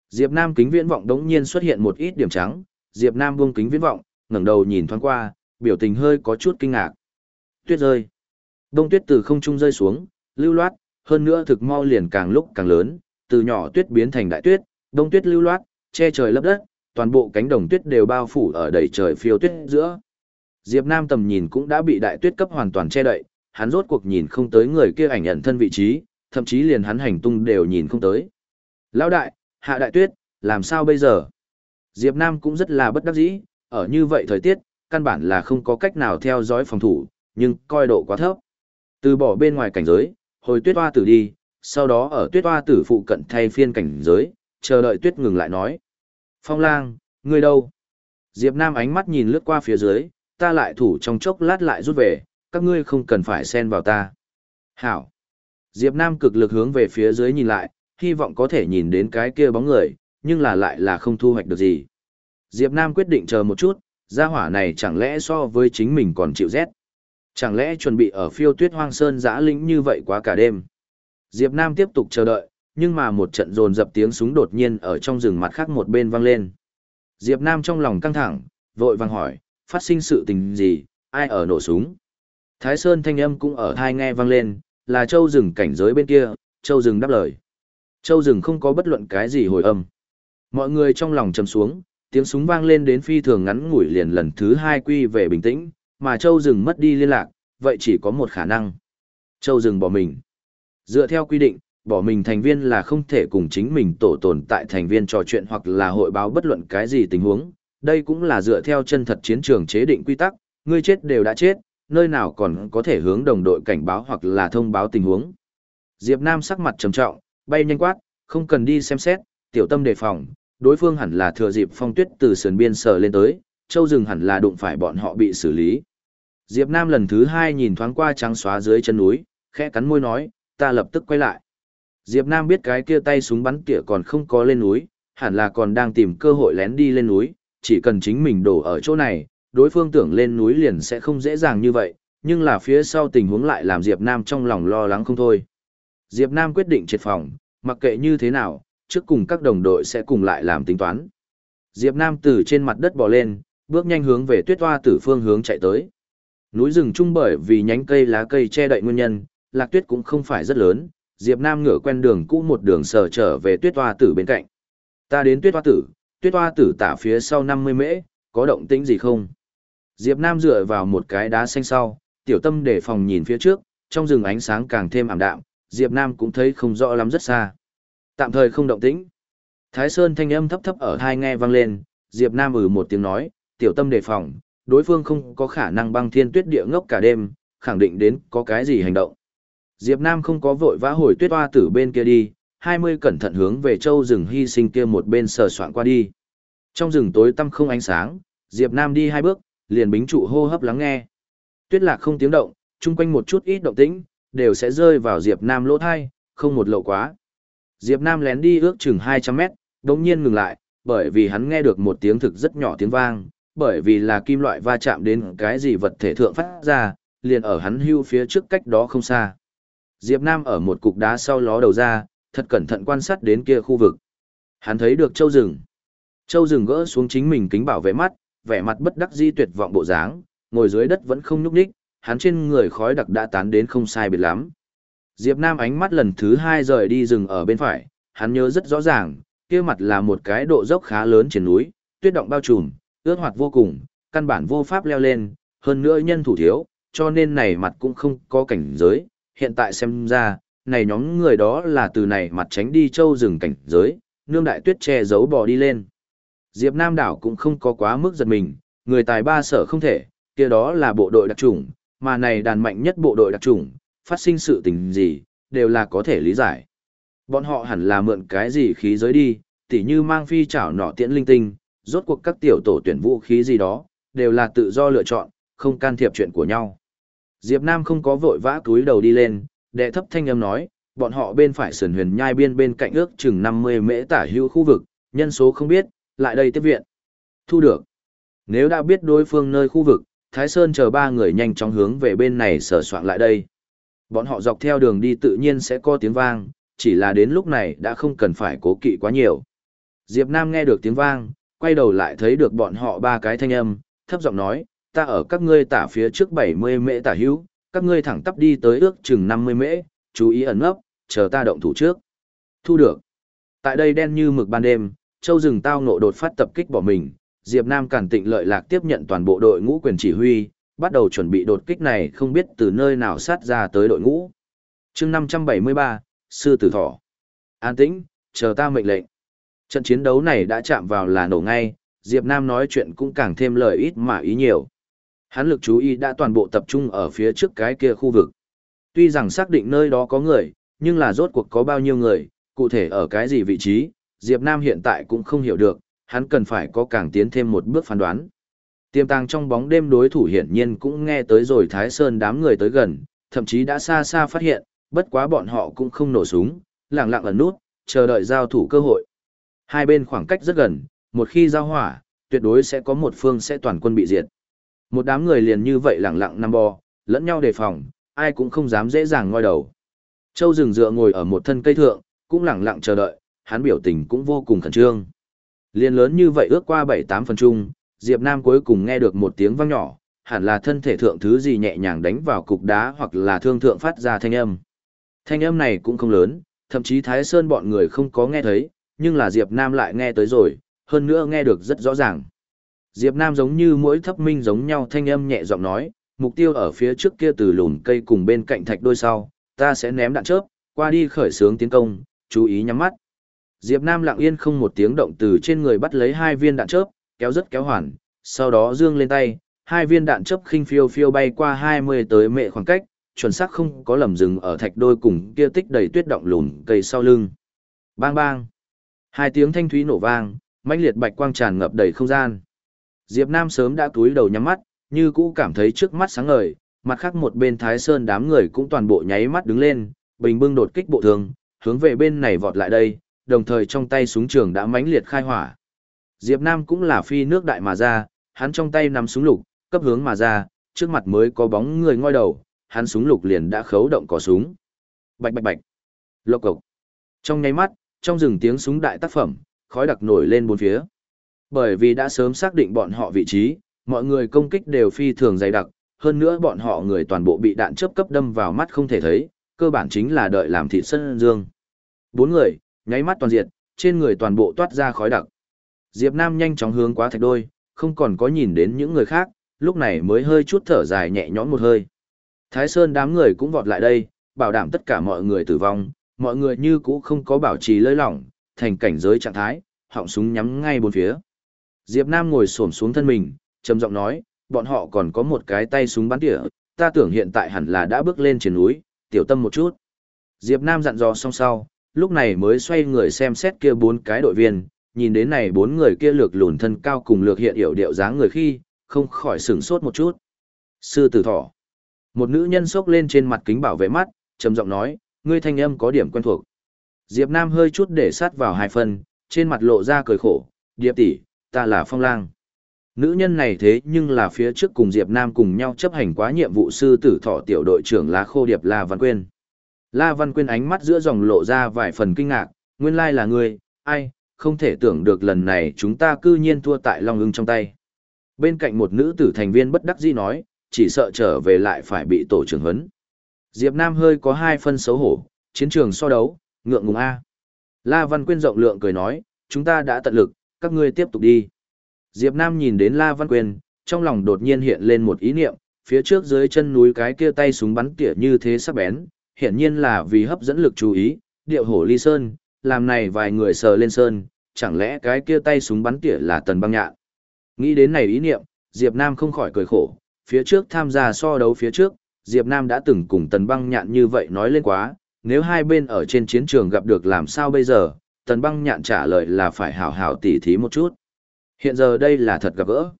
Diệp Nam kính viễn vọng đống nhiên xuất hiện một ít điểm trắng, Diệp Nam buông kính viễn vọng, ngẩng đầu nhìn thoáng qua, biểu tình hơi có chút kinh ngạc. Tuyết rơi. Đông tuyết từ không trung rơi xuống, lưu loát, hơn nữa thực mau liền càng lúc càng lớn, từ nhỏ tuyết biến thành đại tuyết, đông tuyết lưu loát, che trời lấp đất, toàn bộ cánh đồng tuyết đều bao phủ ở đầy trời phiêu tuyết giữa. Diệp Nam tầm nhìn cũng đã bị đại tuyết cấp hoàn toàn che đậy, hắn rốt cuộc nhìn không tới người kia ảnh nhận thân vị trí, thậm chí liền hắn hành tung đều nhìn không tới. Lão đại, hạ đại tuyết, làm sao bây giờ? Diệp Nam cũng rất là bất đắc dĩ, ở như vậy thời tiết, căn bản là không có cách nào theo dõi phòng thủ, nhưng coi độ quá thấp. Từ bỏ bên ngoài cảnh giới, hồi tuyết hoa tử đi, sau đó ở tuyết hoa tử phụ cận thay phiên cảnh giới, chờ đợi tuyết ngừng lại nói. Phong lang, ngươi đâu? Diệp Nam ánh mắt nhìn lướt qua phía dưới, ta lại thủ trong chốc lát lại rút về, các ngươi không cần phải xen vào ta. Hảo. Diệp Nam cực lực hướng về phía dưới nhìn lại, hy vọng có thể nhìn đến cái kia bóng người, nhưng là lại là không thu hoạch được gì. Diệp Nam quyết định chờ một chút, gia hỏa này chẳng lẽ so với chính mình còn chịu rét. Chẳng lẽ chuẩn bị ở phiêu tuyết hoang sơn giã lĩnh như vậy quá cả đêm. Diệp Nam tiếp tục chờ đợi, nhưng mà một trận rồn dập tiếng súng đột nhiên ở trong rừng mặt khác một bên vang lên. Diệp Nam trong lòng căng thẳng, vội vàng hỏi, phát sinh sự tình gì, ai ở nổ súng. Thái Sơn thanh âm cũng ở thai nghe vang lên, là châu rừng cảnh giới bên kia, châu rừng đáp lời. Châu rừng không có bất luận cái gì hồi âm. Mọi người trong lòng trầm xuống, tiếng súng vang lên đến phi thường ngắn ngủi liền lần thứ hai quy về bình tĩnh, mà Châu rừng mất đi liên lạc, vậy chỉ có một khả năng. Châu rừng bỏ mình. Dựa theo quy định, bỏ mình thành viên là không thể cùng chính mình tổ tồn tại thành viên trò chuyện hoặc là hội báo bất luận cái gì tình huống. Đây cũng là dựa theo chân thật chiến trường chế định quy tắc, ngươi chết đều đã chết, nơi nào còn có thể hướng đồng đội cảnh báo hoặc là thông báo tình huống. Diệp Nam sắc mặt trầm trọng, bay nhanh quát, không cần đi xem xét, tiểu tâm đề phòng, đối phương hẳn là thừa dịp phong tuyết từ sườn biên sờ lên tới, châu rừng hẳn là đụng phải bọn họ bị xử lý. Diệp Nam lần thứ hai nhìn thoáng qua trắng xóa dưới chân núi, khẽ cắn môi nói, ta lập tức quay lại. Diệp Nam biết cái kia tay súng bắn tỉa còn không có lên núi, hẳn là còn đang tìm cơ hội lén đi lên núi, chỉ cần chính mình đổ ở chỗ này, đối phương tưởng lên núi liền sẽ không dễ dàng như vậy, nhưng là phía sau tình huống lại làm Diệp Nam trong lòng lo lắng không thôi. Diệp Nam quyết định triệt phòng, mặc kệ như thế nào, trước cùng các đồng đội sẽ cùng lại làm tính toán. Diệp Nam từ trên mặt đất bò lên, bước nhanh hướng về tuyết hoa tử phương hướng chạy tới. Núi rừng trung bởi vì nhánh cây lá cây che đậy nguyên nhân, lạc tuyết cũng không phải rất lớn, Diệp Nam ngửa quen đường cũ một đường sờ trở về tuyết hoa tử bên cạnh. Ta đến tuyết hoa tử, tuyết hoa tử tả phía sau 50 mễ, có động tĩnh gì không? Diệp Nam dựa vào một cái đá xanh sau, tiểu tâm để phòng nhìn phía trước, trong rừng ánh sáng càng thêm ảm đạm, Diệp Nam cũng thấy không rõ lắm rất xa. Tạm thời không động tĩnh. Thái Sơn thanh âm thấp thấp ở hai nghe vang lên, Diệp Nam ừ một tiếng nói, tiểu tâm đề phòng, đối phương không có khả năng băng thiên tuyết địa ngốc cả đêm, khẳng định đến có cái gì hành động. Diệp Nam không có vội vã hồi tuyết hoa tử bên kia đi, 20 cẩn thận hướng về châu rừng hy sinh kia một bên sờ soạn qua đi. Trong rừng tối tăm không ánh sáng, Diệp Nam đi hai bước, liền bính trụ hô hấp lắng nghe. Tuyết lạc không tiếng động, chung quanh một chút ít động tĩnh, đều sẽ rơi vào Diệp Nam lỗ thai, không một lộ quá. Diệp Nam lén đi ước chừng 200 mét, đống nhiên ngừng lại, bởi vì hắn nghe được một tiếng thực rất nhỏ tiếng vang, bởi vì là kim loại va chạm đến cái gì vật thể thượng phát ra, liền ở hắn hưu phía trước cách đó không xa. Diệp Nam ở một cục đá sau ló đầu ra, thật cẩn thận quan sát đến kia khu vực. Hắn thấy được châu rừng. Châu rừng gỡ xuống chính mình kính bảo vệ mắt, vẻ mặt bất đắc dĩ tuyệt vọng bộ dáng, ngồi dưới đất vẫn không nhúc nhích, hắn trên người khói đặc đã tán đến không sai biệt lắm. Diệp Nam ánh mắt lần thứ hai rời đi rừng ở bên phải, hắn nhớ rất rõ ràng, kia mặt là một cái độ dốc khá lớn trên núi, tuyết động bao trùm, ướt hoạt vô cùng, căn bản vô pháp leo lên, hơn nữa nhân thủ thiếu, cho nên này mặt cũng không có cảnh giới, hiện tại xem ra, này nhóm người đó là từ này mặt tránh đi châu rừng cảnh giới, nương đại tuyết che giấu bò đi lên. Diệp Nam đảo cũng không có quá mức giật mình, người tài ba sở không thể, kia đó là bộ đội đặc chủng, mà này đàn mạnh nhất bộ đội đặc chủng, phát sinh sự tình gì, đều là có thể lý giải. Bọn họ hẳn là mượn cái gì khí giới đi, tỉ như mang phi chảo nọ tiễn linh tinh, rốt cuộc các tiểu tổ tuyển vũ khí gì đó, đều là tự do lựa chọn, không can thiệp chuyện của nhau. Diệp Nam không có vội vã túi đầu đi lên, đệ thấp thanh âm nói, bọn họ bên phải sườn huyền nhai biên bên cạnh ước chừng 50 mễ tả hữu khu vực, nhân số không biết, lại đây tiếp viện. Thu được. Nếu đã biết đối phương nơi khu vực, Thái Sơn chờ ba người nhanh chóng hướng về bên này sở soạn lại đây. Bọn họ dọc theo đường đi tự nhiên sẽ có tiếng vang, chỉ là đến lúc này đã không cần phải cố kỵ quá nhiều. Diệp Nam nghe được tiếng vang, quay đầu lại thấy được bọn họ ba cái thanh âm, thấp giọng nói, ta ở các ngươi tả phía trước 70 mễ tả hữu, các ngươi thẳng tắp đi tới ước chừng 50 mễ, chú ý ẩn nấp, chờ ta động thủ trước. Thu được. Tại đây đen như mực ban đêm, châu rừng tao ngộ đột phát tập kích bỏ mình, Diệp Nam cản tịnh lợi lạc tiếp nhận toàn bộ đội ngũ quyền chỉ huy, bắt đầu chuẩn bị đột kích này không biết từ nơi nào sát ra tới đội ngũ. Chương 573, Sư Tử Thỏ. An tĩnh, chờ ta mệnh lệnh. Trận chiến đấu này đã chạm vào là nổ ngay, Diệp Nam nói chuyện cũng càng thêm lời ít mà ý nhiều. Hắn lực chú ý đã toàn bộ tập trung ở phía trước cái kia khu vực. Tuy rằng xác định nơi đó có người, nhưng là rốt cuộc có bao nhiêu người, cụ thể ở cái gì vị trí, Diệp Nam hiện tại cũng không hiểu được, hắn cần phải có càng tiến thêm một bước phán đoán. Tiềm tàng trong bóng đêm đối thủ hiển nhiên cũng nghe tới rồi Thái Sơn đám người tới gần, thậm chí đã xa xa phát hiện, bất quá bọn họ cũng không nổ súng, lặng lặng ẩn nút, chờ đợi giao thủ cơ hội. Hai bên khoảng cách rất gần, một khi giao hỏa, tuyệt đối sẽ có một phương sẽ toàn quân bị diệt. Một đám người liền như vậy lặng lặng nằm bò, lẫn nhau đề phòng, ai cũng không dám dễ dàng ngoi đầu. Châu rừng dựa ngồi ở một thân cây thượng, cũng lặng lặng chờ đợi, hắn biểu tình cũng vô cùng khẩn trương. Liên lớn như vậy ước qua 7-8 phần chung, Diệp Nam cuối cùng nghe được một tiếng vang nhỏ, hẳn là thân thể thượng thứ gì nhẹ nhàng đánh vào cục đá hoặc là thương thượng phát ra thanh âm. Thanh âm này cũng không lớn, thậm chí Thái Sơn bọn người không có nghe thấy, nhưng là Diệp Nam lại nghe tới rồi, hơn nữa nghe được rất rõ ràng. Diệp Nam giống như mỗi thấp minh giống nhau thanh âm nhẹ giọng nói, mục tiêu ở phía trước kia từ lùn cây cùng bên cạnh thạch đôi sau, ta sẽ ném đạn chớp, qua đi khởi sướng tiến công, chú ý nhắm mắt. Diệp Nam lặng yên không một tiếng động từ trên người bắt lấy hai viên đạn chớp, kéo rất kéo hoàn, sau đó dương lên tay, hai viên đạn chớp khinh phiêu phiêu bay qua 20 tới mệ khoảng cách, chuẩn xác không có lầm dừng ở thạch đôi cùng kia tích đầy tuyết động lùn cây sau lưng. Bang bang. Hai tiếng thanh thúy nổ vang, mãnh liệt bạch quang tràn ngập đầy không gian. Diệp Nam sớm đã túi đầu nhắm mắt, như cũ cảm thấy trước mắt sáng ngời, mặt khác một bên Thái Sơn đám người cũng toàn bộ nháy mắt đứng lên, bình bưng đột kích bộ thường, hướng về bên này vọt lại đây, đồng thời trong tay súng trường đã mãnh liệt khai hỏa. Diệp Nam cũng là phi nước đại mà ra, hắn trong tay nắm súng lục, cấp hướng mà ra, trước mặt mới có bóng người ngoi đầu, hắn súng lục liền đã khấu động cò súng. Bạch bạch bạch. Lộc cộc. Trong nháy mắt, trong rừng tiếng súng đại tác phẩm, khói đặc nổi lên bốn phía. Bởi vì đã sớm xác định bọn họ vị trí, mọi người công kích đều phi thường dày đặc, hơn nữa bọn họ người toàn bộ bị đạn chớp cấp đâm vào mắt không thể thấy, cơ bản chính là đợi làm thịt sân dương. Bốn người, nháy mắt toàn diện, trên người toàn bộ toát ra khói đặc. Diệp Nam nhanh chóng hướng qua thạch đôi, không còn có nhìn đến những người khác, lúc này mới hơi chút thở dài nhẹ nhõm một hơi. Thái Sơn đám người cũng vọt lại đây, bảo đảm tất cả mọi người tử vong, mọi người như cũ không có bảo trì lơi lỏng, thành cảnh giới trạng thái, họng súng nhắm ngay bốn phía. Diệp Nam ngồi xổm xuống thân mình, trầm giọng nói, bọn họ còn có một cái tay súng bắn tỉa, ta tưởng hiện tại hẳn là đã bước lên trên núi, tiểu tâm một chút. Diệp Nam dặn dò xong sau, lúc này mới xoay người xem xét kia bốn cái đội viên, nhìn đến này bốn người kia lược lùn thân cao cùng lược hiện hiểu điệu dáng người khi, không khỏi sửng sốt một chút. Sư tử thỏ. Một nữ nhân sốc lên trên mặt kính bảo vệ mắt, trầm giọng nói, ngươi thanh âm có điểm quen thuộc. Diệp Nam hơi chút để sát vào hai phần, trên mặt lộ ra cười khổ, điệp tỷ, ta là phong lang. Nữ nhân này thế nhưng là phía trước cùng Diệp Nam cùng nhau chấp hành quá nhiệm vụ sư tử thọ tiểu đội trưởng lá khô điệp La Văn Quyên. La Văn Quyên ánh mắt giữa dòng lộ ra vài phần kinh ngạc, nguyên lai là ngươi, ai, không thể tưởng được lần này chúng ta cư nhiên thua tại Long ưng trong tay. Bên cạnh một nữ tử thành viên bất đắc dĩ nói, chỉ sợ trở về lại phải bị tổ trưởng huấn. Diệp Nam hơi có hai phân xấu hổ, chiến trường so đấu, ngượng ngùng A. La Văn Quyên rộng lượng cười nói, chúng ta đã tận lực, các ngươi tiếp tục đi. Diệp Nam nhìn đến La Văn Quyên, trong lòng đột nhiên hiện lên một ý niệm, phía trước dưới chân núi cái kia tay súng bắn tỉa như thế sắc bén, hiển nhiên là vì hấp dẫn lực chú ý, điệu hổ ly sơn, làm này vài người sờ lên sơn, chẳng lẽ cái kia tay súng bắn tỉa là tần băng nhạn. Nghĩ đến này ý niệm, Diệp Nam không khỏi cười khổ, phía trước tham gia so đấu phía trước, Diệp Nam đã từng cùng tần băng nhạn như vậy nói lên quá, nếu hai bên ở trên chiến trường gặp được làm sao bây giờ, tần băng nhạn trả lời là phải hảo hảo tỉ thí một chút. Hiện giờ đây là thật gặp gỡ.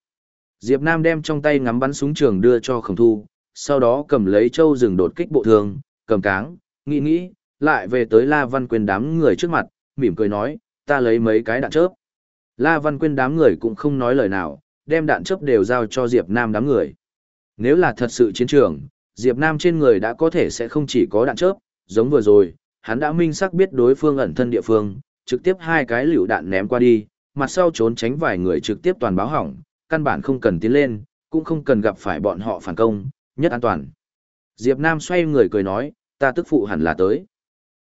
Diệp Nam đem trong tay ngắm bắn súng trường đưa cho khổng thu, sau đó cầm lấy châu rừng đột kích bộ thường, cầm cáng, nghĩ nghĩ, lại về tới La Văn Quyên đám người trước mặt, mỉm cười nói, ta lấy mấy cái đạn chớp. La Văn Quyên đám người cũng không nói lời nào, đem đạn chớp đều giao cho Diệp Nam đám người. Nếu là thật sự chiến trường, Diệp Nam trên người đã có thể sẽ không chỉ có đạn chớp, giống vừa rồi, hắn đã minh xác biết đối phương ẩn thân địa phương, trực tiếp hai cái liều đạn ném qua đi, mặt sau trốn tránh vài người trực tiếp toàn báo hỏng, căn bản không cần tiến lên, cũng không cần gặp phải bọn họ phản công, nhất an toàn. Diệp Nam xoay người cười nói, ta tức phụ hẳn là tới.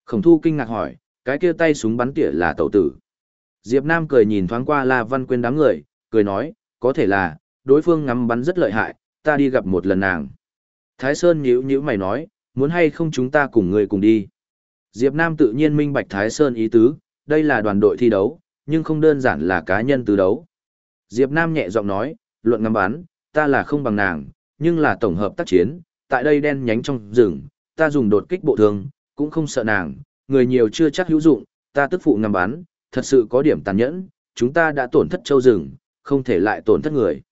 Khổng thu kinh ngạc hỏi, cái kia tay súng bắn tỉa là tẩu tử. Diệp Nam cười nhìn thoáng qua La Văn Quyên đám người, cười nói, có thể là, đối phương ngắm bắn rất lợi hại, ta đi gặp một lần nàng. Thái Sơn nhíu nhíu mày nói, muốn hay không chúng ta cùng người cùng đi. Diệp Nam tự nhiên minh bạch Thái Sơn ý tứ, đây là đoàn đội thi đấu, nhưng không đơn giản là cá nhân tứ đấu. Diệp Nam nhẹ giọng nói, luận ngắm bắn, ta là không bằng nàng, nhưng là tổng hợp tác chiến, tại đây đen nhánh trong rừng, ta dùng đột kích bộ thương, cũng không sợ nàng, người nhiều chưa chắc hữu dụng, ta tức phụ ngắm bán, thật sự có điểm tàn nhẫn, chúng ta đã tổn thất châu rừng, không thể lại tổn thất người.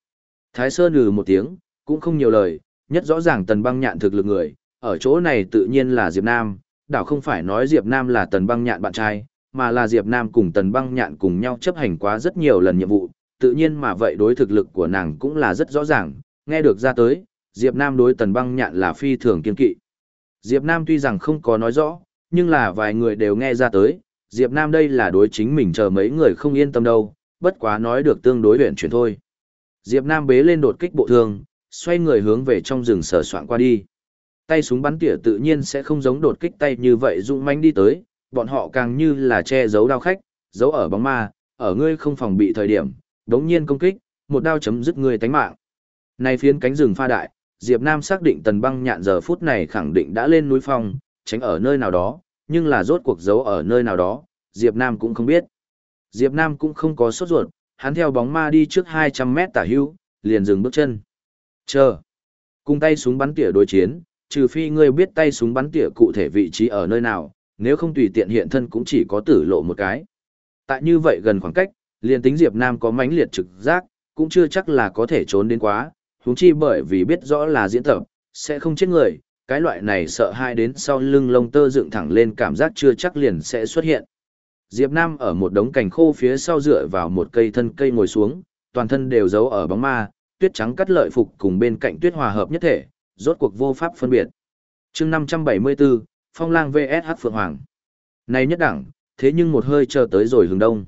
Thái Sơn lừ một tiếng, cũng không nhiều lời, nhất rõ ràng tần băng nhạn thực lực người, ở chỗ này tự nhiên là Diệp Nam, đảo không phải nói Diệp Nam là tần băng nhạn bạn trai, mà là Diệp Nam cùng tần băng nhạn cùng nhau chấp hành quá rất nhiều lần nhiệm vụ, tự nhiên mà vậy đối thực lực của nàng cũng là rất rõ ràng, nghe được ra tới, Diệp Nam đối tần băng nhạn là phi thường kiên kỵ. Diệp Nam tuy rằng không có nói rõ, nhưng là vài người đều nghe ra tới, Diệp Nam đây là đối chính mình chờ mấy người không yên tâm đâu, bất quá nói được tương đối luyện chuyển thôi. Diệp Nam bế lên đột kích bộ thương, xoay người hướng về trong rừng sờ soạn qua đi. Tay súng bắn tỉa tự nhiên sẽ không giống đột kích tay như vậy dũng mãnh đi tới, bọn họ càng như là che giấu đao khách, giấu ở bóng ma, ở ngươi không phòng bị thời điểm, đống nhiên công kích, một đao chấm dứt ngươi tánh mạng. Này phiến cánh rừng pha đại, Diệp Nam xác định tần băng nhạn giờ phút này khẳng định đã lên núi phong, tránh ở nơi nào đó, nhưng là rốt cuộc giấu ở nơi nào đó, Diệp Nam cũng không biết. Diệp Nam cũng không có sốt ruột, hắn theo bóng ma đi trước 200 mét tả hưu, liền dừng bước chân. Chờ. Cùng tay súng bắn tỉa đối chiến, trừ phi ngươi biết tay súng bắn tỉa cụ thể vị trí ở nơi nào, nếu không tùy tiện hiện thân cũng chỉ có tử lộ một cái. Tại như vậy gần khoảng cách, liền tính Diệp Nam có mãnh liệt trực giác, cũng chưa chắc là có thể trốn đến quá, huống chi bởi vì biết rõ là diễn tập, sẽ không chết người, cái loại này sợ hai đến sau lưng lông tơ dựng thẳng lên cảm giác chưa chắc liền sẽ xuất hiện. Diệp Nam ở một đống cành khô phía sau dựa vào một cây thân cây ngồi xuống, toàn thân đều giấu ở bóng ma, tuyết trắng cắt lợi phục cùng bên cạnh tuyết hòa hợp nhất thể, rốt cuộc vô pháp phân biệt. Chương 574, Phong Lang VS Phượng Hoàng. Này nhất đẳng, thế nhưng một hơi chờ tới rồi hướng đông.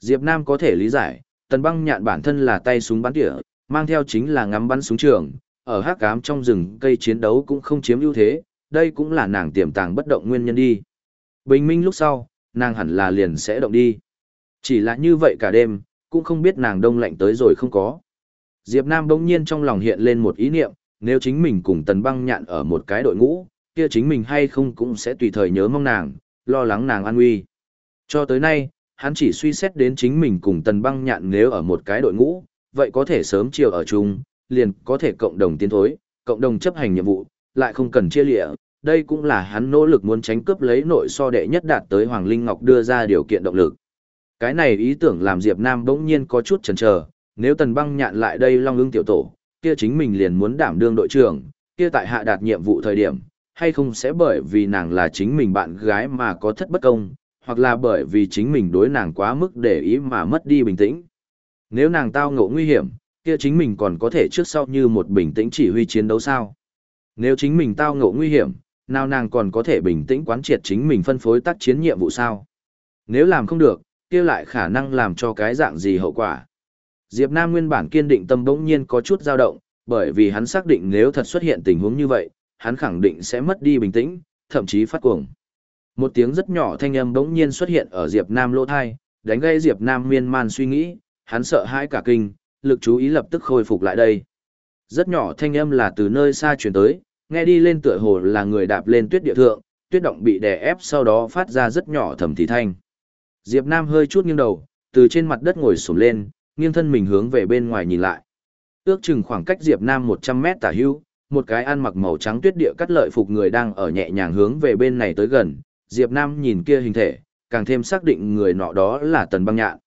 Diệp Nam có thể lý giải, Tần Băng Nhạn bản thân là tay súng bắn tỉa, mang theo chính là ngắm bắn súng trường, ở hắc ám trong rừng cây chiến đấu cũng không chiếm ưu thế, đây cũng là nàng tiềm tàng bất động nguyên nhân đi. Bình minh lúc sau, nàng hẳn là liền sẽ động đi. Chỉ là như vậy cả đêm, cũng không biết nàng đông lạnh tới rồi không có. Diệp Nam bỗng nhiên trong lòng hiện lên một ý niệm, nếu chính mình cùng Tần Băng Nhạn ở một cái đội ngũ, kia chính mình hay không cũng sẽ tùy thời nhớ mong nàng, lo lắng nàng an nguy. Cho tới nay, hắn chỉ suy xét đến chính mình cùng Tần Băng Nhạn nếu ở một cái đội ngũ, vậy có thể sớm chiều ở chung, liền có thể cộng đồng tiến thối, cộng đồng chấp hành nhiệm vụ, lại không cần chia lịa. Đây cũng là hắn nỗ lực muốn tránh cướp lấy nội so đệ nhất đạt tới Hoàng Linh Ngọc đưa ra điều kiện động lực. Cái này ý tưởng làm Diệp Nam bỗng nhiên có chút chần chờ, nếu Tần Băng nhạn lại đây Long Ưng tiểu tổ, kia chính mình liền muốn đảm đương đội trưởng, kia tại hạ đạt nhiệm vụ thời điểm, hay không sẽ bởi vì nàng là chính mình bạn gái mà có thất bất công, hoặc là bởi vì chính mình đối nàng quá mức để ý mà mất đi bình tĩnh. Nếu nàng tao ngộ nguy hiểm, kia chính mình còn có thể trước sau như một bình tĩnh chỉ huy chiến đấu sao? Nếu chính mình tao ngộ nguy hiểm, nào nàng còn có thể bình tĩnh quán triệt chính mình phân phối tác chiến nhiệm vụ sao? Nếu làm không được, kia lại khả năng làm cho cái dạng gì hậu quả? Diệp Nam nguyên bản kiên định tâm bỗng nhiên có chút dao động, bởi vì hắn xác định nếu thật xuất hiện tình huống như vậy, hắn khẳng định sẽ mất đi bình tĩnh, thậm chí phát cuồng. Một tiếng rất nhỏ thanh âm bỗng nhiên xuất hiện ở Diệp Nam lỗ tai, đánh gây Diệp Nam miên man suy nghĩ, hắn sợ hãi cả kinh, lực chú ý lập tức khôi phục lại đây. Rất nhỏ thanh âm là từ nơi xa truyền tới, nghe đi lên tựa hồ là người đạp lên tuyết địa thượng, tuyết động bị đè ép sau đó phát ra rất nhỏ thầm thì thanh. Diệp Nam hơi chút nghiêng đầu, từ trên mặt đất ngồi xổm lên, nghiêng thân mình hướng về bên ngoài nhìn lại. Ước chừng khoảng cách Diệp Nam 100 mét tả hữu, một cái ăn mặc màu trắng tuyết địa cắt lợi phục người đang ở nhẹ nhàng hướng về bên này tới gần. Diệp Nam nhìn kia hình thể, càng thêm xác định người nọ đó là Tần Băng Nhạn.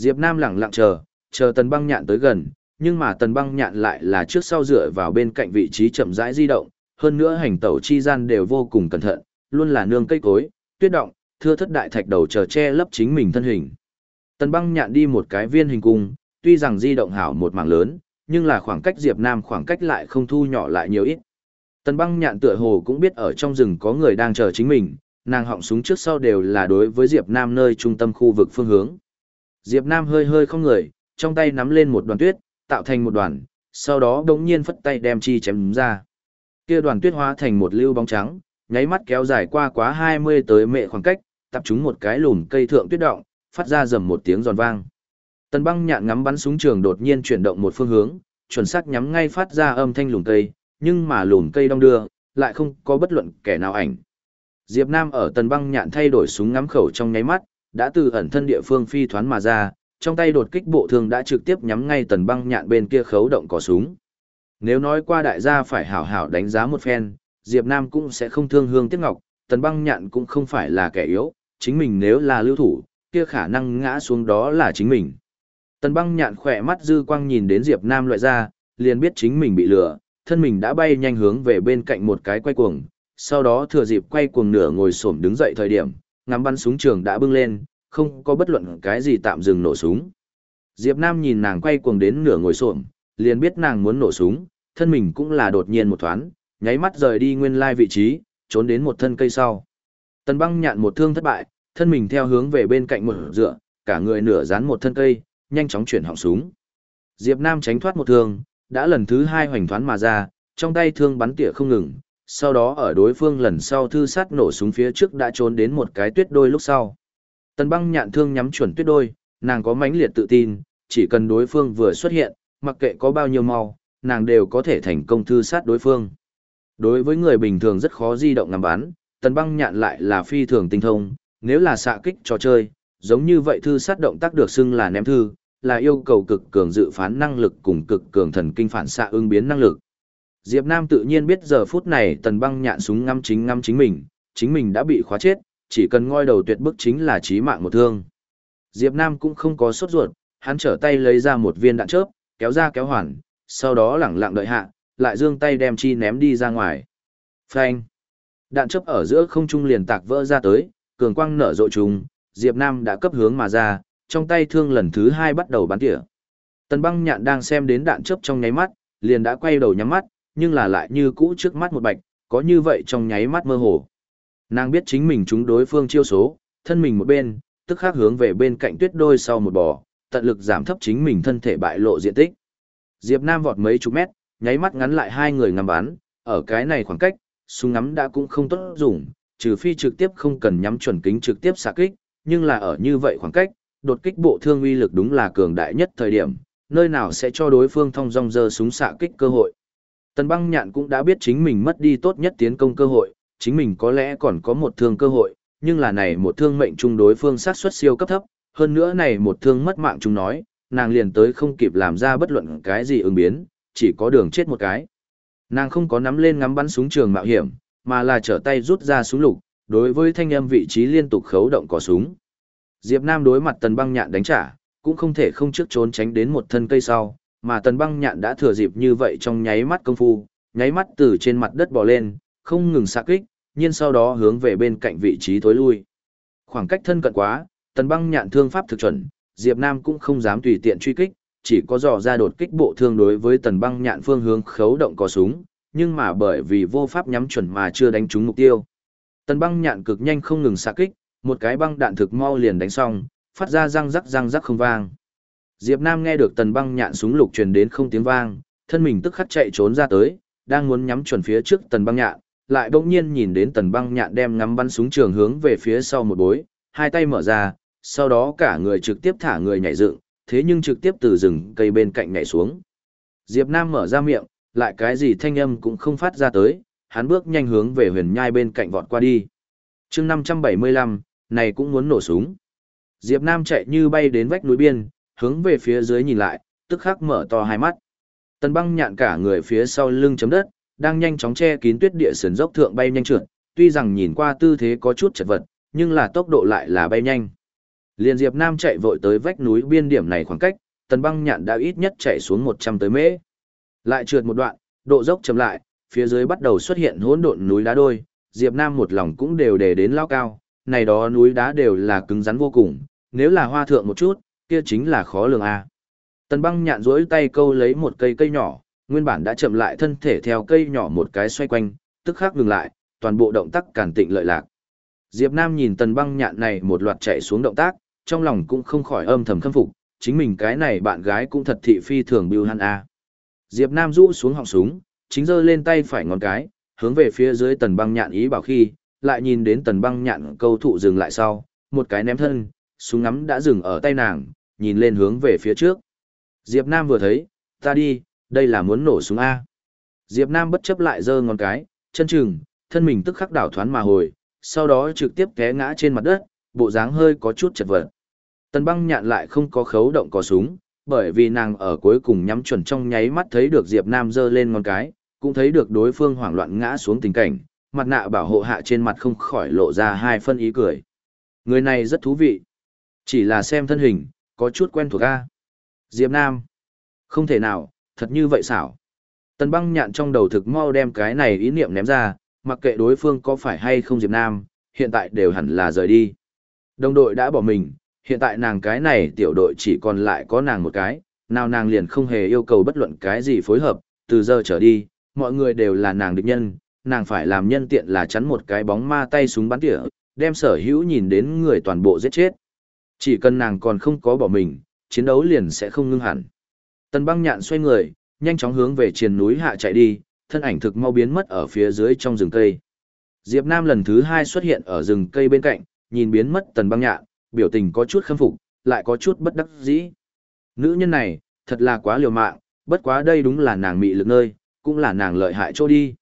Diệp Nam lặng lặng chờ, chờ Tần Băng Nhạn tới gần, nhưng mà Tần Băng Nhạn lại là trước sau dựa vào bên cạnh vị trí chậm rãi di động, hơn nữa hành tẩu chi gian đều vô cùng cẩn thận, luôn là nương cây cối, tuyết động, thưa thất đại thạch đầu chờ che lấp chính mình thân hình. Tần băng nhạn đi một cái viên hình cung, tuy rằng di động hảo một mảng lớn, nhưng là khoảng cách Diệp Nam khoảng cách lại không thu nhỏ lại nhiều ít. Tần băng nhạn tựa hồ cũng biết ở trong rừng có người đang chờ chính mình, nàng họng súng trước sau đều là đối với Diệp Nam nơi trung tâm khu vực phương hướng. Diệp Nam hơi hơi không người, trong tay nắm lên một đoàn tuyết, tạo thành một đoàn, sau đó đống nhiên phất tay đem chi chém ra. Kia đoàn tuyết hóa thành một lưu bóng trắng, nháy mắt kéo dài qua quá 20 tới mệ khoảng cách, tập chúng một cái lùn cây thượng tuyết động, phát ra rầm một tiếng giòn vang. Tần băng nhạn ngắm bắn súng trường đột nhiên chuyển động một phương hướng, chuẩn xác nhắm ngay phát ra âm thanh lùm cây, nhưng mà lùn cây đong đưa, lại không có bất luận kẻ nào ảnh. Diệp Nam ở tần băng nhạn thay đổi súng ngắm khẩu trong nháy mắt, đã từ ẩn thân địa phương phi thoán mà ra, trong tay đột kích bộ thương đã trực tiếp nhắm ngay tần băng nhạn bên kia khấu động cò súng. Nếu nói qua đại gia phải hảo hảo đánh giá một phen, Diệp Nam cũng sẽ không thương hương tiếc ngọc, tần băng nhạn cũng không phải là kẻ yếu, chính mình nếu là lưu thủ, kia khả năng ngã xuống đó là chính mình. Tần băng nhạn khỏe mắt dư quang nhìn đến Diệp Nam loại ra, liền biết chính mình bị lừa, thân mình đã bay nhanh hướng về bên cạnh một cái quay cuồng, sau đó thừa dịp quay cuồng nửa ngồi xổm đứng dậy thời điểm, ngắm bắn súng trường đã bưng lên, không có bất luận cái gì tạm dừng nổ súng. Diệp Nam nhìn nàng quay cuồng đến nửa ngồi xổm, liền biết nàng muốn nổ súng, thân mình cũng là đột nhiên một thoáng, nháy mắt rời đi nguyên lai vị trí, trốn đến một thân cây sau. Tần băng nhạn một thương thất bại, thân mình theo hướng về bên cạnh một dựa, cả người nửa dán một thân cây, nhanh chóng chuyển họng súng. Diệp Nam tránh thoát một thương, đã lần thứ hai hoành thoán mà ra, trong tay thương bắn tỉa không ngừng, sau đó ở đối phương lần sau thư sát nổ súng phía trước đã trốn đến một cái tuyết đôi lúc sau. Tần băng nhạn thương nhắm chuẩn tuyết đôi, nàng có mãnh liệt tự tin, chỉ cần đối phương vừa xuất hiện, mặc kệ có bao nhiêu mau, nàng đều có thể thành công thư sát đối phương. Đối với người bình thường rất khó di động ngắm bắn, tần băng nhạn lại là phi thường tinh thông, nếu là xạ kích trò chơi, giống như vậy thư sát động tác được xưng là ném thư, là yêu cầu cực cường dự phán năng lực cùng cực cường thần kinh phản xạ ứng biến năng lực. Diệp Nam tự nhiên biết giờ phút này tần băng nhạn súng ngắm chính ngắm chính mình, chính mình đã bị khóa chết, chỉ cần ngoi đầu tuyệt bức chính là chí mạng một thương. Diệp Nam cũng không có sốt ruột, hắn trở tay lấy ra một viên đạn chớp, kéo ra kéo hoàn, sau đó lẳng lặng đợi hạ, lại dương tay đem chi ném đi ra ngoài. Phanh! Đạn chớp ở giữa không trung liền tạc vỡ ra tới, cường quang nở rộ trùng, Diệp Nam đã cấp hướng mà ra, trong tay thương lần thứ hai bắt đầu bắn tỉa. Tần băng nhạn đang xem đến đạn chớp trong nháy mắt, liền đã quay đầu nhắm mắt, nhưng là lại như cũ trước mắt một bạch, có như vậy trong nháy mắt mơ hồ. Nàng biết chính mình chúng đối phương chiêu số, thân mình một bên, tức khắc hướng về bên cạnh tuyết đôi sau một bò, tận lực giảm thấp chính mình thân thể bại lộ diện tích. Diệp Nam vọt mấy chục mét, nháy mắt ngắn lại hai người ngắm bắn, ở cái này khoảng cách, súng ngắm đã cũng không tốt dùng, trừ phi trực tiếp không cần nhắm chuẩn kính trực tiếp xạ kích, nhưng là ở như vậy khoảng cách, đột kích bộ thương uy lực đúng là cường đại nhất thời điểm, nơi nào sẽ cho đối phương thông dong dơ súng xạ kích cơ hội. Tần băng nhạn cũng đã biết chính mình mất đi tốt nhất tiến công cơ hội, chính mình có lẽ còn có một thương cơ hội, nhưng là này một thương mệnh trung đối phương sát suất siêu cấp thấp, hơn nữa này một thương mất mạng chúng nói, nàng liền tới không kịp làm ra bất luận cái gì ứng biến, chỉ có đường chết một cái. Nàng không có nắm lên ngắm bắn súng trường mạo hiểm, mà là trở tay rút ra súng lục, đối với thanh âm vị trí liên tục khấu động cò súng. Diệp Nam đối mặt tần băng nhạn đánh trả, cũng không thể không trước trốn tránh đến một thân cây sau, mà tần băng nhạn đã thừa dịp như vậy trong nháy mắt công phu, nháy mắt từ trên mặt đất bò lên, không ngừng xạ kích, nhưng sau đó hướng về bên cạnh vị trí thối lui. Khoảng cách thân cận quá, tần băng nhạn thương pháp thực chuẩn, Diệp Nam cũng không dám tùy tiện truy kích, chỉ có dò ra đột kích bộ thương đối với tần băng nhạn phương hướng khấu động có súng, nhưng mà bởi vì vô pháp nhắm chuẩn mà chưa đánh trúng mục tiêu. Tần băng nhạn cực nhanh không ngừng xạ kích, một cái băng đạn thực mau liền đánh xong, phát ra răng rắc răng rắc không vang. Diệp Nam nghe được tần băng nhạn súng lục truyền đến không tiếng vang, thân mình tức khắc chạy trốn ra tới, đang muốn nhắm chuẩn phía trước tần băng nhạn, lại bỗng nhiên nhìn đến tần băng nhạn đem ngắm bắn súng trường hướng về phía sau một bối, hai tay mở ra, sau đó cả người trực tiếp thả người nhảy dựng, thế nhưng trực tiếp từ rừng cây bên cạnh nhảy xuống. Diệp Nam mở ra miệng, lại cái gì thanh âm cũng không phát ra tới, hắn bước nhanh hướng về huyền nhai bên cạnh vọt qua đi. chương 575, này cũng muốn nổ súng. Diệp Nam chạy như bay đến vách núi biên, hướng về phía dưới nhìn lại, tức khắc mở to hai mắt. Tần băng nhạn cả người phía sau lưng chấm đất, đang nhanh chóng che kín tuyết địa sườn dốc thượng bay nhanh trượt, tuy rằng nhìn qua tư thế có chút chật vật, nhưng là tốc độ lại là bay nhanh. Liên Diệp Nam chạy vội tới vách núi biên điểm này khoảng cách, tần băng nhạn đã ít nhất chạy xuống 100 tới mễ. Lại trượt một đoạn, độ dốc chậm lại, phía dưới bắt đầu xuất hiện hỗn độn núi đá đôi, Diệp Nam một lòng cũng đều để đến lao cao, này đó núi đá đều là cứng rắn vô cùng, nếu là hoa thượng một chút, kia chính là khó lường a. Tần băng nhạn duỗi tay câu lấy một cây cây nhỏ, nguyên bản đã chậm lại thân thể theo cây nhỏ một cái xoay quanh, tức khắc ngừng lại, toàn bộ động tác cản tịnh lợi lạc. Diệp Nam nhìn tần băng nhạn này một loạt chạy xuống động tác, trong lòng cũng không khỏi âm thầm khâm phục, chính mình cái này bạn gái cũng thật thị phi thường biêu hăn a. Diệp Nam rũ xuống họng súng, chính giơ lên tay phải ngón cái, hướng về phía dưới tần băng nhạn ý bảo khi, lại nhìn đến tần băng nhạn câu thụ dừng lại sau, một cái ném thân, súng ngắm đã dừng ở tay nàng, nhìn lên hướng về phía trước. Diệp Nam vừa thấy, ta đi, đây là muốn nổ súng A. Diệp Nam bất chấp lại giơ ngón cái, chân chừng, thân mình tức khắc đảo thoán mà hồi, sau đó trực tiếp té ngã trên mặt đất, bộ dáng hơi có chút chật vật. Tần băng nhạn lại không có khấu động có súng, bởi vì nàng ở cuối cùng nhắm chuẩn trong nháy mắt thấy được Diệp Nam giơ lên ngón cái, cũng thấy được đối phương hoảng loạn ngã xuống tình cảnh, mặt nạ bảo hộ hạ trên mặt không khỏi lộ ra hai phân ý cười. Người này rất thú vị. Chỉ là xem thân hình, có chút quen thuộc a. Diệp Nam. Không thể nào, thật như vậy xảo. Tần băng nhạn trong đầu thực mau đem cái này ý niệm ném ra, mặc kệ đối phương có phải hay không Diệp Nam, hiện tại đều hẳn là rời đi. Đồng đội đã bỏ mình, hiện tại nàng cái này tiểu đội chỉ còn lại có nàng một cái, nào nàng liền không hề yêu cầu bất luận cái gì phối hợp, từ giờ trở đi, mọi người đều là nàng địch nhân, nàng phải làm nhân tiện là chắn một cái bóng ma tay súng bắn tỉa, đem sở hữu nhìn đến người toàn bộ giết chết. Chỉ cần nàng còn không có bỏ mình, chiến đấu liền sẽ không ngưng hẳn. Tần băng nhạn xoay người, nhanh chóng hướng về triền núi hạ chạy đi, thân ảnh thực mau biến mất ở phía dưới trong rừng cây. Diệp Nam lần thứ hai xuất hiện ở rừng cây bên cạnh, nhìn biến mất tần băng nhạn, biểu tình có chút khâm phục, lại có chút bất đắc dĩ. Nữ nhân này, thật là quá liều mạng, bất quá đây đúng là nàng mị lực nơi, cũng là nàng lợi hại chỗ đi.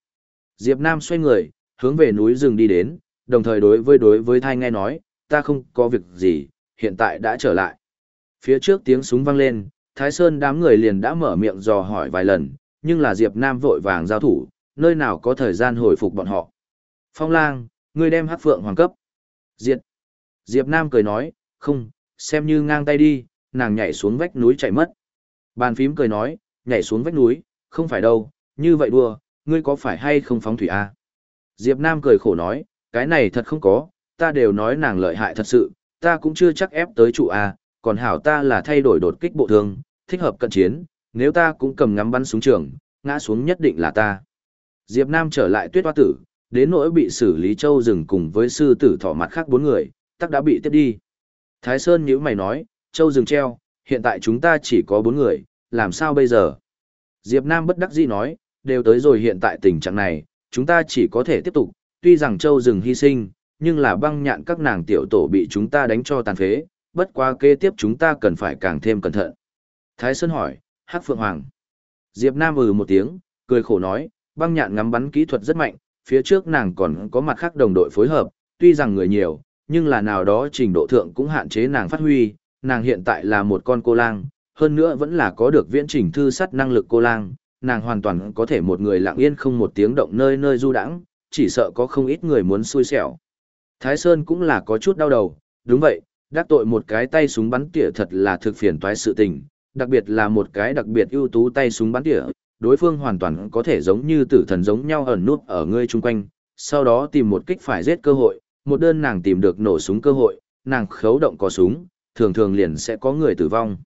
Diệp Nam xoay người, hướng về núi rừng đi đến, đồng thời đối với đối với thai nghe nói, ta không có việc gì, hiện tại đã trở lại. Phía trước tiếng súng vang lên, Thái Sơn đám người liền đã mở miệng dò hỏi vài lần, nhưng là Diệp Nam vội vàng giao thủ, nơi nào có thời gian hồi phục bọn họ. Phong lang, ngươi đem hắc phượng hoàng cấp. Diệt. Diệp Nam cười nói, không, xem như ngang tay đi, nàng nhảy xuống vách núi chạy mất. Bàn phím cười nói, nhảy xuống vách núi, không phải đâu, như vậy đùa, ngươi có phải hay không phóng thủy a? À? Diệp Nam cười khổ nói, cái này thật không có, ta đều nói nàng lợi hại thật sự, ta cũng chưa chắc ép tới trụ a, còn hảo ta là thay đổi đột kích bộ thương, thích hợp cận chiến, nếu ta cũng cầm ngắm bắn súng trường, ngã xuống nhất định là ta. Diệp Nam trở lại tuyết hoa tử, đến nỗi bị xử lý châu rừng cùng với sư tử thỏ mặt khác bốn người, tắc đã bị tiếp đi. Thái Sơn nhíu mày nói, châu rừng treo, hiện tại chúng ta chỉ có bốn người, làm sao bây giờ? Diệp Nam bất đắc dĩ nói, đều tới rồi hiện tại tình trạng này, chúng ta chỉ có thể tiếp tục, tuy rằng châu rừng hy sinh, nhưng là băng nhạn các nàng tiểu tổ bị chúng ta đánh cho tàn phế, bất quá kế tiếp chúng ta cần phải càng thêm cẩn thận. Thái Sơn hỏi, Hắc Phượng Hoàng. Diệp Nam ừ một tiếng, cười khổ nói, băng nhạn ngắm bắn kỹ thuật rất mạnh, phía trước nàng còn có mặt khác đồng đội phối hợp, tuy rằng người nhiều, nhưng là nào đó trình độ thượng cũng hạn chế nàng phát huy, nàng hiện tại là một con cô lang, hơn nữa vẫn là có được viễn trình thư sắt năng lực cô lang, nàng hoàn toàn có thể một người lặng yên không một tiếng động nơi nơi du đãng, chỉ sợ có không ít người muốn xui xẻo. Thái Sơn cũng là có chút đau đầu, đúng vậy, đắc tội một cái tay súng bắn tỉa thật là thực phiền toái sự tình, đặc biệt là một cái đặc biệt ưu tú tay súng bắn tỉa, đối phương hoàn toàn có thể giống như tử thần giống nhau ẩn nút ở ngươi chung quanh, sau đó tìm một kích phải giết cơ hội, một đơn nàng tìm được nổ súng cơ hội, nàng khấu động có súng, thường thường liền sẽ có người tử vong.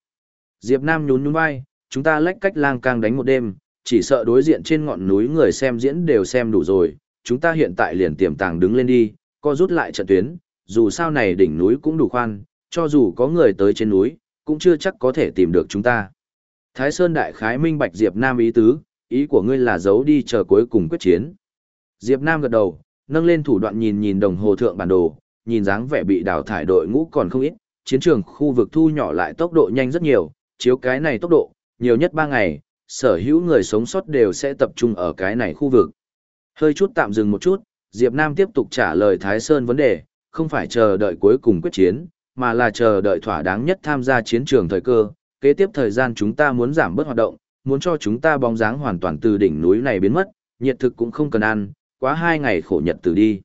Diệp Nam nhún nhún vai, chúng ta lách cách lang càng đánh một đêm, chỉ sợ đối diện trên ngọn núi người xem diễn đều xem đủ rồi, chúng ta hiện tại liền tiềm tàng đứng lên đi, co rút lại trận tuyến, dù sao này đỉnh núi cũng đủ khoan, cho dù có người tới trên núi, cũng chưa chắc có thể tìm được chúng ta. Thái Sơn Đại Khái minh bạch Diệp Nam ý tứ, ý của ngươi là giấu đi chờ cuối cùng quyết chiến. Diệp Nam gật đầu, nâng lên thủ đoạn nhìn nhìn đồng hồ thượng bản đồ, nhìn dáng vẻ bị đào thải đội ngũ còn không ít, chiến trường khu vực thu nhỏ lại tốc độ nhanh rất nhiều, chiếu cái này tốc độ, nhiều nhất 3 ngày, sở hữu người sống sót đều sẽ tập trung ở cái này khu vực. Hơi chút tạm dừng một chút, Diệp Nam tiếp tục trả lời Thái Sơn vấn đề, không phải chờ đợi cuối cùng quyết chiến, mà là chờ đợi thỏa đáng nhất tham gia chiến trường thời cơ. Kế tiếp thời gian chúng ta muốn giảm bớt hoạt động, muốn cho chúng ta bóng dáng hoàn toàn từ đỉnh núi này biến mất, nhiệt thực cũng không cần ăn, quá hai ngày khổ nhật từ đi.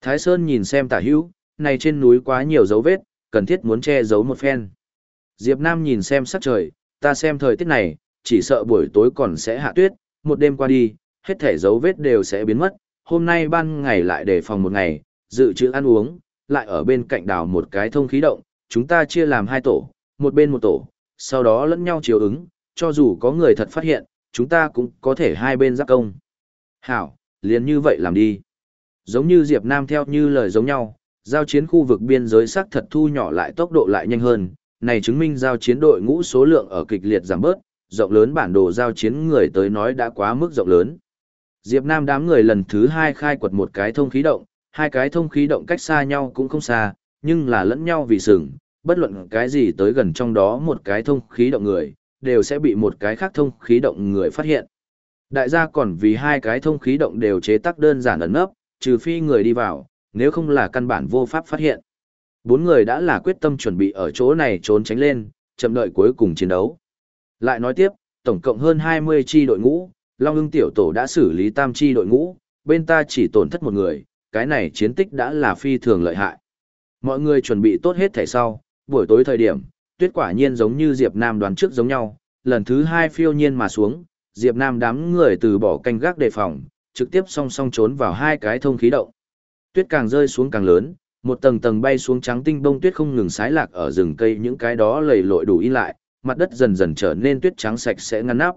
Thái Sơn nhìn xem tả hữu, này trên núi quá nhiều dấu vết, cần thiết muốn che giấu một phen. Diệp Nam nhìn xem sắc trời, ta xem thời tiết này, chỉ sợ buổi tối còn sẽ hạ tuyết, một đêm qua đi, hết thể dấu vết đều sẽ biến mất, hôm nay ban ngày lại đề phòng một ngày, dự trữ ăn uống, lại ở bên cạnh đào một cái thông khí động, chúng ta chia làm hai tổ, một bên một tổ, sau đó lẫn nhau chiếu ứng, cho dù có người thật phát hiện, chúng ta cũng có thể hai bên giáp công. Hảo, liền như vậy làm đi. Giống như Diệp Nam theo như lời giống nhau, giao chiến khu vực biên giới sắc thật thu nhỏ lại tốc độ lại nhanh hơn, này chứng minh giao chiến đội ngũ số lượng ở kịch liệt giảm bớt, rộng lớn bản đồ giao chiến người tới nói đã quá mức rộng lớn. Diệp Nam đám người lần thứ hai khai quật một cái thông khí động, hai cái thông khí động cách xa nhau cũng không xa, nhưng là lẫn nhau vì sừng, bất luận cái gì tới gần trong đó một cái thông khí động người, đều sẽ bị một cái khác thông khí động người phát hiện. Đại gia còn vì hai cái thông khí động đều chế tác đơn giản ẩn nấp, trừ phi người đi vào, nếu không là căn bản vô pháp phát hiện. Bốn người đã là quyết tâm chuẩn bị ở chỗ này trốn tránh lên, chậm đợi cuối cùng chiến đấu. Lại nói tiếp, tổng cộng hơn 20 chi đội ngũ, Long ưng tiểu tổ đã xử lý tam chi đội ngũ, bên ta chỉ tổn thất một người, cái này chiến tích đã là phi thường lợi hại. Mọi người chuẩn bị tốt hết thể sau, buổi tối thời điểm, tuyết quả nhiên giống như Diệp Nam đoán trước giống nhau, lần thứ hai phiêu nhiên mà xuống, Diệp Nam đám người từ bỏ canh gác đề phòng, trực tiếp song song trốn vào hai cái thông khí động. Tuyết càng rơi xuống càng lớn, một tầng tầng bay xuống trắng tinh bông tuyết không ngừng xái lạc ở rừng cây những cái đó lầy lội đủ in lại, mặt đất dần dần trở nên tuyết trắng sạch sẽ ngăn nắp.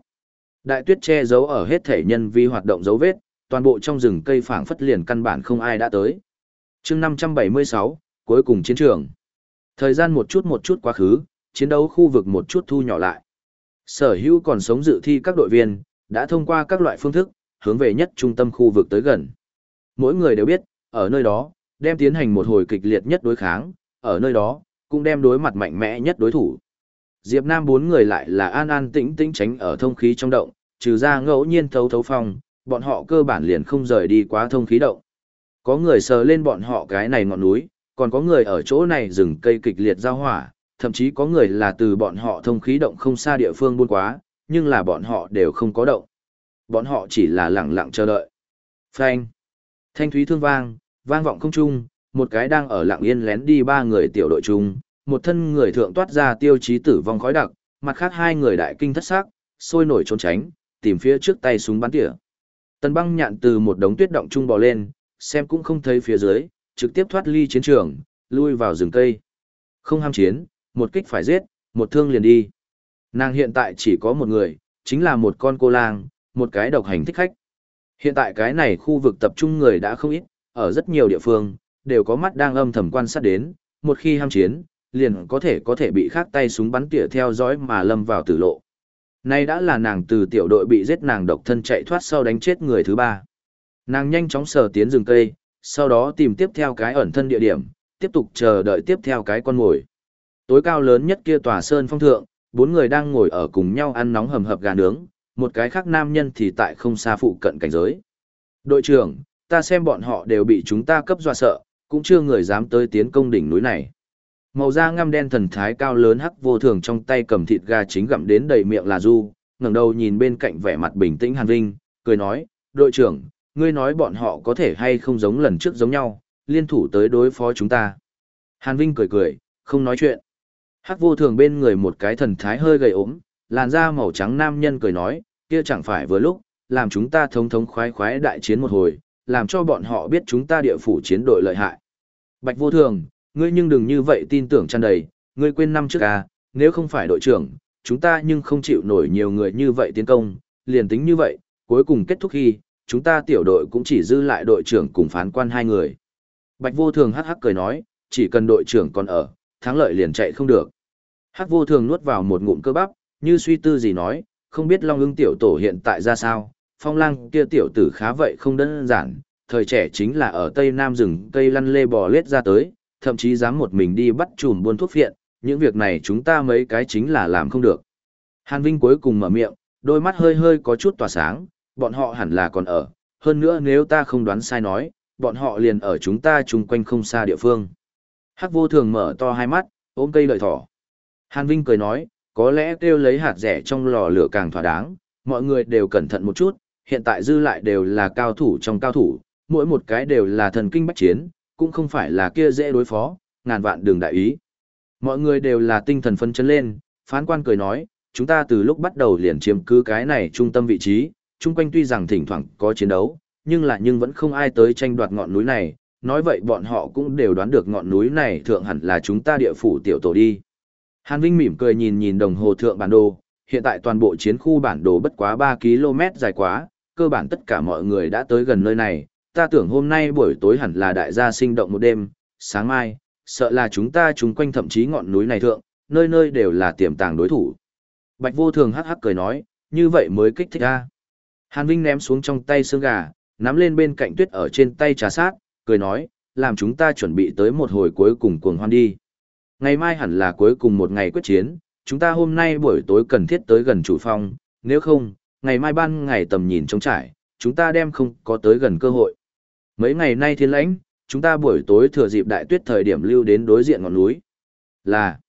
Đại tuyết che giấu ở hết thể nhân vi hoạt động dấu vết, toàn bộ trong rừng cây phảng phất liền căn bản không ai đã tới. chương 576, cuối cùng chiến trường. Thời gian một chút một chút quá khứ, chiến đấu khu vực một chút thu nhỏ lại. Sở hữu còn sống dự thi các đội viên, đã thông qua các loại phương thức, hướng về nhất trung tâm khu vực tới gần. Mỗi người đều biết, ở nơi đó, đem tiến hành một hồi kịch liệt nhất đối kháng, ở nơi đó, cũng đem đối mặt mạnh mẽ nhất đối thủ. Diệp Nam bốn người lại là an an tĩnh tĩnh tránh ở thông khí trong động, trừ ra ngẫu nhiên thấu thấu phong, bọn họ cơ bản liền không rời đi quá thông khí động. Có người sờ lên bọn họ cái này ngọn núi, còn có người ở chỗ này rừng cây kịch liệt giao hỏa, thậm chí có người là từ bọn họ thông khí động không xa địa phương buôn quá, nhưng là bọn họ đều không có động. Bọn họ chỉ là lặng lặng chờ đợi. Phanh. Thanh thúy thương vang, vang vọng không trung, một cái đang ở lặng yên lén đi ba người tiểu đội chung, một thân người thượng toát ra tiêu chí tử vong khói đặc, mặt khác hai người đại kinh thất xác, sôi nổi trốn tránh, tìm phía trước tay súng bắn tỉa. Tần băng nhạn từ một đống tuyết động trung bò lên, xem cũng không thấy phía dưới, trực tiếp thoát ly chiến trường, lui vào rừng cây. Không ham chiến, một kích phải giết, một thương liền đi. Nàng hiện tại chỉ có một người, chính là một con cô lang, một cái độc hành thích khách. Hiện tại cái này khu vực tập trung người đã không ít, ở rất nhiều địa phương, đều có mắt đang âm thầm quan sát đến, một khi ham chiến, liền có thể có thể bị khác tay súng bắn tỉa theo dõi mà lâm vào tử lộ. Nay đã là nàng từ tiểu đội bị giết nàng độc thân chạy thoát sau đánh chết người thứ ba. Nàng nhanh chóng sờ tiến rừng cây, sau đó tìm tiếp theo cái ẩn thân địa điểm, tiếp tục chờ đợi tiếp theo cái con mồi. Tối cao lớn nhất kia tòa sơn phong thượng, bốn người đang ngồi ở cùng nhau ăn nóng hầm hập gà nướng, một cái khác nam nhân thì tại không xa phụ cận cảnh giới. Đội trưởng, ta xem bọn họ đều bị chúng ta cấp dọa sợ, cũng chưa người dám tới tiến công đỉnh núi này. Màu da ngăm đen thần thái cao lớn hắc vô thường trong tay cầm thịt gà chính gặm đến đầy miệng là du, ngẩng đầu nhìn bên cạnh vẻ mặt bình tĩnh Hàn Vinh, cười nói, đội trưởng, ngươi nói bọn họ có thể hay không giống lần trước giống nhau, liên thủ tới đối phó chúng ta. Hàn Vinh cười cười, không nói chuyện. Hắc vô thường bên người một cái thần thái hơi gầy ốm, làn da màu trắng nam nhân cười nói, kia chẳng phải vừa lúc, làm chúng ta thống thống khoái khoái đại chiến một hồi, làm cho bọn họ biết chúng ta địa phủ chiến đội lợi hại. Bạch vô thường, ngươi nhưng đừng như vậy tin tưởng tràn đầy, ngươi quên năm trước à, nếu không phải đội trưởng, chúng ta nhưng không chịu nổi nhiều người như vậy tiến công, liền tính như vậy, cuối cùng kết thúc khi, chúng ta tiểu đội cũng chỉ dư lại đội trưởng cùng phán quan hai người. Bạch vô thường hắc hắc cười nói, chỉ cần đội trưởng còn ở, thắng lợi liền chạy không được. Hắc vô thường nuốt vào một ngụm cơ bắp, như suy tư gì nói, không biết Long ưng tiểu tổ hiện tại ra sao, phong lang kia tiểu tử khá vậy không đơn giản, thời trẻ chính là ở Tây Nam rừng cây lăn lê bò lết ra tới, thậm chí dám một mình đi bắt chùm buôn thuốc phiện, những việc này chúng ta mấy cái chính là làm không được. Hàn Vinh cuối cùng mở miệng, đôi mắt hơi hơi có chút tỏa sáng, bọn họ hẳn là còn ở, hơn nữa nếu ta không đoán sai nói, bọn họ liền ở chúng ta chung quanh không xa địa phương. Hắc vô thường mở to hai mắt, ôm cây lợi thỏ. Hàn Vinh cười nói, có lẽ kêu lấy hạt rẻ trong lò lửa càng thỏa đáng, mọi người đều cẩn thận một chút, hiện tại dư lại đều là cao thủ trong cao thủ, mỗi một cái đều là thần kinh bách chiến, cũng không phải là kia dễ đối phó, ngàn vạn đường đại ý. Mọi người đều là tinh thần phấn chấn lên, phán quan cười nói, chúng ta từ lúc bắt đầu liền chiếm cứ cái này trung tâm vị trí, chung quanh tuy rằng thỉnh thoảng có chiến đấu, nhưng là nhưng vẫn không ai tới tranh đoạt ngọn núi này, nói vậy bọn họ cũng đều đoán được ngọn núi này thượng hẳn là chúng ta địa phủ tiểu tổ đi. Hàn Vinh mỉm cười nhìn nhìn đồng hồ thượng bản đồ, hiện tại toàn bộ chiến khu bản đồ bất quá 3 km dài quá, cơ bản tất cả mọi người đã tới gần nơi này, ta tưởng hôm nay buổi tối hẳn là đại gia sinh động một đêm, sáng mai, sợ là chúng ta chúng quanh thậm chí ngọn núi này thượng, nơi nơi đều là tiềm tàng đối thủ. Bạch vô thường hắc hắc cười nói, như vậy mới kích thích ra. Hàn Vinh ném xuống trong tay xương gà, nắm lên bên cạnh tuyết ở trên tay trà sát, cười nói, làm chúng ta chuẩn bị tới một hồi cuối cùng cuồng hoan đi. Ngày mai hẳn là cuối cùng một ngày quyết chiến, chúng ta hôm nay buổi tối cần thiết tới gần chủ phong, nếu không, ngày mai ban ngày tầm nhìn trống trải, chúng ta đem không có tới gần cơ hội. Mấy ngày nay thiên lãnh, chúng ta buổi tối thừa dịp đại tuyết thời điểm lưu đến đối diện ngọn núi. Là,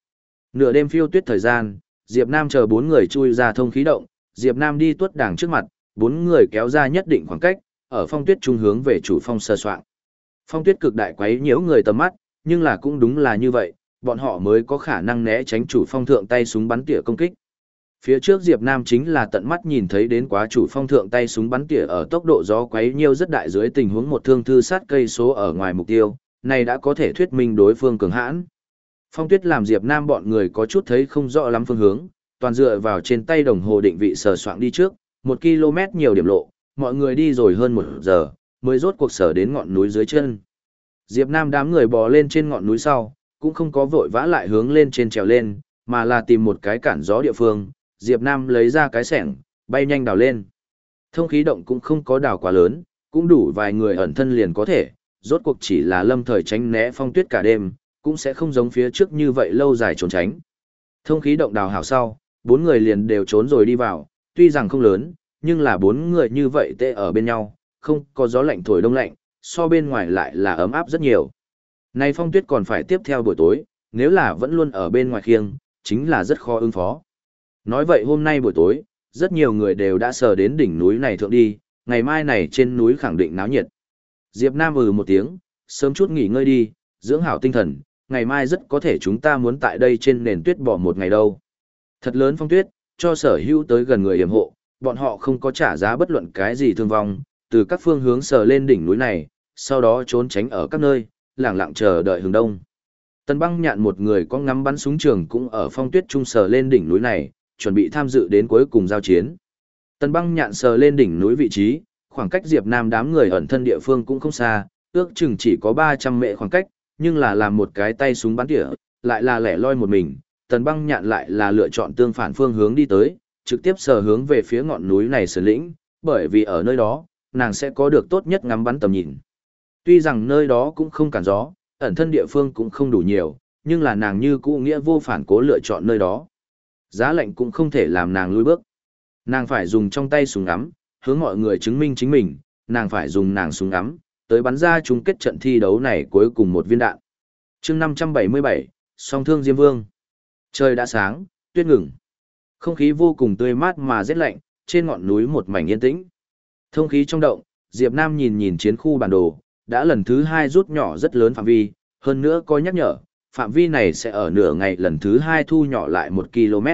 nửa đêm phiêu tuyết thời gian, Diệp Nam chờ bốn người chui ra thông khí động, Diệp Nam đi tuốt đàng trước mặt, bốn người kéo ra nhất định khoảng cách, ở phong tuyết trung hướng về chủ phong sơ soạn. Phong tuyết cực đại quấy nhiễu người tầm mắt, nhưng là cũng đúng là như vậy, bọn họ mới có khả năng né tránh chủ phong thượng tay súng bắn tỉa công kích. Phía trước Diệp Nam chính là tận mắt nhìn thấy đến quá chủ phong thượng tay súng bắn tỉa ở tốc độ gió quấy nhiêu rất đại dưới tình huống một thương thư sát cây số ở ngoài mục tiêu, này đã có thể thuyết minh đối phương cường hãn. Phong tuyết làm Diệp Nam bọn người có chút thấy không rõ lắm phương hướng, toàn dựa vào trên tay đồng hồ định vị sờ soạng đi trước, một km nhiều điểm lộ, mọi người đi rồi hơn một giờ, mới rốt cuộc sở đến ngọn núi dưới chân. Diệp Nam đám người bò lên trên ngọn núi sau, cũng không có vội vã lại hướng lên trên trèo lên, mà là tìm một cái cản gió địa phương, Diệp Nam lấy ra cái sẻng, bay nhanh đào lên. Thông khí động cũng không có đào quá lớn, cũng đủ vài người ẩn thân liền có thể, rốt cuộc chỉ là lâm thời tránh né phong tuyết cả đêm, cũng sẽ không giống phía trước như vậy lâu dài trốn tránh. Thông khí động đào hảo sau, bốn người liền đều trốn rồi đi vào, tuy rằng không lớn, nhưng là bốn người như vậy tê ở bên nhau, không có gió lạnh thổi đông lạnh, so bên ngoài lại là ấm áp rất nhiều. Này phong tuyết còn phải tiếp theo buổi tối, nếu là vẫn luôn ở bên ngoài khiêng, chính là rất khó ứng phó. Nói vậy hôm nay buổi tối, rất nhiều người đều đã sờ đến đỉnh núi này thượng đi, ngày mai này trên núi khẳng định náo nhiệt. Diệp Nam ừ một tiếng, sớm chút nghỉ ngơi đi, dưỡng hảo tinh thần, ngày mai rất có thể chúng ta muốn tại đây trên nền tuyết bỏ một ngày đâu. Thật lớn phong tuyết, cho sở hữu tới gần người hiểm hộ, bọn họ không có trả giá bất luận cái gì thương vong, từ các phương hướng sờ lên đỉnh núi này, sau đó trốn tránh ở các nơi, lặng lặng chờ đợi hướng đông. Tần băng nhạn một người có ngắm bắn súng trường cũng ở phong tuyết trung sờ lên đỉnh núi này, chuẩn bị tham dự đến cuối cùng giao chiến. Tần băng nhạn sờ lên đỉnh núi vị trí, khoảng cách Diệp Nam đám người ẩn thân địa phương cũng không xa, ước chừng chỉ có 300 mệ khoảng cách, nhưng là làm một cái tay súng bắn tỉa, lại là lẻ loi một mình, tần băng nhạn lại là lựa chọn tương phản phương hướng đi tới, trực tiếp sờ hướng về phía ngọn núi này sơn lĩnh, bởi vì ở nơi đó, nàng sẽ có được tốt nhất ngắm bắn tầm nhìn. Tuy rằng nơi đó cũng không cản gió, ẩn thân địa phương cũng không đủ nhiều, nhưng là nàng như cũ nghĩa vô phản cố lựa chọn nơi đó. Giá lạnh cũng không thể làm nàng lùi bước. Nàng phải dùng trong tay súng ngắm, hướng mọi người chứng minh chính mình, nàng phải dùng nàng súng ngắm, tới bắn ra chung kết trận thi đấu này cuối cùng một viên đạn. chương 577, song thương Diêm Vương. Trời đã sáng, tuyết ngừng. Không khí vô cùng tươi mát mà rét lạnh, trên ngọn núi một mảnh yên tĩnh. Thông khí trong động, Diệp Nam nhìn nhìn chiến khu bản đồ, đã lần thứ hai rút nhỏ rất lớn phạm vi, hơn nữa có nhắc nhở, phạm vi này sẽ ở nửa ngày lần thứ hai thu nhỏ lại một km.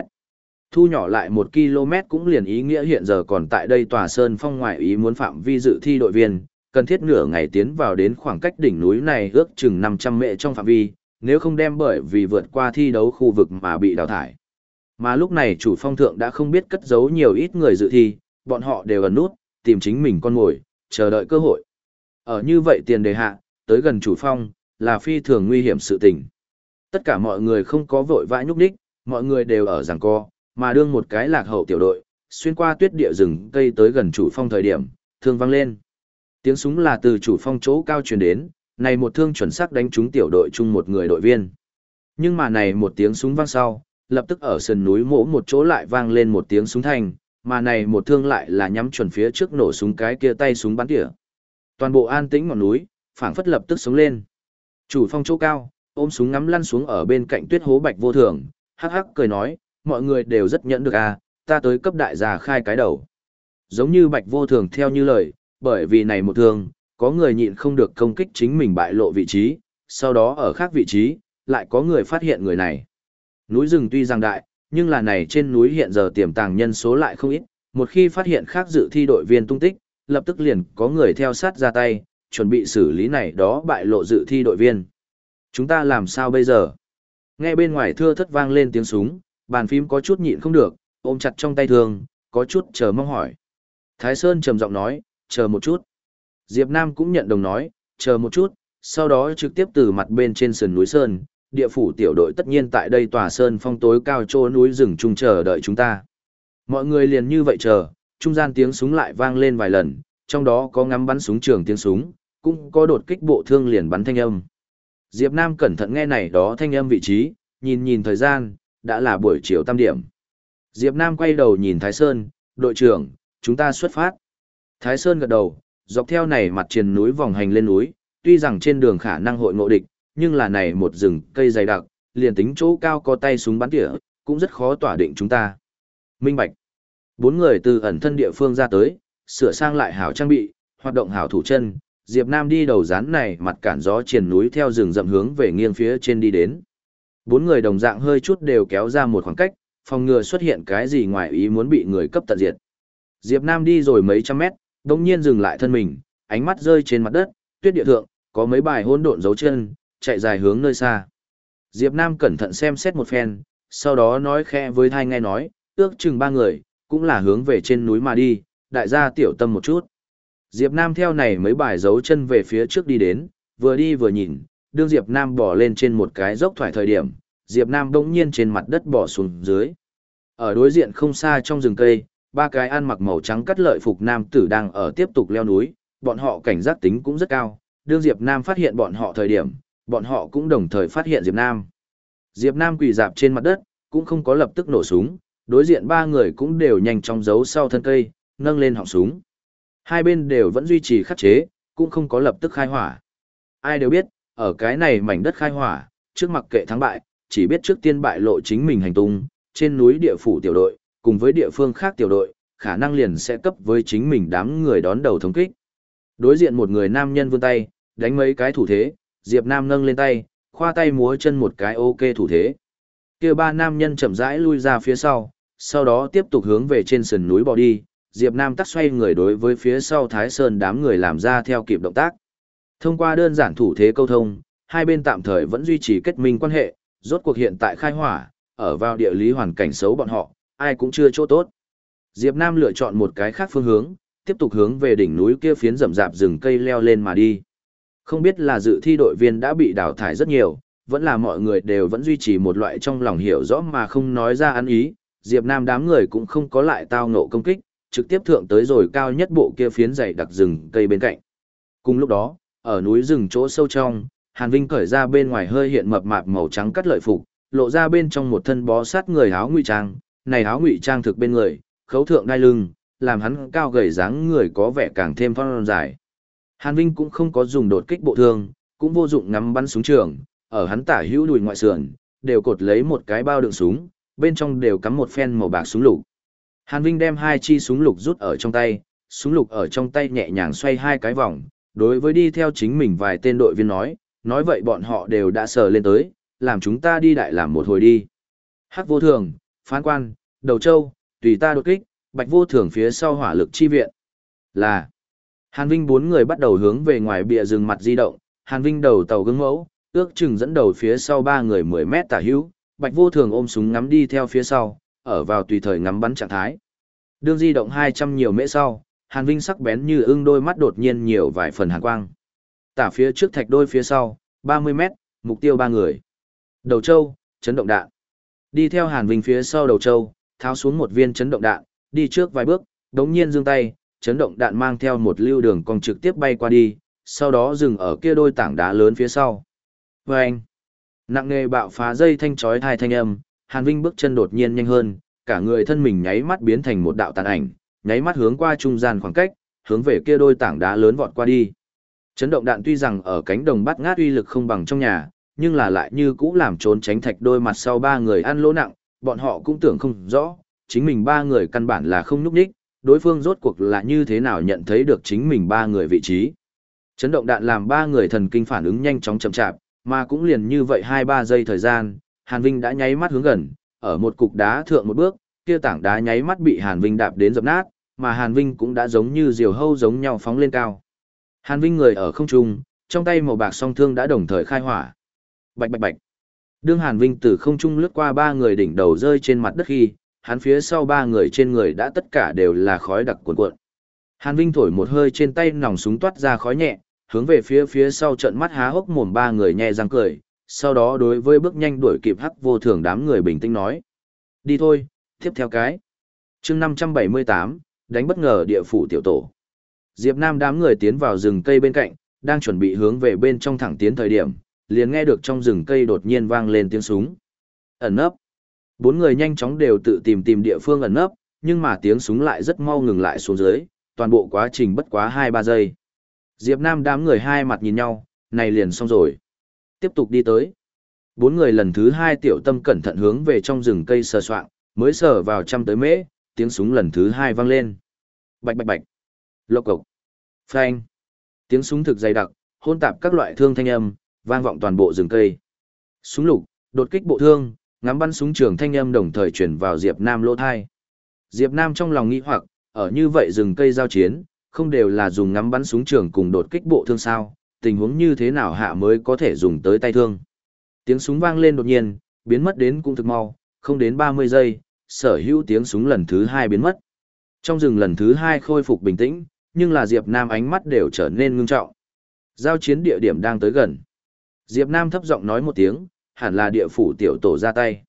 Thu nhỏ lại một km cũng liền ý nghĩa hiện giờ còn tại đây tòa sơn phong ngoại ý muốn phạm vi dự thi đội viên, cần thiết nửa ngày tiến vào đến khoảng cách đỉnh núi này ước chừng 500 mệ trong phạm vi, nếu không đem bởi vì vượt qua thi đấu khu vực mà bị đào thải. Mà lúc này chủ phong thượng đã không biết cất giấu nhiều ít người dự thi, bọn họ đều ẩn nút, tìm chính mình con ngồi, chờ đợi cơ hội. Ở như vậy tiền đề hạ, tới gần chủ phong, là phi thường nguy hiểm sự tình. Tất cả mọi người không có vội vã nhúc đích, mọi người đều ở giằng co, mà đương một cái lạc hậu tiểu đội, xuyên qua tuyết địa rừng cây tới gần chủ phong thời điểm, thương vang lên. Tiếng súng là từ chủ phong chỗ cao truyền đến, này một thương chuẩn xác đánh trúng tiểu đội chung một người đội viên. Nhưng mà này một tiếng súng vang sau, lập tức ở sườn núi mỗ một chỗ lại vang lên một tiếng súng thanh, mà này một thương lại là nhắm chuẩn phía trước nổ súng cái kia tay súng bắn tỉa. Toàn bộ an tĩnh ngọn núi, phảng phất lập tức sống lên. Chủ phong chỗ cao, ôm súng ngắm lăn xuống ở bên cạnh tuyết hố bạch vô thường, hắc hắc cười nói, mọi người đều rất nhẫn được à, ta tới cấp đại gia khai cái đầu. Giống như bạch vô thường theo như lời, bởi vì này một thương, có người nhịn không được công kích chính mình bại lộ vị trí, sau đó ở khác vị trí, lại có người phát hiện người này. Núi rừng tuy rằng đại, nhưng là này trên núi hiện giờ tiềm tàng nhân số lại không ít, một khi phát hiện khác dự thi đội viên tung tích, lập tức liền có người theo sát ra tay, chuẩn bị xử lý này đó bại lộ dự thi đội viên. Chúng ta làm sao bây giờ? Nghe bên ngoài thưa thất vang lên tiếng súng, bàn phím có chút nhịn không được, ôm chặt trong tay thường, có chút chờ mong hỏi. Thái Sơn trầm giọng nói, chờ một chút. Diệp Nam cũng nhận đồng nói, chờ một chút, sau đó trực tiếp từ mặt bên trên sườn núi Sơn, địa phủ tiểu đội tất nhiên tại đây tòa Sơn phong tối cao chỗ núi rừng trung chờ đợi chúng ta. Mọi người liền như vậy chờ, trung gian tiếng súng lại vang lên vài lần, trong đó có ngắm bắn súng trường tiếng súng, cũng có đột kích bộ thương liền bắn thanh âm. Diệp Nam cẩn thận nghe này đó thanh âm vị trí, nhìn nhìn thời gian, đã là buổi chiều tam điểm. Diệp Nam quay đầu nhìn Thái Sơn, đội trưởng, chúng ta xuất phát. Thái Sơn gật đầu, dọc theo này mặt triền núi vòng hành lên núi, tuy rằng trên đường khả năng hội ngộ địch, nhưng là này một rừng cây dày đặc, liền tính chỗ cao có tay súng bắn tỉa, cũng rất khó tỏa định chúng ta. Minh Bạch. Bốn người từ ẩn thân địa phương ra tới, sửa sang lại hảo trang bị, hoạt động hảo thủ chân, Diệp Nam đi đầu dán này mặt cản gió triền núi theo rừng rậm hướng về nghiêng phía trên đi đến. Bốn người đồng dạng hơi chút đều kéo ra một khoảng cách, phòng ngừa xuất hiện cái gì ngoài ý muốn bị người cấp tận diệt. Diệp Nam đi rồi mấy trăm mét, đồng nhiên dừng lại thân mình, ánh mắt rơi trên mặt đất, tuyết địa thượng, có mấy bài hỗn độn dấu chân, chạy dài hướng nơi xa. Diệp Nam cẩn thận xem xét một phen, sau đó nói khẽ với thai nghe nói, ước chừng ba người, cũng là hướng về trên núi mà đi, đại gia tiểu tâm một chút. Diệp Nam theo này mấy bài dấu chân về phía trước đi đến, vừa đi vừa nhìn, đương Diệp Nam bỏ lên trên một cái dốc thoải thời điểm, Diệp Nam đống nhiên trên mặt đất bỏ xuống dưới. Ở đối diện không xa trong rừng cây, ba cái ăn mặc màu trắng cắt lợi phục nam tử đang ở tiếp tục leo núi, bọn họ cảnh giác tính cũng rất cao, đương Diệp Nam phát hiện bọn họ thời điểm, bọn họ cũng đồng thời phát hiện Diệp Nam. Diệp Nam quỳ dạp trên mặt đất, cũng không có lập tức nổ súng, đối diện ba người cũng đều nhanh chóng giấu sau thân cây, nâng lên họng súng. Hai bên đều vẫn duy trì khắc chế, cũng không có lập tức khai hỏa. Ai đều biết, ở cái này mảnh đất khai hỏa, trước mặc kệ thắng bại, chỉ biết trước tiên bại lộ chính mình hành tung, trên núi địa phủ tiểu đội, cùng với địa phương khác tiểu đội, khả năng liền sẽ cấp với chính mình đám người đón đầu thống kích. Đối diện một người nam nhân vươn tay, đánh mấy cái thủ thế, Diệp Nam nâng lên tay, khoa tay múa chân một cái ok thủ thế. Kia ba nam nhân chậm rãi lui ra phía sau, sau đó tiếp tục hướng về trên sườn núi bò đi, Diệp Nam tắt xoay người đối với phía sau Thái Sơn đám người làm ra theo kịp động tác. Thông qua đơn giản thủ thế câu thông, hai bên tạm thời vẫn duy trì kết minh quan hệ, rốt cuộc hiện tại khai hỏa, ở vào địa lý hoàn cảnh xấu bọn họ, ai cũng chưa chỗ tốt. Diệp Nam lựa chọn một cái khác phương hướng, tiếp tục hướng về đỉnh núi kia phiến rậm rạp rừng cây leo lên mà đi. Không biết là dự thi đội viên đã bị đào thải rất nhiều, vẫn là mọi người đều vẫn duy trì một loại trong lòng hiểu rõ mà không nói ra ăn ý, Diệp Nam đám người cũng không có lại tao ngộ công kích, trực tiếp thượng tới rồi cao nhất bộ kia phiến dày đặc rừng cây bên cạnh. Cùng lúc đó, ở núi rừng chỗ sâu trong, Hàn Vinh cởi ra bên ngoài hơi hiện mập mạp màu trắng cắt lợi phục, lộ ra bên trong một thân bó sát người áo ngụy trang, này áo ngụy trang thực bên người, khấu thượng đai lưng, làm hắn cao gầy dáng người có vẻ càng thêm phong dài. Hàn Vinh cũng không có dùng đột kích bộ thương, cũng vô dụng ngắm bắn súng trường, ở hắn tả hữu đùi ngoại sườn, đều cột lấy một cái bao đựng súng, bên trong đều cắm một phen màu bạc súng lục. Hàn Vinh đem hai chi súng lục rút ở trong tay, súng lục ở trong tay nhẹ nhàng xoay hai cái vòng, đối với đi theo chính mình vài tên đội viên nói, nói vậy bọn họ đều đã sờ lên tới, làm chúng ta đi đại làm một hồi đi. Hắc vô thường, phán quan, đầu châu, tùy ta đột kích, bạch vô thường phía sau hỏa lực chi viện. Là, Hàn Vinh bốn người bắt đầu hướng về ngoài bìa rừng mặt di động, Hàn Vinh đầu tàu gương mẫu, ước chừng dẫn đầu phía sau ba người 10 mét tả hữu, bạch vô thường ôm súng ngắm đi theo phía sau, ở vào tùy thời ngắm bắn trạng thái. Đương di động 200 nhiều mễ sau, Hàn Vinh sắc bén như ưng đôi mắt đột nhiên nhiều vài phần hàn quang. Tả phía trước thạch đôi phía sau, 30 mét, mục tiêu ba người. Đầu châu, chấn động đạn. Đi theo Hàn Vinh phía sau đầu châu, tháo xuống một viên chấn động đạn, đi trước vài bước, đống nhiên giương tay, chấn động đạn mang theo một lưu đường cong trực tiếp bay qua đi, sau đó dừng ở kia đôi tảng đá lớn phía sau. Vâng! Nặng nề bạo phá dây thanh chói thai thanh âm, Hàn Vinh bước chân đột nhiên nhanh hơn, cả người thân mình nháy mắt biến thành một đạo tàn ảnh, nháy mắt hướng qua trung gian khoảng cách, hướng về kia đôi tảng đá lớn vọt qua đi. Chấn động đạn tuy rằng ở cánh đồng bắt ngát uy lực không bằng trong nhà, nhưng là lại như cũ làm trốn tránh thạch đôi mặt sau ba người ăn lỗ nặng, bọn họ cũng tưởng không rõ, chính mình ba người căn bản là không núp đích, đối phương rốt cuộc là như thế nào nhận thấy được chính mình ba người vị trí. Chấn động đạn làm ba người thần kinh phản ứng nhanh chóng chậm chạp, mà cũng liền như vậy 2-3 giây thời gian, Hàn Vinh đã nháy mắt hướng gần, ở một cục đá thượng một bước, kia tảng đá nháy mắt bị Hàn Vinh đạp đến dập nát, mà Hàn Vinh cũng đã giống như diều hâu giống nhau phóng lên cao. Hàn Vinh người ở không trung, trong tay màu bạc song thương đã đồng thời khai hỏa. Bạch bạch bạch. Đương Hàn Vinh từ không trung lướt qua ba người đỉnh đầu rơi trên mặt đất khi, hắn phía sau ba người trên người đã tất cả đều là khói đặc cuộn cuộn. Hàn Vinh thổi một hơi trên tay nòng súng toát ra khói nhẹ, hướng về phía phía sau trận mắt há hốc mồm ba người nhẹ răng cười, sau đó đối với bước nhanh đuổi kịp hắc vô thường đám người bình tĩnh nói. Đi thôi, tiếp theo cái. chương 578, đánh bất ngờ địa phủ tiểu tổ. Diệp Nam đám người tiến vào rừng cây bên cạnh, đang chuẩn bị hướng về bên trong thẳng tiến thời điểm, liền nghe được trong rừng cây đột nhiên vang lên tiếng súng. Ẩn nấp. Bốn người nhanh chóng đều tự tìm tìm địa phương ẩn nấp, nhưng mà tiếng súng lại rất mau ngừng lại xuống dưới, toàn bộ quá trình bất quá 2-3 giây. Diệp Nam đám người hai mặt nhìn nhau, này liền xong rồi. Tiếp tục đi tới. Bốn người lần thứ hai tiểu tâm cẩn thận hướng về trong rừng cây sờ soạn, mới sờ vào trăm tới mễ, tiếng súng lần thứ hai vang lên. Bạch bạch bạch. Lộc cộc. Phanh. Tiếng súng thực dày đặc, hôn tạp các loại thương thanh âm, vang vọng toàn bộ rừng cây. Súng lục, đột kích bộ thương, ngắm bắn súng trường thanh âm đồng thời truyền vào Diệp Nam lỗ thai. Diệp Nam trong lòng nghĩ hoặc, ở như vậy rừng cây giao chiến, không đều là dùng ngắm bắn súng trường cùng đột kích bộ thương sao, tình huống như thế nào hạ mới có thể dùng tới tay thương. Tiếng súng vang lên đột nhiên, biến mất đến cũng thực mau, không đến 30 giây, sở hữu tiếng súng lần thứ hai biến mất. Trong rừng lần thứ hai khôi phục bình tĩnh, nhưng là Diệp Nam ánh mắt đều trở nên ngưng trọng. Giao chiến địa điểm đang tới gần. Diệp Nam thấp giọng nói một tiếng, hẳn là địa phủ tiểu tổ ra tay.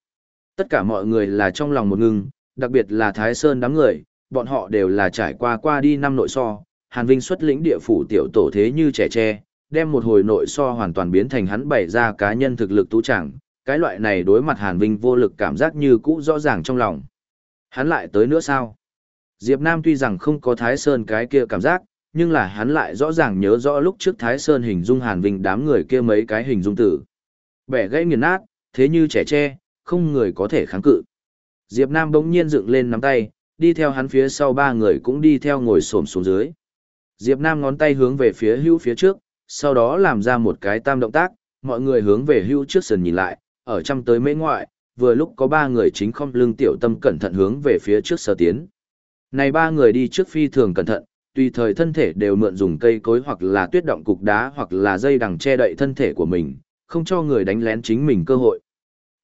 Tất cả mọi người là trong lòng một ngưng, đặc biệt là Thái Sơn đám người, bọn họ đều là trải qua qua đi năm nội so, Hàn Vinh xuất lĩnh địa phủ tiểu tổ thế như trẻ tre, đem một hồi nội so hoàn toàn biến thành hắn bày ra cá nhân thực lực tú chẳng, cái loại này đối mặt Hàn Vinh vô lực cảm giác như cũ rõ ràng trong lòng. Hắn lại tới nữa sao? Diệp Nam tuy rằng không có Thái Sơn cái kia cảm giác, nhưng là hắn lại rõ ràng nhớ rõ lúc trước Thái Sơn hình dung Hàn Vinh đám người kia mấy cái hình dung tử. Bẻ gãy nghiền nát, thế như trẻ tre, không người có thể kháng cự. Diệp Nam bỗng nhiên dựng lên nắm tay, đi theo hắn phía sau ba người cũng đi theo ngồi xổm xuống dưới. Diệp Nam ngón tay hướng về phía hữu phía trước, sau đó làm ra một cái tam động tác, mọi người hướng về hưu trước sườn nhìn lại, ở trăm tới mấy ngoại, vừa lúc có ba người chính không lưng tiểu tâm cẩn thận hướng về phía trước sơ tiến. Này ba người đi trước phi thường cẩn thận, tùy thời thân thể đều mượn dùng cây cối hoặc là tuyết động cục đá hoặc là dây đằng che đậy thân thể của mình, không cho người đánh lén chính mình cơ hội.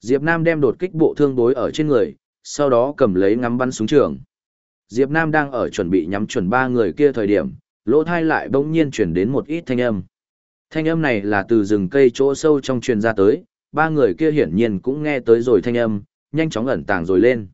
Diệp Nam đem đột kích bộ thương đối ở trên người, sau đó cầm lấy ngắm bắn súng trường. Diệp Nam đang ở chuẩn bị nhắm chuẩn ba người kia thời điểm, lỗ thai lại bỗng nhiên chuyển đến một ít thanh âm. Thanh âm này là từ rừng cây chỗ sâu trong truyền ra tới, ba người kia hiển nhiên cũng nghe tới rồi thanh âm, nhanh chóng ẩn tàng rồi lên.